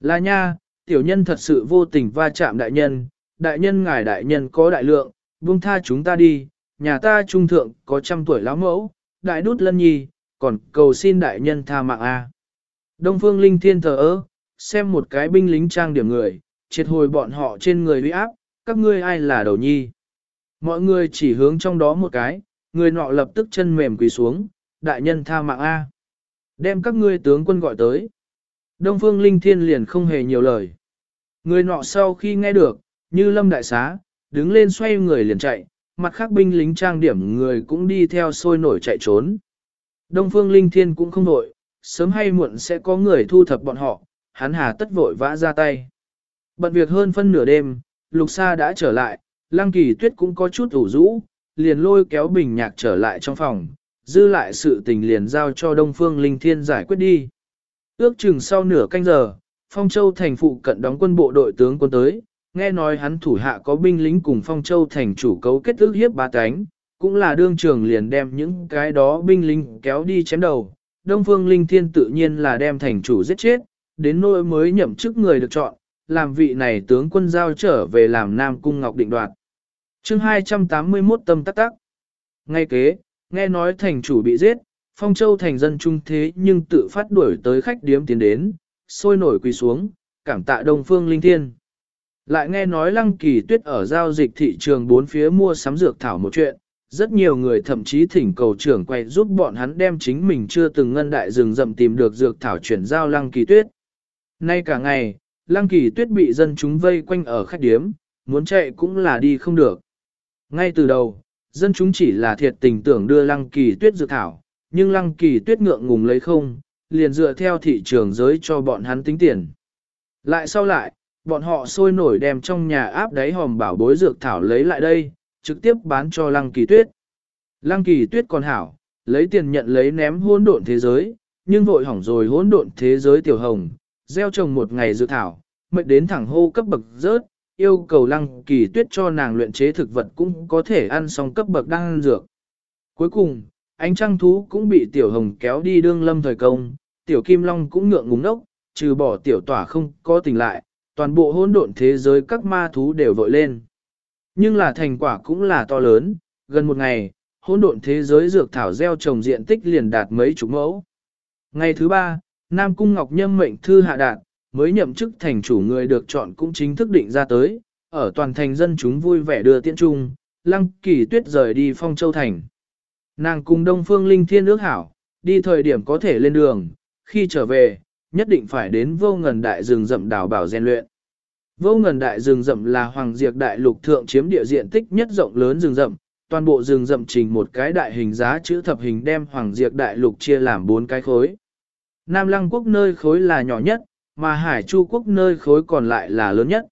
Là nha, tiểu nhân thật sự vô tình va chạm đại nhân, đại nhân ngài đại nhân có đại lượng, buông tha chúng ta đi, nhà ta trung thượng có trăm tuổi lão mẫu, đại đút lân nhi, còn cầu xin đại nhân tha mạng A. Đông phương linh thiên thờ ơ, xem một cái binh lính trang điểm người, triệt hồi bọn họ trên người uy áp, các ngươi ai là đầu nhi. Mọi người chỉ hướng trong đó một cái, người nọ lập tức chân mềm quỳ xuống, đại nhân tha mạng A. Đem các ngươi tướng quân gọi tới. Đông Phương Linh Thiên liền không hề nhiều lời. Người nọ sau khi nghe được, như lâm đại xá, đứng lên xoay người liền chạy, mặt khác binh lính trang điểm người cũng đi theo sôi nổi chạy trốn. Đông Phương Linh Thiên cũng không vội, sớm hay muộn sẽ có người thu thập bọn họ, hắn hà tất vội vã ra tay. Bận việc hơn phân nửa đêm, Lục Sa đã trở lại, Lăng Kỳ Tuyết cũng có chút ủ rũ, liền lôi kéo bình nhạc trở lại trong phòng, dư lại sự tình liền giao cho Đông Phương Linh Thiên giải quyết đi. Ước chừng sau nửa canh giờ, Phong Châu thành phụ cận đóng quân bộ đội tướng quân tới, nghe nói hắn thủ hạ có binh lính cùng Phong Châu thành chủ cấu kết ước hiếp ba cánh, cũng là đương trường liền đem những cái đó binh lính kéo đi chém đầu. Đông Phương Linh Thiên tự nhiên là đem thành chủ giết chết, đến nỗi mới nhậm chức người được chọn, làm vị này tướng quân giao trở về làm Nam Cung Ngọc định đoạt. chương 281 tâm tắc tắc. Ngay kế, nghe nói thành chủ bị giết, Phong Châu thành dân trung thế nhưng tự phát đuổi tới khách điếm tiến đến, sôi nổi quỳ xuống, cảm tạ Đông Phương Linh Thiên. Lại nghe nói Lăng Kỳ Tuyết ở giao dịch thị trường bốn phía mua sắm dược thảo một chuyện, Rất nhiều người thậm chí thỉnh cầu trưởng quay giúp bọn hắn đem chính mình chưa từng ngân đại rừng rậm tìm được dược thảo chuyển giao lăng kỳ tuyết. Nay cả ngày, lăng kỳ tuyết bị dân chúng vây quanh ở khách điếm, muốn chạy cũng là đi không được. Ngay từ đầu, dân chúng chỉ là thiệt tình tưởng đưa lăng kỳ tuyết dược thảo, nhưng lăng kỳ tuyết ngượng ngùng lấy không, liền dựa theo thị trường giới cho bọn hắn tính tiền. Lại sau lại, bọn họ sôi nổi đem trong nhà áp đáy hòm bảo bối dược thảo lấy lại đây, trực tiếp bán cho lăng kỳ tuyết. Lăng kỳ tuyết còn hảo, lấy tiền nhận lấy ném hỗn độn thế giới, nhưng vội hỏng rồi hỗn độn thế giới tiểu hồng, gieo trồng một ngày dược thảo, mệt đến thẳng hô cấp bậc rớt, yêu cầu lăng kỳ tuyết cho nàng luyện chế thực vật cũng có thể ăn xong cấp bậc đang ăn dược. Cuối cùng, ánh trăng thú cũng bị tiểu hồng kéo đi đương lâm thời công, tiểu kim long cũng ngượng ngùng nốc, trừ bỏ tiểu tỏa không có tỉnh lại, toàn bộ hỗn độn thế giới các ma thú đều vội lên. Nhưng là thành quả cũng là to lớn, gần một ngày, hỗn độn thế giới dược thảo gieo trồng diện tích liền đạt mấy chục mẫu. Ngày thứ ba, Nam Cung Ngọc Nhâm mệnh thư hạ đạt, mới nhậm chức thành chủ người được chọn cũng chính thức định ra tới, ở toàn thành dân chúng vui vẻ đưa tiễn trung, Lăng Kỳ Tuyết rời đi Phong Châu Thành. Nàng cùng Đông Phương Linh Thiên ước hảo, đi thời điểm có thể lên đường, khi trở về, nhất định phải đến vô ngần đại rừng rậm đảo bảo rèn luyện. Vô ngần đại rừng rậm là hoàng diệt đại lục thượng chiếm địa diện tích nhất rộng lớn rừng rậm, toàn bộ rừng rậm trình một cái đại hình giá chữ thập hình đem hoàng diệt đại lục chia làm bốn cái khối. Nam Lăng quốc nơi khối là nhỏ nhất, mà Hải Chu quốc nơi khối còn lại là lớn nhất.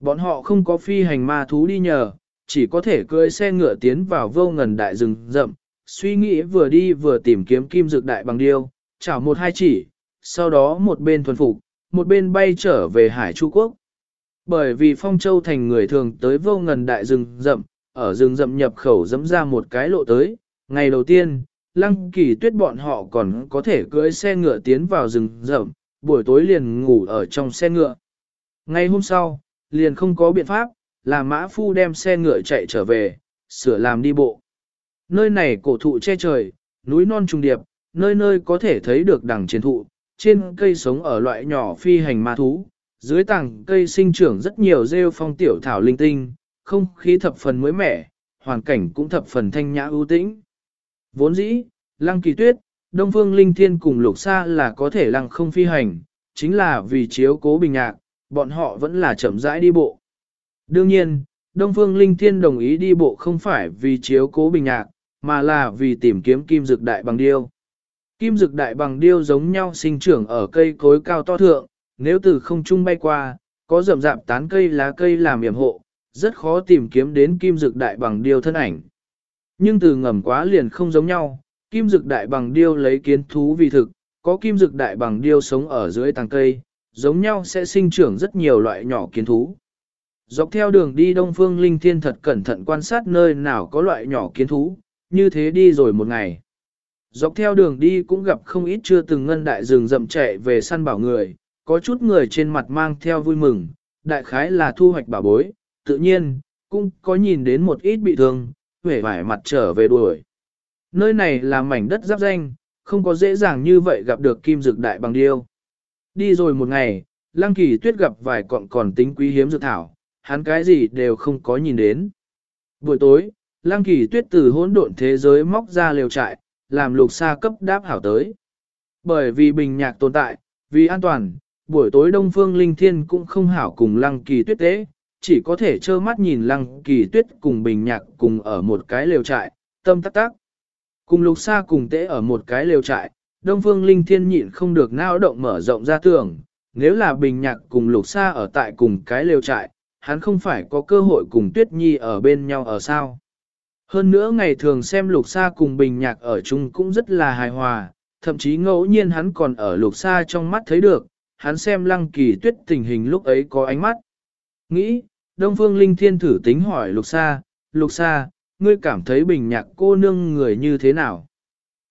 Bọn họ không có phi hành ma thú đi nhờ, chỉ có thể cưỡi xe ngựa tiến vào vô ngần đại rừng rậm, suy nghĩ vừa đi vừa tìm kiếm kim dược đại bằng điêu, chảo một hai chỉ, sau đó một bên thuần phục, một bên bay trở về Hải Chu quốc. Bởi vì Phong Châu thành người thường tới vô ngần đại rừng rậm, ở rừng rậm nhập khẩu dẫm ra một cái lộ tới, ngày đầu tiên, lăng kỳ tuyết bọn họ còn có thể cưỡi xe ngựa tiến vào rừng rậm, buổi tối liền ngủ ở trong xe ngựa. Ngày hôm sau, liền không có biện pháp, là mã phu đem xe ngựa chạy trở về, sửa làm đi bộ. Nơi này cổ thụ che trời, núi non trùng điệp, nơi nơi có thể thấy được đằng chiến thụ, trên cây sống ở loại nhỏ phi hành ma thú, dưới tảng cây sinh trưởng rất nhiều rêu phong tiểu thảo linh tinh, không khí thập phần mới mẻ, hoàn cảnh cũng thập phần thanh nhã ưu tĩnh. Vốn dĩ, lăng kỳ tuyết, Đông Phương Linh Thiên cùng Lục xa là có thể lăng không phi hành, chính là vì chiếu cố bình nhạc, bọn họ vẫn là chậm rãi đi bộ. Đương nhiên, Đông Phương Linh Thiên đồng ý đi bộ không phải vì chiếu cố bình nhạc, mà là vì tìm kiếm kim dược đại bằng điêu. Kim dực đại bằng điêu giống nhau sinh trưởng ở cây cối cao to thượng, nếu từ không trung bay qua, có rậm rạp tán cây lá cây làm yểm hộ, rất khó tìm kiếm đến kim dực đại bằng điêu thân ảnh. Nhưng từ ngầm quá liền không giống nhau, kim dực đại bằng điêu lấy kiến thú vì thực, có kim dực đại bằng điêu sống ở dưới tàng cây, giống nhau sẽ sinh trưởng rất nhiều loại nhỏ kiến thú. Dọc theo đường đi Đông Phương Linh Thiên thật cẩn thận quan sát nơi nào có loại nhỏ kiến thú, như thế đi rồi một ngày. Dọc theo đường đi cũng gặp không ít chưa từng ngân đại rừng rậm chạy về săn bảo người, có chút người trên mặt mang theo vui mừng, đại khái là thu hoạch bảo bối, tự nhiên, cũng có nhìn đến một ít bị thương, vẻ vải mặt trở về đuổi. Nơi này là mảnh đất giáp danh, không có dễ dàng như vậy gặp được kim dược đại bằng điêu. Đi rồi một ngày, Lăng Kỳ Tuyết gặp vài cọng còn tính quý hiếm dược thảo, hắn cái gì đều không có nhìn đến. Buổi tối, Lăng Kỳ Tuyết từ hỗn độn thế giới móc ra liều trại, làm lục xa cấp đáp hảo tới. Bởi vì bình nhạc tồn tại, vì an toàn, buổi tối Đông Phương Linh Thiên cũng không hảo cùng Lăng Kỳ Tuyết tế, chỉ có thể trơ mắt nhìn Lăng Kỳ Tuyết cùng bình nhạc cùng ở một cái lều trại, tâm tắc tắc. Cùng lục xa cùng tế ở một cái lều trại, Đông Phương Linh Thiên nhịn không được nao động mở rộng ra tưởng, nếu là bình nhạc cùng lục xa ở tại cùng cái lều trại, hắn không phải có cơ hội cùng Tuyết Nhi ở bên nhau ở sao. Hơn nữa ngày thường xem lục Sa cùng bình nhạc ở chung cũng rất là hài hòa, thậm chí ngẫu nhiên hắn còn ở lục Sa trong mắt thấy được, hắn xem lăng kỳ tuyết tình hình lúc ấy có ánh mắt. Nghĩ, Đông Phương Linh Thiên thử tính hỏi lục Sa, lục Sa, ngươi cảm thấy bình nhạc cô nương người như thế nào?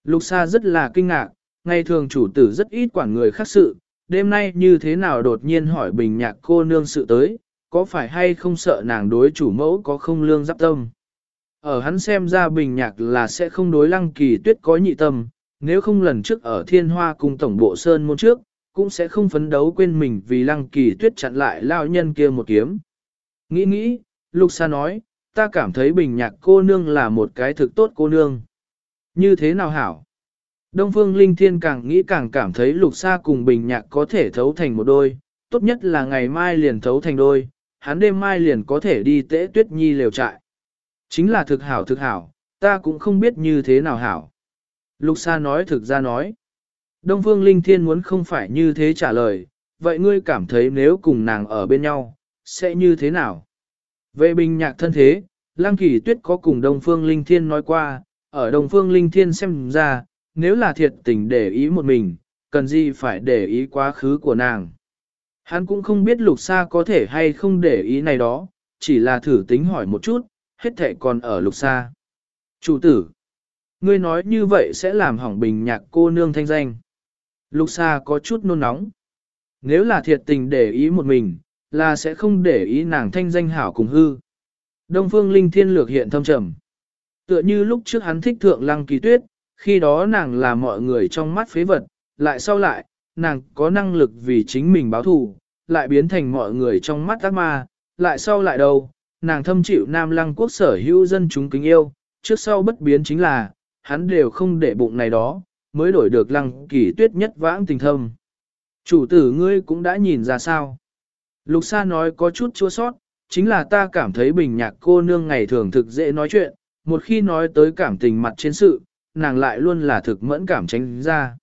Lục Sa rất là kinh ngạc, ngày thường chủ tử rất ít quản người khác sự, đêm nay như thế nào đột nhiên hỏi bình nhạc cô nương sự tới, có phải hay không sợ nàng đối chủ mẫu có không lương giáp tâm? Ở hắn xem ra bình nhạc là sẽ không đối lăng kỳ tuyết có nhị tâm, nếu không lần trước ở thiên hoa cùng tổng bộ sơn môn trước, cũng sẽ không phấn đấu quên mình vì lăng kỳ tuyết chặn lại lao nhân kia một kiếm. Nghĩ nghĩ, Lục Sa nói, ta cảm thấy bình nhạc cô nương là một cái thực tốt cô nương. Như thế nào hảo? Đông Phương Linh Thiên càng nghĩ càng cảm thấy lục sa cùng bình nhạc có thể thấu thành một đôi, tốt nhất là ngày mai liền thấu thành đôi, hắn đêm mai liền có thể đi tễ tuyết nhi lều trại. Chính là thực hảo thực hảo, ta cũng không biết như thế nào hảo. Lục sa nói thực ra nói. Đông Phương Linh Thiên muốn không phải như thế trả lời, vậy ngươi cảm thấy nếu cùng nàng ở bên nhau, sẽ như thế nào? Về bình nhạc thân thế, Lăng Kỳ Tuyết có cùng Đông Phương Linh Thiên nói qua, ở Đông Phương Linh Thiên xem ra, nếu là thiệt tình để ý một mình, cần gì phải để ý quá khứ của nàng. Hắn cũng không biết lục sa có thể hay không để ý này đó, chỉ là thử tính hỏi một chút, hết thể còn ở lục sa. Chủ tử, ngươi nói như vậy sẽ làm hỏng bình nhạc cô nương thanh danh. Lục sa có chút nôn nóng. Nếu là thiệt tình để ý một mình, là sẽ không để ý nàng thanh danh hảo cùng hư. Đông phương linh thiên lược hiện thâm trầm. Tựa như lúc trước hắn thích thượng lăng kỳ tuyết, khi đó nàng là mọi người trong mắt phế vật, lại sau lại, nàng có năng lực vì chính mình báo thù, lại biến thành mọi người trong mắt ác ma, lại sau lại đâu, nàng thâm chịu nam lăng quốc sở hữu dân chúng kính yêu, trước sau bất biến chính là, hắn đều không để bụng này đó, mới đổi được lăng kỳ tuyết nhất vãng tình thâm. Chủ tử ngươi cũng đã nhìn ra sao. Lục Sa nói có chút chua sót, chính là ta cảm thấy bình nhạc cô nương ngày thường thực dễ nói chuyện, một khi nói tới cảm tình mặt trên sự, nàng lại luôn là thực mẫn cảm tránh ra.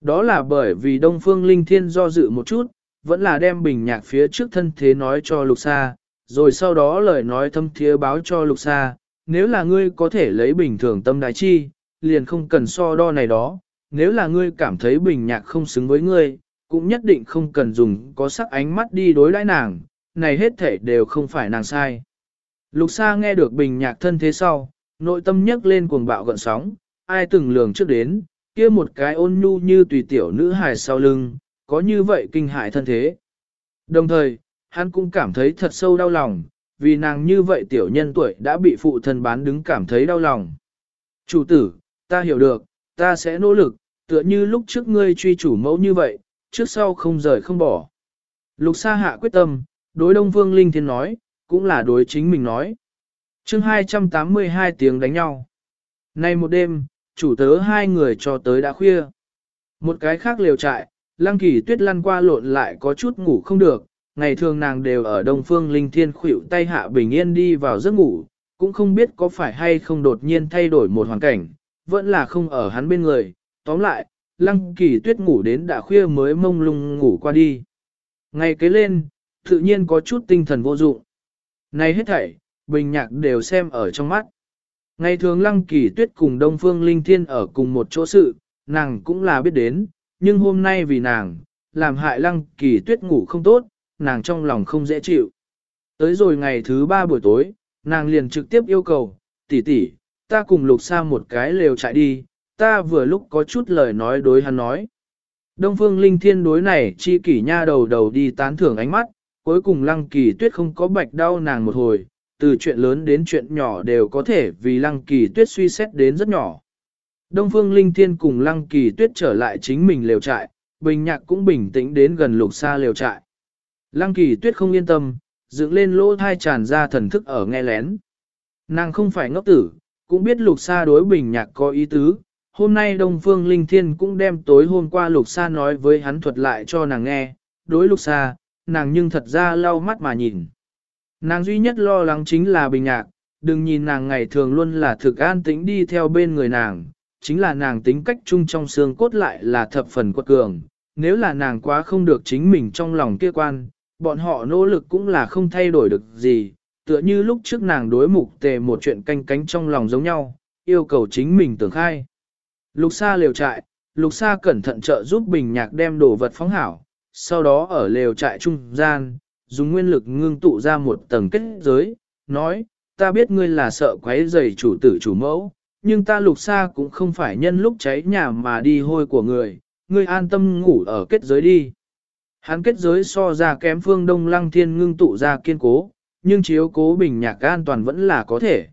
Đó là bởi vì Đông Phương Linh Thiên do dự một chút, vẫn là đem bình nhạc phía trước thân thế nói cho Lục Sa, rồi sau đó lời nói thâm thiế báo cho Lục Sa, nếu là ngươi có thể lấy bình thường tâm đại chi, liền không cần so đo này đó, nếu là ngươi cảm thấy bình nhạc không xứng với ngươi, cũng nhất định không cần dùng có sắc ánh mắt đi đối đãi nàng, này hết thể đều không phải nàng sai. Lục Sa nghe được bình nhạc thân thế sau, nội tâm nhấc lên cuồng bạo gợn sóng, ai từng lường trước đến, kia một cái ôn nhu như tùy tiểu nữ hài sau lưng, có như vậy kinh hại thân thế. Đồng thời, hắn cũng cảm thấy thật sâu đau lòng, vì nàng như vậy tiểu nhân tuổi đã bị phụ thân bán đứng cảm thấy đau lòng. Chủ tử, ta hiểu được, ta sẽ nỗ lực, tựa như lúc trước ngươi truy chủ mẫu như vậy, trước sau không rời không bỏ. Lục Sa hạ quyết tâm, đối Đông Vương Linh Thiên nói, cũng là đối chính mình nói. chương 282 tiếng đánh nhau. Nay một đêm, chủ tớ hai người cho tới đã khuya. Một cái khác liều trại, Lăng Kỳ Tuyết lăn qua lộn lại có chút ngủ không được, ngày thường nàng đều ở Đông Phương Linh Thiên khuỵu tay hạ bình yên đi vào giấc ngủ, cũng không biết có phải hay không đột nhiên thay đổi một hoàn cảnh, vẫn là không ở hắn bên người. Tóm lại, Lăng Kỳ Tuyết ngủ đến đã khuya mới mông lung ngủ qua đi. Ngày kế lên, tự nhiên có chút tinh thần vô dụng. Này hết thảy, bình nhạc đều xem ở trong mắt. Ngày thường Lăng Kỳ Tuyết cùng Đông Phương Linh Thiên ở cùng một chỗ sự, nàng cũng là biết đến, nhưng hôm nay vì nàng, làm hại Lăng Kỳ Tuyết ngủ không tốt, nàng trong lòng không dễ chịu. Tới rồi ngày thứ ba buổi tối, nàng liền trực tiếp yêu cầu, tỷ tỷ, ta cùng lục xa một cái lều chạy đi, ta vừa lúc có chút lời nói đối hắn nói. Đông phương linh thiên đối này chi kỷ nha đầu đầu đi tán thưởng ánh mắt, cuối cùng lăng kỳ tuyết không có bạch đau nàng một hồi, từ chuyện lớn đến chuyện nhỏ đều có thể vì lăng kỳ tuyết suy xét đến rất nhỏ. Đông phương linh thiên cùng lăng kỳ tuyết trở lại chính mình lều trại, bình nhạc cũng bình tĩnh đến gần lục xa lều trại. Lăng kỳ tuyết không yên tâm, dựng lên lỗ thai tràn ra thần thức ở nghe lén. Nàng không phải ngốc tử, cũng biết lục Sa đối bình nhạc có ý tứ. Hôm nay Đông Phương Linh Thiên cũng đem tối hôm qua lục Sa nói với hắn thuật lại cho nàng nghe. Đối lục Sa, nàng nhưng thật ra lau mắt mà nhìn. Nàng duy nhất lo lắng chính là bình nhạc, đừng nhìn nàng ngày thường luôn là thực an tĩnh đi theo bên người nàng, chính là nàng tính cách chung trong xương cốt lại là thập phần quật cường. Nếu là nàng quá không được chính mình trong lòng kia quan, bọn họ nỗ lực cũng là không thay đổi được gì, tựa như lúc trước nàng đối mục tề một chuyện canh cánh trong lòng giống nhau, yêu cầu chính mình tưởng khai. Lục Sa lều trại, Lục Sa cẩn thận trợ giúp Bình Nhạc đem đồ vật phóng hảo, sau đó ở lều trại trung gian, dùng nguyên lực ngưng tụ ra một tầng kết giới, nói, ta biết ngươi là sợ quấy rầy chủ tử chủ mẫu, nhưng ta Lục Sa cũng không phải nhân lúc cháy nhà mà đi hôi của người, ngươi an tâm ngủ ở kết giới đi. Hắn kết giới so ra kém phương đông lăng thiên ngưng tụ ra kiên cố, nhưng chiếu cố bình nhạc an toàn vẫn là có thể.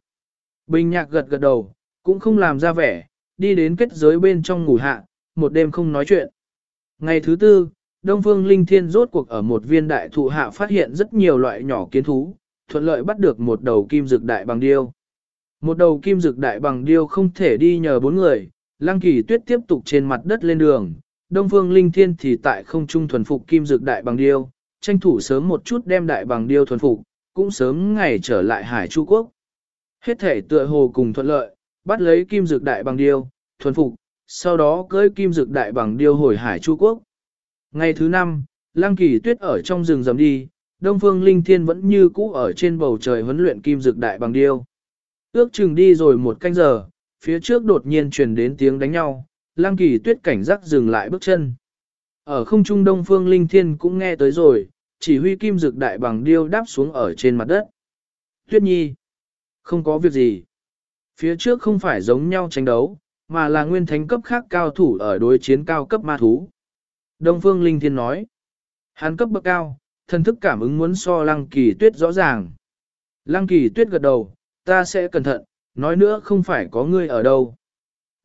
Bình nhạc gật gật đầu, cũng không làm ra vẻ, đi đến kết giới bên trong ngủ hạ, một đêm không nói chuyện. Ngày thứ tư, Đông Phương Linh Thiên rốt cuộc ở một viên đại thụ hạ phát hiện rất nhiều loại nhỏ kiến thú, thuận lợi bắt được một đầu kim dược đại bằng điêu. Một đầu kim dược đại bằng điêu không thể đi nhờ bốn người, lăng kỳ tuyết tiếp tục trên mặt đất lên đường, Đông Phương Linh Thiên thì tại không trung thuần phục kim dược đại bằng điêu, tranh thủ sớm một chút đem đại bằng điêu thuần phục, cũng sớm ngày trở lại Hải Chu Quốc. Hết thể tựa hồ cùng thuận lợi, bắt lấy kim dược đại bằng điêu, thuần phục, sau đó cưới kim dược đại bằng điêu hồi Hải Chu Quốc. Ngày thứ năm, Lăng Kỳ Tuyết ở trong rừng rầm đi, Đông Phương Linh Thiên vẫn như cũ ở trên bầu trời huấn luyện kim dược đại bằng điêu. Ước chừng đi rồi một canh giờ, phía trước đột nhiên truyền đến tiếng đánh nhau, Lang Kỳ Tuyết cảnh giác dừng lại bước chân. Ở không trung Đông Phương Linh Thiên cũng nghe tới rồi, chỉ huy kim Dực đại bằng điêu đáp xuống ở trên mặt đất. Tuyết Nhi, không có việc gì. Phía trước không phải giống nhau tranh đấu, mà là nguyên thánh cấp khác cao thủ ở đối chiến cao cấp ma thú. Đông Phương Linh Thiên nói, hắn cấp bậc cao, thần thức cảm ứng muốn so Lăng Kỳ Tuyết rõ ràng. Lăng Kỳ Tuyết gật đầu, ta sẽ cẩn thận, nói nữa không phải có ngươi ở đâu.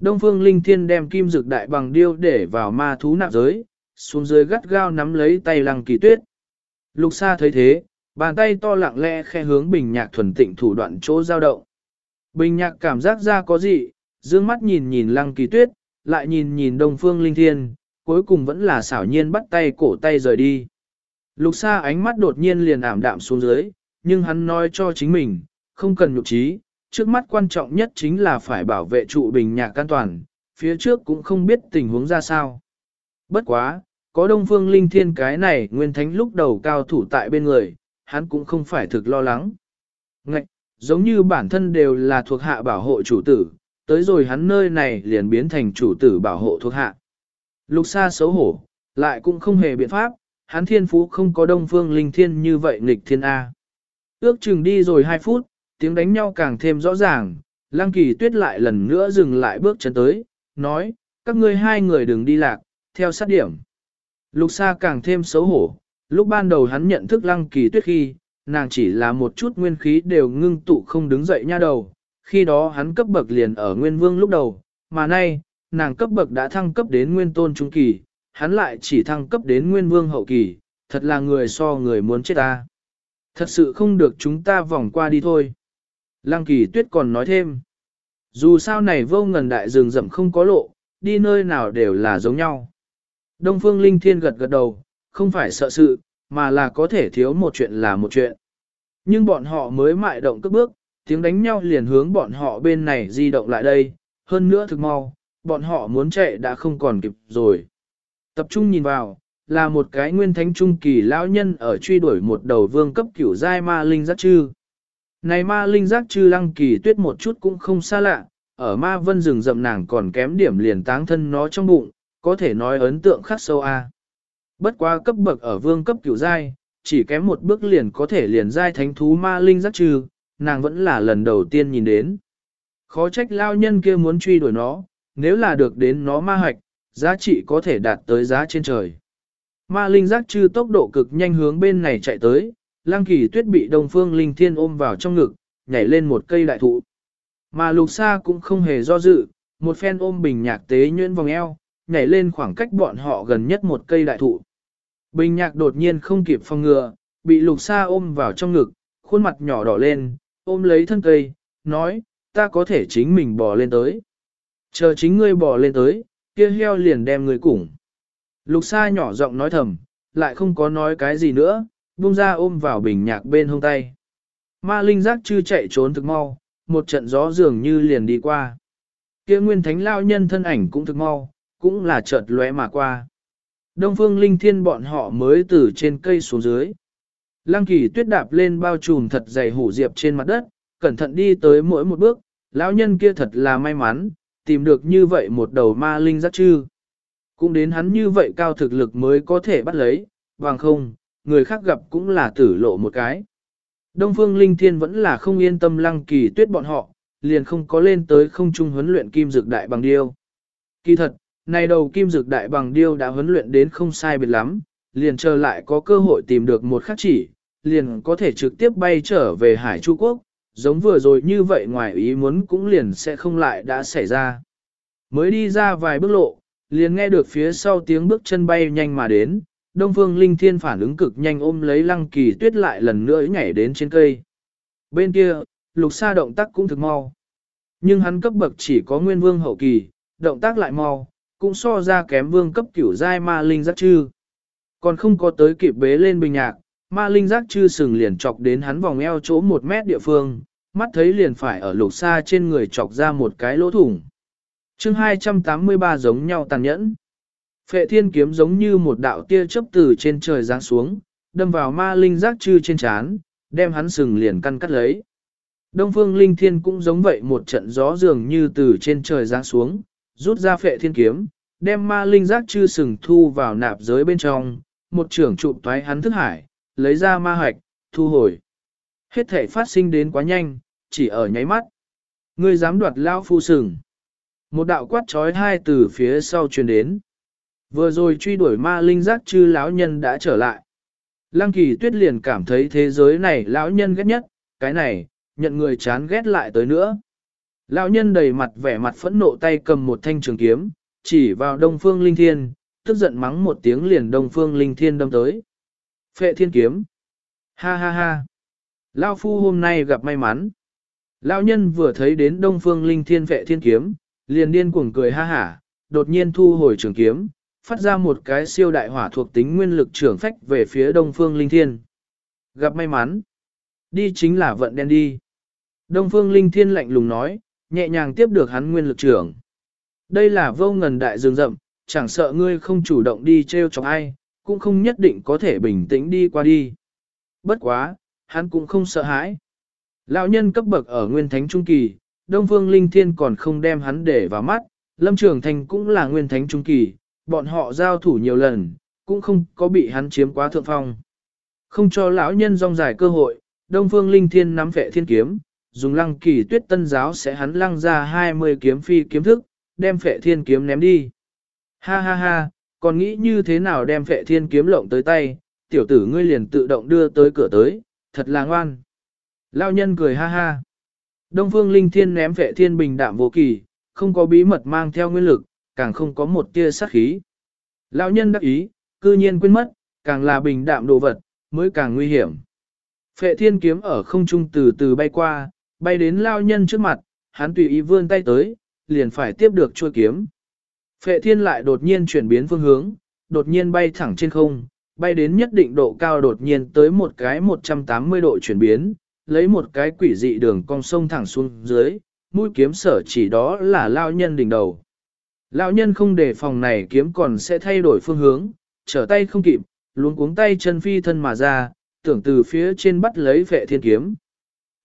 Đông Phương Linh Thiên đem kim dược đại bằng điêu để vào ma thú nạp giới, xuống dưới gắt gao nắm lấy tay Lăng Kỳ Tuyết. Lục Sa thấy thế, bàn tay to lặng lẽ khe hướng Bình Nhạc thuần tịnh thủ đoạn chỗ giao động. Bình Nhạc cảm giác ra có gì, dương mắt nhìn nhìn Lăng Kỳ Tuyết, lại nhìn nhìn Đông Phương Linh Thiên, cuối cùng vẫn là xảo nhiên bắt tay cổ tay rời đi. Lục Sa ánh mắt đột nhiên liền ảm đạm xuống dưới, nhưng hắn nói cho chính mình, không cần nhục trí, trước mắt quan trọng nhất chính là phải bảo vệ trụ bình nhạc an toàn, phía trước cũng không biết tình huống ra sao. Bất quá, có Đông Phương Linh Thiên cái này nguyên thánh lúc đầu cao thủ tại bên người, hắn cũng không phải thực lo lắng. Ngạch, giống như bản thân đều là thuộc hạ bảo hộ chủ tử, tới rồi hắn nơi này liền biến thành chủ tử bảo hộ thuộc hạ. Lục Sa xấu hổ, lại cũng không hề biện pháp, hắn thiên phú không có Đông Phương Linh Thiên như vậy nghịch thiên A. Ước chừng đi rồi 2 phút, tiếng đánh nhau càng thêm rõ ràng, Lăng Kỳ Tuyết lại lần nữa dừng lại bước chân tới, nói, các ngươi hai người đừng đi lạc, theo sát điểm. Lục Sa càng thêm xấu hổ, lúc ban đầu hắn nhận thức Lăng Kỳ Tuyết khi, nàng chỉ là một chút nguyên khí đều ngưng tụ không đứng dậy nha đầu, khi đó hắn cấp bậc liền ở Nguyên Vương lúc đầu, mà nay, nàng cấp bậc đã thăng cấp đến Nguyên Tôn Trung Kỳ, hắn lại chỉ thăng cấp đến Nguyên Vương Hậu Kỳ, thật là người so người muốn chết ta. Thật sự không được chúng ta vòng qua đi thôi. Lăng kỳ tuyết còn nói thêm. Dù sao này vô ngần đại rừng rậm không có lộ, đi nơi nào đều là giống nhau. Đông Phương Linh Thiên gật gật đầu, không phải sợ sự, mà là có thể thiếu một chuyện là một chuyện. Nhưng bọn họ mới mại động cất bước, tiếng đánh nhau liền hướng bọn họ bên này di động lại đây, hơn nữa thực mau, bọn họ muốn chạy đã không còn kịp rồi. Tập trung nhìn vào, là một cái nguyên thánh trung kỳ lão nhân ở truy đuổi một đầu vương cấp cửu giai ma linh giác chư. Này ma linh giác chư lăng kỳ tuyết một chút cũng không xa lạ, ở ma vân rừng rậm nàng còn kém điểm liền táng thân nó trong bụng, có thể nói ấn tượng khắc sâu a. Bất qua cấp bậc ở vương cấp cửu giai, chỉ kém một bước liền có thể liền giai thánh thú ma linh giác trừ, nàng vẫn là lần đầu tiên nhìn đến. Khó trách lao nhân kia muốn truy đuổi nó, nếu là được đến nó ma hạch, giá trị có thể đạt tới giá trên trời. Ma linh giác trừ tốc độ cực nhanh hướng bên này chạy tới, Lăng kỳ tuyết bị Đông Phương Linh Thiên ôm vào trong ngực, nhảy lên một cây đại thụ. Mà lục xa cũng không hề do dự, một phen ôm bình nhạc tế nhuyễn vòng eo, nhảy lên khoảng cách bọn họ gần nhất một cây đại thụ. Bình nhạc đột nhiên không kịp phòng ngừa, bị lục xa ôm vào trong ngực, khuôn mặt nhỏ đỏ lên, ôm lấy thân cây, nói, ta có thể chính mình bò lên tới. Chờ chính ngươi bò lên tới, kia heo liền đem người củng. Lục xa nhỏ giọng nói thầm, lại không có nói cái gì nữa, buông ra ôm vào bình nhạc bên hông tay. Ma linh giác chư chạy trốn thực mau, một trận gió dường như liền đi qua. Kia nguyên thánh lao nhân thân ảnh cũng thực mau, cũng là chợt lóe mà qua. Đông phương linh thiên bọn họ mới từ trên cây xuống dưới. Lăng kỳ tuyết đạp lên bao trùm thật dày hủ diệp trên mặt đất, cẩn thận đi tới mỗi một bước, lão nhân kia thật là may mắn, tìm được như vậy một đầu ma linh giác chư. Cũng đến hắn như vậy cao thực lực mới có thể bắt lấy, bằng không, người khác gặp cũng là tử lộ một cái. Đông Phương Linh Thiên vẫn là không yên tâm lăng kỳ tuyết bọn họ, liền không có lên tới không trung huấn luyện kim dược đại bằng điêu. Kỳ thật, này đầu kim dược đại bằng điêu đã huấn luyện đến không sai biệt lắm, liền chờ lại có cơ hội tìm được một khắc chỉ, liền có thể trực tiếp bay trở về Hải Chu Quốc, giống vừa rồi như vậy ngoài ý muốn cũng liền sẽ không lại đã xảy ra. Mới đi ra vài bước lộ, liền nghe được phía sau tiếng bước chân bay nhanh mà đến, Đông Phương Linh Thiên phản ứng cực nhanh ôm lấy Lăng Kỳ Tuyết lại lần nữa nhảy đến trên cây. Bên kia, lục sa động tác cũng thực mau. Nhưng hắn cấp bậc chỉ có nguyên vương hậu kỳ, động tác lại mau, cũng so ra kém vương cấp cửu giai ma linh giác chư. Còn không có tới kịp bế lên bình nhạc, ma linh giác chư sừng liền chọc đến hắn vòng eo chỗ một mét địa phương, mắt thấy liền phải ở lục Sa trên người chọc ra một cái lỗ thủng. chương 283 giống nhau tàn nhẫn. Phệ thiên kiếm giống như một đạo tia chớp từ trên trời giáng xuống, đâm vào ma linh giác chư trên chán, đem hắn sừng liền căn cắt lấy. Đông phương linh thiên cũng giống vậy một trận gió dường như từ trên trời giáng xuống, rút ra phệ thiên kiếm, đem ma linh giác chư sừng thu vào nạp giới bên trong, một trưởng trụ toái hắn thức hải, lấy ra ma hạch, thu hồi. Hết thể phát sinh đến quá nhanh, chỉ ở nháy mắt. Ngươi dám đoạt lao phu sừng. Một đạo quát trói hai từ phía sau truyền đến. Vừa rồi truy đuổi ma linh giác chư lão nhân đã trở lại. Lăng kỳ tuyết liền cảm thấy thế giới này lão nhân ghét nhất, cái này, nhận người chán ghét lại tới nữa. Lão nhân đầy mặt vẻ mặt phẫn nộ tay cầm một thanh trường kiếm, chỉ vào đông phương linh thiên, tức giận mắng một tiếng liền đông phương linh thiên đâm tới. Phệ thiên kiếm. Ha ha ha. Lão phu hôm nay gặp may mắn. Lão nhân vừa thấy đến đông phương linh thiên phệ thiên kiếm, liền điên cuồng cười ha hả, đột nhiên thu hồi trường kiếm, phát ra một cái siêu đại hỏa thuộc tính nguyên lực trưởng phách về phía đông phương linh thiên. Gặp may mắn. Đi chính là vận đen đi. Đông phương linh thiên lạnh lùng nói, nhẹ nhàng tiếp được hắn nguyên lực trưởng. Đây là vô ngần đại rừng rậm, chẳng sợ ngươi không chủ động đi treo chọc ai, cũng không nhất định có thể bình tĩnh đi qua đi. Bất quá, hắn cũng không sợ hãi. Lão nhân cấp bậc ở nguyên thánh trung kỳ, Đông Phương Linh Thiên còn không đem hắn để vào mắt, Lâm Trường Thành cũng là nguyên thánh trung kỳ, bọn họ giao thủ nhiều lần, cũng không có bị hắn chiếm quá thượng phong. Không cho lão nhân rong dài cơ hội, Đông Phương Linh Thiên nắm vệ thiên kiếm, dùng lăng kỳ tuyết tân giáo sẽ hắn lăng ra 20 kiếm phi kiếm thức, đem phệ thiên kiếm ném đi. Ha ha ha, còn nghĩ như thế nào đem phệ thiên kiếm lộng tới tay, tiểu tử ngươi liền tự động đưa tới cửa tới, thật là ngoan. Lão nhân cười ha ha. Đông Phương Linh Thiên ném phệ thiên bình đạm vô kỳ, không có bí mật mang theo nguyên lực, càng không có một tia sát khí. Lão nhân đắc ý, cư nhiên quên mất, càng là bình đạm đồ vật, mới càng nguy hiểm. Phệ thiên kiếm ở không trung từ từ bay qua, bay đến lao nhân trước mặt, hắn tùy ý vươn tay tới, liền phải tiếp được chuôi kiếm. Phệ thiên lại đột nhiên chuyển biến phương hướng, đột nhiên bay thẳng trên không, bay đến nhất định độ cao đột nhiên tới một cái 180 độ chuyển biến, lấy một cái quỷ dị đường cong sông thẳng xuống dưới, mũi kiếm sở chỉ đó là lao nhân đỉnh đầu. Lão nhân không để phòng này kiếm còn sẽ thay đổi phương hướng, trở tay không kịp, luống cuống tay chân phi thân mà ra, tưởng từ phía trên bắt lấy vệ thiên kiếm.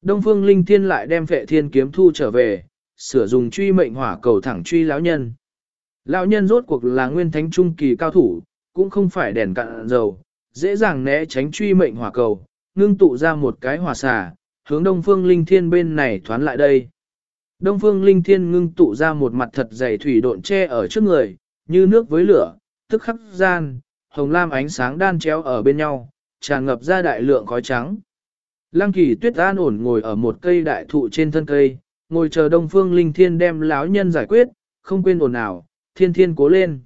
Đông phương linh thiên lại đem vệ thiên kiếm thu trở về, sửa dùng truy mệnh hỏa cầu thẳng truy lão nhân. Lão nhân rốt cuộc là nguyên thánh trung kỳ cao thủ, cũng không phải đèn cạn dầu, dễ dàng né tránh truy mệnh hỏa cầu, ngưng tụ ra một cái hỏa xà, hướng đông phương linh thiên bên này thoán lại đây. Đông phương linh thiên ngưng tụ ra một mặt thật dày thủy độn che ở trước người, như nước với lửa, tức khắc gian, hồng lam ánh sáng đan chéo ở bên nhau, tràn ngập ra đại lượng khói trắng. Lăng kỳ tuyết an ổn ngồi ở một cây đại thụ trên thân cây, ngồi chờ đông phương linh thiên đem lão nhân giải quyết, không quên ồn nào, thiên thiên cố lên.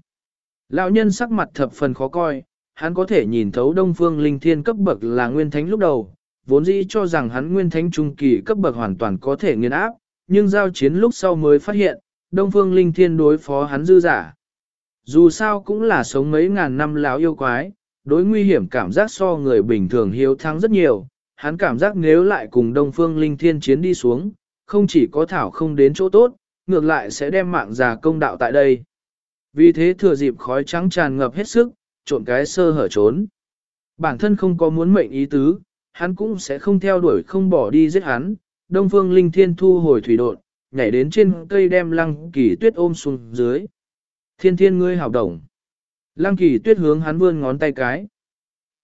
Lão nhân sắc mặt thập phần khó coi, hắn có thể nhìn thấu đông phương linh thiên cấp bậc là nguyên thánh lúc đầu, vốn dĩ cho rằng hắn nguyên thánh trung kỳ cấp bậc hoàn toàn có thể nghiền áp, nhưng giao chiến lúc sau mới phát hiện, Đông Phương Linh Thiên đối phó hắn dư giả. Dù sao cũng là sống mấy ngàn năm láo yêu quái, đối nguy hiểm cảm giác so người bình thường hiếu thắng rất nhiều, hắn cảm giác nếu lại cùng Đông Phương Linh Thiên chiến đi xuống, không chỉ có thảo không đến chỗ tốt, ngược lại sẽ đem mạng già công đạo tại đây. Vì thế thừa dịp khói trắng tràn ngập hết sức, trộn cái sơ hở trốn. Bản thân không có muốn mệnh ý tứ, hắn cũng sẽ không theo đuổi không bỏ đi giết hắn, Đông Phương Linh Thiên thu hồi thủy độn, nhảy đến trên cây đem Lăng Kỳ Tuyết ôm xuống dưới. Thiên thiên ngươi hảo đồng. Lăng Kỳ Tuyết hướng hắn vươn ngón tay cái.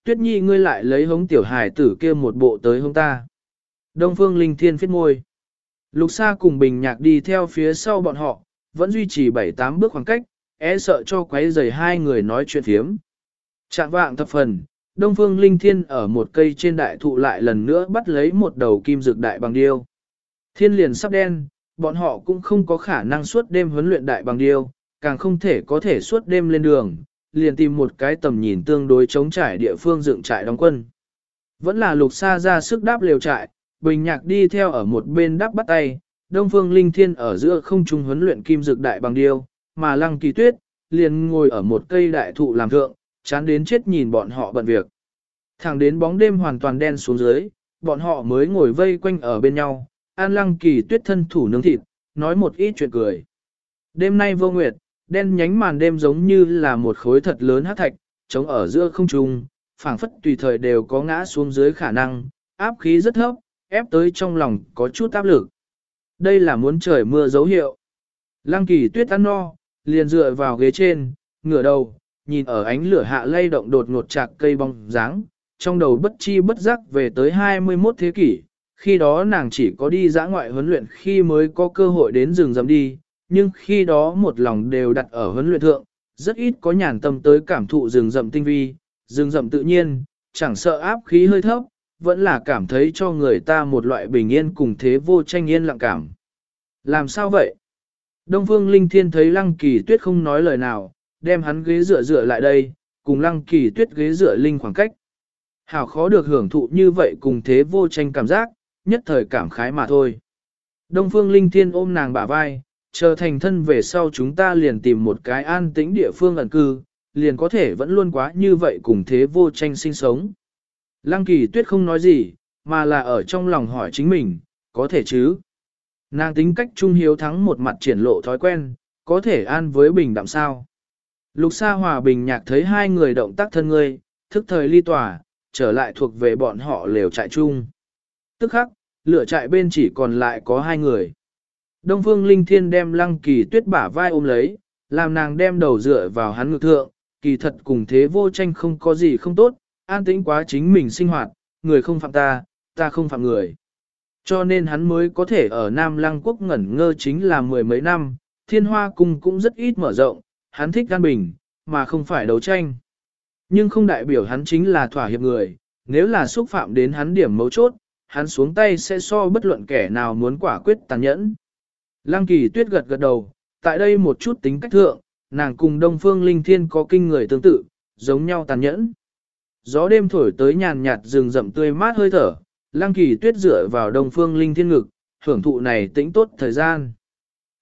Tuyết nhi ngươi lại lấy hống tiểu hải tử kia một bộ tới hống ta. Đông Phương Linh Thiên phết môi. Lục Sa cùng Bình Nhạc đi theo phía sau bọn họ, vẫn duy trì 7-8 bước khoảng cách, e sợ cho quấy rầy hai người nói chuyện thiếm. Trạng vạng thập phần, Đông Phương Linh Thiên ở một cây trên đại thụ lại lần nữa bắt lấy một đầu kim dược đại bằng điêu. Thiên liền sắp đen, bọn họ cũng không có khả năng suốt đêm huấn luyện đại bằng điêu, càng không thể có thể suốt đêm lên đường, liền tìm một cái tầm nhìn tương đối chống trải địa phương dựng trại đóng quân. Vẫn là lục xa ra sức đáp liều trại, Bình Nhạc đi theo ở một bên đắp bắt tay, Đông Phương Linh Thiên ở giữa không trung huấn luyện kim dược đại bằng điêu, mà Lăng Kỳ Tuyết liền ngồi ở một cây đại thụ làm thượng, chán đến chết nhìn bọn họ bận việc. Thẳng đến bóng đêm hoàn toàn đen xuống dưới, bọn họ mới ngồi vây quanh ở bên nhau, An Lăng Kỳ Tuyết thân thủ nướng thịt, nói một ít chuyện cười. Đêm nay vô nguyệt, đen nhánh màn đêm giống như là một khối thật lớn hát thạch, trống ở giữa không trung, phảng phất tùy thời đều có ngã xuống dưới khả năng, áp khí rất thấp, ép tới trong lòng có chút áp lực. Đây là muốn trời mưa dấu hiệu. Lăng kỳ tuyết ăn no, liền dựa vào ghế trên, ngửa đầu, nhìn ở ánh lửa hạ lay động đột ngột chạc cây bóng dáng, trong đầu bất chi bất giác về tới 21 thế kỷ, khi đó nàng chỉ có đi dã ngoại huấn luyện khi mới có cơ hội đến rừng rậm đi, nhưng khi đó một lòng đều đặt ở huấn luyện thượng, rất ít có nhàn tâm tới cảm thụ rừng rậm tinh vi, rừng rậm tự nhiên, chẳng sợ áp khí hơi thấp, vẫn là cảm thấy cho người ta một loại bình yên cùng thế vô tranh yên lặng cảm. Làm sao vậy? Đông Phương Linh Thiên thấy Lăng Kỳ Tuyết không nói lời nào, đem hắn ghế dựa dựa lại đây, cùng Lăng Kỳ Tuyết ghế dựa linh khoảng cách. Hảo khó được hưởng thụ như vậy cùng thế vô tranh cảm giác, nhất thời cảm khái mà thôi. Đông Phương Linh Thiên ôm nàng bả vai, chờ thành thân về sau chúng ta liền tìm một cái an tĩnh địa phương ẩn cư, liền có thể vẫn luôn quá như vậy cùng thế vô tranh sinh sống. Lăng kỳ tuyết không nói gì, mà là ở trong lòng hỏi chính mình, có thể chứ? Nàng tính cách trung hiếu thắng một mặt triển lộ thói quen, có thể an với bình đạm sao? Lục Sa Hòa Bình nhạc thấy hai người động tác thân ngươi, thức thời ly tỏa, trở lại thuộc về bọn họ lều trại chung. Tức khắc, lửa trại bên chỉ còn lại có hai người. Đông Phương Linh Thiên đem Lăng Kỳ Tuyết bả vai ôm lấy, làm nàng đem đầu dựa vào hắn ngực thượng, kỳ thật cùng thế vô tranh không có gì không tốt, an tĩnh quá chính mình sinh hoạt, người không phạm ta, ta không phạm người. Cho nên hắn mới có thể ở Nam Lăng Quốc ngẩn ngơ chính là mười mấy năm, thiên hoa cung cũng rất ít mở rộng, hắn thích an bình, mà không phải đấu tranh. Nhưng không đại biểu hắn chính là thỏa hiệp người, nếu là xúc phạm đến hắn điểm mấu chốt, hắn xuống tay sẽ so bất luận kẻ nào muốn quả quyết tàn nhẫn. Lăng kỳ tuyết gật gật đầu, tại đây một chút tính cách thượng, nàng cùng Đông Phương Linh Thiên có kinh người tương tự, giống nhau tàn nhẫn. Gió đêm thổi tới nhàn nhạt rừng rậm tươi mát hơi thở, Lăng Kỳ Tuyết dựa vào Đông Phương Linh Thiên ngực, hưởng thụ này tĩnh tốt thời gian.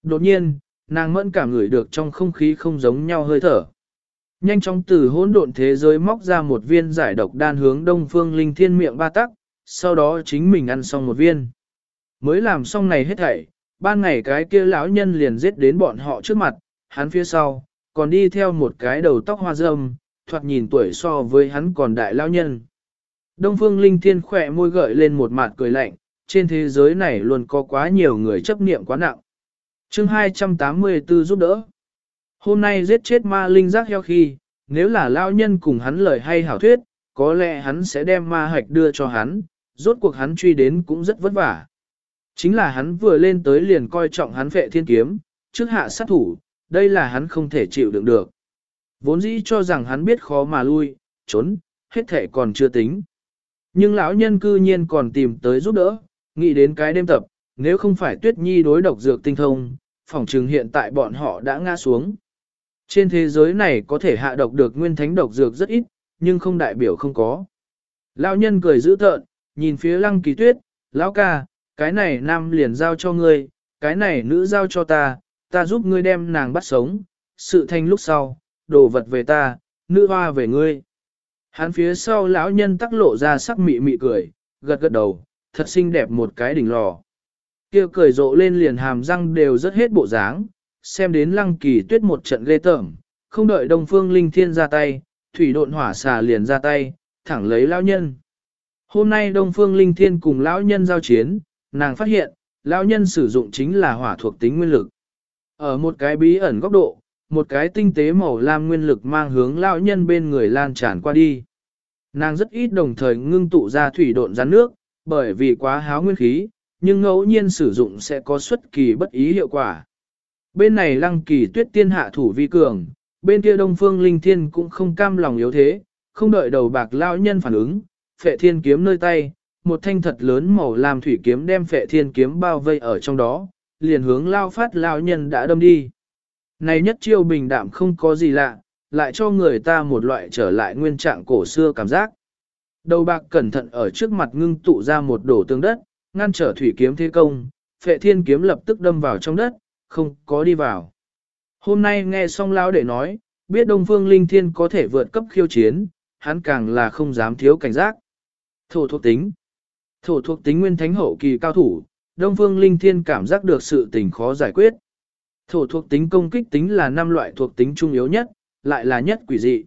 Đột nhiên, nàng mẫn cảm ngửi được trong không khí không giống nhau hơi thở. Nhanh chóng từ hỗn độn thế giới móc ra một viên giải độc đan hướng Đông Phương Linh Thiên miệng ba tắc, sau đó chính mình ăn xong một viên. Mới làm xong này hết thảy, ban ngày cái kia lão nhân liền giết đến bọn họ trước mặt, hắn phía sau, còn đi theo một cái đầu tóc hoa râm, thoạt nhìn tuổi so với hắn còn đại lão nhân. Đông Phương Linh Thiên khỏe môi gợi lên một mặt cười lạnh, trên thế giới này luôn có quá nhiều người chấp niệm quá nặng chương 284 giúp đỡ. Hôm nay giết chết ma linh giác heo khi, nếu là lão nhân cùng hắn lời hay hảo thuyết, có lẽ hắn sẽ đem ma hạch đưa cho hắn, rốt cuộc hắn truy đến cũng rất vất vả. Chính là hắn vừa lên tới liền coi trọng hắn vệ thiên kiếm, trước hạ sát thủ, đây là hắn không thể chịu đựng được. Vốn dĩ cho rằng hắn biết khó mà lui, trốn, hết thể còn chưa tính. Nhưng lão nhân cư nhiên còn tìm tới giúp đỡ, nghĩ đến cái đêm tập, nếu không phải tuyết nhi đối độc dược tinh thông, Phỏng chừng hiện tại bọn họ đã ngã xuống. Trên thế giới này có thể hạ độc được nguyên thánh độc dược rất ít, nhưng không đại biểu không có. Lão nhân cười dữ tợn, nhìn phía lăng kỳ tuyết, lão ca, cái này nam liền giao cho ngươi, cái này nữ giao cho ta, ta giúp ngươi đem nàng bắt sống, sự thanh lúc sau, đồ vật về ta, nữ hoa về ngươi. Hắn phía sau lão nhân tắc lộ ra sắc mị mị cười, gật gật đầu, thật xinh đẹp một cái đỉnh lò. Kia cười rộ lên liền hàm răng đều rất hết bộ dáng, xem đến lăng kỳ tuyết một trận ghê tởm, không đợi đông phương linh thiên ra tay, thủy độn hỏa xà liền ra tay, thẳng lấy lão nhân. Hôm nay đông phương linh thiên cùng lão nhân giao chiến, nàng phát hiện, lão nhân sử dụng chính là hỏa thuộc tính nguyên lực. Ở một cái bí ẩn góc độ, một cái tinh tế màu lam nguyên lực mang hướng lão nhân bên người lan tràn qua đi. Nàng rất ít đồng thời ngưng tụ ra thủy độn rắn nước, bởi vì quá háo nguyên khí, nhưng ngẫu nhiên sử dụng sẽ có xuất kỳ bất ý hiệu quả. Bên này lăng kỳ tuyết tiên hạ thủ vi cường, bên kia đông phương linh thiên cũng không cam lòng yếu thế, không đợi đầu bạc lão nhân phản ứng, phệ thiên kiếm nơi tay, một thanh thật lớn màu làm thủy kiếm đem phệ thiên kiếm bao vây ở trong đó, liền hướng lao phát lão nhân đã đâm đi. Này nhất chiêu bình đạm không có gì lạ, lại cho người ta một loại trở lại nguyên trạng cổ xưa cảm giác. Đầu bạc cẩn thận ở trước mặt ngưng tụ ra một đổ tương đất, ngăn trở thủy kiếm thế công, phệ thiên kiếm lập tức đâm vào trong đất, không có đi vào. Hôm nay nghe xong lão để nói, biết Đông Phương Linh Thiên có thể vượt cấp khiêu chiến, hắn càng là không dám thiếu cảnh giác. Thổ thuộc tính Thổ thuộc tính nguyên thánh hậu kỳ cao thủ, Đông Phương Linh Thiên cảm giác được sự tình khó giải quyết. Thổ thuộc tính công kích tính là năm loại thuộc tính trung yếu nhất, lại là nhất quỷ dị.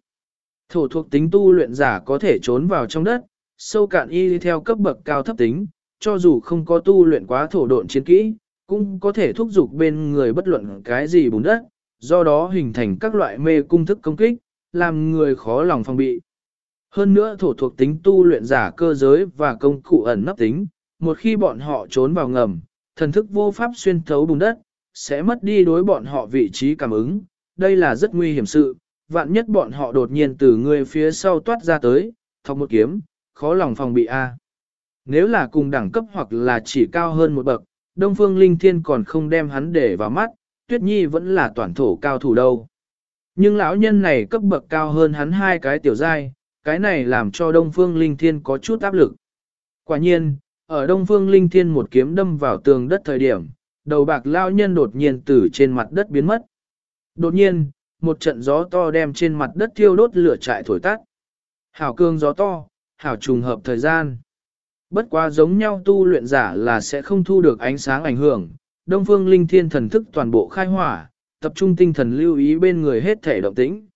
Thổ thuộc tính tu luyện giả có thể trốn vào trong đất, sâu cạn y theo cấp bậc cao thấp tính, cho dù không có tu luyện quá thổ độn chiến kỹ, cũng có thể thúc giục bên người bất luận cái gì bùn đất, do đó hình thành các loại mê cung thức công kích, làm người khó lòng phòng bị. Hơn nữa thổ thuộc tính tu luyện giả cơ giới và công cụ ẩn nấp tính, một khi bọn họ trốn vào ngầm, thần thức vô pháp xuyên thấu bùn đất, sẽ mất đi đối bọn họ vị trí cảm ứng, đây là rất nguy hiểm sự, vạn nhất bọn họ đột nhiên từ người phía sau toát ra tới, thọc một kiếm, khó lòng phòng bị A. Nếu là cùng đẳng cấp hoặc là chỉ cao hơn một bậc, Đông Phương Linh Thiên còn không đem hắn để vào mắt, Tuyết Nhi vẫn là toàn thổ cao thủ đâu. Nhưng lão nhân này cấp bậc cao hơn hắn hai cái tiểu giai, cái này làm cho Đông Phương Linh Thiên có chút áp lực. Quả nhiên, ở Đông Phương Linh Thiên một kiếm đâm vào tường đất thời điểm, đầu bạc lão nhân đột nhiên từ trên mặt đất biến mất. Đột nhiên, một trận gió to đem trên mặt đất thiêu đốt lửa trại thổi tắt. Hảo cương gió to, hảo trùng hợp thời gian. Bất quá giống nhau tu luyện giả là sẽ không thu được ánh sáng ảnh hưởng, Đông Phương Linh Thiên thần thức toàn bộ khai hỏa, tập trung tinh thần lưu ý bên người hết thể động tĩnh.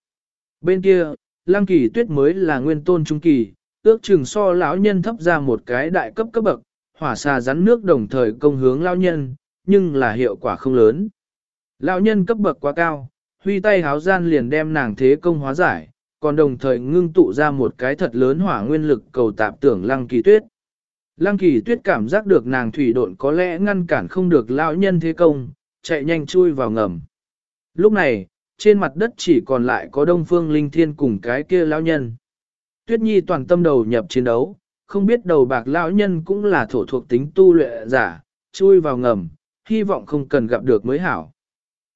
Bên kia, Lăng Kỳ Tuyết mới là nguyên tôn trung kỳ, ước chừng so lão nhân thấp ra một cái đại cấp cấp bậc, hỏa xà rắn nước đồng thời công hướng lão nhân, nhưng là hiệu quả không lớn. Lão nhân cấp bậc quá cao, huy tay háo gian liền đem nàng thế công hóa giải, còn đồng thời ngưng tụ ra một cái thật lớn hỏa nguyên lực cầu tạp tưởng Lăng Kỳ Tuyết. Lăng kỳ tuyết cảm giác được nàng thủy độn có lẽ ngăn cản không được lão nhân thế công, chạy nhanh chui vào ngầm. Lúc này, trên mặt đất chỉ còn lại có đông phương linh thiên cùng cái kia lão nhân. Tuyết nhi toàn tâm đầu nhập chiến đấu, không biết đầu bạc lão nhân cũng là thổ thuộc tính tu luyện giả, chui vào ngầm, hy vọng không cần gặp được mới hảo.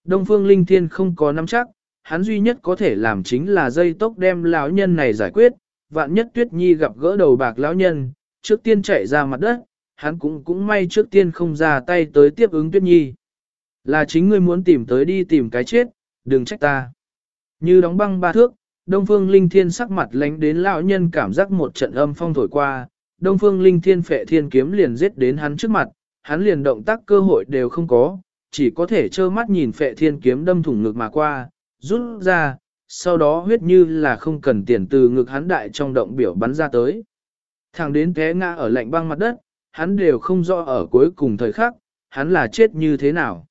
Đông phương linh thiên không có nắm chắc, hắn duy nhất có thể làm chính là dây tốc đem lão nhân này giải quyết, vạn nhất tuyết nhi gặp gỡ đầu bạc lão nhân, trước tiên chạy ra mặt đất, hắn cũng cũng may trước tiên không ra tay tới tiếp ứng tuyết nhi. Là chính ngươi muốn tìm tới đi tìm cái chết, đừng trách ta. Như đóng băng ba thước, Đông Phương Linh Thiên sắc mặt lánh đến lão nhân cảm giác một trận âm phong thổi qua, Đông Phương Linh Thiên phệ thiên kiếm liền giết đến hắn trước mặt, hắn liền động tác cơ hội đều không có, chỉ có thể trơ mắt nhìn phệ thiên kiếm đâm thủng ngực mà qua, rút ra, sau đó huyết như là không cần tiền từ ngực hắn đại trong động biểu bắn ra tới. Thẳng đến té ngã ở lạnh băng mặt đất, hắn đều không rõ ở cuối cùng thời khắc, hắn là chết như thế nào.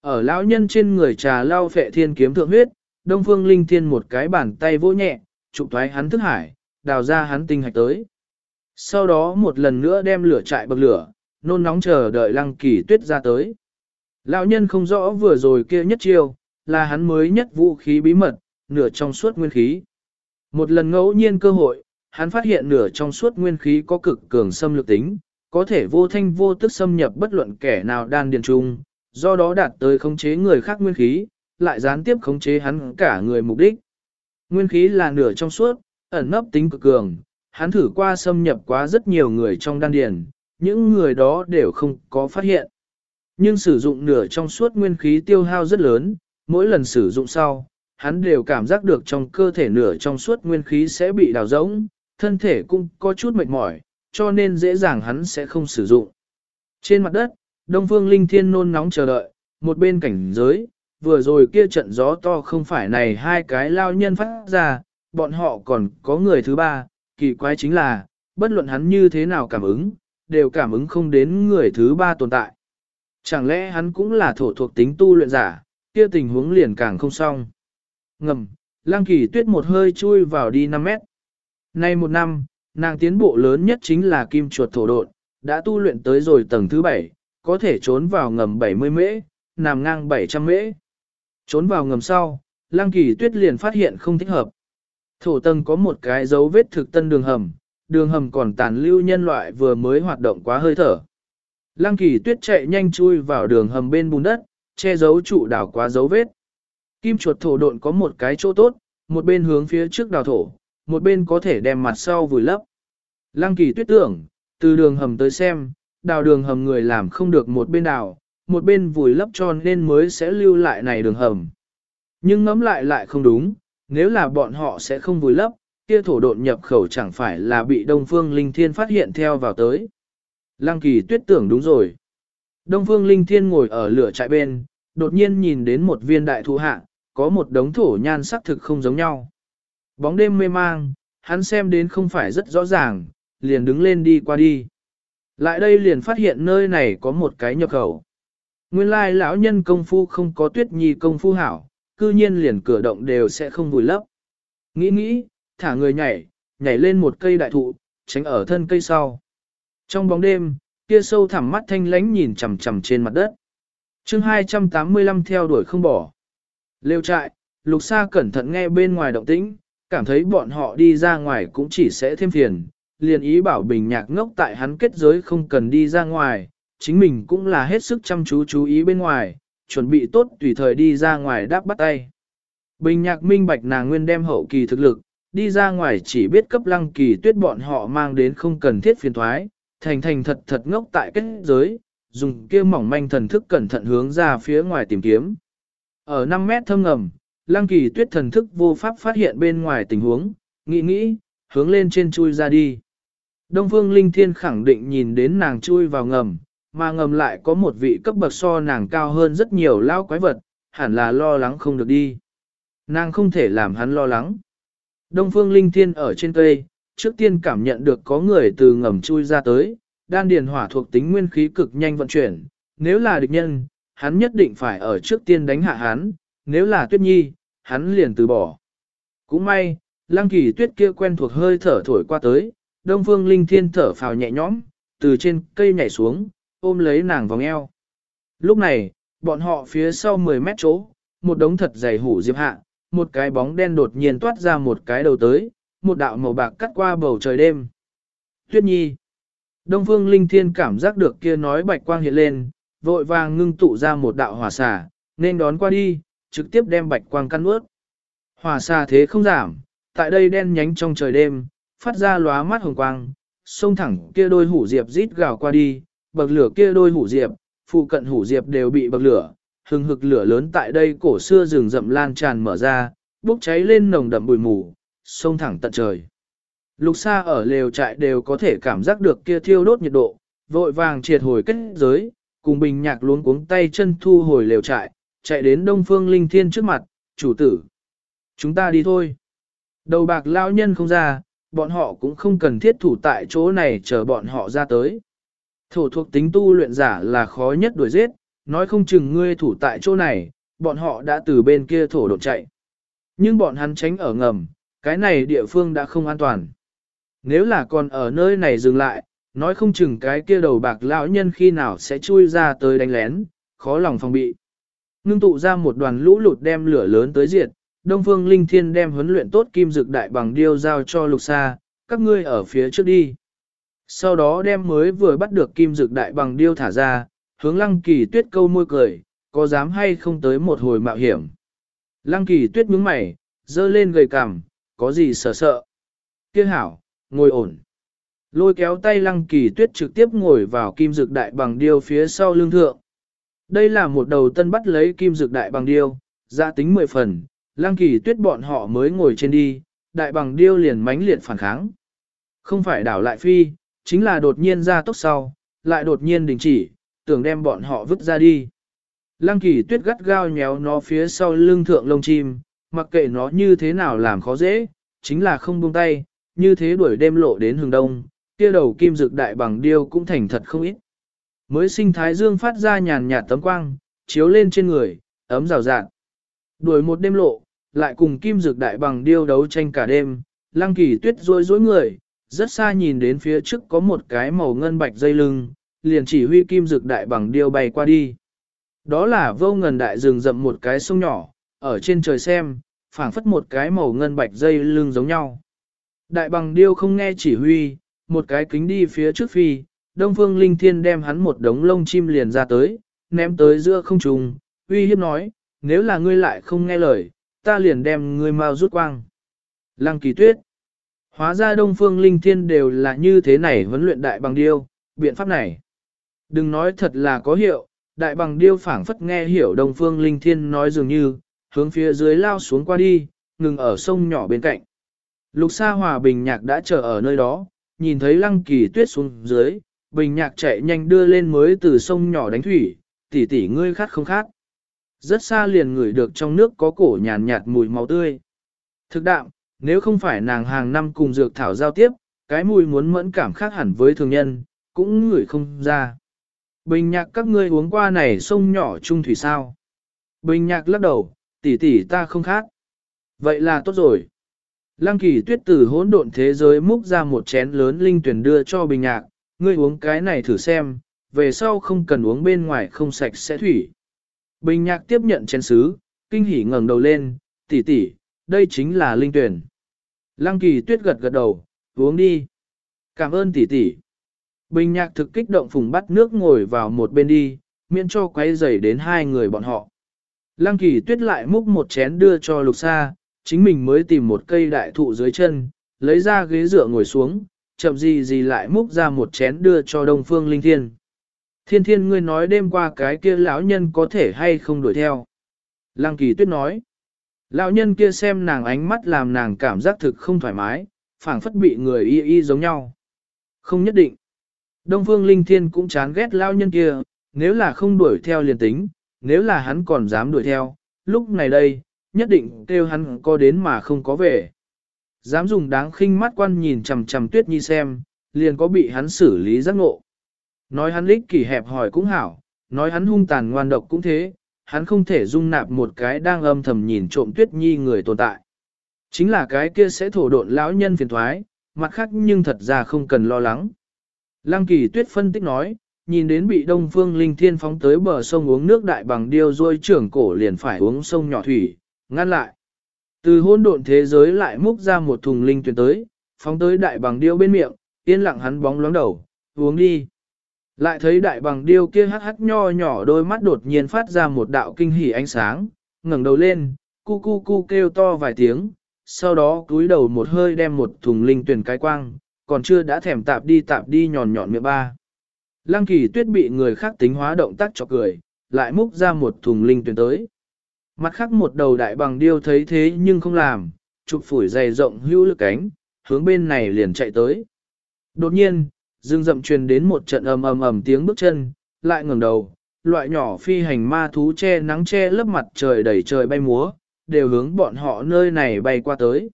Ở lão nhân trên người trà lao phệ thiên kiếm thượng huyết, Đông Phương Linh Thiên một cái bàn tay vỗ nhẹ, trục thoái hắn thức hải, đào ra hắn tinh hạch tới. Sau đó một lần nữa đem lửa trại bậc lửa, nôn nóng chờ đợi lăng kỳ tuyết ra tới. Lão nhân không rõ vừa rồi kia nhất chiêu, là hắn mới nhất vũ khí bí mật, nửa trong suốt nguyên khí. Một lần ngẫu nhiên cơ hội, hắn phát hiện nửa trong suốt nguyên khí có cực cường xâm lược tính, có thể vô thanh vô tức xâm nhập bất luận kẻ nào đan điền trung, do đó đạt tới khống chế người khác nguyên khí, lại gián tiếp khống chế hắn cả người mục đích. Nguyên khí là nửa trong suốt, ẩn nấp tính cực cường, hắn thử qua xâm nhập quá rất nhiều người trong đan điền, những người đó đều không có phát hiện. Nhưng sử dụng nửa trong suốt nguyên khí tiêu hao rất lớn, mỗi lần sử dụng sau, hắn đều cảm giác được trong cơ thể nửa trong suốt nguyên khí sẽ bị đào rỗng, thân thể cũng có chút mệt mỏi, cho nên dễ dàng hắn sẽ không sử dụng. Trên mặt đất, Đông Phương Linh Thiên nôn nóng chờ đợi, một bên cảnh giới, vừa rồi kia trận gió to không phải này hai cái lao nhân phát ra, bọn họ còn có người thứ ba, kỳ quái chính là, bất luận hắn như thế nào cảm ứng, đều cảm ứng không đến người thứ ba tồn tại. Chẳng lẽ hắn cũng là thổ thuộc tính tu luyện giả, kia tình huống liền càng không xong. Ngầm, lang kỳ tuyết một hơi chui vào đi 5 mét. Nay một năm, nàng tiến bộ lớn nhất chính là kim chuột thổ độn, đã tu luyện tới rồi tầng thứ 7, có thể trốn vào ngầm 70 mễ, nằm ngang 700 mễ. Trốn vào ngầm sau, Lăng Kỳ Tuyết liền phát hiện không thích hợp. Thổ tầng có một cái dấu vết thực tân đường hầm, đường hầm còn tàn lưu nhân loại vừa mới hoạt động quá hơi thở. Lăng Kỳ Tuyết chạy nhanh chui vào đường hầm bên bùn đất, che giấu trụ đảo quá dấu vết. Kim chuột thổ độn có một cái chỗ tốt, một bên hướng phía trước đào thổ, một bên có thể đem mặt sau vùi lấp. Lăng kỳ tuyết tưởng, từ đường hầm tới xem, đào đường hầm người làm không được một bên đào, một bên vùi lấp tròn nên mới sẽ lưu lại này đường hầm. Nhưng ngẫm lại lại không đúng, nếu là bọn họ sẽ không vùi lấp, kia thổ độn nhập khẩu chẳng phải là bị Đông Phương Linh Thiên phát hiện theo vào tới. Lăng kỳ tuyết tưởng đúng rồi. Đông Phương Linh Thiên ngồi ở lửa trại bên, đột nhiên nhìn đến một viên đại thụ hạ, có một đống thổ nhan sắc thực không giống nhau. Bóng đêm mê mang, hắn xem đến không phải rất rõ ràng, liền đứng lên đi qua đi. Lại đây liền phát hiện nơi này có một cái nhập khẩu. Nguyên lai lão nhân công phu không có tuyết nhi công phu hảo, cư nhiên liền cửa động đều sẽ không vùi lấp. Nghĩ nghĩ, thả người nhảy, nhảy lên một cây đại thụ, tránh ở thân cây sau. Trong bóng đêm, kia sâu thẳm mắt thanh lánh nhìn chằm chằm trên mặt đất. chương 285 theo đuổi không bỏ. Lêu trại, lục sa cẩn thận nghe bên ngoài động tĩnh, cảm thấy bọn họ đi ra ngoài cũng chỉ sẽ thêm phiền, liền ý bảo bình nhạc ngốc tại hắn kết giới không cần đi ra ngoài, chính mình cũng là hết sức chăm chú chú ý bên ngoài, chuẩn bị tốt tùy thời đi ra ngoài đáp bắt tay. Bình nhạc minh bạch nàng nguyên đem hậu kỳ thực lực, đi ra ngoài chỉ biết cấp lăng kỳ tuyết bọn họ mang đến không cần thiết phiền thoái, thành thành thật thật ngốc tại kết giới, dùng kia mỏng manh thần thức cẩn thận hướng ra phía ngoài tìm kiếm. Ở 5 mét thâm ngầm, lăng kỳ tuyết thần thức vô pháp phát hiện bên ngoài tình huống, nghĩ nghĩ, hướng lên trên chui ra đi. Đông Phương Linh Thiên khẳng định nhìn đến nàng chui vào ngầm, mà ngầm lại có một vị cấp bậc so nàng cao hơn rất nhiều lao quái vật, hẳn là lo lắng không được đi. Nàng không thể làm hắn lo lắng. Đông Phương Linh Thiên ở trên cây, trước tiên cảm nhận được có người từ ngầm chui ra tới, đan điền hỏa thuộc tính nguyên khí cực nhanh vận chuyển, nếu là địch nhân, hắn nhất định phải ở trước tiên đánh hạ hắn, nếu là tuyết nhi, hắn liền từ bỏ. Cũng may, lăng kỳ tuyết kia quen thuộc hơi thở thổi qua tới, đông phương linh thiên thở phào nhẹ nhõm, từ trên cây nhảy xuống, ôm lấy nàng vòng eo. Lúc này, bọn họ phía sau 10 mét chỗ, một đống thật dày hủ diệp hạ, một cái bóng đen đột nhiên toát ra một cái đầu tới, một đạo màu bạc cắt qua bầu trời đêm. Tuyết nhi. Đông phương linh thiên cảm giác được kia nói bạch quang hiện lên, vội vàng ngưng tụ ra một đạo hỏa xà, nên đón qua đi, trực tiếp đem bạch quang căn ướt. Hỏa xa thế không giảm, tại đây đen nhánh trong trời đêm, phát ra lóa mắt hồng quang, xông thẳng kia đôi hủ diệp rít gào qua đi, bậc lửa kia đôi hủ diệp, phụ cận hủ diệp đều bị bậc lửa, hừng hực lửa lớn tại đây cổ xưa rừng rậm lan tràn mở ra, bốc cháy lên nồng đậm bụi mù, xông thẳng tận trời. Lục xa ở lều trại đều có thể cảm giác được kia thiêu đốt nhiệt độ, vội vàng triệt hồi kết giới, cùng bình nhạc luống cuống tay chân thu hồi lều trại, chạy đến đông phương linh thiên trước mặt, chủ tử. Chúng ta đi thôi. Đầu bạc lao nhân không ra, bọn họ cũng không cần thiết thủ tại chỗ này chờ bọn họ ra tới. Thổ thuộc tính tu luyện giả là khó nhất đuổi giết, nói không chừng ngươi thủ tại chỗ này, bọn họ đã từ bên kia thổ đột chạy. Nhưng bọn hắn tránh ở ngầm, cái này địa phương đã không an toàn. Nếu là còn ở nơi này dừng lại, nói không chừng cái kia đầu bạc lão nhân khi nào sẽ chui ra tới đánh lén, khó lòng phòng bị. Ngưng tụ ra một đoàn lũ lụt đem lửa lớn tới diệt, Đông Phương Linh Thiên đem huấn luyện tốt kim dực đại bằng điêu giao cho lục Sa các ngươi ở phía trước đi. Sau đó đem mới vừa bắt được kim dực đại bằng điêu thả ra, hướng lăng kỳ tuyết câu môi cười, có dám hay không tới một hồi mạo hiểm. Lăng kỳ tuyết nhướng mày, dơ lên gầy cằm, có gì sợ sợ. Kia hảo, ngồi ổn. Lôi kéo tay lăng kỳ tuyết trực tiếp ngồi vào kim dực đại bằng điêu phía sau lưng thượng. Đây là một đầu tân bắt lấy kim dược đại bằng điêu, giá tính 10 phần, lang kỳ tuyết bọn họ mới ngồi trên đi, đại bằng điêu liền mãnh liệt phản kháng. Không phải đảo lại phi, chính là đột nhiên ra tốc sau, lại đột nhiên đình chỉ, tưởng đem bọn họ vứt ra đi. Lăng kỳ tuyết gắt gao nhéo nó phía sau lưng thượng lông chim, mặc kệ nó như thế nào làm khó dễ, chính là không buông tay, như thế đuổi đêm lộ đến hướng đông, kia đầu kim dược đại bằng điêu cũng thành thật không ít. Mới sinh thái dương phát ra nhàn nhạt tấm quang, chiếu lên trên người, ấm rào rạng. Đuổi một đêm lộ, lại cùng kim dược đại bằng điêu đấu tranh cả đêm, lăng kỳ tuyết rối rối người, rất xa nhìn đến phía trước có một cái màu ngân bạch dây lưng, liền chỉ huy kim dược đại bằng điêu bay qua đi. Đó là vô ngần đại rừng rậm một cái sông nhỏ, ở trên trời xem, phảng phất một cái màu ngân bạch dây lưng giống nhau. Đại bằng điêu không nghe chỉ huy, một cái kính đi phía trước phi, Đông Phương Linh Thiên đem hắn một đống lông chim liền ra tới, ném tới giữa không trung, uy hiếp nói, nếu là ngươi lại không nghe lời, ta liền đem ngươi mau rút quang. Lăng kỳ tuyết. Hóa ra Đông Phương Linh Thiên đều là như thế này huấn luyện đại bằng điêu, biện pháp này. Đừng nói thật là có hiệu, đại bằng điêu phảng phất nghe hiểu Đông Phương Linh Thiên nói dường như, hướng phía dưới lao xuống qua đi, ngừng ở sông nhỏ bên cạnh. Lục Sa Hòa Bình Nhạc đã chờ ở nơi đó, nhìn thấy Lăng Kỳ Tuyết xuống dưới, Bình Nhạc chạy nhanh đưa lên mới từ sông nhỏ đánh thủy, tỷ tỷ ngươi khát không khát. Rất xa liền ngửi được trong nước có cổ nhàn nhạt, mùi máu tươi. Thực đạm, nếu không phải nàng hàng năm cùng dược thảo giao tiếp, cái mùi muốn mẫn cảm khác hẳn với thường nhân, cũng ngửi không ra. Bình nhạc các ngươi uống qua này sông nhỏ trung thủy sao. Bình nhạc lắc đầu, tỷ tỷ ta không khát. Vậy là tốt rồi. Lăng kỳ tuyết tử hỗn độn thế giới múc ra một chén lớn linh tuyển đưa cho bình nhạc, ngươi uống cái này thử xem, về sau không cần uống bên ngoài không sạch sẽ thủy. Bình nhạc tiếp nhận chén sứ, kinh hỉ ngẩng đầu lên, tỷ tỷ, đây chính là linh tuyển. Lăng kỳ tuyết gật gật đầu, uống đi. Cảm ơn tỷ tỷ. Bình nhạc thực kích động phùng bắt nước ngồi vào một bên đi, miễn cho quay dày đến hai người bọn họ. Lăng kỳ tuyết lại múc một chén đưa cho lục sa, chính mình mới tìm một cây đại thụ dưới chân, lấy ra ghế dựa ngồi xuống, chậm gì gì lại múc ra một chén đưa cho đông phương linh thiên. Thiên thiên ngươi nói đêm qua cái kia lão nhân có thể hay không đuổi theo. Lăng kỳ tuyết nói. Lão nhân kia xem nàng ánh mắt làm nàng cảm giác thực không thoải mái, phảng phất bị người y y giống nhau. Không nhất định. Đông Phương Linh Thiên cũng chán ghét lão nhân kia, nếu là không đuổi theo liền tính, nếu là hắn còn dám đuổi theo, lúc này đây, nhất định kêu hắn có đến mà không có về. Dám dùng đáng khinh mắt quan nhìn chằm chằm tuyết nhi xem, liền có bị hắn xử lý giác ngộ. Nói hắn lích kỷ hẹp hỏi cũng hảo, nói hắn hung tàn ngoan độc cũng thế, hắn không thể dung nạp một cái đang âm thầm nhìn trộm tuyết nhi người tồn tại. Chính là cái kia sẽ thổ độn lão nhân phiền thoái, mặt khác nhưng thật ra không cần lo lắng. Lăng kỳ tuyết phân tích nói, nhìn đến bị đông phương linh thiên phóng tới bờ sông uống nước đại bằng điêu rôi trưởng cổ liền phải uống sông nhỏ thủy, ngăn lại. Từ hôn độn thế giới lại múc ra một thùng linh tuyển tới, phóng tới đại bằng điêu bên miệng, yên lặng hắn bóng loáng đầu, uống đi. Lại thấy đại bằng điêu kia hắt hắt nho nhỏ đôi mắt đột nhiên phát ra một đạo kinh hỉ ánh sáng, ngẩng đầu lên, cu cu cu kêu to vài tiếng, sau đó túi đầu một hơi đem một thùng linh tuyển cái quang, còn chưa đã thèm tạp đi tạp đi nhọn nhọn miệng ba. Lăng kỳ tuyết bị người khác tính hóa động tác cho cười, lại múc ra một thùng linh tuyển tới. Mặt khác một đầu đại bằng điêu thấy thế nhưng không làm, chụp phủi dày rộng hữu lực cánh, hướng bên này liền chạy tới. Đột nhiên, dương rậm truyền đến một trận ầm ầm ầm tiếng bước chân, lại ngẩng đầu, loại nhỏ phi hành ma thú che nắng che lớp mặt trời đầy trời bay múa, đều hướng bọn họ nơi này bay qua tới.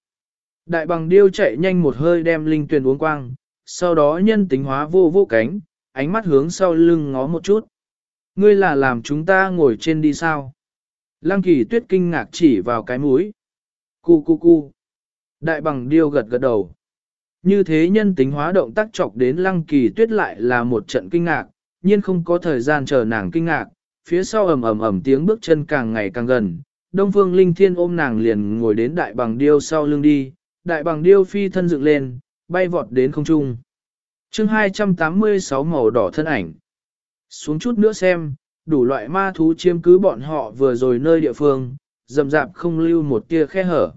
Đại bằng điêu chạy nhanh một hơi đem linh tuyền uống quang, sau đó nhân tính hóa vô vô cánh, ánh mắt hướng sau lưng ngó một chút. Ngươi là làm chúng ta ngồi trên đi sao? Lăng kỳ tuyết kinh ngạc chỉ vào cái mũi. Cu cu cu. Đại bằng điêu gật gật đầu. Như thế nhân tính hóa động tác chọc đến lăng kỳ tuyết lại là một trận kinh ngạc, nhiên không có thời gian chờ nàng kinh ngạc, phía sau ầm ầm ầm tiếng bước chân càng ngày càng gần, Đông Phương Linh Thiên ôm nàng liền ngồi đến đại bằng điêu sau lưng đi, đại bằng điêu phi thân dựng lên, bay vọt đến không trung. chương 286 màu đỏ thân ảnh. Xuống chút nữa xem, đủ loại ma thú chiếm cứ bọn họ vừa rồi nơi địa phương, dầm dạp không lưu một tia khe hở.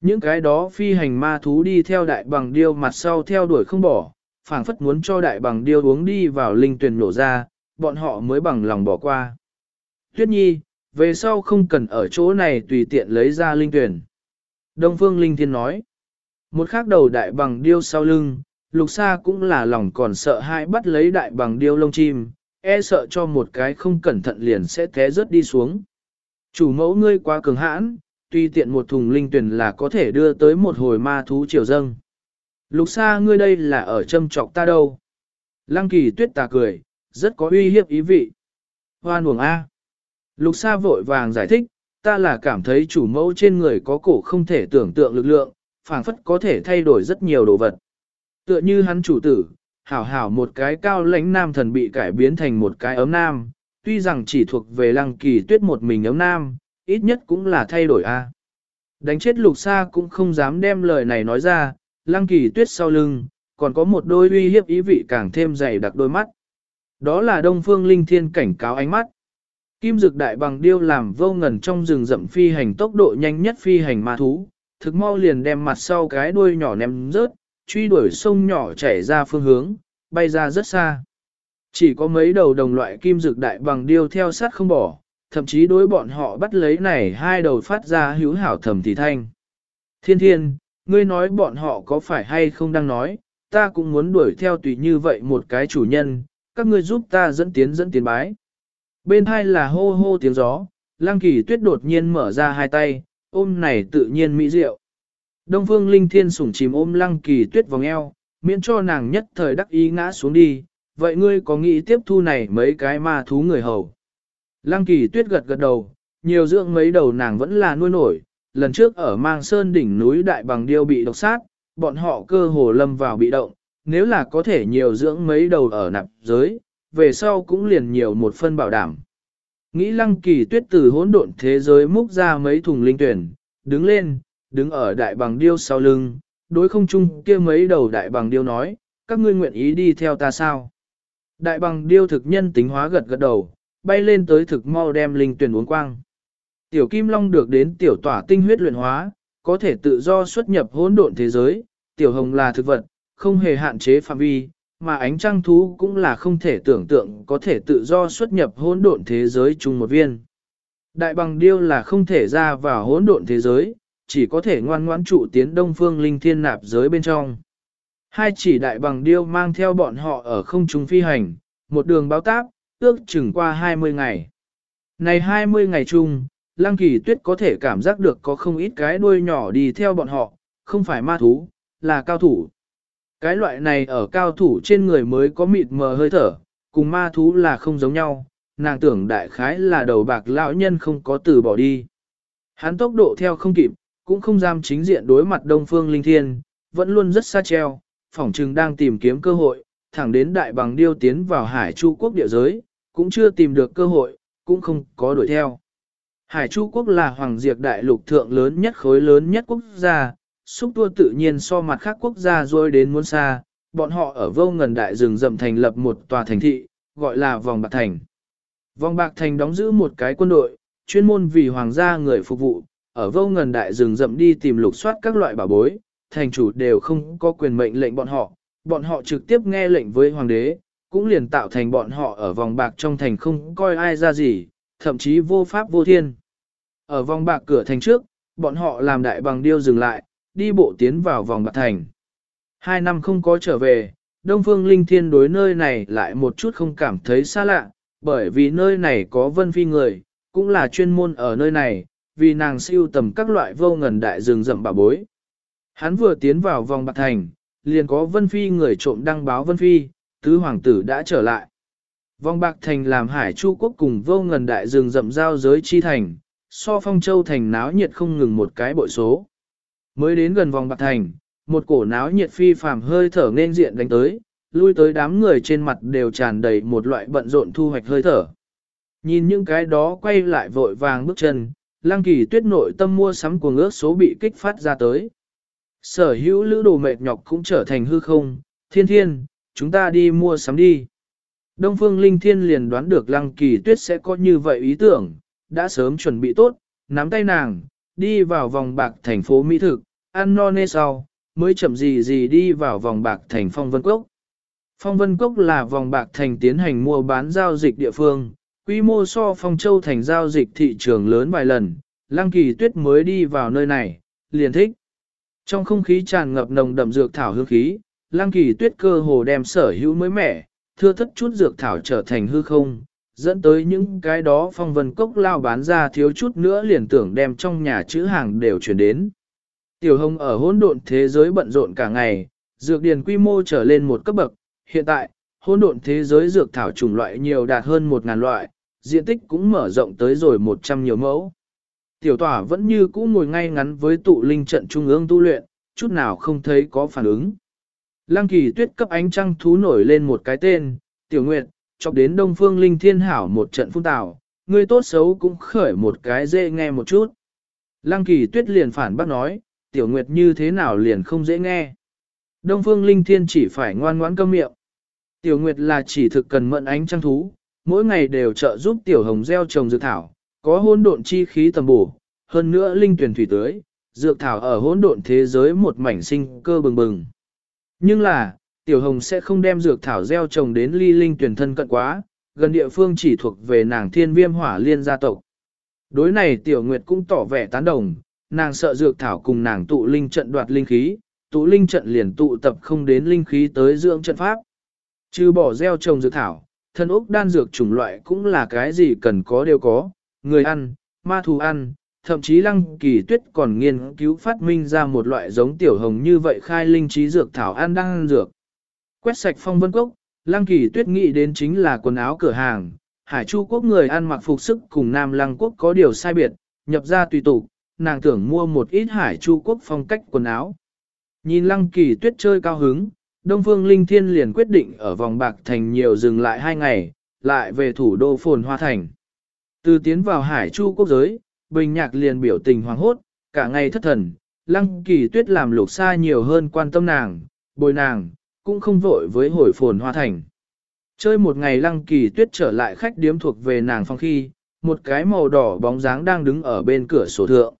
Những cái đó phi hành ma thú đi theo đại bằng điêu mặt sau theo đuổi không bỏ, phảng phất muốn cho đại bằng điêu uống đi vào linh tuyển nổ ra, bọn họ mới bằng lòng bỏ qua. Tuyết nhi, về sau không cần ở chỗ này tùy tiện lấy ra linh tuyển. Đông Phương Linh Thiên nói, một khác đầu đại bằng điêu sau lưng, lục sa cũng là lòng còn sợ hãi bắt lấy đại bằng điêu lông chim, e sợ cho một cái không cẩn thận liền sẽ té rớt đi xuống. Chủ mẫu ngươi quá cường hãn, tuy tiện một thùng linh tuyển là có thể đưa tới một hồi ma thú triều dâng. Lục xa ngươi đây là ở châm trọc ta đâu. Lăng kỳ tuyết tà cười, rất có uy hiếp ý vị. Hoan buồng A. Lục xa vội vàng giải thích, ta là cảm thấy chủ mẫu trên người có cổ không thể tưởng tượng lực lượng, phảng phất có thể thay đổi rất nhiều đồ vật. Tựa như hắn chủ tử, hảo hảo một cái cao lãnh nam thần bị cải biến thành một cái ấm nam, tuy rằng chỉ thuộc về lăng kỳ tuyết một mình ấm nam, ít nhất cũng là thay đổi a. Đánh chết lục xa cũng không dám đem lời này nói ra, lăng kỳ tuyết sau lưng, còn có một đôi uy hiếp ý vị càng thêm dày đặc đôi mắt. Đó là đông phương linh thiên cảnh cáo ánh mắt. Kim dực đại bằng điêu làm vô ngần trong rừng rậm phi hành tốc độ nhanh nhất phi hành ma thú, thực mau liền đem mặt sau cái đuôi nhỏ ném rớt, truy đuổi sông nhỏ chảy ra phương hướng, bay ra rất xa. Chỉ có mấy đầu đồng loại kim dược đại bằng điêu theo sát không bỏ, thậm chí đối bọn họ bắt lấy này hai đầu phát ra hữu hảo thầm thì thanh. Thiên thiên, ngươi nói bọn họ có phải hay không đang nói, ta cũng muốn đuổi theo tùy như vậy một cái chủ nhân, các ngươi giúp ta dẫn tiến dẫn tiến bái. Bên hai là hô hô tiếng gió, lang kỳ tuyết đột nhiên mở ra hai tay, ôm này tự nhiên mỹ diệu. Đông phương linh thiên sủng chìm ôm lăng kỳ tuyết vòng eo, miễn cho nàng nhất thời đắc ý ngã xuống đi, vậy ngươi có nghĩ tiếp thu này mấy cái ma thú người hầu? Lăng kỳ tuyết gật gật đầu, nhiều dưỡng mấy đầu nàng vẫn là nuôi nổi, lần trước ở mang sơn đỉnh núi đại bằng điêu bị độc sát, bọn họ cơ hồ lâm vào bị động, nếu là có thể nhiều dưỡng mấy đầu ở nạp giới, về sau cũng liền nhiều một phân bảo đảm. Nghĩ lăng kỳ tuyết từ hỗn độn thế giới múc ra mấy thùng linh tuyển, đứng lên, đứng ở đại bằng điêu sau lưng, đối không chung kia mấy đầu đại bằng điêu nói, các ngươi nguyện ý đi theo ta sao? Đại bằng điêu thực nhân tính hóa gật gật đầu, bay lên tới thực mau đem linh tuyển uống quang. Tiểu kim long được đến tiểu tỏa tinh huyết luyện hóa, có thể tự do xuất nhập hỗn độn thế giới, tiểu hồng là thực vật, không hề hạn chế phạm vi, mà ánh trăng thú cũng là không thể tưởng tượng có thể tự do xuất nhập hỗn độn thế giới chung một viên. Đại bằng điêu là không thể ra vào hỗn độn thế giới, chỉ có thể ngoan ngoãn trụ tiến đông phương linh thiên nạp giới bên trong. Hai chỉ đại bằng điêu mang theo bọn họ ở không trung phi hành, một đường báo táp, ước chừng qua 20 ngày. Này 20 ngày chung, Lăng Kỳ Tuyết có thể cảm giác được có không ít cái đuôi nhỏ đi theo bọn họ, không phải ma thú, là cao thủ. Cái loại này ở cao thủ trên người mới có mịt mờ hơi thở, cùng ma thú là không giống nhau, nàng tưởng đại khái là đầu bạc lão nhân không có từ bỏ đi. Hắn tốc độ theo không kịp, cũng không dám chính diện đối mặt Đông Phương Linh Thiên, vẫn luôn rất xa treo, phỏng trừng đang tìm kiếm cơ hội, thẳng đến đại bằng điêu tiến vào hải chu quốc địa giới, cũng chưa tìm được cơ hội, cũng không có đuổi theo. Hải chu quốc là hoàng diệt đại lục thượng lớn nhất khối lớn nhất quốc gia, xúc tua tự nhiên so mặt khác quốc gia rồi đến muốn xa, bọn họ ở vô ngần đại rừng rậm thành lập một tòa thành thị, gọi là vòng bạc thành. Vòng bạc thành đóng giữ một cái quân đội, chuyên môn vì hoàng gia người phục vụ, ở vô ngần đại rừng rậm đi tìm lục soát các loại bảo bối, thành chủ đều không có quyền mệnh lệnh bọn họ, bọn họ trực tiếp nghe lệnh với hoàng đế, cũng liền tạo thành bọn họ ở vòng bạc trong thành không coi ai ra gì, thậm chí vô pháp vô thiên. Ở vòng bạc cửa thành trước, bọn họ làm đại bằng điêu dừng lại, đi bộ tiến vào vòng bạc thành. Hai năm không có trở về, Đông Phương Linh Thiên đối nơi này lại một chút không cảm thấy xa lạ, bởi vì nơi này có vân phi người, cũng là chuyên môn ở nơi này, vì nàng siêu tầm các loại vô ngần đại rừng rậm bà bối. Hắn vừa tiến vào vòng bạc thành, liền có vân phi người trộm đăng báo vân phi, tứ hoàng tử đã trở lại. Vòng bạc thành làm hải chu quốc cùng vô ngần đại rừng rậm giao giới chi thành, so phong châu thành náo nhiệt không ngừng một cái bội số. Mới đến gần vòng bạc thành, một cổ náo nhiệt phi phàm hơi thở nên diện đánh tới, lui tới đám người trên mặt đều tràn đầy một loại bận rộn thu hoạch hơi thở. Nhìn những cái đó quay lại vội vàng bước chân, lăng kỳ tuyết nội tâm mua sắm của ước số bị kích phát ra tới. Sở hữu lữ đồ mệt nhọc cũng trở thành hư không, thiên thiên, chúng ta đi mua sắm đi. Đông phương linh thiên liền đoán được lăng kỳ tuyết sẽ có như vậy ý tưởng, đã sớm chuẩn bị tốt, nắm tay nàng, đi vào vòng bạc thành phố Mỹ thực, ăn no nê sau, mới chậm gì gì đi vào vòng bạc thành phong vân cốc. Phong vân cốc là vòng bạc thành tiến hành mua bán giao dịch địa phương, quy mô so phong châu thành giao dịch thị trường lớn vài lần, lăng kỳ tuyết mới đi vào nơi này, liền thích. Trong không khí tràn ngập nồng đậm dược thảo hương khí, lăng kỳ tuyết cơ hồ đem sở hữu mới mẻ, thưa thất chút dược thảo trở thành hư không, dẫn tới những cái đó phong vân cốc lao bán ra thiếu chút nữa liền tưởng đem trong nhà chữ hàng đều chuyển đến. Tiểu hồng ở hỗn độn thế giới bận rộn cả ngày, dược điền quy mô trở lên một cấp bậc, hiện tại, hỗn độn thế giới dược thảo chủng loại nhiều đạt hơn 1.000 loại, diện tích cũng mở rộng tới rồi 100 nhiều mẫu. Tiểu tỏa vẫn như cũ ngồi ngay ngắn với tụ linh trận trung ương tu luyện, chút nào không thấy có phản ứng. Lăng kỳ tuyết cấp ánh trăng thú nổi lên một cái tên, tiểu nguyệt, chọc đến đông phương linh thiên hảo một trận phun tào, người tốt xấu cũng khởi một cái dễ nghe một chút. Lăng kỳ tuyết liền phản bác nói, tiểu nguyệt như thế nào liền không dễ nghe. Đông phương linh thiên chỉ phải ngoan ngoãn câm miệng. Tiểu nguyệt là chỉ thực cần mận ánh trăng thú, mỗi ngày đều trợ giúp tiểu hồng gieo trồng dược thảo, có hỗn độn chi khí tầm bổ, hơn nữa linh tuyển thủy tưới, dược thảo ở hỗn độn thế giới một mảnh sinh cơ bừng bừng. Nhưng là, tiểu hồng sẽ không đem dược thảo gieo trồng đến ly linh tuyển thân cận quá, gần địa phương chỉ thuộc về nàng thiên viêm hỏa liên gia tộc. Đối này tiểu nguyệt cũng tỏ vẻ tán đồng, nàng sợ dược thảo cùng nàng tụ linh trận đoạt linh khí, tụ linh trận liền tụ tập không đến linh khí tới dưỡng trận pháp. Trừ bỏ gieo trồng dược thảo, thân ốc đan dược chủng loại cũng là cái gì cần có đều có, người ăn, ma thú ăn, thậm chí lăng kỳ tuyết còn nghiên cứu phát minh ra một loại giống tiểu hồng như vậy khai linh trí dược thảo ăn đang ăn dược. Quét sạch phong vân cốc, lăng kỳ tuyết nghĩ đến chính là quần áo cửa hàng, hải chu quốc người ăn mặc phục sức cùng nam lăng quốc có điều sai biệt, nhập ra tùy tục, nàng tưởng mua một ít hải chu quốc phong cách quần áo. Nhìn lăng kỳ tuyết chơi cao hứng, Đông Phương Linh Thiên liền quyết định ở vòng bạc thành nhiều dừng lại hai ngày, lại về thủ đô phồn hoa thành. Từ tiến vào hải chu quốc giới, bình nhạc liền biểu tình hoàng hốt, cả ngày thất thần, lăng kỳ tuyết làm lục xa nhiều hơn quan tâm nàng, bồi nàng, cũng không vội với hồi phồn hoa thành. Chơi một ngày lăng kỳ tuyết trở lại khách điếm thuộc về nàng phong khi, một cái màu đỏ bóng dáng đang đứng ở bên cửa sổ thượng.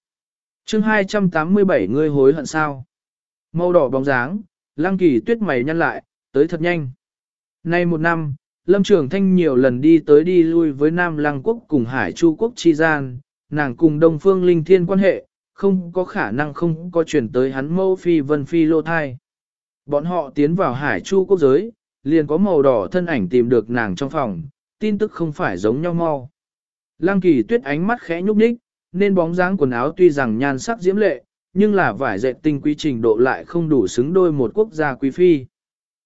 chương 287 ngươi hối hận sao? Màu đỏ bóng dáng, lăng kỳ tuyết mày nhăn lại, tới thật nhanh. Nay một năm, Lâm Trường Thanh nhiều lần đi tới đi lui với Nam Lăng Quốc cùng Hải Chu Quốc chi gian, nàng cùng Đông Phương Linh Thiên quan hệ, không có khả năng không có chuyển tới hắn mâu phi vân phi lô thai. Bọn họ tiến vào Hải Chu Quốc giới, liền có màu đỏ thân ảnh tìm được nàng trong phòng, tin tức không phải giống nhau mau. Lăng kỳ tuyết ánh mắt khẽ nhúc nhích, nên bóng dáng quần áo tuy rằng nhan sắc diễm lệ, nhưng là vải dệt tinh quý trình độ lại không đủ xứng đôi một quốc gia quý phi.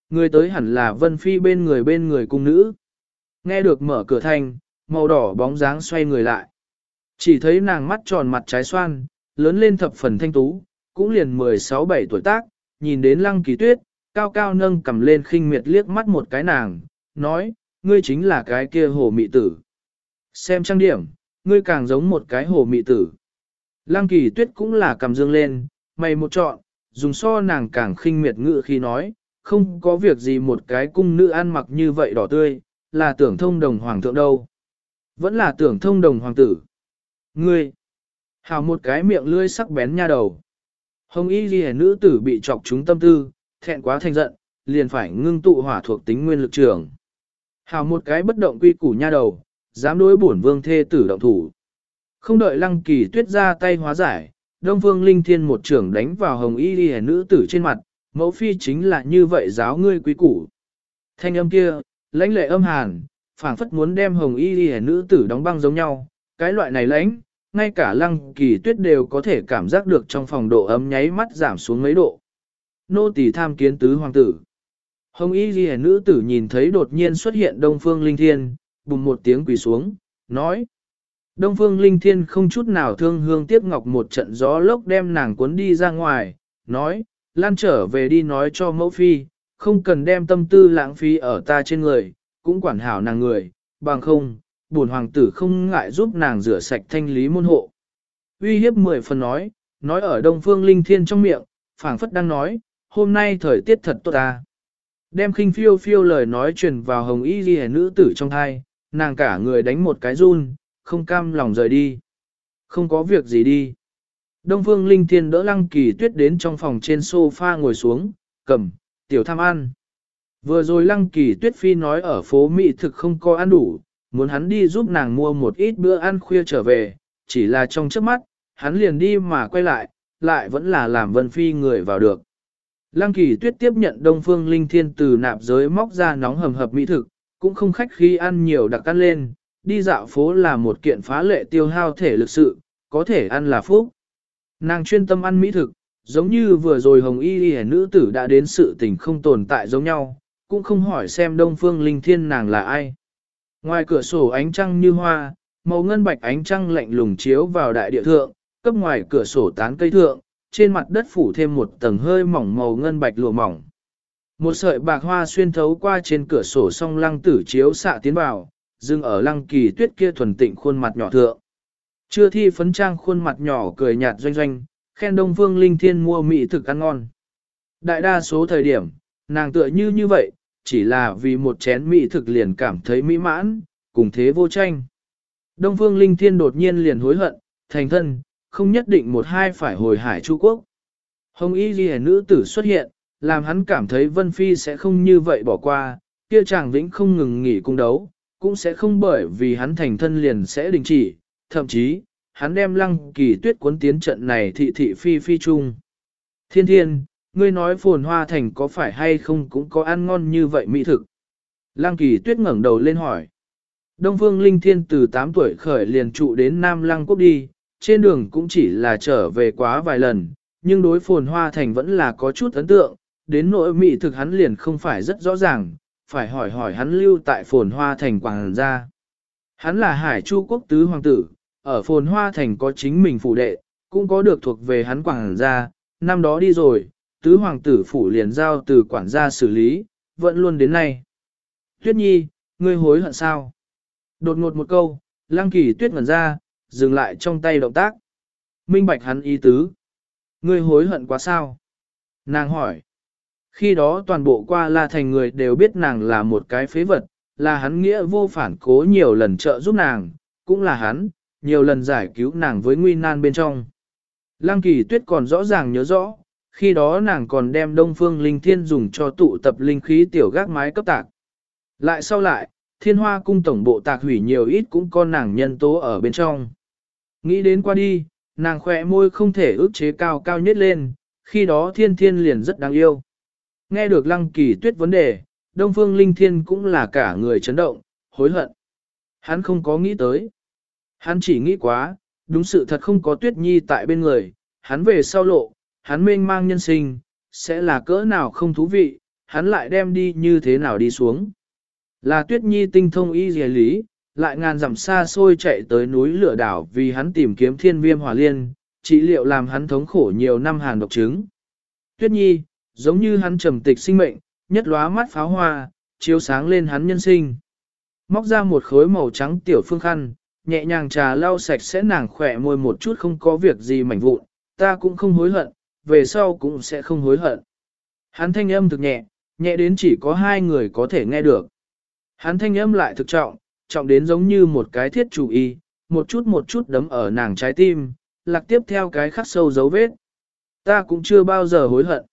Người tới hẳn là vân phi bên người bên người cung nữ. Nghe được mở cửa thành màu đỏ bóng dáng xoay người lại. Chỉ thấy nàng mắt tròn mặt trái xoan, lớn lên thập phần thanh tú, cũng liền 16-17 tuổi tác, nhìn đến lăng kỳ tuyết, cao cao nâng cầm lên khinh miệt liếc mắt một cái nàng, nói, ngươi chính là cái kia hồ mị tử. Xem trang điểm, ngươi càng giống một cái hồ mị tử. Lăng kỳ tuyết cũng là cầm dương lên, mày một chọn, dùng so nàng càng khinh miệt ngự khi nói, không có việc gì một cái cung nữ ăn mặc như vậy đỏ tươi, là tưởng thông đồng hoàng thượng đâu. Vẫn là tưởng thông đồng hoàng tử. Ngươi, hào một cái miệng lươi sắc bén nha đầu. Hồng y ghi nữ tử bị chọc chúng tâm tư, thẹn quá thành giận, liền phải ngưng tụ hỏa thuộc tính nguyên lực trường. Hào một cái bất động quy củ nha đầu, dám đối bổn vương thê tử động thủ. Không đợi lăng kỳ tuyết ra tay hóa giải, Đông Phương Linh Thiên một trưởng đánh vào hồng y ghi nữ tử trên mặt, mẫu phi chính là như vậy giáo ngươi quý củ. Thanh âm kia, lãnh lệ âm hàn, phảng phất muốn đem hồng y ghi nữ tử đóng băng giống nhau, cái loại này lãnh, ngay cả lăng kỳ tuyết đều có thể cảm giác được trong phòng độ ấm nháy mắt giảm xuống mấy độ. Nô tỳ tham kiến tứ hoàng tử. Hồng y ghi nữ tử nhìn thấy đột nhiên xuất hiện đông phương linh thiên, bùng một tiếng quỳ xuống, nói. Đông phương linh thiên không chút nào thương hương tiếc ngọc một trận gió lốc đem nàng cuốn đi ra ngoài, nói, lan trở về đi nói cho mẫu phi, không cần đem tâm tư lãng phí ở ta trên người, cũng quản hảo nàng người, bằng không, buồn hoàng tử không ngại giúp nàng rửa sạch thanh lý môn hộ. Uy hiếp mười phần nói, nói ở đông phương linh thiên trong miệng, phảng phất đang nói, hôm nay thời tiết thật tốt ta. Đem khinh phiêu phiêu lời nói truyền vào hồng y ghi nữ tử trong thai, nàng cả người đánh một cái run, không cam lòng rời đi. Không có việc gì đi. Đông phương linh thiên đỡ lăng kỳ tuyết đến trong phòng trên sofa ngồi xuống, cầm, tiểu tham ăn. Vừa rồi lăng kỳ tuyết phi nói ở phố Mỹ thực không có ăn đủ, muốn hắn đi giúp nàng mua một ít bữa ăn khuya trở về, chỉ là trong trước mắt, hắn liền đi mà quay lại, lại vẫn là làm vân phi người vào được. Lăng kỳ tuyết tiếp nhận đông phương linh thiên từ nạp giới móc ra nóng hầm hập mỹ thực, cũng không khách khi ăn nhiều đặc ăn lên, đi dạo phố là một kiện phá lệ tiêu hao thể lực sự, có thể ăn là phúc. Nàng chuyên tâm ăn mỹ thực, giống như vừa rồi hồng y y nữ tử đã đến sự tình không tồn tại giống nhau, cũng không hỏi xem đông phương linh thiên nàng là ai. Ngoài cửa sổ ánh trăng như hoa, màu ngân bạch ánh trăng lạnh lùng chiếu vào đại địa thượng, cấp ngoài cửa sổ tán cây thượng, trên mặt đất phủ thêm một tầng hơi mỏng màu ngân bạch lụa mỏng. Một sợi bạc hoa xuyên thấu qua trên cửa sổ song lăng tử chiếu xạ tiến vào, dừng ở lăng kỳ tuyết kia thuần tịnh khuôn mặt nhỏ thượng. Chưa thi phấn trang khuôn mặt nhỏ cười nhạt doanh doanh, khen Đông Phương Linh Thiên mua mỹ thực ăn ngon. Đại đa số thời điểm, nàng tựa như như vậy, chỉ là vì một chén mỹ thực liền cảm thấy mỹ mãn, cùng thế vô tranh. Đông Phương Linh Thiên đột nhiên liền hối hận, thành thân, không nhất định một hai phải hồi hải Chu Quốc. Hồng Y Ghi nữ tử xuất hiện, làm hắn cảm thấy Vân Phi sẽ không như vậy bỏ qua, kia chàng vĩnh không ngừng nghỉ cung đấu, cũng sẽ không bởi vì hắn thành thân liền sẽ đình chỉ, thậm chí, hắn đem lăng kỳ tuyết cuốn tiến trận này thị thị phi phi chung. Thiên thiên, ngươi nói phồn hoa thành có phải hay không cũng có ăn ngon như vậy mỹ thực. Lăng kỳ tuyết ngẩng đầu lên hỏi. Đông Phương Linh Thiên từ 8 tuổi khởi liền trụ đến Nam Lăng Quốc đi, trên đường cũng chỉ là trở về quá vài lần, nhưng đối phồn hoa thành vẫn là có chút ấn tượng, đến nỗi mỹ thực hắn liền không phải rất rõ ràng, phải hỏi hỏi hắn lưu tại phồn hoa thành quảng gia. Hắn là hải chu quốc tứ hoàng tử, ở phồn hoa thành có chính mình phủ đệ, cũng có được thuộc về hắn quảng gia, năm đó đi rồi, tứ hoàng tử phủ liền giao từ quản gia xử lý, vẫn luôn đến nay. Tuyết nhi, ngươi hối hận sao? Đột ngột một câu, Lang kỳ tuyết ngẩn ra, dừng lại trong tay động tác. Minh bạch hắn ý tứ. Ngươi hối hận quá sao? Nàng hỏi. Khi đó toàn bộ qua la thành người đều biết nàng là một cái phế vật, là hắn nghĩa vô phản cố nhiều lần trợ giúp nàng, cũng là hắn, nhiều lần giải cứu nàng với nguy nan bên trong. Lăng kỳ tuyết còn rõ ràng nhớ rõ, khi đó nàng còn đem đông phương linh thiên dùng cho tụ tập linh khí tiểu gác mái cấp tạc. Lại sau lại, thiên hoa cung tổng bộ tạc hủy nhiều ít cũng có nàng nhân tố ở bên trong. Nghĩ đến qua đi, nàng khỏe môi không thể ước chế cao cao nhất lên, khi đó thiên thiên liền rất đáng yêu. Nghe được lăng kỳ tuyết vấn đề, Đông Phương Linh Thiên cũng là cả người chấn động, hối hận. Hắn không có nghĩ tới. Hắn chỉ nghĩ quá, đúng sự thật không có tuyết nhi tại bên người, hắn về sau lộ, hắn mênh mang nhân sinh, sẽ là cỡ nào không thú vị, hắn lại đem đi như thế nào đi xuống. Là tuyết nhi tinh thông y dề lý, lại ngàn dặm xa xôi chạy tới núi lửa đảo vì hắn tìm kiếm thiên viêm hỏa liên, trị liệu làm hắn thống khổ nhiều năm hàn độc chứng. Tuyết nhi, giống như hắn trầm tịch sinh mệnh, nhất lóa mắt pháo hoa, chiếu sáng lên hắn nhân sinh. Móc ra một khối màu trắng tiểu phương khăn, nhẹ nhàng trà lau sạch sẽ nàng khỏe môi một chút không có việc gì mảnh vụn, ta cũng không hối hận, về sau cũng sẽ không hối hận. Hắn thanh âm thực nhẹ, nhẹ đến chỉ có hai người có thể nghe được. Hắn thanh âm lại thực trọng, trọng đến giống như một cái thiết chủ y, một chút một chút đấm ở nàng trái tim, lạc tiếp theo cái khắc sâu dấu vết. Ta cũng chưa bao giờ hối hận.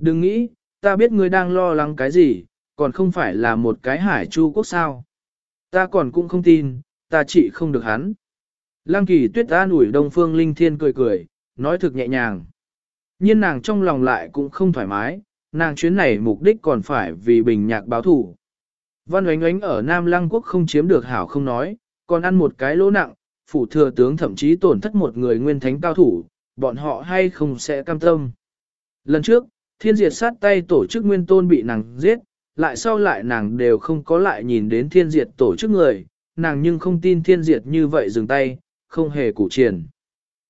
Đừng nghĩ, ta biết ngươi đang lo lắng cái gì, còn không phải là một cái hải chu quốc sao. Ta còn cũng không tin, ta chỉ không được hắn. Lăng kỳ tuyết an ủi đông phương linh thiên cười cười, nói thực nhẹ nhàng. Nhưng nàng trong lòng lại cũng không thoải mái, nàng chuyến này mục đích còn phải vì bình nhạc báo thủ. Văn oánh oánh ở Nam Lăng Quốc không chiếm được hảo không nói, còn ăn một cái lỗ nặng, phủ thừa tướng thậm chí tổn thất một người nguyên thánh cao thủ, bọn họ hay không sẽ cam tâm. Lần trước, thiên diệt sát tay tổ chức nguyên tôn bị nàng giết, lại sau lại nàng đều không có lại nhìn đến thiên diệt tổ chức người, nàng nhưng không tin thiên diệt như vậy dừng tay, không hề củ triển.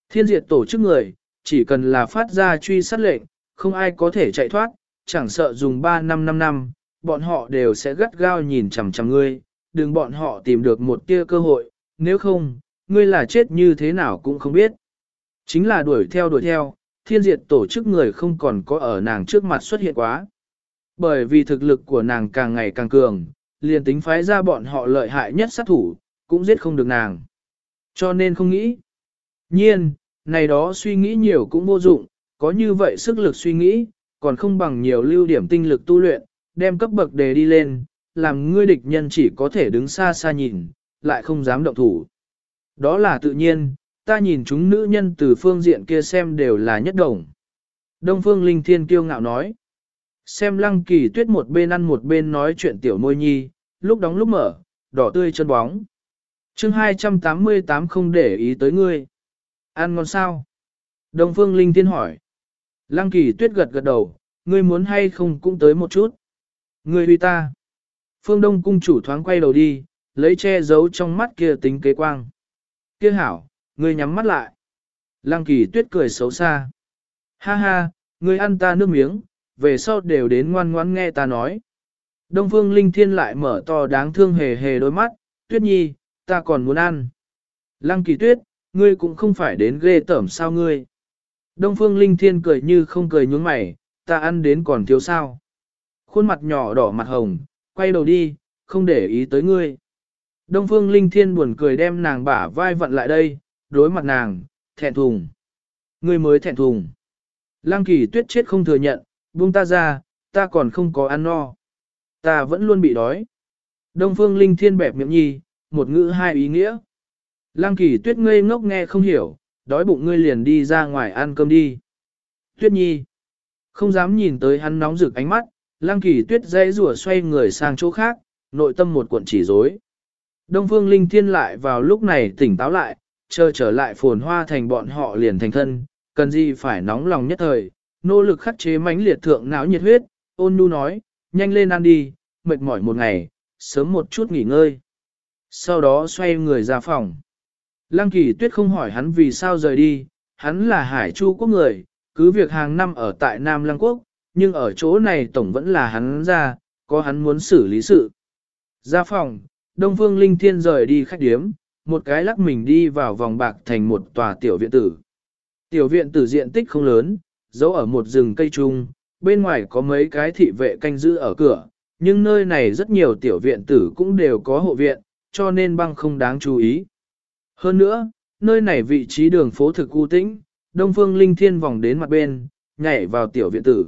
Thiên diệt tổ chức người, chỉ cần là phát ra truy sát lệnh, không ai có thể chạy thoát, chẳng sợ dùng 3 năm 5 năm, bọn họ đều sẽ gắt gao nhìn chằm chằm ngươi, đừng bọn họ tìm được một tia cơ hội, nếu không, ngươi là chết như thế nào cũng không biết. Chính là đuổi theo đuổi theo, thiên diệt tổ chức người không còn có ở nàng trước mặt xuất hiện quá. Bởi vì thực lực của nàng càng ngày càng cường, liền tính phái ra bọn họ lợi hại nhất sát thủ, cũng giết không được nàng. Cho nên không nghĩ. Nhiên, này đó suy nghĩ nhiều cũng vô dụng, có như vậy sức lực suy nghĩ, còn không bằng nhiều lưu điểm tinh lực tu luyện, đem cấp bậc đề đi lên, làm ngươi địch nhân chỉ có thể đứng xa xa nhìn, lại không dám động thủ. Đó là tự nhiên, ta nhìn chúng nữ nhân từ phương diện kia xem đều là nhất đồng. Đông Phương Linh Thiên kiêu ngạo nói. Xem lăng kỳ tuyết một bên ăn một bên nói chuyện tiểu môi nhi, lúc đóng lúc mở, đỏ tươi chân bóng. chương 288 không để ý tới ngươi. Ăn ngon sao? Đông Phương Linh Thiên hỏi. Lăng kỳ tuyết gật gật đầu, ngươi muốn hay không cũng tới một chút. Ngươi huy ta. Phương Đông cung chủ thoáng quay đầu đi, lấy che giấu trong mắt kia tính kế quang. Kia hảo, ngươi nhắm mắt lại. Lăng kỳ tuyết cười xấu xa. Ha ha, ngươi ăn ta nước miếng, về sau đều đến ngoan ngoãn nghe ta nói. Đông phương linh thiên lại mở to đáng thương hề hề đôi mắt, tuyết nhi, ta còn muốn ăn. Lăng kỳ tuyết, ngươi cũng không phải đến ghê tởm sao ngươi. Đông phương linh thiên cười như không cười nhướng mày, ta ăn đến còn thiếu sao. Khuôn mặt nhỏ đỏ mặt hồng, quay đầu đi, không để ý tới ngươi. Đông phương linh thiên buồn cười đem nàng bả vai vận lại đây, đối mặt nàng, thẹn thùng. Ngươi mới thẹn thùng. Lăng kỳ tuyết chết không thừa nhận, buông ta ra, ta còn không có ăn no. Ta vẫn luôn bị đói. Đông phương linh thiên bẹp miệng nhi, một ngữ hai ý nghĩa. Lăng kỳ tuyết ngây ngốc nghe không hiểu, đói bụng ngươi liền đi ra ngoài ăn cơm đi. Tuyết nhi, không dám nhìn tới hắn nóng rực ánh mắt, lăng kỳ tuyết dây rủa xoay người sang chỗ khác, nội tâm một cuộn chỉ rối. Đông phương linh thiên lại vào lúc này tỉnh táo lại, chờ trở lại phồn hoa thành bọn họ liền thành thân, cần gì phải nóng lòng nhất thời, nỗ lực khắc chế mãnh liệt thượng não nhiệt huyết, ôn nhu nói, nhanh lên ăn đi, mệt mỏi một ngày, sớm một chút nghỉ ngơi. Sau đó xoay người ra phòng. Lăng kỳ tuyết không hỏi hắn vì sao rời đi, hắn là hải chu quốc người, cứ việc hàng năm ở tại Nam Lăng Quốc, nhưng ở chỗ này tổng vẫn là hắn ra, có hắn muốn xử lý sự. Ra phòng, Đông Phương Linh Thiên rời đi khách điếm, một cái lắc mình đi vào vòng bạc thành một tòa tiểu viện tử. Tiểu viện tử diện tích không lớn, giấu ở một rừng cây trung, bên ngoài có mấy cái thị vệ canh giữ ở cửa, nhưng nơi này rất nhiều tiểu viện tử cũng đều có hộ viện, cho nên băng không đáng chú ý. Hơn nữa, nơi này vị trí đường phố thực u tĩnh, Đông Phương Linh Thiên vòng đến mặt bên, nhảy vào tiểu viện tử.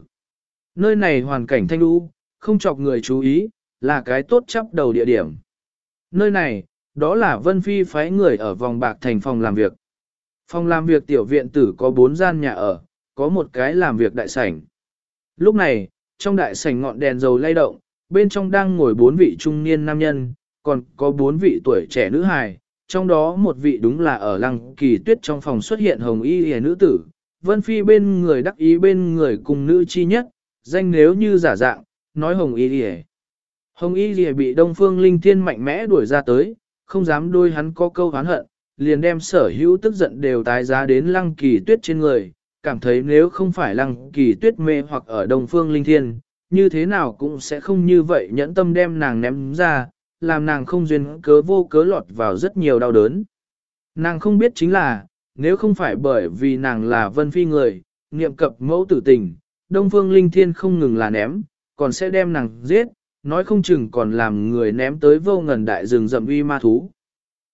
Nơi này hoàn cảnh thanh u, không chọc người chú ý, là cái tốt chấp đầu địa điểm. Nơi này, đó là Vân Phi phái người ở vòng bạc thành phòng làm việc. Phòng làm việc tiểu viện tử có bốn gian nhà ở, có một cái làm việc đại sảnh. Lúc này, trong đại sảnh ngọn đèn dầu lay động, bên trong đang ngồi bốn vị trung niên nam nhân, còn có bốn vị tuổi trẻ nữ hài, trong đó một vị đúng là ở lăng kỳ tuyết trong phòng xuất hiện hồng y hề nữ tử, vân phi bên người đắc ý bên người cùng nữ chi nhất, danh nếu như giả dạng, nói hồng y hề. Hồng y hề bị đông phương linh thiên mạnh mẽ đuổi ra tới, không dám đôi hắn có câu hán hận, liền đem sở hữu tức giận đều tái giá đến lăng kỳ tuyết trên người, cảm thấy nếu không phải lăng kỳ tuyết mê hoặc ở đông phương linh thiên, như thế nào cũng sẽ không như vậy nhẫn tâm đem nàng ném ra, làm nàng không duyên cớ vô cớ lọt vào rất nhiều đau đớn. Nàng không biết chính là, nếu không phải bởi vì nàng là vân phi người, niệm cập mẫu tử tình, Đông Phương Linh Thiên không ngừng là ném, còn sẽ đem nàng giết, nói không chừng còn làm người ném tới vô ngần đại rừng rậm uy ma thú.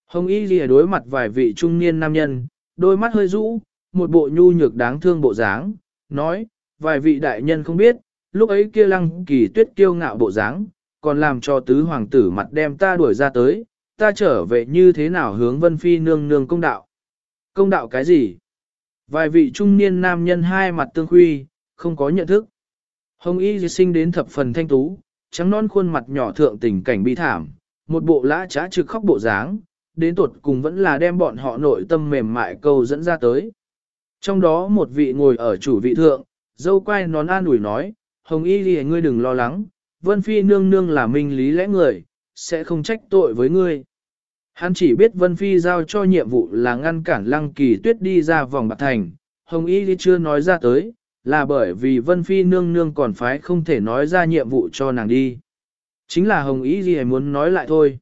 Hồng Y lìa đối mặt vài vị trung niên nam nhân, đôi mắt hơi rũ, một bộ nhu nhược đáng thương bộ dáng, nói, vài vị đại nhân không biết, lúc ấy kia lăng kỳ tuyết kiêu ngạo bộ dáng, còn làm cho tứ hoàng tử mặt đem ta đuổi ra tới, ta trở về như thế nào hướng vân phi nương nương công đạo. Công đạo cái gì? Vài vị trung niên nam nhân hai mặt tương khuy, không có nhận thức. Hồng y sinh đến thập phần thanh tú, trắng non khuôn mặt nhỏ thượng tình cảnh bi thảm, một bộ lã trá trực khóc bộ dáng, đến tuột cùng vẫn là đem bọn họ nội tâm mềm mại câu dẫn ra tới. Trong đó một vị ngồi ở chủ vị thượng, dâu quay nón an ủi nói, Hồng y gì ngươi đừng lo lắng, Vân Phi nương nương là minh lý lẽ người, sẽ không trách tội với ngươi. Hắn chỉ biết Vân Phi giao cho nhiệm vụ là ngăn cản lăng kỳ tuyết đi ra vòng bạc thành, Hồng Y đi chưa nói ra tới, là bởi vì Vân Phi nương nương còn phái không thể nói ra nhiệm vụ cho nàng đi. Chính là Hồng Y Ghi muốn nói lại thôi.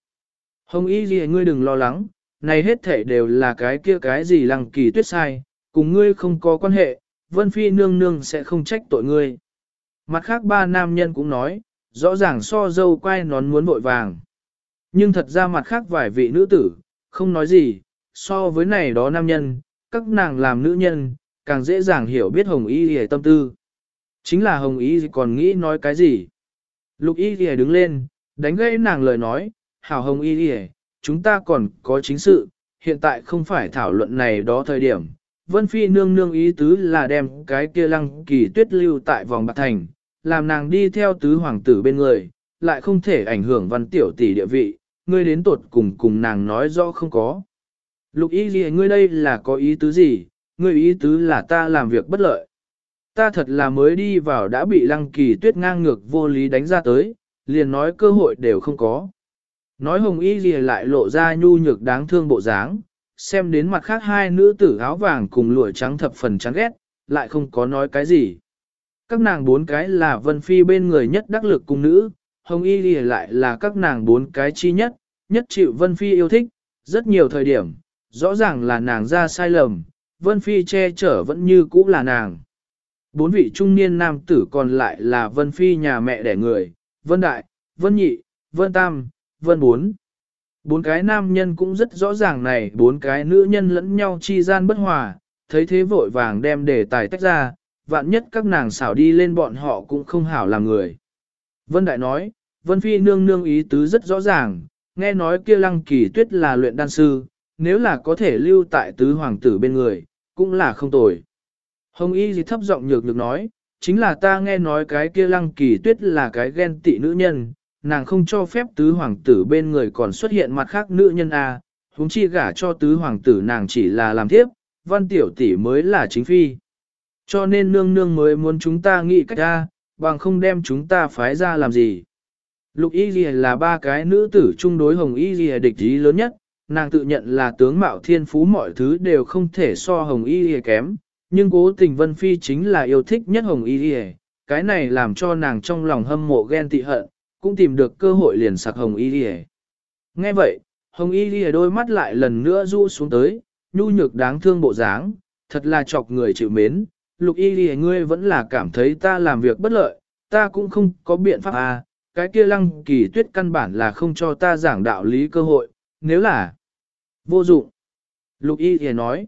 Hồng Y Ghi ngươi đừng lo lắng, này hết thể đều là cái kia cái gì lăng kỳ tuyết sai, cùng ngươi không có quan hệ, Vân Phi nương nương sẽ không trách tội ngươi. Mặt khác ba nam nhân cũng nói, rõ ràng so dâu quay nón muốn vội vàng. Nhưng thật ra mặt khác vài vị nữ tử, không nói gì, so với này đó nam nhân, các nàng làm nữ nhân, càng dễ dàng hiểu biết Hồng Y Ghi tâm tư. Chính là Hồng Y còn nghĩ nói cái gì? Lục Y Ghi đứng lên, đánh gãy nàng lời nói, hảo Hồng Y Ghi, chúng ta còn có chính sự, hiện tại không phải thảo luận này đó thời điểm. Vân Phi nương nương ý tứ là đem cái kia lăng kỳ tuyết lưu tại vòng bạc thành, làm nàng đi theo tứ hoàng tử bên người, lại không thể ảnh hưởng văn tiểu tỷ địa vị, ngươi đến tột cùng cùng nàng nói rõ không có. Lục y gì ngươi đây là có ý tứ gì, ngươi ý tứ là ta làm việc bất lợi. Ta thật là mới đi vào đã bị lăng kỳ tuyết ngang ngược vô lý đánh ra tới, liền nói cơ hội đều không có. Nói hồng y gì lại lộ ra nhu nhược đáng thương bộ dáng, xem đến mặt khác hai nữ tử áo vàng cùng lụa trắng thập phần chán ghét, lại không có nói cái gì. Các nàng bốn cái là vân phi bên người nhất đắc lực cung nữ, hồng y gì lại là các nàng bốn cái chi nhất, nhất chịu vân phi yêu thích, rất nhiều thời điểm, rõ ràng là nàng ra sai lầm, vân phi che chở vẫn như cũ là nàng. Bốn vị trung niên nam tử còn lại là vân phi nhà mẹ đẻ người, vân đại, vân nhị, vân tam, vân bốn. Bốn cái nam nhân cũng rất rõ ràng này, bốn cái nữ nhân lẫn nhau chi gian bất hòa, thấy thế vội vàng đem đề tài tách ra, vạn nhất các nàng xảo đi lên bọn họ cũng không hảo làm người. Vân Đại nói, Vân Phi nương nương ý tứ rất rõ ràng, nghe nói kia lăng kỳ tuyết là luyện đan sư, nếu là có thể lưu tại tứ hoàng tử bên người, cũng là không tồi. Hồng Y gì thấp giọng nhược được nói, chính là ta nghe nói cái kia lăng kỳ tuyết là cái ghen tị nữ nhân, nàng không cho phép tứ hoàng tử bên người còn xuất hiện mặt khác nữ nhân A, à, huống chi gả cho tứ hoàng tử nàng chỉ là làm thiếp, văn tiểu tỷ mới là chính phi. Cho nên nương nương mới muốn chúng ta nghĩ cách ra, bằng không đem chúng ta phái ra làm gì. Lục y ghi là ba cái nữ tử chung đối hồng y ghi địch ý lớn nhất, nàng tự nhận là tướng mạo thiên phú mọi thứ đều không thể so hồng y y kém, nhưng cố tình vân phi chính là yêu thích nhất hồng y y, cái này làm cho nàng trong lòng hâm mộ ghen tị hận, cũng tìm được cơ hội liền sạc hồng y y. Nghe vậy, hồng y y đôi mắt lại lần nữa ru xuống tới, nhu nhược đáng thương bộ dáng, thật là chọc người chịu mến, lục y y ngươi vẫn là cảm thấy ta làm việc bất lợi, ta cũng không có biện pháp à, cái kia lăng kỳ tuyết căn bản là không cho ta giảng đạo lý cơ hội, nếu là vô dụng. Lục y thì nói,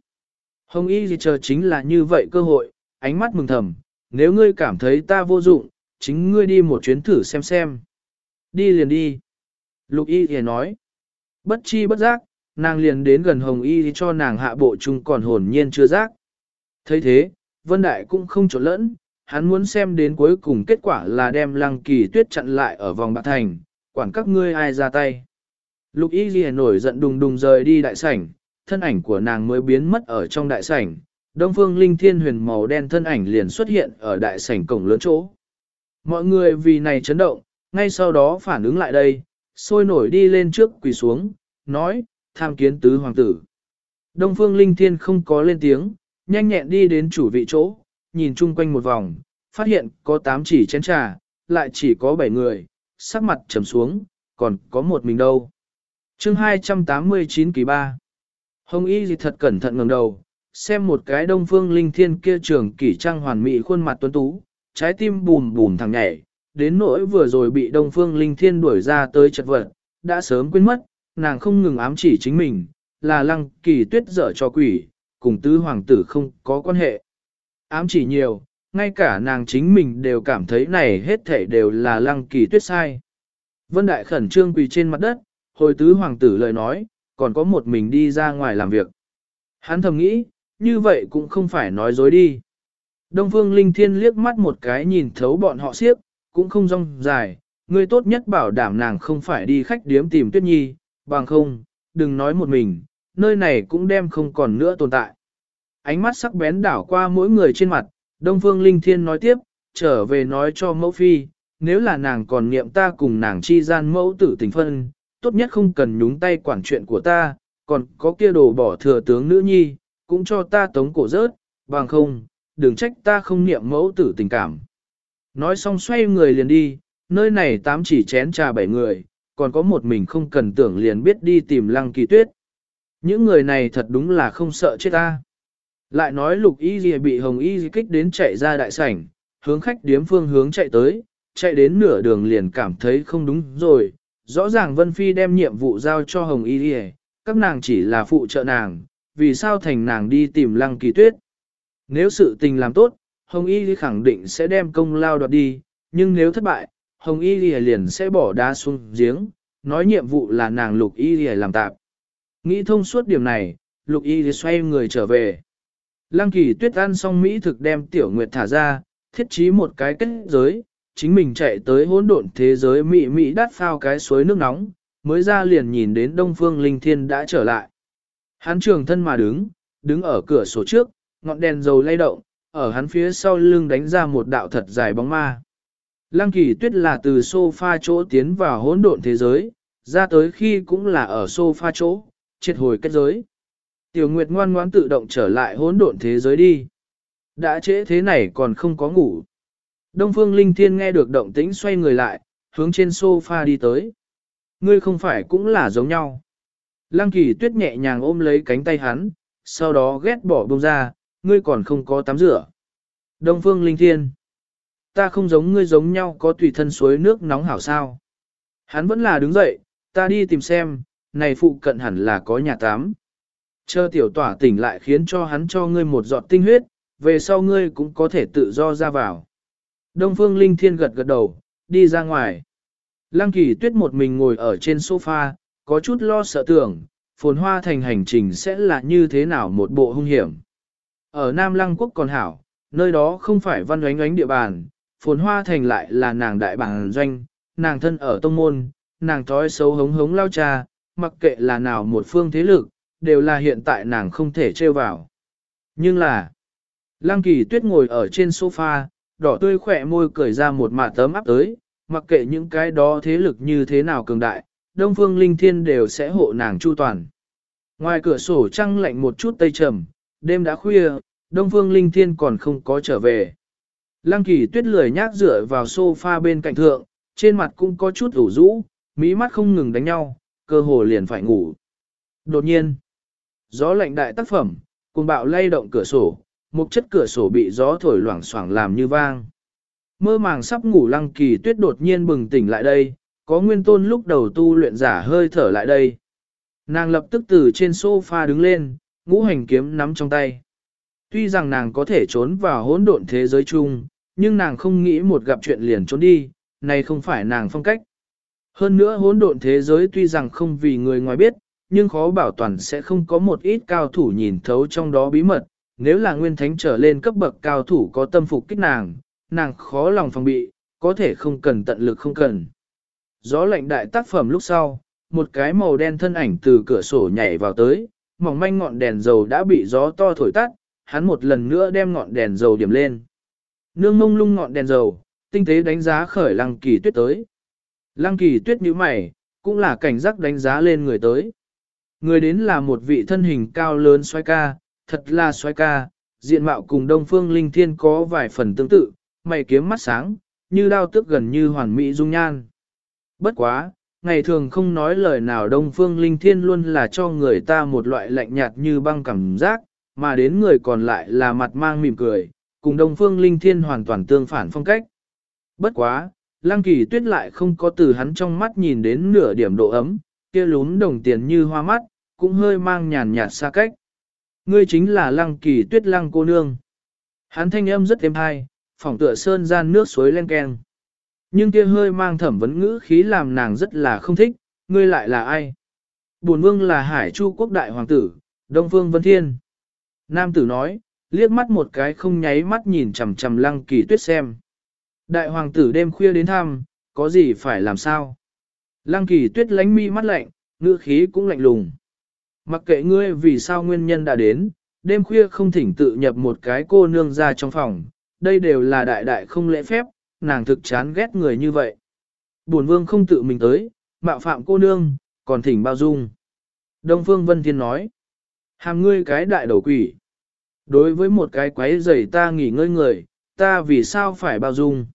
hồng y thì chờ chính là như vậy cơ hội, ánh mắt mừng thầm, nếu ngươi cảm thấy ta vô dụng, chính ngươi đi một chuyến thử xem xem. Đi liền đi. Lục y thì nói, bất chi bất giác, nàng liền đến gần hồng y thì cho nàng hạ bộ chung còn hồn nhiên chưa giác. thấy thế, Vân Đại cũng không trộn lẫn, hắn muốn xem đến cuối cùng kết quả là đem lăng kỳ tuyết chặn lại ở vòng bạc thành, quản các ngươi ai ra tay. Lục y ghi nổi giận đùng đùng rời đi đại sảnh, thân ảnh của nàng mới biến mất ở trong đại sảnh, đông phương linh thiên huyền màu đen thân ảnh liền xuất hiện ở đại sảnh cổng lớn chỗ. Mọi người vì này chấn động, ngay sau đó phản ứng lại đây, sôi nổi đi lên trước quỳ xuống, nói, tham kiến tứ hoàng tử. Đông phương linh thiên không có lên tiếng, nhanh nhẹn đi đến chủ vị chỗ, nhìn chung quanh một vòng, phát hiện có 8 chỉ chén trà, lại chỉ có 7 người, sắc mặt trầm xuống, còn có một mình đâu chương 289 kỳ 3 Hồng Y gì thật cẩn thận ngẩng đầu, xem một cái đông phương linh thiên kia trường kỷ trang hoàn mỹ khuôn mặt tuấn tú, trái tim bùm bùm thằng nhảy, đến nỗi vừa rồi bị đông phương linh thiên đuổi ra tới chật vật, đã sớm quên mất, nàng không ngừng ám chỉ chính mình, là lăng kỳ tuyết dở cho quỷ, cùng tứ hoàng tử không có quan hệ. Ám chỉ nhiều, ngay cả nàng chính mình đều cảm thấy này hết thể đều là lăng kỳ tuyết sai. Vân Đại khẩn trương quỳ trên mặt đất, hồi tứ hoàng tử lời nói, còn có một mình đi ra ngoài làm việc. Hắn thầm nghĩ, như vậy cũng không phải nói dối đi. Đông Phương Linh Thiên liếc mắt một cái nhìn thấu bọn họ siếp, cũng không rong dài, người tốt nhất bảo đảm nàng không phải đi khách điếm tìm Tuyết Nhi, bằng không, đừng nói một mình, nơi này cũng đem không còn nữa tồn tại. Ánh mắt sắc bén đảo qua mỗi người trên mặt, Đông Phương Linh Thiên nói tiếp, trở về nói cho mẫu phi, nếu là nàng còn niệm ta cùng nàng chi gian mẫu tử tình phân, tốt nhất không cần nhúng tay quản chuyện của ta, còn có kia đồ bỏ thừa tướng nữ nhi, cũng cho ta tống cổ rớt, bằng không, đừng trách ta không niệm mẫu tử tình cảm. Nói xong xoay người liền đi, nơi này tám chỉ chén trà bảy người, còn có một mình không cần tưởng liền biết đi tìm lăng kỳ tuyết. Những người này thật đúng là không sợ chết ta. Lại nói lục y gì bị hồng y gì kích đến chạy ra đại sảnh, hướng khách điếm phương hướng chạy tới, chạy đến nửa đường liền cảm thấy không đúng rồi. Rõ ràng Vân Phi đem nhiệm vụ giao cho hồng y Điề, các nàng chỉ là phụ trợ nàng, vì sao thành nàng đi tìm lăng kỳ tuyết. Nếu sự tình làm tốt, hồng y Điề khẳng định sẽ đem công lao đoạt đi, nhưng nếu thất bại, hồng y Điề liền sẽ bỏ đá xuống giếng, nói nhiệm vụ là nàng lục y Điề làm tạp. Nghĩ thông suốt điểm này, lục y Điề xoay người trở về. Lăng kỳ tuyết ăn xong Mỹ thực đem tiểu nguyệt thả ra, thiết trí một cái kết giới, chính mình chạy tới hỗn độn thế giới mị mị đắt phao cái suối nước nóng, mới ra liền nhìn đến Đông Phương Linh Thiên đã trở lại. Hắn trường thân mà đứng, đứng ở cửa sổ trước, ngọn đèn dầu lay động, ở hắn phía sau lưng đánh ra một đạo thật dài bóng ma. Lăng kỳ tuyết là từ sofa chỗ tiến vào hỗn độn thế giới, ra tới khi cũng là ở sofa chỗ, triệt hồi kết giới. Tiểu Nguyệt ngoan ngoãn tự động trở lại hỗn độn thế giới đi. Đã trễ thế này còn không có ngủ. Đông Phương Linh Thiên nghe được động tĩnh xoay người lại, hướng trên sofa đi tới. Ngươi không phải cũng là giống nhau. Lăng kỳ tuyết nhẹ nhàng ôm lấy cánh tay hắn, sau đó ghét bỏ bông ra, ngươi còn không có tắm rửa. Đông Phương Linh Thiên. Ta không giống ngươi giống nhau có tùy thân suối nước nóng hảo sao. Hắn vẫn là đứng dậy, ta đi tìm xem, này phụ cận hẳn là có nhà tắm. Chờ tiểu tỏa tỉnh lại khiến cho hắn cho ngươi một giọt tinh huyết, về sau ngươi cũng có thể tự do ra vào. Đông Phương Linh Thiên gật gật đầu, đi ra ngoài. Lăng kỳ tuyết một mình ngồi ở trên sofa, có chút lo sợ tưởng, phồn hoa thành hành trình sẽ là như thế nào một bộ hung hiểm. Ở Nam Lăng Quốc còn hảo, nơi đó không phải văn oánh oánh địa bàn, phồn hoa thành lại là nàng đại bản doanh, nàng thân ở tông môn, nàng thói xấu hống hống lao cha, mặc kệ là nào một phương thế lực, đều là hiện tại nàng không thể trêu vào. Nhưng là, Lăng kỳ tuyết ngồi ở trên sofa, đỏ tươi khỏe môi cười ra một mạt tấm áp tới, mặc kệ những cái đó thế lực như thế nào cường đại, Đông Phương Linh Thiên đều sẽ hộ nàng chu toàn. Ngoài cửa sổ trăng lạnh một chút tây trầm, đêm đã khuya, Đông Phương Linh Thiên còn không có trở về. Lăng kỳ tuyết lười nhác dựa vào sofa bên cạnh thượng, trên mặt cũng có chút ủ rũ, mỹ mắt không ngừng đánh nhau, cơ hồ liền phải ngủ. Đột nhiên, gió lạnh đại tác phẩm, cùng bạo lay động cửa sổ, một chất cửa sổ bị gió thổi loảng xoảng làm như vang. Mơ màng sắp ngủ lăng kỳ tuyết đột nhiên bừng tỉnh lại đây, có nguyên tôn lúc đầu tu luyện giả hơi thở lại đây. Nàng lập tức từ trên sofa đứng lên, ngũ hành kiếm nắm trong tay. Tuy rằng nàng có thể trốn vào hỗn độn thế giới chung, nhưng nàng không nghĩ một gặp chuyện liền trốn đi, này không phải nàng phong cách. Hơn nữa hỗn độn thế giới tuy rằng không vì người ngoài biết, nhưng khó bảo toàn sẽ không có một ít cao thủ nhìn thấu trong đó bí mật, nếu là nguyên thánh trở lên cấp bậc cao thủ có tâm phục kích nàng, nàng khó lòng phòng bị, có thể không cần tận lực không cần. Gió lạnh đại tác phẩm lúc sau, một cái màu đen thân ảnh từ cửa sổ nhảy vào tới, mỏng manh ngọn đèn dầu đã bị gió to thổi tắt, hắn một lần nữa đem ngọn đèn dầu điểm lên. Nương mông lung ngọn đèn dầu, tinh tế đánh giá khởi lăng kỳ tuyết tới. Lăng kỳ tuyết như mày, cũng là cảnh giác đánh giá lên người tới. Người đến là một vị thân hình cao lớn xoay ca, thật là xoay ca, diện mạo cùng Đông Phương Linh Thiên có vài phần tương tự, mày kiếm mắt sáng, như đao tức gần như hoàn mỹ dung nhan. Bất quá, ngày thường không nói lời nào Đông Phương Linh Thiên luôn là cho người ta một loại lạnh nhạt như băng cảm giác, mà đến người còn lại là mặt mang mỉm cười, cùng Đông Phương Linh Thiên hoàn toàn tương phản phong cách. Bất quá, Lăng Kỳ Tuyết lại không có từ hắn trong mắt nhìn đến nửa điểm độ ấm, kia lún đồng tiền như hoa mắt, cũng hơi mang nhàn nhạt xa cách. Ngươi chính là lăng kỳ tuyết lăng cô nương. Hắn thanh âm rất êm hay, phỏng tựa sơn gian nước suối len keng. Nhưng kia hơi mang thẩm vấn ngữ khí làm nàng rất là không thích, ngươi lại là ai? Bổn vương là Hải Chu quốc đại hoàng tử, Đông Phương Vân Thiên. Nam tử nói, liếc mắt một cái không nháy mắt nhìn chằm chằm lăng kỳ tuyết xem. Đại hoàng tử đêm khuya đến thăm, có gì phải làm sao? Lăng kỳ tuyết lánh mi mắt lạnh, ngữ khí cũng lạnh lùng. Mặc kệ ngươi vì sao nguyên nhân đã đến, đêm khuya không thỉnh tự nhập một cái cô nương ra trong phòng, đây đều là đại đại không lễ phép, nàng thực chán ghét người như vậy. Bổn vương không tự mình tới, mạo phạm cô nương, còn thỉnh bao dung. Đông Phương Vân Thiên nói, hàm ngươi cái đại đầu quỷ. Đối với một cái quái giày ta nghỉ ngơi người, ta vì sao phải bao dung?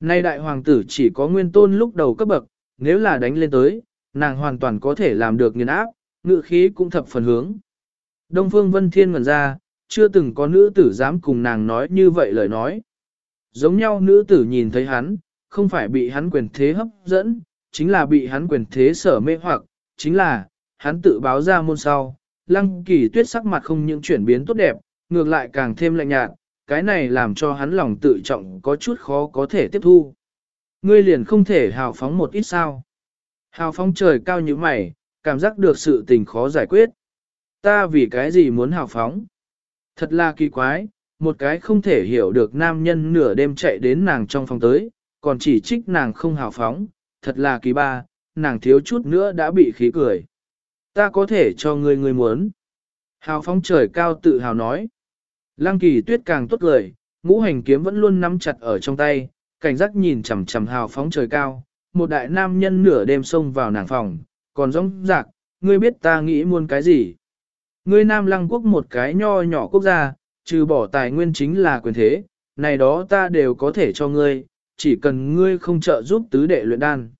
Nay đại hoàng tử chỉ có nguyên tôn lúc đầu cấp bậc, nếu là đánh lên tới, nàng hoàn toàn có thể làm được nghiền áp, ngự khí cũng thập phần hướng. Đông Phương Vân Thiên ngẩn ra, chưa từng có nữ tử dám cùng nàng nói như vậy lời nói. Giống nhau nữ tử nhìn thấy hắn, không phải bị hắn quyền thế hấp dẫn, chính là bị hắn quyền thế sở mê hoặc, chính là, hắn tự báo ra môn sau. Lăng kỳ tuyết sắc mặt không những chuyển biến tốt đẹp, ngược lại càng thêm lạnh nhạt, cái này làm cho hắn lòng tự trọng có chút khó có thể tiếp thu. Ngươi liền không thể hào phóng một ít sao. Hào phóng trời cao như mày, cảm giác được sự tình khó giải quyết. Ta vì cái gì muốn hào phóng? Thật là kỳ quái, một cái không thể hiểu được nam nhân nửa đêm chạy đến nàng trong phòng tới, còn chỉ trích nàng không hào phóng, thật là kỳ ba, nàng thiếu chút nữa đã bị khí cười. Ta có thể cho ngươi người muốn. Hào phóng trời cao tự hào nói. Lăng kỳ tuyết càng tốt lời, ngũ hành kiếm vẫn luôn nắm chặt ở trong tay, cảnh giác nhìn chằm chằm hào phóng trời cao. Một đại nam nhân nửa đêm xông vào nàng phòng, còn rong rạc, ngươi biết ta nghĩ muốn cái gì. Ngươi Nam Lăng quốc một cái nho nhỏ quốc gia, trừ bỏ tài nguyên chính là quyền thế, này đó ta đều có thể cho ngươi, chỉ cần ngươi không trợ giúp tứ đệ luyện đan.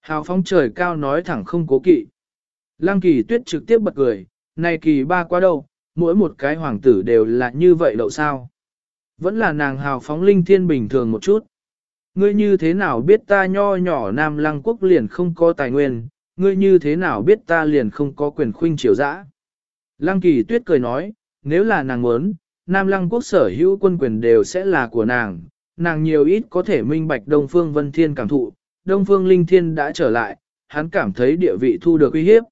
Hào phong trời cao nói thẳng không cố kỵ. Lăng kỳ tuyết trực tiếp bật cười, này kỳ ba qua đâu, mỗi một cái hoàng tử đều là như vậy đậu sao. Vẫn là nàng hào phóng linh thiên bình thường một chút. Ngươi như thế nào biết ta nho nhỏ Nam Lăng quốc liền không có tài nguyên, ngươi như thế nào biết ta liền không có quyền khuynh triều dã. Lăng kỳ tuyết cười nói, nếu là nàng muốn, Nam Lăng quốc sở hữu quân quyền đều sẽ là của nàng, nàng nhiều ít có thể minh bạch Đông Phương Vân Thiên cảm thụ, Đông Phương Linh Thiên đã trở lại, hắn cảm thấy địa vị thu được uy hiếp.